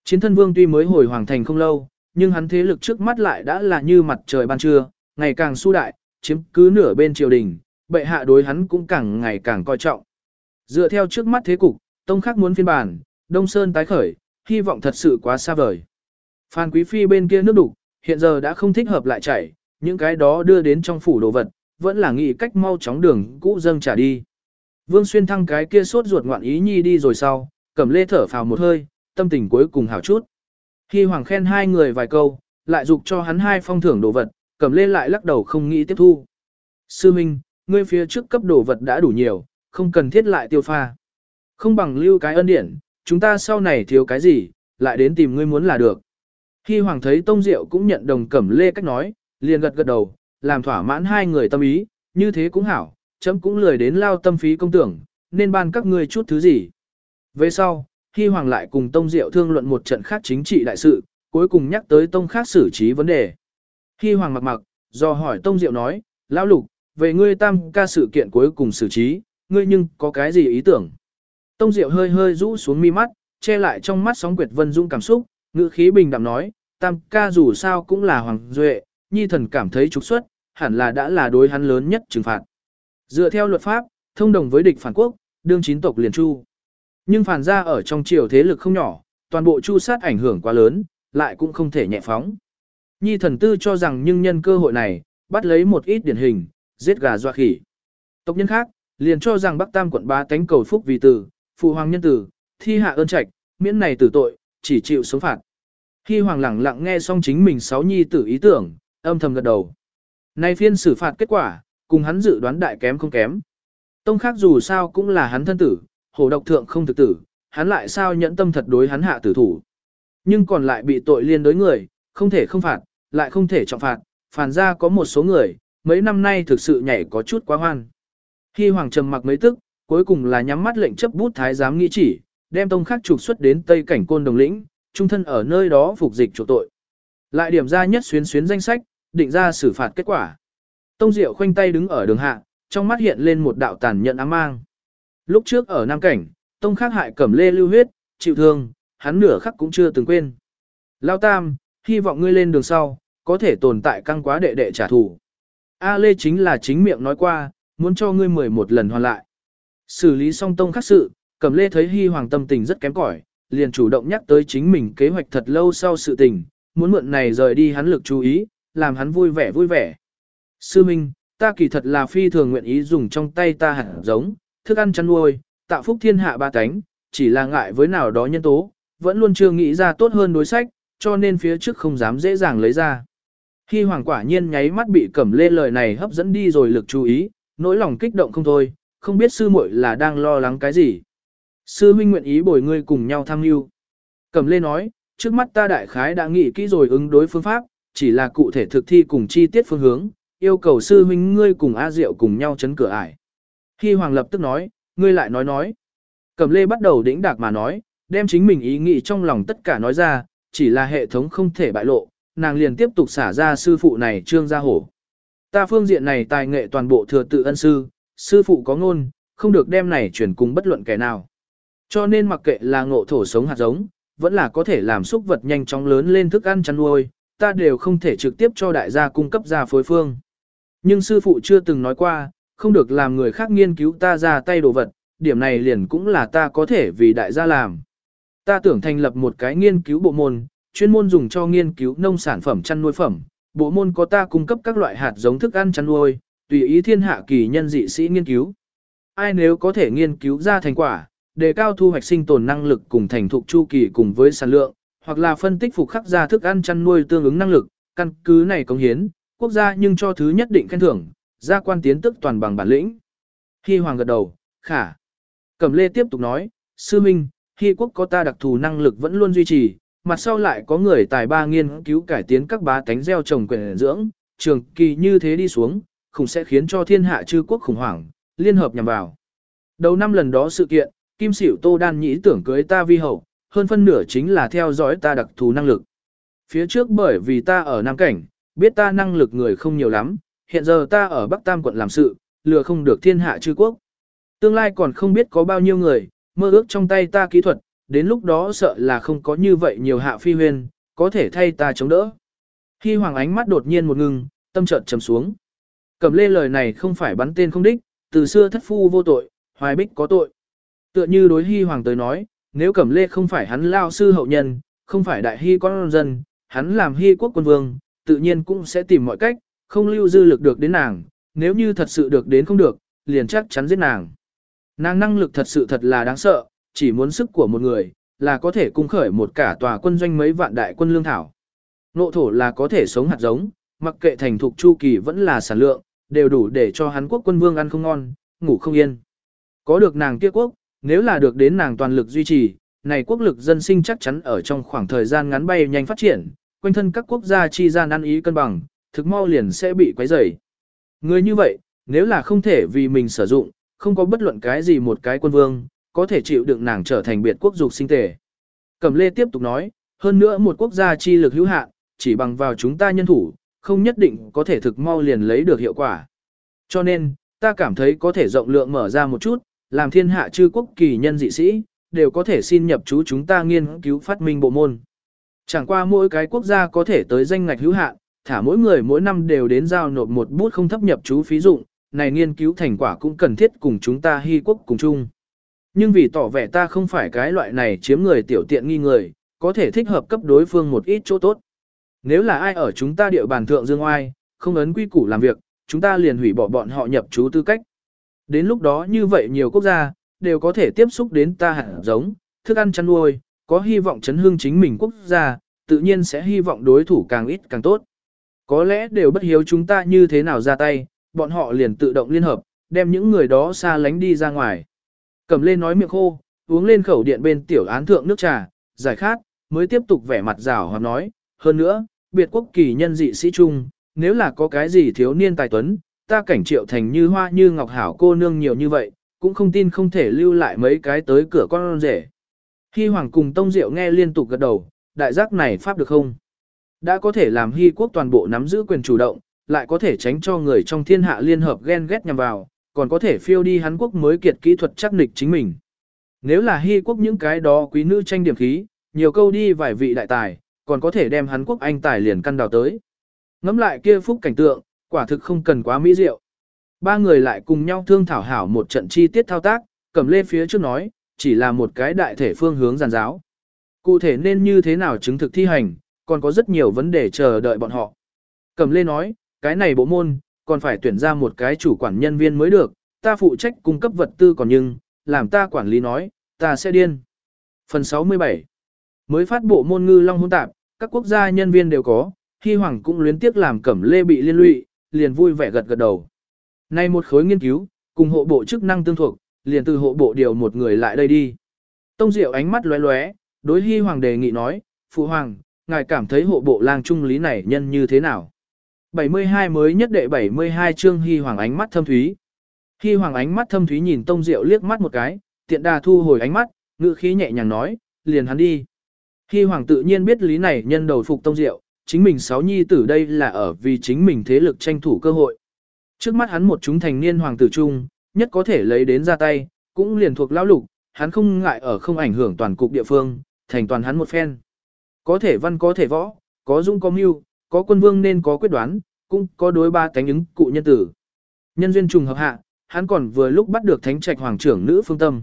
Chiến thân vương tuy mới hồi hoàng thành không lâu, nhưng hắn thế lực trước mắt lại đã là như mặt trời ban trưa, ngày càng su đại, chiếm cứ nửa bên triều đình, bệ hạ đối hắn cũng càng ngày càng coi trọng. Dựa theo trước mắt thế cục, tông khác muốn phiên bản, Đông Sơn tái khởi, hy vọng thật sự quá xa vời. Phan Quý Phi bên kia nước đục, hiện giờ đã không thích hợp lại chảy, những cái đó đưa đến trong phủ đồ vật, vẫn là nghĩ cách mau chóng đường cũ dâng trả đi. Vương Xuyên thăng cái kia sốt ruột ngoạn ý nhi đi rồi sau, cầm lê thở phào một hơi, tâm tình cuối cùng hảo chút. Khi Hoàng khen hai người vài câu, lại dục cho hắn hai phong thưởng đồ vật, cầm lê lại lắc đầu không nghĩ tiếp thu. Sư Minh, ngươi phía trước cấp đồ vật đã đủ nhiều, không cần thiết lại tiêu pha. Không bằng lưu cái ân điển, chúng ta sau này thiếu cái gì, lại đến tìm ngươi muốn là được. Khi Hoàng thấy Tông Diệu cũng nhận đồng cẩm lê cách nói, liền gật gật đầu, làm thỏa mãn hai người tâm ý, như thế cũng hảo, chấm cũng lười đến lao tâm phí công tưởng, nên ban các ngươi chút thứ gì. Về sau, khi Hoàng lại cùng Tông Diệu thương luận một trận khác chính trị đại sự, cuối cùng nhắc tới Tông khác xử trí vấn đề. Khi Hoàng mặc mặc, do hỏi Tông Diệu nói, Lão Lục, về ngươi tam ca sự kiện cuối cùng xử trí, ngươi nhưng có cái gì ý tưởng? Tông Diệu hơi hơi rũ xuống mi mắt, che lại trong mắt sóng quyệt vân dung cảm xúc, ngữ khí bình đạm nói, tam ca dù sao cũng là Hoàng Duệ, nhi thần cảm thấy trục xuất, hẳn là đã là đối hắn lớn nhất trừng phạt. Dựa theo luật pháp, thông đồng với địch phản quốc, đương chín tộc liền chu. Nhưng phản gia ở trong triều thế lực không nhỏ, toàn bộ chu sát ảnh hưởng quá lớn, lại cũng không thể nhẹ phóng. Nhi thần tư cho rằng nhưng nhân cơ hội này, bắt lấy một ít điển hình, giết gà doa khỉ. Tộc nhân khác, liền cho rằng Bắc Tam quận ba tánh cầu phúc vì tử, phụ hoàng nhân tử, thi hạ ơn trạch, miễn này tử tội, chỉ chịu sống phạt. Khi hoàng lẳng lặng nghe xong chính mình sáu nhi tử ý tưởng, âm thầm gật đầu. Nay phiên xử phạt kết quả, cùng hắn dự đoán đại kém không kém. Tông khác dù sao cũng là hắn thân tử, hổ độc thượng không thực tử, hắn lại sao nhẫn tâm thật đối hắn hạ tử thủ. Nhưng còn lại bị tội liên đối người, không thể không phạt, lại không thể trọng phạt, phản ra có một số người, mấy năm nay thực sự nhảy có chút quá hoan. Khi hoàng trầm mặc mấy tức, cuối cùng là nhắm mắt lệnh chấp bút thái giám nghĩ chỉ, đem tông Khắc trục xuất đến tây cảnh côn đồng lĩnh, trung thân ở nơi đó phục dịch chỗ tội. Lại điểm ra nhất xuyến xuyến danh sách, định ra xử phạt kết quả. Tông Diệu khoanh tay đứng ở đường hạ, trong mắt hiện lên một đạo tàn nhẫn ám mang. Lúc trước ở Nam Cảnh, Tông Khắc hại cẩm lê lưu huyết, chịu thương, hắn nửa khắc cũng chưa từng quên. Lao Tam, hy vọng ngươi lên đường sau, có thể tồn tại căng quá đệ đệ trả thù. A Lê chính là chính miệng nói qua, muốn cho ngươi mười một lần hoàn lại. Xử lý xong Tông Khắc sự, cẩm lê thấy Hy Hoàng tâm tình rất kém cỏi, liền chủ động nhắc tới chính mình kế hoạch thật lâu sau sự tình, muốn mượn này rời đi hắn lực chú ý, làm hắn vui vẻ vui vẻ. Sư Minh, ta kỳ thật là phi thường nguyện ý dùng trong tay ta hạt giống, thức ăn chăn nuôi, tạo phúc thiên hạ ba cánh, chỉ là ngại với nào đó nhân tố, vẫn luôn chưa nghĩ ra tốt hơn đối sách, cho nên phía trước không dám dễ dàng lấy ra. Hy hoàng quả nhiên nháy mắt bị cẩm lê lời này hấp dẫn đi rồi lực chú ý, nỗi lòng kích động không thôi, không biết sư muội là đang lo lắng cái gì. Sư huynh nguyện ý bồi ngươi cùng nhau tham mưu. Cẩm lê nói, trước mắt ta đại khái đã nghĩ kỹ rồi ứng đối phương pháp, chỉ là cụ thể thực thi cùng chi tiết phương hướng, yêu cầu sư huynh ngươi cùng A Diệu cùng nhau chấn cửa ải. Hy Hoàng lập tức nói, ngươi lại nói nói. Cẩm lê bắt đầu đĩnh đạc mà nói, đem chính mình ý nghĩ trong lòng tất cả nói ra, chỉ là hệ thống không thể bại lộ, nàng liền tiếp tục xả ra sư phụ này trương gia hổ. Ta phương diện này tài nghệ toàn bộ thừa tự ân sư, sư phụ có ngôn, không được đem này chuyển cùng bất luận kẻ nào. Cho nên mặc kệ là ngộ thổ sống hạt giống, vẫn là có thể làm xúc vật nhanh chóng lớn lên thức ăn chăn nuôi, ta đều không thể trực tiếp cho đại gia cung cấp ra phối phương. Nhưng sư phụ chưa từng nói qua, không được làm người khác nghiên cứu ta ra tay đồ vật, điểm này liền cũng là ta có thể vì đại gia làm. Ta tưởng thành lập một cái nghiên cứu bộ môn, chuyên môn dùng cho nghiên cứu nông sản phẩm chăn nuôi phẩm, bộ môn có ta cung cấp các loại hạt giống thức ăn chăn nuôi, tùy ý thiên hạ kỳ nhân dị sĩ nghiên cứu. Ai nếu có thể nghiên cứu ra thành quả, đề cao thu hoạch sinh tồn năng lực cùng thành thục chu kỳ cùng với sản lượng, hoặc là phân tích phục khắc ra thức ăn chăn nuôi tương ứng năng lực, căn cứ này công hiến, quốc gia nhưng cho thứ nhất định khen thưởng, gia quan tiến tức toàn bằng bản lĩnh. Khi hoàng gật đầu, khả. Cẩm lê tiếp tục nói, sư minh, khi quốc có ta đặc thù năng lực vẫn luôn duy trì, mặt sau lại có người tài ba nghiên cứu cải tiến các bá tánh gieo trồng quyền dưỡng, trường kỳ như thế đi xuống, khủng sẽ khiến cho thiên hạ chư quốc khủng hoảng, liên hợp nhằm vào. Đầu năm lần đó sự kiện, Kim Sửu Tô Đan nhĩ tưởng cưới ta vi hậu, hơn phân nửa chính là theo dõi ta đặc thù năng lực. Phía trước bởi vì ta ở Nam Cảnh, biết ta năng lực người không nhiều lắm, hiện giờ ta ở Bắc Tam quận làm sự, lừa không được thiên hạ chư quốc. Tương lai còn không biết có bao nhiêu người, mơ ước trong tay ta kỹ thuật, đến lúc đó sợ là không có như vậy nhiều hạ phi huyền, có thể thay ta chống đỡ. Khi hoàng ánh mắt đột nhiên một ngừng, tâm chợt trầm xuống. Cầm lê lời này không phải bắn tên không đích, từ xưa thất phu vô tội, hoài bích có tội. Tựa như đối hy hoàng tới nói, nếu cẩm lê không phải hắn lao sư hậu nhân, không phải đại hy con dân, hắn làm hy quốc quân vương, tự nhiên cũng sẽ tìm mọi cách, không lưu dư lực được đến nàng, nếu như thật sự được đến không được, liền chắc chắn giết nàng. Nàng năng lực thật sự thật là đáng sợ, chỉ muốn sức của một người, là có thể cung khởi một cả tòa quân doanh mấy vạn đại quân lương thảo. Nộ thổ là có thể sống hạt giống, mặc kệ thành thục chu kỳ vẫn là sản lượng, đều đủ để cho hắn quốc quân vương ăn không ngon, ngủ không yên. Có được nàng kia quốc, nếu là được đến nàng toàn lực duy trì, này quốc lực dân sinh chắc chắn ở trong khoảng thời gian ngắn bay nhanh phát triển, quanh thân các quốc gia chi gian ăn ý cân bằng, thực mau liền sẽ bị quấy rầy. Người như vậy, nếu là không thể vì mình sử dụng, không có bất luận cái gì một cái quân vương, có thể chịu đựng nàng trở thành biệt quốc dục sinh tề. Cẩm Lê tiếp tục nói, hơn nữa một quốc gia chi lực hữu hạn, chỉ bằng vào chúng ta nhân thủ, không nhất định có thể thực mau liền lấy được hiệu quả. Cho nên, ta cảm thấy có thể rộng lượng mở ra một chút, làm thiên hạ chư quốc kỳ nhân dị sĩ, đều có thể xin nhập chú chúng ta nghiên cứu phát minh bộ môn. Chẳng qua mỗi cái quốc gia có thể tới danh ngạch hữu hạn, thả mỗi người mỗi năm đều đến giao nộp một bút không thấp nhập chú phí dụng, này nghiên cứu thành quả cũng cần thiết cùng chúng ta hy quốc cùng chung. Nhưng vì tỏ vẻ ta không phải cái loại này chiếm người tiểu tiện nghi người, có thể thích hợp cấp đối phương một ít chỗ tốt. Nếu là ai ở chúng ta địa bàn thượng dương oai, không ấn quy củ làm việc, chúng ta liền hủy bỏ bọn họ nhập chú tư cách. Đến lúc đó như vậy nhiều quốc gia, đều có thể tiếp xúc đến ta hạt giống, thức ăn chăn nuôi, có hy vọng chấn hương chính mình quốc gia, tự nhiên sẽ hy vọng đối thủ càng ít càng tốt. Có lẽ đều bất hiếu chúng ta như thế nào ra tay, bọn họ liền tự động liên hợp, đem những người đó xa lánh đi ra ngoài. Cầm lên nói miệng khô, uống lên khẩu điện bên tiểu án thượng nước trà, giải khát, mới tiếp tục vẻ mặt rào hoặc nói, hơn nữa, biệt quốc kỳ nhân dị sĩ trung, nếu là có cái gì thiếu niên tài tuấn, ta cảnh triệu thành như hoa như ngọc hảo cô nương nhiều như vậy, cũng không tin không thể lưu lại mấy cái tới cửa con rể. Hy Hoàng cùng Tông Diệu nghe liên tục gật đầu, đại giác này pháp được không? Đã có thể làm Hy quốc toàn bộ nắm giữ quyền chủ động, lại có thể tránh cho người trong thiên hạ liên hợp ghen ghét nhằm vào, còn có thể phiêu đi hắn quốc mới kiệt kỹ thuật chắc nịch chính mình. Nếu là hy quốc những cái đó quý nữ tranh điểm khí, nhiều câu đi vài vị đại tài, còn có thể đem hắn quốc anh tài liền căn đào tới. Ngắm lại kia phúc cảnh tượng, quả thực không cần quá mỹ diệu. Ba người lại cùng nhau thương thảo hảo một trận chi tiết thao tác, cầm lê phía trước nói, chỉ là một cái đại thể phương hướng giàn giáo. Cụ thể nên như thế nào chứng thực thi hành, còn có rất nhiều vấn đề chờ đợi bọn họ. Cầm lê nói, cái này bộ môn, còn phải tuyển ra một cái chủ quản nhân viên mới được, ta phụ trách cung cấp vật tư còn nhưng, làm ta quản lý nói, ta sẽ điên. Phần 67 Mới phát bộ môn ngư long hôn tạp, các quốc gia nhân viên đều có, khi Hoàng cũng luyến tiếc làm cẩm lê bị liên lụy, liền vui vẻ gật gật đầu. Nay một khối nghiên cứu, cùng hộ bộ chức năng tương thuộc, liền từ hộ bộ điều một người lại đây đi. Tông Diệu ánh mắt lóe lóe, đối Hy Hoàng đề nghị nói, Phụ Hoàng, ngài cảm thấy hộ bộ lang trung lý này nhân như thế nào? 72 mới nhất đệ 72 chương Hy Hoàng ánh mắt thâm thúy. Hy Hoàng ánh mắt thâm thúy nhìn Tông Diệu liếc mắt một cái, tiện đà thu hồi ánh mắt, ngữ khí nhẹ nhàng nói, liền hắn đi. Hy Hoàng tự nhiên biết lý này nhân đầu phục Tông Diệu, chính mình sáu nhi tử đây là ở vì chính mình thế lực tranh thủ cơ hội. Trước mắt hắn một chúng thành niên hoàng tử trung, nhất có thể lấy đến ra tay, cũng liền thuộc lão lục, hắn không ngại ở không ảnh hưởng toàn cục địa phương, thành toàn hắn một phen. Có thể văn có thể võ, có dũng có mưu, có quân vương nên có quyết đoán, cũng có đối ba cánh ứng cụ nhân tử. Nhân duyên trùng hợp hạ, hắn còn vừa lúc bắt được thánh trạch hoàng trưởng nữ phương tâm.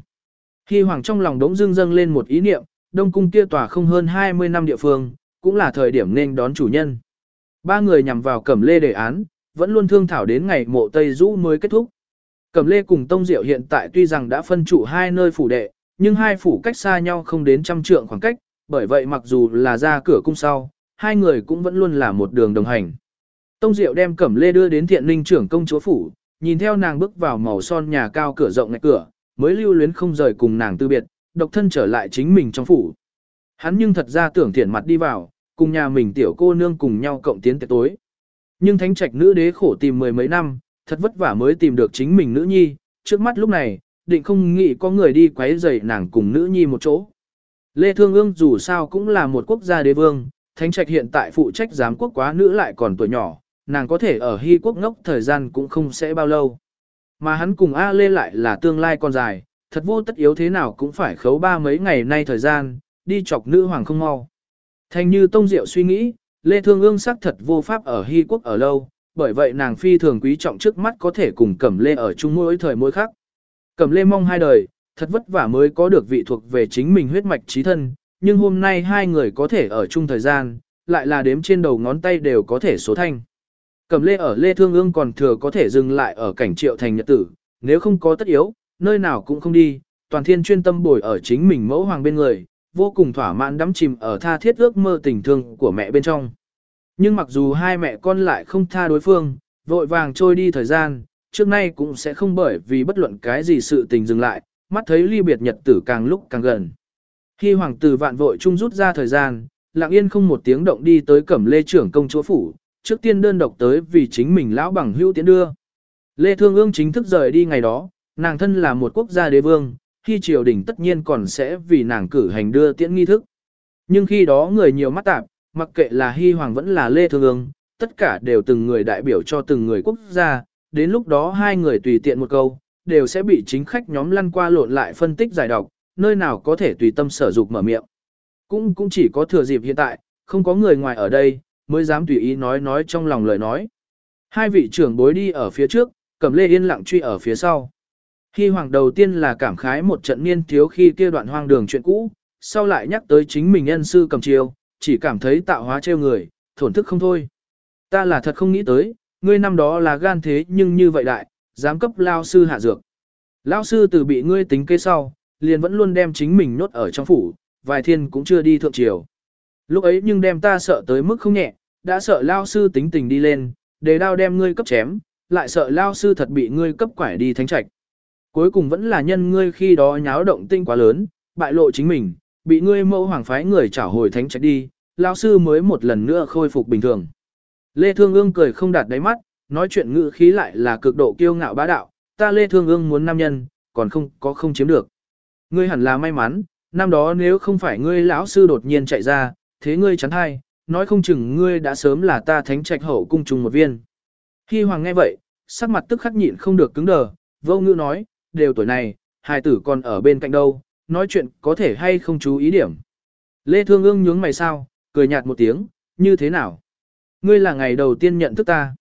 Khi hoàng trong lòng đống dưng dâng lên một ý niệm, đông cung kia tòa không hơn 20 năm địa phương, cũng là thời điểm nên đón chủ nhân. Ba người nhằm vào cẩm lê đề án, vẫn luôn thương thảo đến ngày mộ Tây Dũ mới kết thúc. Cẩm lê cùng Tông Diệu hiện tại tuy rằng đã phân trụ hai nơi phủ đệ, nhưng hai phủ cách xa nhau không đến trăm trượng khoảng cách, bởi vậy mặc dù là ra cửa cung sau, hai người cũng vẫn luôn là một đường đồng hành. Tông Diệu đem Cẩm lê đưa đến thiện ninh trưởng công chúa phủ, nhìn theo nàng bước vào màu son nhà cao cửa rộng ngạch cửa, mới lưu luyến không rời cùng nàng tư biệt, độc thân trở lại chính mình trong phủ. Hắn nhưng thật ra tưởng thiện mặt đi vào, cùng nhà mình tiểu cô nương cùng nhau cộng tiến tới tối. Nhưng thánh trạch nữ đế khổ tìm mười mấy năm, thật vất vả mới tìm được chính mình nữ nhi, trước mắt lúc này, định không nghĩ có người đi quấy rầy nàng cùng nữ nhi một chỗ. Lê Thương Ương dù sao cũng là một quốc gia đế vương, thánh trạch hiện tại phụ trách giám quốc quá nữ lại còn tuổi nhỏ, nàng có thể ở hy quốc ngốc thời gian cũng không sẽ bao lâu. Mà hắn cùng A Lê lại là tương lai còn dài, thật vô tất yếu thế nào cũng phải khấu ba mấy ngày nay thời gian, đi chọc nữ hoàng không mau. Thành như Tông Diệu suy nghĩ, Lê Thương Ương xác thật vô pháp ở Hy Quốc ở lâu, bởi vậy nàng phi thường quý trọng trước mắt có thể cùng Cẩm Lê ở chung mỗi thời mỗi khác. Cẩm Lê mong hai đời, thật vất vả mới có được vị thuộc về chính mình huyết mạch trí thân, nhưng hôm nay hai người có thể ở chung thời gian, lại là đếm trên đầu ngón tay đều có thể số thanh. Cẩm Lê ở Lê Thương Ương còn thừa có thể dừng lại ở cảnh triệu thành nhật tử, nếu không có tất yếu, nơi nào cũng không đi, toàn thiên chuyên tâm bồi ở chính mình mẫu hoàng bên người, vô cùng thỏa mãn đắm chìm ở tha thiết ước mơ tình thương của mẹ bên trong. Nhưng mặc dù hai mẹ con lại không tha đối phương, vội vàng trôi đi thời gian, trước nay cũng sẽ không bởi vì bất luận cái gì sự tình dừng lại, mắt thấy ly biệt nhật tử càng lúc càng gần. Khi hoàng tử vạn vội chung rút ra thời gian, lặng yên không một tiếng động đi tới cẩm lê trưởng công chúa phủ, trước tiên đơn độc tới vì chính mình lão bằng hữu tiến đưa. Lê Thương Ương chính thức rời đi ngày đó, nàng thân là một quốc gia đế vương, khi triều đình tất nhiên còn sẽ vì nàng cử hành đưa tiễn nghi thức. Nhưng khi đó người nhiều mắt tạp, mặc kệ là Hy Hoàng vẫn là Lê Thương Ương, tất cả đều từng người đại biểu cho từng người quốc gia, đến lúc đó hai người tùy tiện một câu, đều sẽ bị chính khách nhóm lăn qua lộn lại phân tích giải độc, nơi nào có thể tùy tâm sở dục mở miệng. Cũng cũng chỉ có thừa dịp hiện tại, không có người ngoài ở đây, mới dám tùy ý nói nói trong lòng lời nói. Hai vị trưởng bối đi ở phía trước, cầm lê yên lặng truy ở phía sau. Khi hoàng đầu tiên là cảm khái một trận niên thiếu khi kia đoạn hoang đường chuyện cũ, sau lại nhắc tới chính mình nhân sư cầm chiều, chỉ cảm thấy tạo hóa trêu người, thổn thức không thôi. Ta là thật không nghĩ tới, ngươi năm đó là gan thế nhưng như vậy đại, dám cấp lao sư hạ dược. Lao sư từ bị ngươi tính kế sau, liền vẫn luôn đem chính mình nốt ở trong phủ, vài thiên cũng chưa đi thượng triều. Lúc ấy nhưng đem ta sợ tới mức không nhẹ, đã sợ lao sư tính tình đi lên, để đao đem ngươi cấp chém, lại sợ lao sư thật bị ngươi cấp quải đi thánh trạch. Cuối cùng vẫn là nhân ngươi khi đó nháo động tinh quá lớn, bại lộ chính mình, bị ngươi mẫu hoàng phái người trả hồi thánh trạch đi, lao sư mới một lần nữa khôi phục bình thường. Lê Thương Ương cười không đạt đáy mắt, nói chuyện ngữ khí lại là cực độ kiêu ngạo bá đạo, ta Lê Thương Ương muốn nam nhân, còn không có không chiếm được. Ngươi hẳn là may mắn, năm đó nếu không phải ngươi lão sư đột nhiên chạy ra, thế ngươi chắn hay, nói không chừng ngươi đã sớm là ta thánh trạch hậu cung trùng một viên. Khi hoàng nghe vậy, sắc mặt tức khắc nhịn không được cứng đờ, vô ngữ nói, đều tuổi này, hài tử còn ở bên cạnh đâu, nói chuyện có thể hay không chú ý điểm. Lê Thương ương nhướng mày sao, cười nhạt một tiếng, như thế nào? Ngươi là ngày đầu tiên nhận thức ta.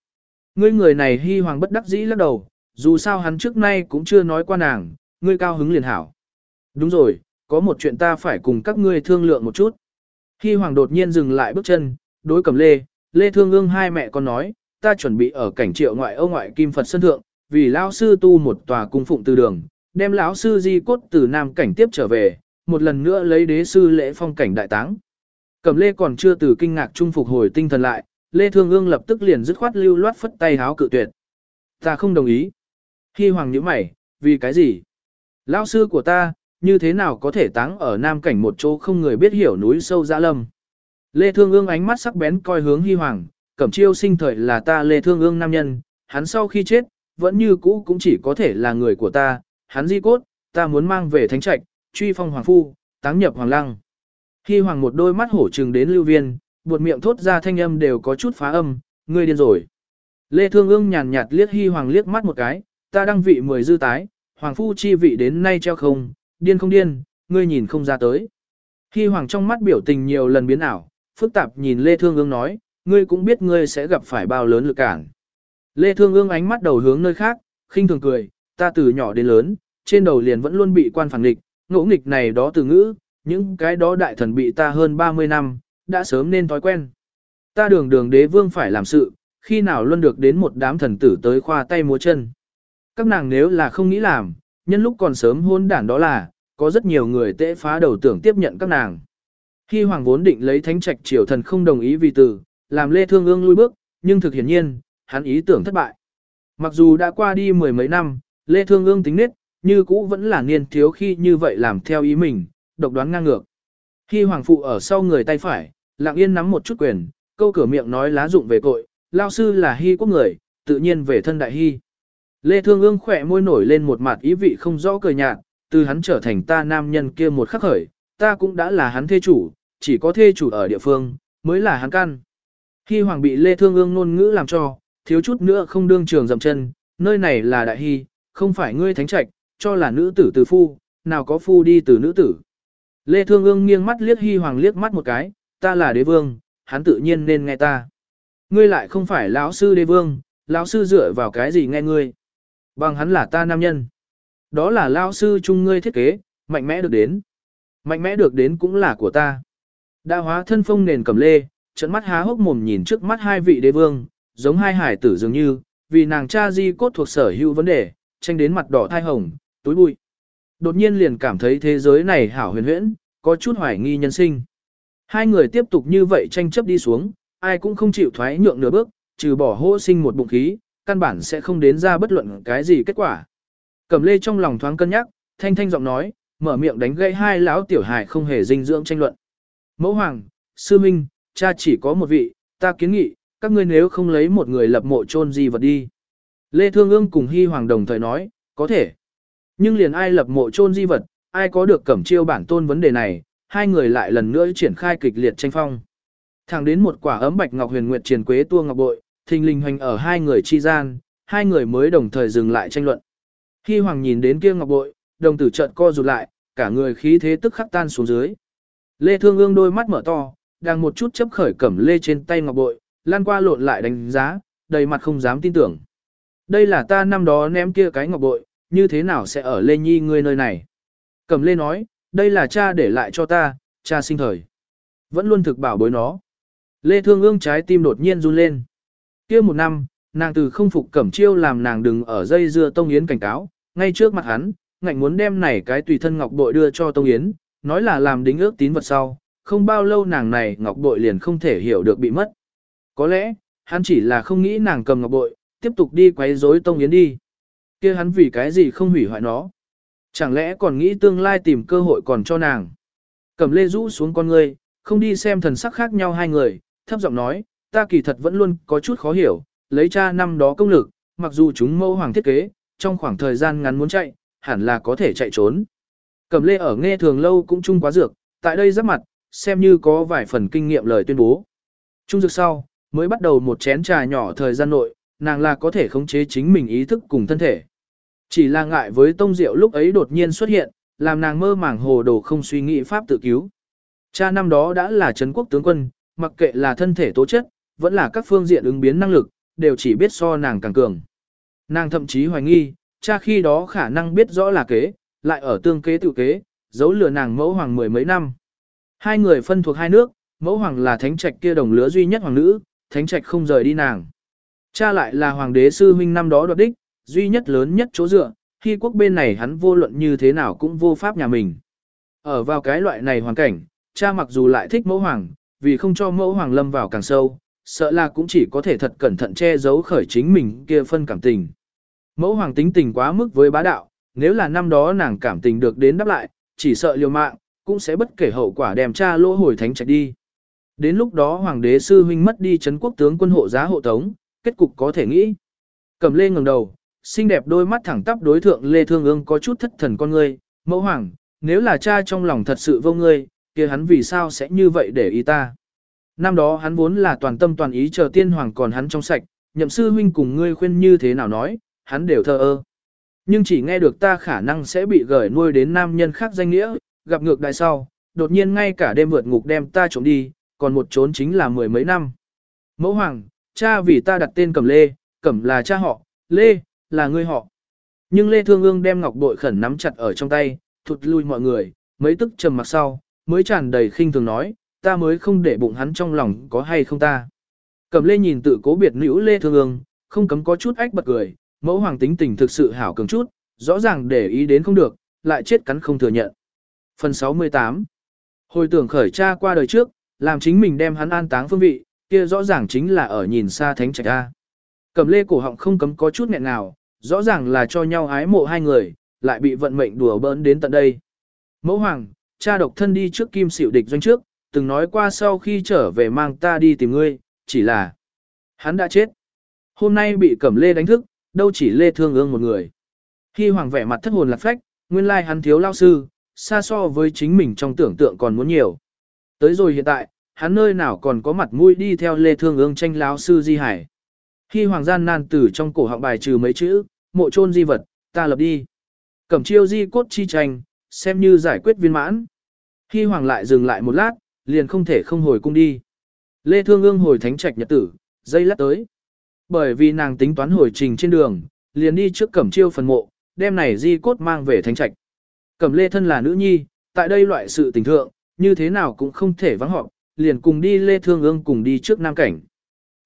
Ngươi người này hy hoàng bất đắc dĩ lắc đầu, dù sao hắn trước nay cũng chưa nói qua nàng, ngươi cao hứng liền hảo. Đúng rồi, có một chuyện ta phải cùng các ngươi thương lượng một chút. Khi hoàng đột nhiên dừng lại bước chân, đối cầm lê, lê thương ương hai mẹ con nói, ta chuẩn bị ở cảnh triệu ngoại ô ngoại kim Phật sân thượng, vì lão sư tu một tòa cung phụng từ đường, đem lão sư di cốt từ nam cảnh tiếp trở về, một lần nữa lấy đế sư lễ phong cảnh đại táng. Cẩm lê còn chưa từ kinh ngạc trung phục hồi tinh thần lại, lê thương ương lập tức liền dứt khoát lưu loát phất tay háo cự tuyệt. Ta không đồng ý. Khi hoàng nhíu mày, vì cái gì? Lão sư của ta, như thế nào có thể táng ở nam cảnh một chỗ không người biết hiểu núi sâu dã lâm. Lê Thương Ương ánh mắt sắc bén coi hướng Hy Hoàng, cẩm chiêu sinh thời là ta Lê Thương Ương nam nhân, hắn sau khi chết, vẫn như cũ cũng chỉ có thể là người của ta, hắn di cốt, ta muốn mang về thánh trạch, truy phong hoàng phu, táng nhập hoàng lăng. Hy Hoàng một đôi mắt hổ trừng đến lưu viên, buột miệng thốt ra thanh âm đều có chút phá âm, ngươi điên rồi. Lê Thương Ương nhàn nhạt liếc Hy Hoàng liếc mắt một cái, ta đăng vị mười dư tái, hoàng phu chi vị đến nay treo không, điên không điên, ngươi nhìn không ra tới. Hy Hoàng trong mắt biểu tình nhiều lần biến ảo, phức tạp nhìn Lê Thương Ương nói, ngươi cũng biết ngươi sẽ gặp phải bao lớn lực cản. Lê Thương Ương ánh mắt đầu hướng nơi khác, khinh thường cười, ta từ nhỏ đến lớn, trên đầu liền vẫn luôn bị quan phản nghịch, ngỗ nghịch này đó từ ngữ, những cái đó đại thần bị ta hơn 30 năm, đã sớm nên thói quen. Ta đường đường đế vương phải làm sự, khi nào luôn được đến một đám thần tử tới khoa tay múa chân. Các nàng nếu là không nghĩ làm, nhân lúc còn sớm hôn đản đó là, có rất nhiều người tễ phá đầu tưởng tiếp nhận các nàng. Khi hoàng vốn định lấy thánh trạch triều thần không đồng ý vì từ, làm lê thương ương lui bước, nhưng thực hiển nhiên, hắn ý tưởng thất bại. Mặc dù đã qua đi mười mấy năm, lê thương ương tính nết, như cũ vẫn là niên thiếu khi như vậy làm theo ý mình, độc đoán ngang ngược. Khi hoàng phụ ở sau người tay phải, lặng yên nắm một chút quyền, câu cửa miệng nói lá dụng về cội, lao sư là hy quốc người, tự nhiên về thân đại hy. Lê Thương ương khỏe môi nổi lên một mặt ý vị không rõ cười nhạt, từ hắn trở thành ta nam nhân kia một khắc khởi, ta cũng đã là hắn thê chủ, chỉ có thê chủ ở địa phương, mới là hắn căn. Hy hoàng bị Lê Thương ương ngôn ngữ làm cho, thiếu chút nữa không đương trường dậm chân, nơi này là đại hy, không phải ngươi thánh trạch, cho là nữ tử từ phu, nào có phu đi từ nữ tử. Lê Thương ương nghiêng mắt liếc Hy hoàng liếc mắt một cái, ta là đế vương, hắn tự nhiên nên nghe ta. Ngươi lại không phải lão sư đế vương, lão sư dựa vào cái gì nghe ngươi. Bằng hắn là ta nam nhân. Đó là lao sư chung ngươi thiết kế, mạnh mẽ được đến. Mạnh mẽ được đến cũng là của ta. Đã hóa thân phong nền cầm lê, trận mắt há hốc mồm nhìn trước mắt hai vị đế vương, giống hai hải tử dường như, vì nàng cha di cốt thuộc sở hữu vấn đề, tranh đến mặt đỏ thai hồng, túi bụi. Đột nhiên liền cảm thấy thế giới này hảo huyền huyễn, có chút hoài nghi nhân sinh. Hai người tiếp tục như vậy tranh chấp đi xuống, ai cũng không chịu thoái nhượng nửa bước, trừ bỏ hô sinh một bụng khí, căn bản sẽ không đến ra bất luận cái gì kết quả. Cẩm lê trong lòng thoáng cân nhắc, thanh thanh giọng nói, mở miệng đánh gây hai lão tiểu hài không hề dinh dưỡng tranh luận. Mẫu hoàng, sư minh, cha chỉ có một vị, ta kiến nghị, các ngươi nếu không lấy một người lập mộ chôn gì vật đi. Lê Thương ương cùng hi Hoàng đồng thời nói, có thể. Nhưng liền ai lập mộ chôn di vật, ai có được cẩm chiêu bản tôn vấn đề này, hai người lại lần nữa triển khai kịch liệt tranh phong. Thẳng đến một quả ấm bạch ngọc huyền nguyệt triển quế tua ngọc bội, thình lình hoành ở hai người chi gian, hai người mới đồng thời dừng lại tranh luận. Khi hoàng nhìn đến kia ngọc bội, đồng tử trận co rụt lại, cả người khí thế tức khắc tan xuống dưới. Lê Thương ương đôi mắt mở to, đang một chút chấp khởi cẩm lê trên tay ngọc bội, lan qua lộn lại đánh giá, đầy mặt không dám tin tưởng. Đây là ta năm đó ném kia cái ngọc bội, như thế nào sẽ ở Lê Nhi ngươi nơi này? Cẩm lê nói, đây là cha để lại cho ta, cha sinh thời. Vẫn luôn thực bảo bối nó. Lê Thương ương trái tim đột nhiên run lên kia một năm, nàng từ không phục cẩm chiêu làm nàng đừng ở dây dưa Tông Yến cảnh cáo, ngay trước mặt hắn, ngạnh muốn đem này cái tùy thân ngọc bội đưa cho Tông Yến, nói là làm đính ước tín vật sau, không bao lâu nàng này ngọc bội liền không thể hiểu được bị mất. Có lẽ, hắn chỉ là không nghĩ nàng cầm ngọc bội, tiếp tục đi quấy rối Tông Yến đi. kia hắn vì cái gì không hủy hoại nó? Chẳng lẽ còn nghĩ tương lai tìm cơ hội còn cho nàng? Cầm lê rũ xuống con ngươi, không đi xem thần sắc khác nhau hai người, thấp giọng nói, ta kỳ thật vẫn luôn có chút khó hiểu, lấy cha năm đó công lực, mặc dù chúng mâu hoàng thiết kế, trong khoảng thời gian ngắn muốn chạy, hẳn là có thể chạy trốn. Cẩm lê ở nghe thường lâu cũng chung quá dược, tại đây giáp mặt, xem như có vài phần kinh nghiệm lời tuyên bố. Trung dược sau, mới bắt đầu một chén trà nhỏ thời gian nội, nàng là có thể khống chế chính mình ý thức cùng thân thể. Chỉ là ngại với tông diệu lúc ấy đột nhiên xuất hiện, làm nàng mơ màng hồ đồ không suy nghĩ pháp tự cứu. Cha năm đó đã là Trấn quốc tướng quân, mặc kệ là thân thể tố chất, vẫn là các phương diện ứng biến năng lực, đều chỉ biết so nàng càng cường. Nàng thậm chí hoài nghi, cha khi đó khả năng biết rõ là kế, lại ở tương kế tự kế, giấu lừa nàng mẫu hoàng mười mấy năm. Hai người phân thuộc hai nước, mẫu hoàng là thánh trạch kia đồng lứa duy nhất hoàng nữ, thánh trạch không rời đi nàng. Cha lại là hoàng đế sư huynh năm đó đoạt đích, duy nhất lớn nhất chỗ dựa, khi quốc bên này hắn vô luận như thế nào cũng vô pháp nhà mình. Ở vào cái loại này hoàn cảnh, cha mặc dù lại thích mẫu hoàng, vì không cho mẫu hoàng lâm vào càng sâu, sợ là cũng chỉ có thể thật cẩn thận che giấu khởi chính mình kia phân cảm tình. Mẫu hoàng tính tình quá mức với bá đạo, nếu là năm đó nàng cảm tình được đến đáp lại, chỉ sợ liều mạng, cũng sẽ bất kể hậu quả đem cha lỗ hồi thánh trạch đi. Đến lúc đó hoàng đế sư huynh mất đi chấn quốc tướng quân hộ giá hộ tống, kết cục có thể nghĩ. Cầm lê ngẩng đầu, xinh đẹp đôi mắt thẳng tắp đối thượng lê thương ương có chút thất thần con ngươi, mẫu hoàng, nếu là cha trong lòng thật sự vô ngươi, kia hắn vì sao sẽ như vậy để ý ta. Năm đó hắn vốn là toàn tâm toàn ý chờ tiên hoàng còn hắn trong sạch, nhậm sư huynh cùng ngươi khuyên như thế nào nói, hắn đều thờ ơ. Nhưng chỉ nghe được ta khả năng sẽ bị gửi nuôi đến nam nhân khác danh nghĩa, gặp ngược đại sau, đột nhiên ngay cả đêm vượt ngục đem ta trốn đi, còn một trốn chính là mười mấy năm. Mẫu hoàng, cha vì ta đặt tên Cẩm Lê, Cẩm là cha họ, Lê, là ngươi họ. Nhưng Lê Thương Ương đem ngọc bội khẩn nắm chặt ở trong tay, thụt lui mọi người, mấy tức trầm mặc sau, mới tràn đầy khinh thường nói, ta mới không để bụng hắn trong lòng có hay không ta. Cẩm Lê nhìn tự cố biệt nữ Lê Thương Ương, không cấm có chút ách bật cười, mẫu hoàng tính tình thực sự hảo cường chút, rõ ràng để ý đến không được, lại chết cắn không thừa nhận. Phần 68 Hồi tưởng khởi cha qua đời trước, làm chính mình đem hắn an táng phương vị, kia rõ ràng chính là ở nhìn xa thánh trạch ra. Cầm lê cổ họng không cấm có chút nghẹn nào, rõ ràng là cho nhau ái mộ hai người, lại bị vận mệnh đùa bỡn đến tận đây. Mẫu hoàng, cha độc thân đi trước kim xỉu địch doanh trước, từng nói qua sau khi trở về mang ta đi tìm ngươi, chỉ là hắn đã chết. Hôm nay bị cẩm lê đánh thức, đâu chỉ lê thương ương một người. Khi hoàng vẻ mặt thất hồn lạc phách, nguyên lai hắn thiếu lao sư, xa so với chính mình trong tưởng tượng còn muốn nhiều. Tới rồi hiện tại, hắn nơi nào còn có mặt mũi đi theo lê thương ương tranh lão sư di hải. Khi hoàng gian nan từ trong cổ họng bài trừ mấy chữ, mộ chôn di vật, ta lập đi. Cẩm chiêu di cốt chi tranh, xem như giải quyết viên mãn. Khi hoàng lại dừng lại một lát, liền không thể không hồi cung đi. Lê Thương ương hồi thánh trạch nhật tử, dây lát tới. Bởi vì nàng tính toán hồi trình trên đường, liền đi trước cẩm chiêu phần mộ, đem này di cốt mang về thánh trạch. Cẩm lê thân là nữ nhi, tại đây loại sự tình thượng, như thế nào cũng không thể vắng họp, liền cùng đi lê thương ương cùng đi trước nam cảnh.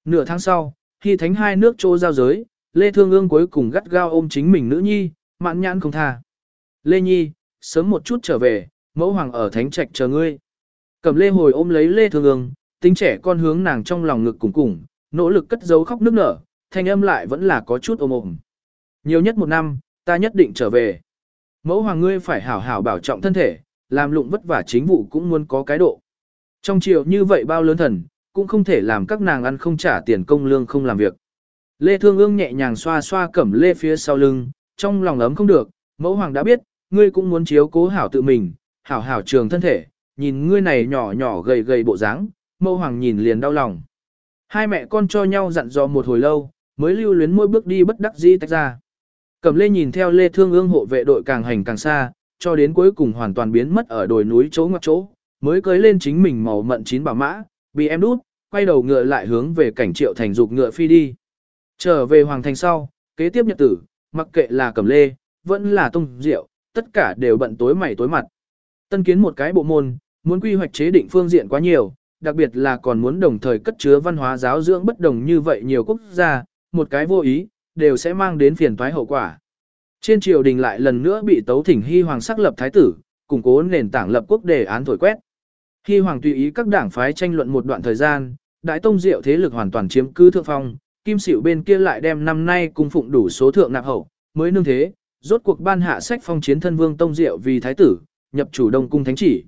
Nửa tháng sau, khi thánh hai nước chỗ giao giới, lê thương ương cuối cùng gắt gao ôm chính mình nữ nhi, mạn nhãn không tha. Lê nhi, sớm một chút trở về, mẫu hoàng ở thánh trạch chờ ngươi. Cẩm lê hồi ôm lấy lê thương ương, tính trẻ con hướng nàng trong lòng ngực cùng cùng, nỗ lực cất giấu khóc nức nở, thanh âm lại vẫn là có chút ôm ôm. Nhiều nhất một năm, ta nhất định trở về. Mẫu hoàng ngươi phải hảo hảo bảo trọng thân thể, làm lụng vất vả chính vụ cũng muốn có cái độ. Trong chiều như vậy bao lớn thần, cũng không thể làm các nàng ăn không trả tiền công lương không làm việc. Lê Thương ương nhẹ nhàng xoa xoa cẩm lê phía sau lưng, trong lòng ấm không được, mẫu hoàng đã biết, ngươi cũng muốn chiếu cố hảo tự mình, hảo hảo trường thân thể, nhìn ngươi này nhỏ nhỏ gầy gầy bộ dáng, mâu hoàng nhìn liền đau lòng. Hai mẹ con cho nhau dặn dò một hồi lâu, mới lưu luyến mỗi bước đi bất đắc dĩ tách ra. Cẩm lê nhìn theo lê thương ương hộ vệ đội càng hành càng xa, cho đến cuối cùng hoàn toàn biến mất ở đồi núi chỗ ngoặc chỗ, mới cưới lên chính mình màu mận chín bảo mã, bị em đút, quay đầu ngựa lại hướng về cảnh triệu thành dục ngựa phi đi. Trở về hoàng thành sau, kế tiếp nhật tử, mặc kệ là Cẩm lê, vẫn là tung Diệu, tất cả đều bận tối mày tối mặt. Tân kiến một cái bộ môn, muốn quy hoạch chế định phương diện quá nhiều, đặc biệt là còn muốn đồng thời cất chứa văn hóa giáo dưỡng bất đồng như vậy nhiều quốc gia, một cái vô ý, đều sẽ mang đến phiền toái hậu quả. Trên triều đình lại lần nữa bị tấu thỉnh hy hoàng sắc lập thái tử, củng cố nền tảng lập quốc đề án thổi quét. Hy hoàng tùy ý các đảng phái tranh luận một đoạn thời gian, đại tông diệu thế lực hoàn toàn chiếm cứ thượng phong, kim xỉu bên kia lại đem năm nay cung phụng đủ số thượng nạp hậu, mới nương thế, rốt cuộc ban hạ sách phong chiến thân vương tông diệu vì thái tử, nhập chủ đông cung thánh chỉ.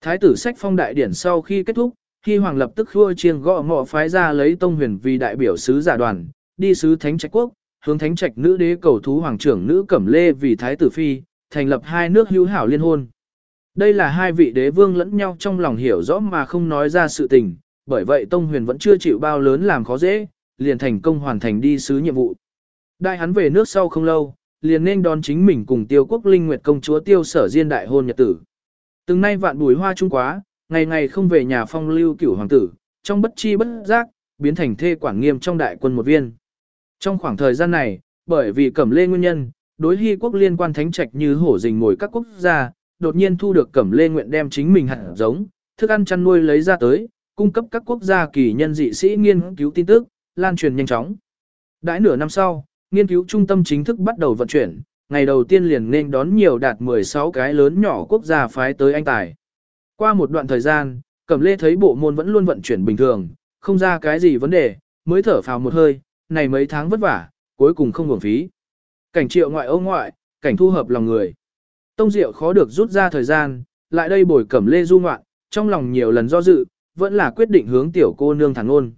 Thái tử sách phong đại điển sau khi kết thúc, khi Hoàng lập tức khua chiêng gõ ngọ phái ra lấy Tông Huyền vì đại biểu sứ giả đoàn, đi sứ Thánh Trạch Quốc, hướng Thánh Trạch nữ đế cầu thú hoàng trưởng nữ Cẩm Lê vì thái tử phi, thành lập hai nước hữu hảo liên hôn. Đây là hai vị đế vương lẫn nhau trong lòng hiểu rõ mà không nói ra sự tình, bởi vậy Tông Huyền vẫn chưa chịu bao lớn làm khó dễ, liền thành công hoàn thành đi sứ nhiệm vụ. Đại hắn về nước sau không lâu, liền nên đón chính mình cùng tiêu quốc linh nguyệt công chúa tiêu sở diên đại hôn nhật tử. Từng nay vạn bùi hoa trung quá, ngày ngày không về nhà phong lưu cửu hoàng tử, trong bất chi bất giác, biến thành thê quản nghiêm trong đại quân một viên. Trong khoảng thời gian này, bởi vì cẩm lê nguyên nhân, đối hy quốc liên quan thánh trạch như hổ rình ngồi các quốc gia, đột nhiên thu được cẩm lê nguyện đem chính mình hạt giống, thức ăn chăn nuôi lấy ra tới, cung cấp các quốc gia kỳ nhân dị sĩ nghiên cứu tin tức, lan truyền nhanh chóng. Đãi nửa năm sau, nghiên cứu trung tâm chính thức bắt đầu vận chuyển, ngày đầu tiên liền nên đón nhiều đạt 16 cái lớn nhỏ quốc gia phái tới anh tài. Qua một đoạn thời gian, Cẩm Lê thấy bộ môn vẫn luôn vận chuyển bình thường, không ra cái gì vấn đề, mới thở phào một hơi, này mấy tháng vất vả, cuối cùng không uổng phí. Cảnh triệu ngoại ô ngoại, cảnh thu hợp lòng người. Tông Diệu khó được rút ra thời gian, lại đây bồi Cẩm Lê du ngoạn, trong lòng nhiều lần do dự, vẫn là quyết định hướng tiểu cô nương thẳng ôn.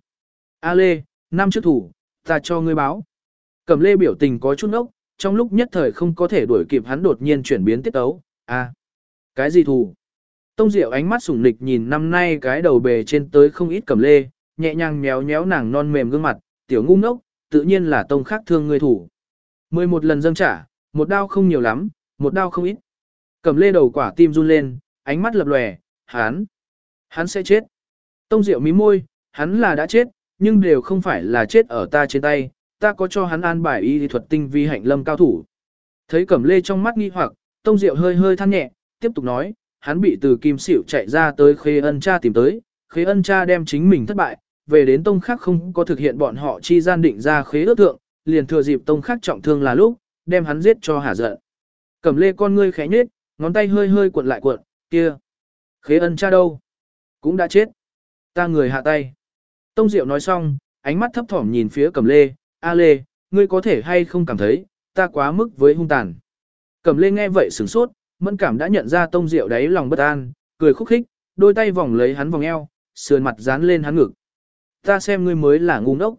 A Lê, năm trước thủ, ta cho ngươi báo. Cẩm Lê biểu tình có chút ốc, trong lúc nhất thời không có thể đuổi kịp hắn đột nhiên chuyển biến tiết tấu. À, cái gì thủ? Tông Diệu ánh mắt sủng nịch nhìn năm nay cái đầu bề trên tới không ít cầm Lê, nhẹ nhàng méo méo nàng non mềm gương mặt, tiểu ngu ngốc, tự nhiên là tông khác thương người thủ. Mười một lần dâng trả, một đao không nhiều lắm, một đao không ít. cầm Lê đầu quả tim run lên, ánh mắt lập lòe, hắn, hắn sẽ chết. Tông Diệu mí môi, hắn là đã chết, nhưng đều không phải là chết ở ta trên tay, ta có cho hắn an bài y thuật tinh vi hạnh lâm cao thủ. Thấy Cẩm Lê trong mắt nghi hoặc, Tông Diệu hơi hơi than nhẹ, tiếp tục nói, hắn bị từ kim xỉu chạy ra tới khê ân cha tìm tới, khế ân cha đem chính mình thất bại, về đến tông khác không có thực hiện bọn họ chi gian định ra khế ước thượng, liền thừa dịp tông khác trọng thương là lúc, đem hắn giết cho hả giận. Cẩm lê con ngươi khẽ nhết, ngón tay hơi hơi cuộn lại cuộn, kia. Khế ân cha đâu? Cũng đã chết. Ta người hạ tay. Tông Diệu nói xong, ánh mắt thấp thỏm nhìn phía Cẩm lê, A lê, ngươi có thể hay không cảm thấy, ta quá mức với hung tàn. Cẩm lê nghe vậy sửng sốt, mẫn cảm đã nhận ra Tông Diệu đáy lòng bất an, cười khúc khích, đôi tay vòng lấy hắn vòng eo, sườn mặt dán lên hắn ngực. Ta xem ngươi mới là ngu ngốc.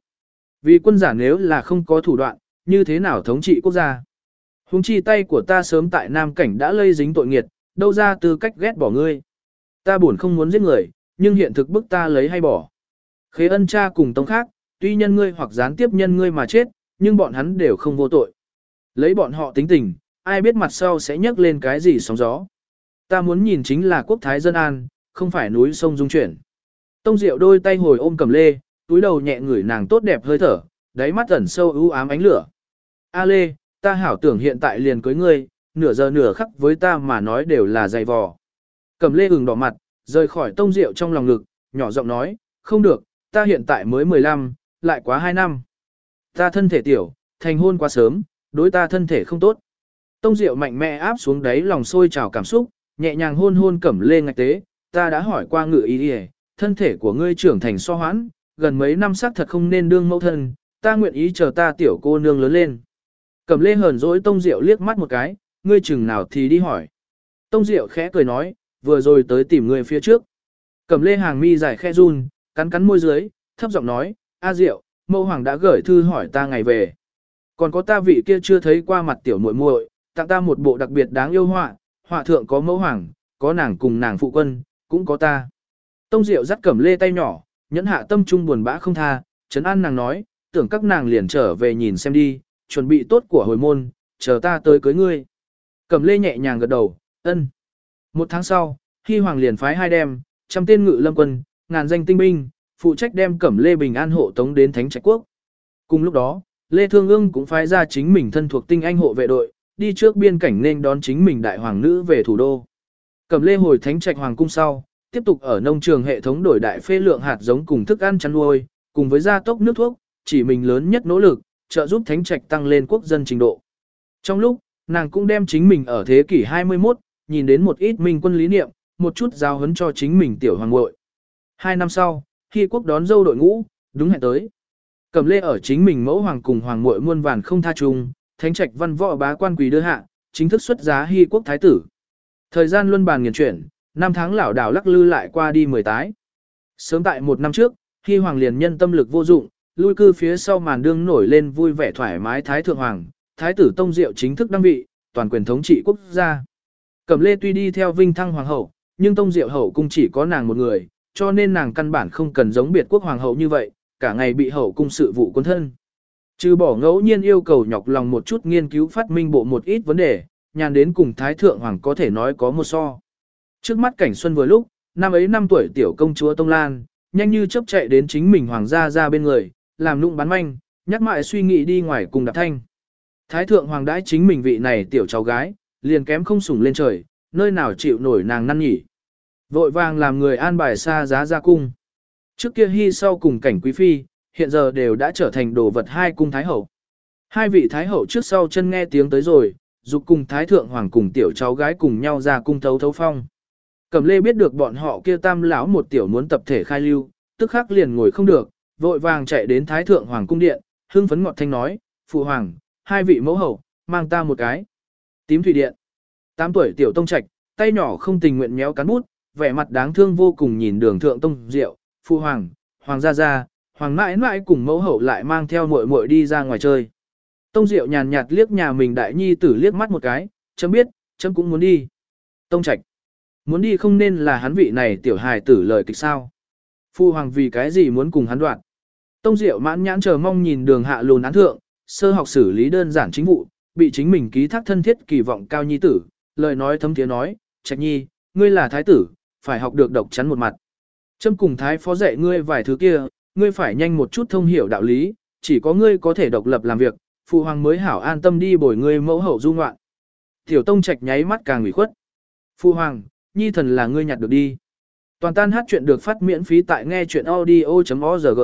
Vì quân giả nếu là không có thủ đoạn, như thế nào thống trị quốc gia? Hùng chi tay của ta sớm tại Nam Cảnh đã lây dính tội nghiệt, đâu ra tư cách ghét bỏ ngươi. Ta buồn không muốn giết người, nhưng hiện thực bức ta lấy hay bỏ. Khế ân cha cùng tông khác, tuy nhân ngươi hoặc gián tiếp nhân ngươi mà chết, nhưng bọn hắn đều không vô tội. Lấy bọn họ tính tình, ai biết mặt sau sẽ nhấc lên cái gì sóng gió. Ta muốn nhìn chính là quốc thái dân an, không phải núi sông dung chuyển. Tông Diệu đôi tay hồi ôm cầm lê, túi đầu nhẹ ngửi nàng tốt đẹp hơi thở, đáy mắt ẩn sâu ưu ám ánh lửa. A lê, ta hảo tưởng hiện tại liền cưới ngươi, nửa giờ nửa khắc với ta mà nói đều là dày vò. Cầm lê ửng đỏ mặt, rời khỏi tông Diệu trong lòng ngực, nhỏ giọng nói, không được, ta hiện tại mới 15, lại quá 2 năm. Ta thân thể tiểu, thành hôn quá sớm, đối ta thân thể không tốt. Tông Diệu mạnh mẽ áp xuống đáy lòng sôi trào cảm xúc, nhẹ nhàng hôn hôn cẩm lê ngạch tế, ta đã hỏi qua ngự ý đi thân thể của ngươi trưởng thành so hoãn, gần mấy năm xác thật không nên đương mẫu thân, ta nguyện ý chờ ta tiểu cô nương lớn lên. Cẩm lê hờn dỗi Tông Diệu liếc mắt một cái, ngươi chừng nào thì đi hỏi. Tông Diệu khẽ cười nói, vừa rồi tới tìm ngươi phía trước. Cẩm lê hàng mi dài khe run, cắn cắn môi dưới, thấp giọng nói, A Diệu, mẫu hoàng đã gửi thư hỏi ta ngày về. Còn có ta vị kia chưa thấy qua mặt tiểu muội muội, tặng ta một bộ đặc biệt đáng yêu họa, họa thượng có mẫu hoàng, có nàng cùng nàng phụ quân, cũng có ta. Tông Diệu dắt cẩm lê tay nhỏ, nhẫn hạ tâm trung buồn bã không tha, trấn an nàng nói, tưởng các nàng liền trở về nhìn xem đi, chuẩn bị tốt của hồi môn, chờ ta tới cưới ngươi. Cẩm lê nhẹ nhàng gật đầu, ân. Một tháng sau, khi Hoàng liền phái hai đem, trăm tên ngự lâm quân, ngàn danh tinh binh, phụ trách đem cẩm lê bình an hộ tống đến thánh trạch quốc. Cùng lúc đó, Lê Thương ương cũng phái ra chính mình thân thuộc tinh anh hộ vệ đội, đi trước biên cảnh nên đón chính mình đại hoàng nữ về thủ đô. Cẩm lê hồi thánh trạch hoàng cung sau, tiếp tục ở nông trường hệ thống đổi đại phê lượng hạt giống cùng thức ăn chăn nuôi, cùng với gia tốc nước thuốc, chỉ mình lớn nhất nỗ lực, trợ giúp thánh trạch tăng lên quốc dân trình độ. Trong lúc, nàng cũng đem chính mình ở thế kỷ 21, nhìn đến một ít minh quân lý niệm, một chút giao hấn cho chính mình tiểu hoàng nội. Hai năm sau, khi quốc đón dâu đội ngũ, đúng hẹn tới. Cầm lê ở chính mình mẫu hoàng cùng hoàng muội muôn vàn không tha chung, thánh trạch văn võ bá quan quỳ đưa hạ, chính thức xuất giá hy quốc thái tử. Thời gian luân bàn nghiền chuyển, năm tháng lão đảo lắc lư lại qua đi mười tái. Sớm tại một năm trước, khi hoàng liền nhân tâm lực vô dụng, lui cư phía sau màn đương nổi lên vui vẻ thoải mái thái thượng hoàng, thái tử tông diệu chính thức đăng vị, toàn quyền thống trị quốc gia. Cẩm lê tuy đi theo vinh thăng hoàng hậu, nhưng tông diệu hậu cung chỉ có nàng một người, cho nên nàng căn bản không cần giống biệt quốc hoàng hậu như vậy, cả ngày bị hậu cung sự vụ quân thân. Trừ bỏ ngẫu nhiên yêu cầu nhọc lòng một chút nghiên cứu phát minh bộ một ít vấn đề, nhàn đến cùng Thái Thượng Hoàng có thể nói có một so. Trước mắt cảnh xuân vừa lúc, năm ấy năm tuổi tiểu công chúa Tông Lan, nhanh như chớp chạy đến chính mình hoàng gia ra bên người, làm nụng bán manh, nhắc mại suy nghĩ đi ngoài cùng đạp thanh. Thái Thượng Hoàng đãi chính mình vị này tiểu cháu gái, liền kém không sủng lên trời, nơi nào chịu nổi nàng năn nhỉ. Vội vàng làm người an bài xa giá ra cung. Trước kia hy sau cùng cảnh quý phi, hiện giờ đều đã trở thành đồ vật hai cung thái hậu. Hai vị thái hậu trước sau chân nghe tiếng tới rồi, dục cùng thái thượng hoàng cùng tiểu cháu gái cùng nhau ra cung thấu thấu phong. Cẩm lê biết được bọn họ kia tam lão một tiểu muốn tập thể khai lưu, tức khắc liền ngồi không được, vội vàng chạy đến thái thượng hoàng cung điện, hưng phấn ngọt thanh nói, phụ hoàng, hai vị mẫu hậu, mang ta một cái. Tím thủy điện. Tám tuổi tiểu tông trạch, tay nhỏ không tình nguyện méo cán bút, vẻ mặt đáng thương vô cùng nhìn đường thượng tông diệu, phụ hoàng, hoàng gia gia, hoàng mãi mãi cùng mẫu hậu lại mang theo muội muội đi ra ngoài chơi. Tông diệu nhàn nhạt liếc nhà mình đại nhi tử liếc mắt một cái, chấm biết, chấm cũng muốn đi. Tông trạch, muốn đi không nên là hắn vị này tiểu hài tử lời kịch sao. Phụ hoàng vì cái gì muốn cùng hắn đoạn. Tông diệu mãn nhãn chờ mong nhìn đường hạ lùn án thượng, sơ học xử lý đơn giản chính vụ, bị chính mình ký thác thân thiết kỳ vọng cao nhi tử, lời nói thấm tiếng nói, trạch nhi, ngươi là thái tử, phải học được độc chắn một mặt. Châm cùng thái phó dạy ngươi vài thứ kia, ngươi phải nhanh một chút thông hiểu đạo lý, chỉ có ngươi có thể độc lập làm việc, phụ hoàng mới hảo an tâm đi bồi ngươi mẫu hậu du ngoạn. Tiểu tông trạch nháy mắt càng ủy khuất. Phụ hoàng, nhi thần là ngươi nhặt được đi. Toàn tan hát chuyện được phát miễn phí tại nghe chuyện audio.org.